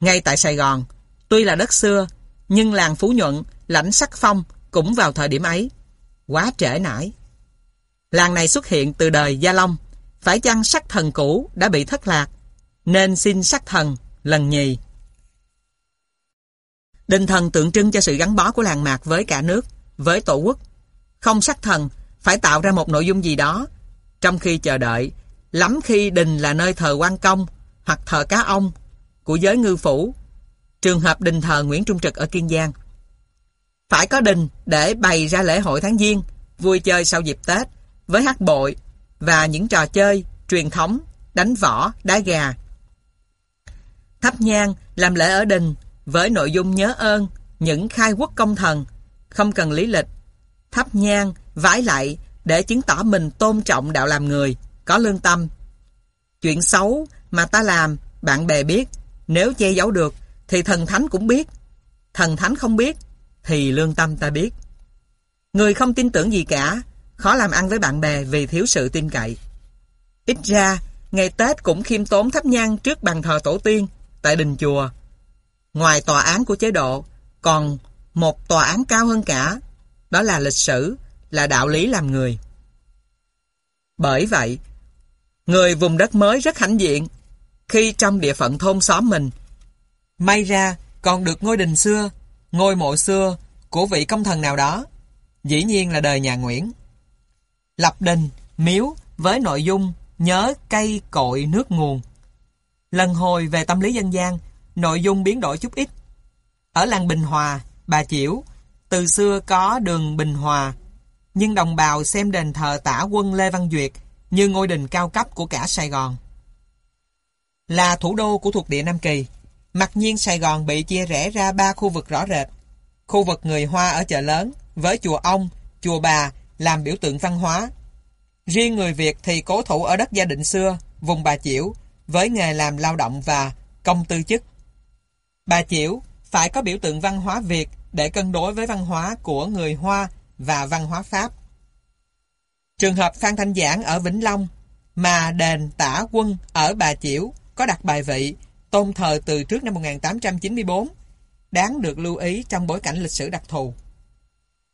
Ngay tại Sài Gòn, tuy là đất xưa, nhưng làng Phú Nhuận, lãnh sắc phong cũng vào thời điểm ấy. Quá trễ nải. Làng này xuất hiện từ đời Gia Long, phải chăng sắc thần cũ đã bị thất lạc, nên xin sắc thần lần nhì. Đinh thần tượng trưng cho sự gắn bó của làng mạc với cả nước, với tổ quốc. Không sắc thần, phải tạo ra một nội dung gì đó. Trong khi chờ đợi, lắm khi đình là nơi thờ quan công hoặc thờ cá ông của giới ngư phủ. Trường hợp đình thờ Nguyễn Trung Trực ở Kiên Giang. Phải có đình để bày ra lễ hội tháng Giêng, vui chơi sau dịp Tết, với hát bội, và những trò chơi, truyền thống, đánh võ, đá gà. Thắp nhang, làm lễ ở đình, với nội dung nhớ ơn, những khai quốc công thần, không cần lý lịch. Thắp nhang, vái lại để chứng tỏ mình tôn trọng đạo làm người, có lương tâm. Chuyện xấu mà ta làm, bạn bè biết, nếu che giấu được thì thần thánh cũng biết. Thần thánh không biết thì lương tâm ta biết. Người không tin tưởng gì cả, khó làm ăn với bạn bè vì thiếu sự tin cậy. Ít ra, ngày Tết cũng khiêm tốn thắp nhang trước bàn thờ tổ tiên tại đình chùa. Ngoài tòa án của chế độ, còn một tòa án cao hơn cả, đó là lịch sử, là đạo lý làm người. Bởi vậy, người vùng đất mới rất hãnh diện khi trong địa phận thôn xóm mình may ra còn được ngôi đình xưa, ngôi mộ xưa của vị công thần nào đó, dĩ nhiên là đời nhà Nguyễn. Lập đình, miếu với nội dung nhớ cây cội nước nguồn. Lần hồi về tâm lý dân gian, nội dung biến đổi chút ít. Ở làng Bình Hòa, Bà Chiểu, từ xưa có đường Bình Hòa, nhưng đồng bào xem đền thờ tả quân Lê Văn Duyệt như ngôi đình cao cấp của cả Sài Gòn. Là thủ đô của thuộc địa Nam Kỳ, mặc nhiên Sài Gòn bị chia rẽ ra ba khu vực rõ rệt. Khu vực người Hoa ở chợ lớn, với chùa ông, chùa bà làm biểu tượng văn hóa. Riêng người Việt thì cố thủ ở đất gia định xưa, vùng Bà Chiểu, với nghề làm lao động và công tư chức. Bà Chiểu phải có biểu tượng văn hóa Việt để cân đối với văn hóa của người Hoa và văn hóa Pháp. Trường hợp Phan Thanh Giảng ở Vĩnh Long mà đền tả quân ở Bà Chiểu có đặt bài vị tôn thờ từ trước năm 1894 đáng được lưu ý trong bối cảnh lịch sử đặc thù.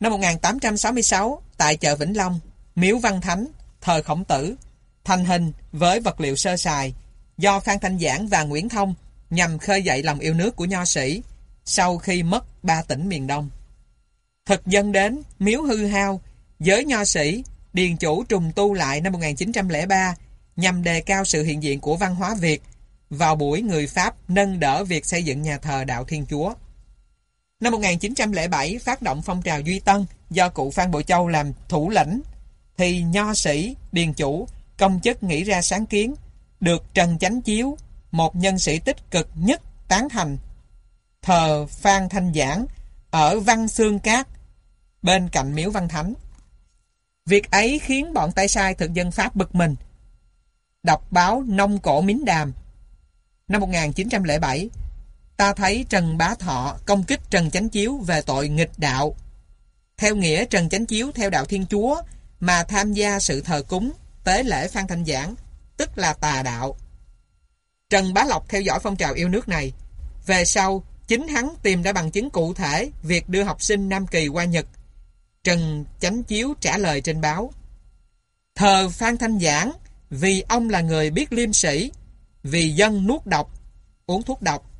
Năm 1866, tại chợ Vĩnh Long, Miếu Văn Thánh, thờ Khổng Tử, thành hình với vật liệu sơ sài do Phan Thanh Giảng và Nguyễn Thông nhằm khơi dậy lòng yêu nước của nho sĩ sau khi mất ba tỉnh miền Đông. Thực dân đến, miếu hư hao, giới nho sĩ, điền chủ trùng tu lại năm 1903 nhằm đề cao sự hiện diện của văn hóa Việt vào buổi người Pháp nâng đỡ việc xây dựng nhà thờ đạo Thiên Chúa. Năm 1907 phát động phong trào Duy Tân do cụ Phan Bội Châu làm thủ lĩnh thì nho sĩ, điền chủ, công chức nghĩ ra sáng kiến được Trần Chánh Chiếu, một nhân sĩ tích cực nhất tán thành thờ Phan Thanh Giảng ở Văn Xương Cát bên cạnh miếu Văn Thánh. Việc ấy khiến bọn tay sai thực dân Pháp bực mình. Đọc báo Nông Cổ Mính Đàm Năm 1907 Ta thấy Trần Bá Thọ công kích Trần Chánh Chiếu về tội nghịch đạo. Theo nghĩa Trần Chánh Chiếu theo đạo Thiên Chúa mà tham gia sự thờ cúng, tế lễ Phan Thanh Giảng, tức là tà đạo. Trần Bá Lộc theo dõi phong trào yêu nước này. Về sau, chính hắn tìm ra bằng chứng cụ thể việc đưa học sinh Nam Kỳ qua Nhật. Trần Chánh Chiếu trả lời trên báo. Thờ Phan Thanh Giảng vì ông là người biết liêm sĩ, vì dân nuốt độc, uống thuốc độc.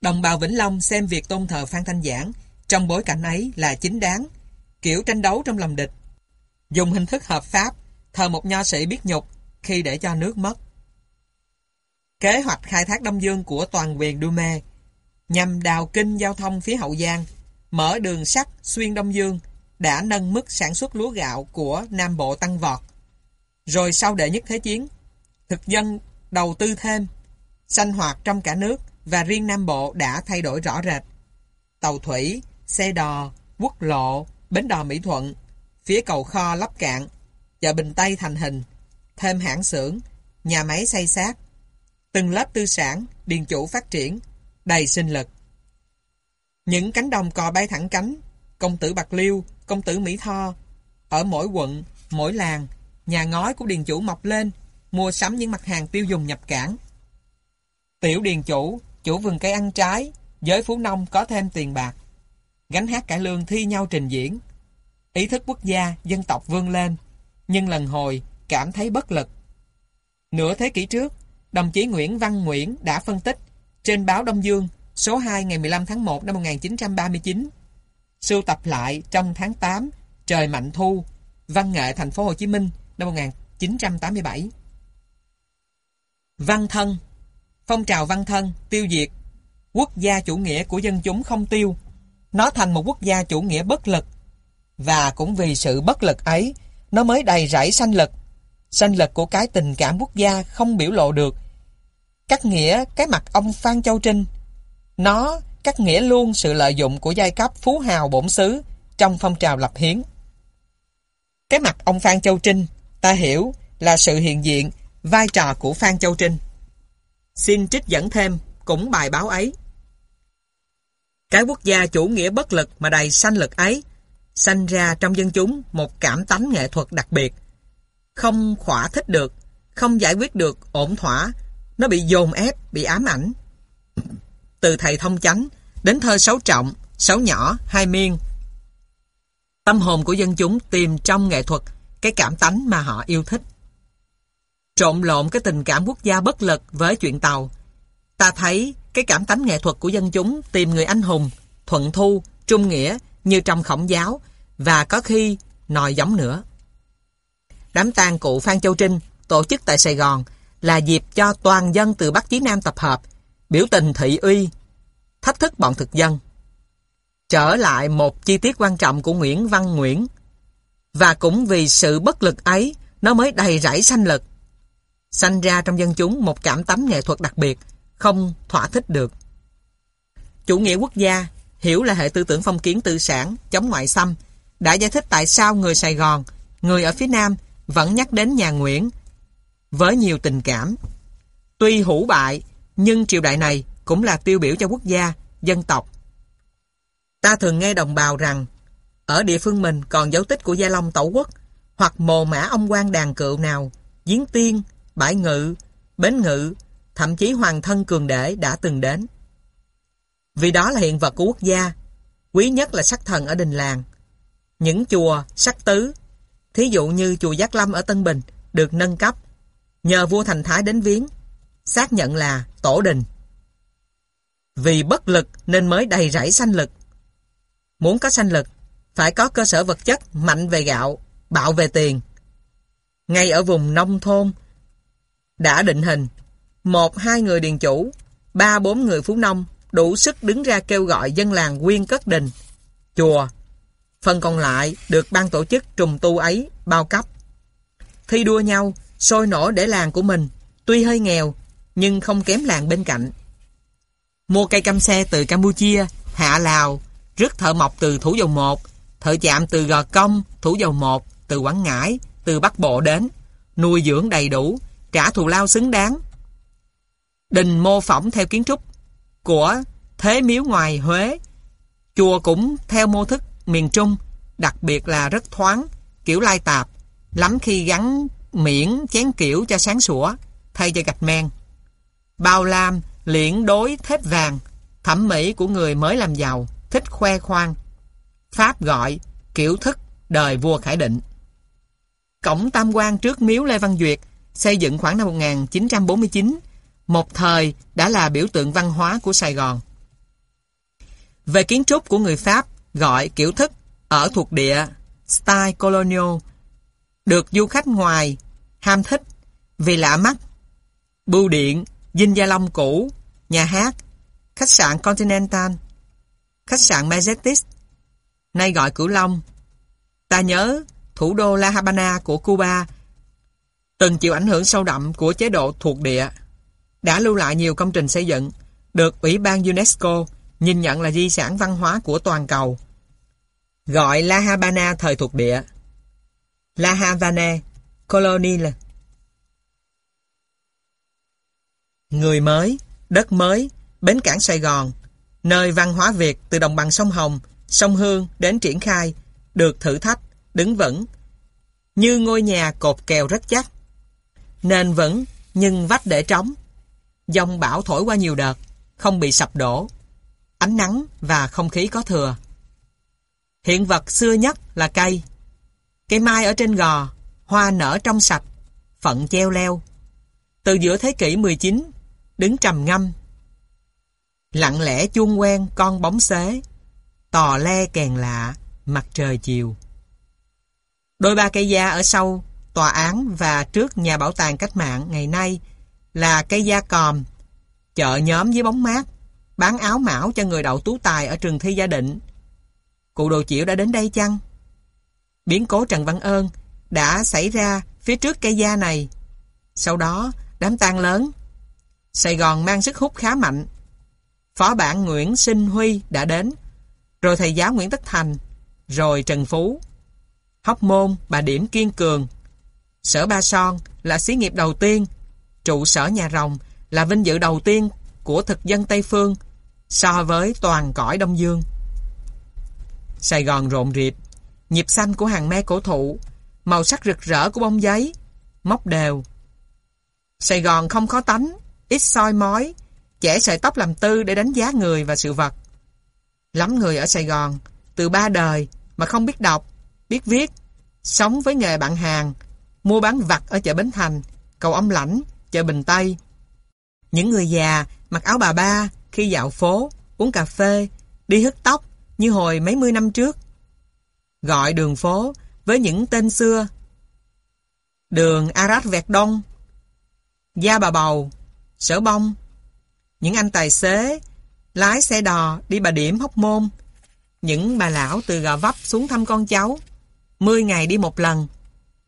Đồng bào Vĩnh Long xem việc tôn thờ Phan Thanh Giảng trong bối cảnh ấy là chính đáng, kiểu tranh đấu trong lòng địch. Dùng hình thức hợp pháp, thờ một nho sĩ biết nhục khi để cho nước mất. Kế hoạch khai thác Đông Dương của toàn quyền Dume nhằm đào kinh giao thông phía Hậu Giang, mở đường sắt xuyên Đông Dương đã nâng mức sản xuất lúa gạo của Nam Bộ tăng vọt. Rồi sau đệ nhất thế chiến, thực dân đầu tư thêm, sanh hoạt trong cả nước và riêng Nam Bộ đã thay đổi rõ rệt. Tàu thủy, xe đò, quốc lộ, bến đò Mỹ Thuận, phía cầu kho lắp cạn, chợ Bình Tây thành hình, thêm hãng xưởng, nhà máy xây sát, từng lớp tư sản, điền chủ phát triển, đầy sinh lực. Những cánh đồng cò bay thẳng cánh, công tử Bạc Liêu, công tử Mỹ Tho, ở mỗi quận, mỗi làng, nhà ngói của điền chủ mọc lên, mua sắm những mặt hàng tiêu dùng nhập cảng. Tiểu điền chủ, chủ vườn cây ăn trái, giới phú nông có thêm tiền bạc. Gánh hát cải lương thi nhau trình diễn. Ý thức quốc gia, dân tộc vươn lên, nhưng lần hồi cảm thấy bất lực. Nửa thế kỷ trước, đồng chí Nguyễn Văn Nguyễn đã phân tích trên báo Đông Dương số 2 ngày 15 tháng 1 năm 1939. Sưu tập lại trong tháng 8 Trời Mạnh Thu, Văn nghệ Thành phố Hồ Chí Minh năm 1987. Văn thân Phong trào văn thân, tiêu diệt Quốc gia chủ nghĩa của dân chúng không tiêu Nó thành một quốc gia chủ nghĩa bất lực Và cũng vì sự bất lực ấy nó mới đầy rẫy sanh lực. Sanh lực của cái tình cảm quốc gia không biểu lộ được. Cắt nghĩa cái mặt ông Phan Châu Trinh. Nó cắt nghĩa luôn sự lợi dụng của giai cấp phú hào bổn xứ trong phong trào lập hiến. Cái mặt ông Phan Châu Trinh, ta hiểu là sự hiện diện, vai trò của Phan Châu Trinh. Xin trích dẫn thêm, cũng bài báo ấy. Cái quốc gia chủ nghĩa bất lực mà đầy sanh lực ấy, sanh ra trong dân chúng một cảm tánh nghệ thuật đặc biệt. Không khỏa thích được, không giải quyết được ổn thỏa, nó bị dồn ép, bị ám ảnh. Từ thầy thông chánh đến thơ sáu trọng, sáu nhỏ, hai miên. Tâm hồn của dân chúng tìm trong nghệ thuật cái cảm tánh mà họ yêu thích. Trộn lộn cái tình cảm quốc gia bất lực với chuyện tàu. Ta thấy cái cảm tánh nghệ thuật của dân chúng tìm người anh hùng, thuận thu, trung nghĩa như trong khổng giáo và có khi nòi giống nữa. Đám tang cụ Phan Châu Trinh tổ chức tại Sài Gòn là dịp cho toàn dân từ Bắc chí Nam tập hợp, biểu tình thị uy, thách thức bọn thực dân. Trở lại một chi tiết quan trọng của Nguyễn Văn Nguyễn. Và cũng vì sự bất lực ấy, nó mới đầy rẫy sanh lực. Sanh ra trong dân chúng một cảm tấm nghệ thuật đặc biệt, không thỏa thích được. Chủ nghĩa quốc gia, hiểu là hệ tư tưởng phong kiến tư sản, chống ngoại xâm, đã giải thích tại sao người Sài Gòn, người ở phía Nam vẫn nhắc đến nhà Nguyễn với nhiều tình cảm. Tuy hủ bại, nhưng triều đại này cũng là tiêu biểu cho quốc gia, dân tộc. Ta thường nghe đồng bào rằng ở địa phương mình còn dấu tích của Gia Long tổ Quốc hoặc mồ mã ông quan đàn cựu nào, giếng tiên, bãi ngự, bến ngự, thậm chí hoàng thân cường đế đã từng đến. Vì đó là hiện vật của quốc gia, quý nhất là sắc thần ở đình làng. Những chùa, sắc tứ, thí dụ như chùa Giác Lâm ở Tân Bình, được nâng cấp, nhờ vua Thành Thái đến viếng, xác nhận là tổ đình. Vì bất lực nên mới đầy rẫy sanh lực. Muốn có sanh lực, phải có cơ sở vật chất mạnh về gạo, bạo về tiền. Ngay ở vùng nông thôn, đã định hình, một hai người điền chủ, ba bốn người phú nông đủ sức đứng ra kêu gọi dân làng quyên cất đình, chùa. Phần còn lại được ban tổ chức trùng tu ấy bao cấp. Thi đua nhau, sôi nổi để làng của mình, tuy hơi nghèo, nhưng không kém làng bên cạnh. Mua cây cam xe từ Campuchia, Hạ Lào, rước thợ mộc từ Thủ Dầu Một, thợ chạm từ Gò Công, Thủ Dầu Một, từ Quảng Ngãi, từ Bắc Bộ đến, nuôi dưỡng đầy đủ, trả thù lao xứng đáng. Đình mô phỏng theo kiến trúc của Thế Miếu ngoài Huế. Chùa cũng theo mô thức miền Trung, đặc biệt là rất thoáng, kiểu lai tạp, lắm khi gắn miễn chén kiểu cho sáng sủa, thay cho gạch men. Bao lam, liễn đối thép vàng, thẩm mỹ của người mới làm giàu, thích khoe khoang. Pháp gọi, kiểu thức, đời vua Khải Định. Cổng Tam quan trước miếu Lê Văn Duyệt, xây dựng khoảng năm 1949, một thời đã là biểu tượng văn hóa của Sài Gòn. Về kiến trúc của người Pháp, gọi kiểu thức, ở thuộc địa, style colonial, được du khách ngoài ham thích vì lạ mắt. Bưu điện, Dinh Gia Long cũ, nhà hát, khách sạn Continental, khách sạn Majestic, nay gọi Cửu Long. Ta nhớ thủ đô La Habana của Cuba từng chịu ảnh hưởng sâu đậm của chế độ thuộc địa, đã lưu lại nhiều công trình xây dựng, được Ủy ban UNESCO nhìn nhận là di sản văn hóa của toàn cầu. Gọi La Habana thời thuộc địa. La Havana, Colonial. Người mới, đất mới, bến cảng Sài Gòn, nơi văn hóa Việt từ đồng bằng sông Hồng, sông Hương đến triển khai, được thử thách, đứng vững. Như ngôi nhà cột kèo rất chắc. Nền vững, nhưng vách để trống. Dòng bão thổi qua nhiều đợt, không bị sập đổ. Ánh nắng và không khí có thừa. Hiện vật xưa nhất là cây. Cây mai ở trên gò, hoa nở trong sạch, phận treo leo. Từ giữa thế kỷ 19, đứng trầm ngâm. Lặng lẽ chuông quen con bóng xế, tò le kèn lạ, mặt trời chiều. Đôi ba cây da ở sau tòa án và trước nhà bảo tàng cách mạng ngày nay là cây da còm, chợ nhóm với bóng mát, bán áo mão cho người đậu tú tài ở trường thi gia định. Cụ đồ chịu đã đến đây chăng? Biến cố Trần Văn Ơn, đã xảy ra phía trước cây gia này. Sau đó, đám tang lớn. Sài Gòn mang sức hút khá mạnh. Phó bản Nguyễn Sinh Huy đã đến, rồi thầy giáo Nguyễn Tất Thành, rồi Trần Phú. Hóc Môn, Bà Điểm Kiên Cường. Sở Ba Son là xí nghiệp đầu tiên. Trụ sở nhà rồng là vinh dự đầu tiên của thực dân Tây Phương so với toàn cõi Đông Dương. Sài Gòn rộn rịp, nhịp xanh của hàng me cổ thụ, màu sắc rực rỡ của bông giấy, móc đều. Sài Gòn không khó tánh, ít soi mói, chẻ sợi tóc làm tư để đánh giá người và sự vật. Lắm người ở Sài Gòn, từ ba đời mà không biết đọc, biết viết, sống với nghề bạn hàng, mua bán vặt ở chợ Bến Thành, cầu Ông Lãnh, chợ Bình Tây. Những người già mặc áo bà ba khi dạo phố, uống cà phê, đi hứt tóc như hồi mấy mươi năm trước. Gọi đường phố với những tên xưa. Đường Arat Vẹt Đông, Gia Bà Bầu, Sở Bông, những anh tài xế, lái xe đò đi bà điểm hóc môn, những bà lão từ gò vấp xuống thăm con cháu, 10 ngày đi một lần,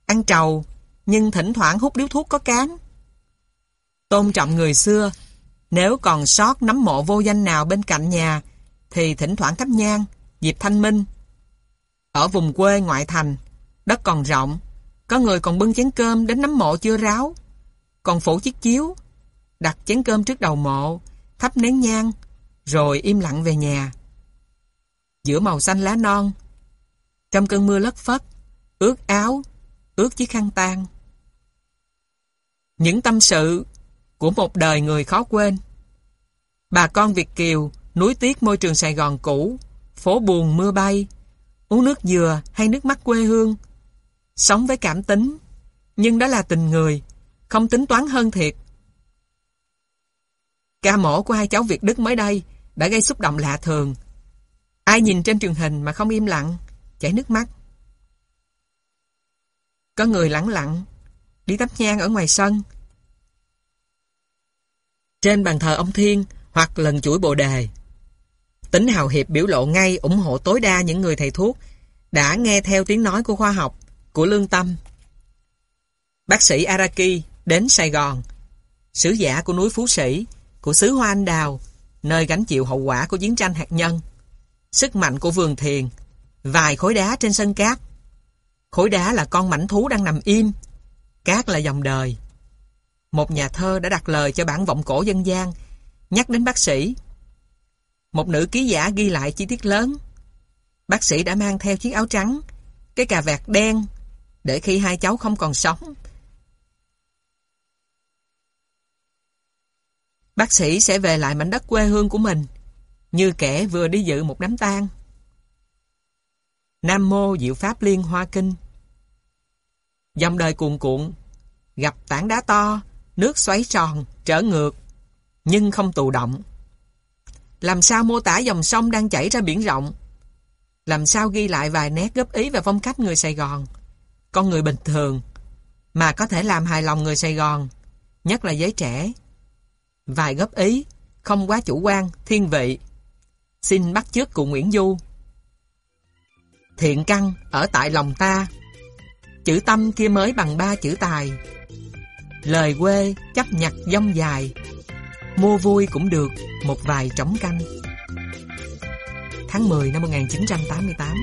ăn trầu, nhưng thỉnh thoảng hút điếu thuốc có cán. Tôn trọng người xưa, nếu còn sót nắm mộ vô danh nào bên cạnh nhà, thì thỉnh thoảng thắp nhang, dịp thanh minh. Ở vùng quê ngoại thành, đất còn rộng, có người còn bưng chén cơm đến nắm mộ chưa ráo, còn phủ chiếc chiếu, đặt chén cơm trước đầu mộ, thắp nén nhang, rồi im lặng về nhà. Giữa màu xanh lá non, trong cơn mưa lất phất, ướt áo, ướt chiếc khăn tang. Những tâm sự của một đời người khó quên. Bà con Việt Kiều núi tiếc môi trường Sài Gòn cũ, phố buồn mưa bay, uống nước dừa hay nước mắt quê hương. Sống với cảm tính, nhưng đó là tình người, không tính toán hơn thiệt. Ca mổ của hai cháu Việt Đức mới đây đã gây xúc động lạ thường. Ai nhìn trên truyền hình mà không im lặng, chảy nước mắt. Có người lặng lặng, đi tắm nhang ở ngoài sân. Trên bàn thờ ông Thiên hoặc lần chuỗi bồ đề. Tính hào hiệp biểu lộ ngay ủng hộ tối đa những người thầy thuốc đã nghe theo tiếng nói của khoa học, của lương tâm. Bác sĩ Araki đến Sài Gòn, sứ giả của núi Phú Sĩ, của xứ Hoa Anh Đào, nơi gánh chịu hậu quả của chiến tranh hạt nhân, sức mạnh của vườn thiền, vài khối đá trên sân cát. Khối đá là con mảnh thú đang nằm im, cát là dòng đời. Một nhà thơ đã đặt lời cho bản vọng cổ dân gian, nhắc đến bác sĩ. Một nữ ký giả ghi lại chi tiết lớn. Bác sĩ đã mang theo chiếc áo trắng, cái cà vạt đen, để khi hai cháu không còn sống, bác sĩ sẽ về lại mảnh đất quê hương của mình, như kẻ vừa đi dự một đám tang. Nam Mô Diệu Pháp Liên Hoa Kinh Dòng đời cuồn cuộn, gặp tảng đá to, nước xoáy tròn, trở ngược, nhưng không tù động. Làm sao mô tả dòng sông đang chảy ra biển rộng? Làm sao ghi lại vài nét góp ý và phong cách người Sài Gòn? Con người bình thường, mà có thể làm hài lòng người Sài Gòn, nhất là giới trẻ. Vài góp ý, không quá chủ quan, thiên vị. Xin bắt chước cụ Nguyễn Du. Thiện căn ở tại lòng ta, chữ tâm kia mới bằng ba chữ tài. Lời quê chấp nhặt dông dài, mua vui cũng được một vài trống canh. Tháng 10 năm 1988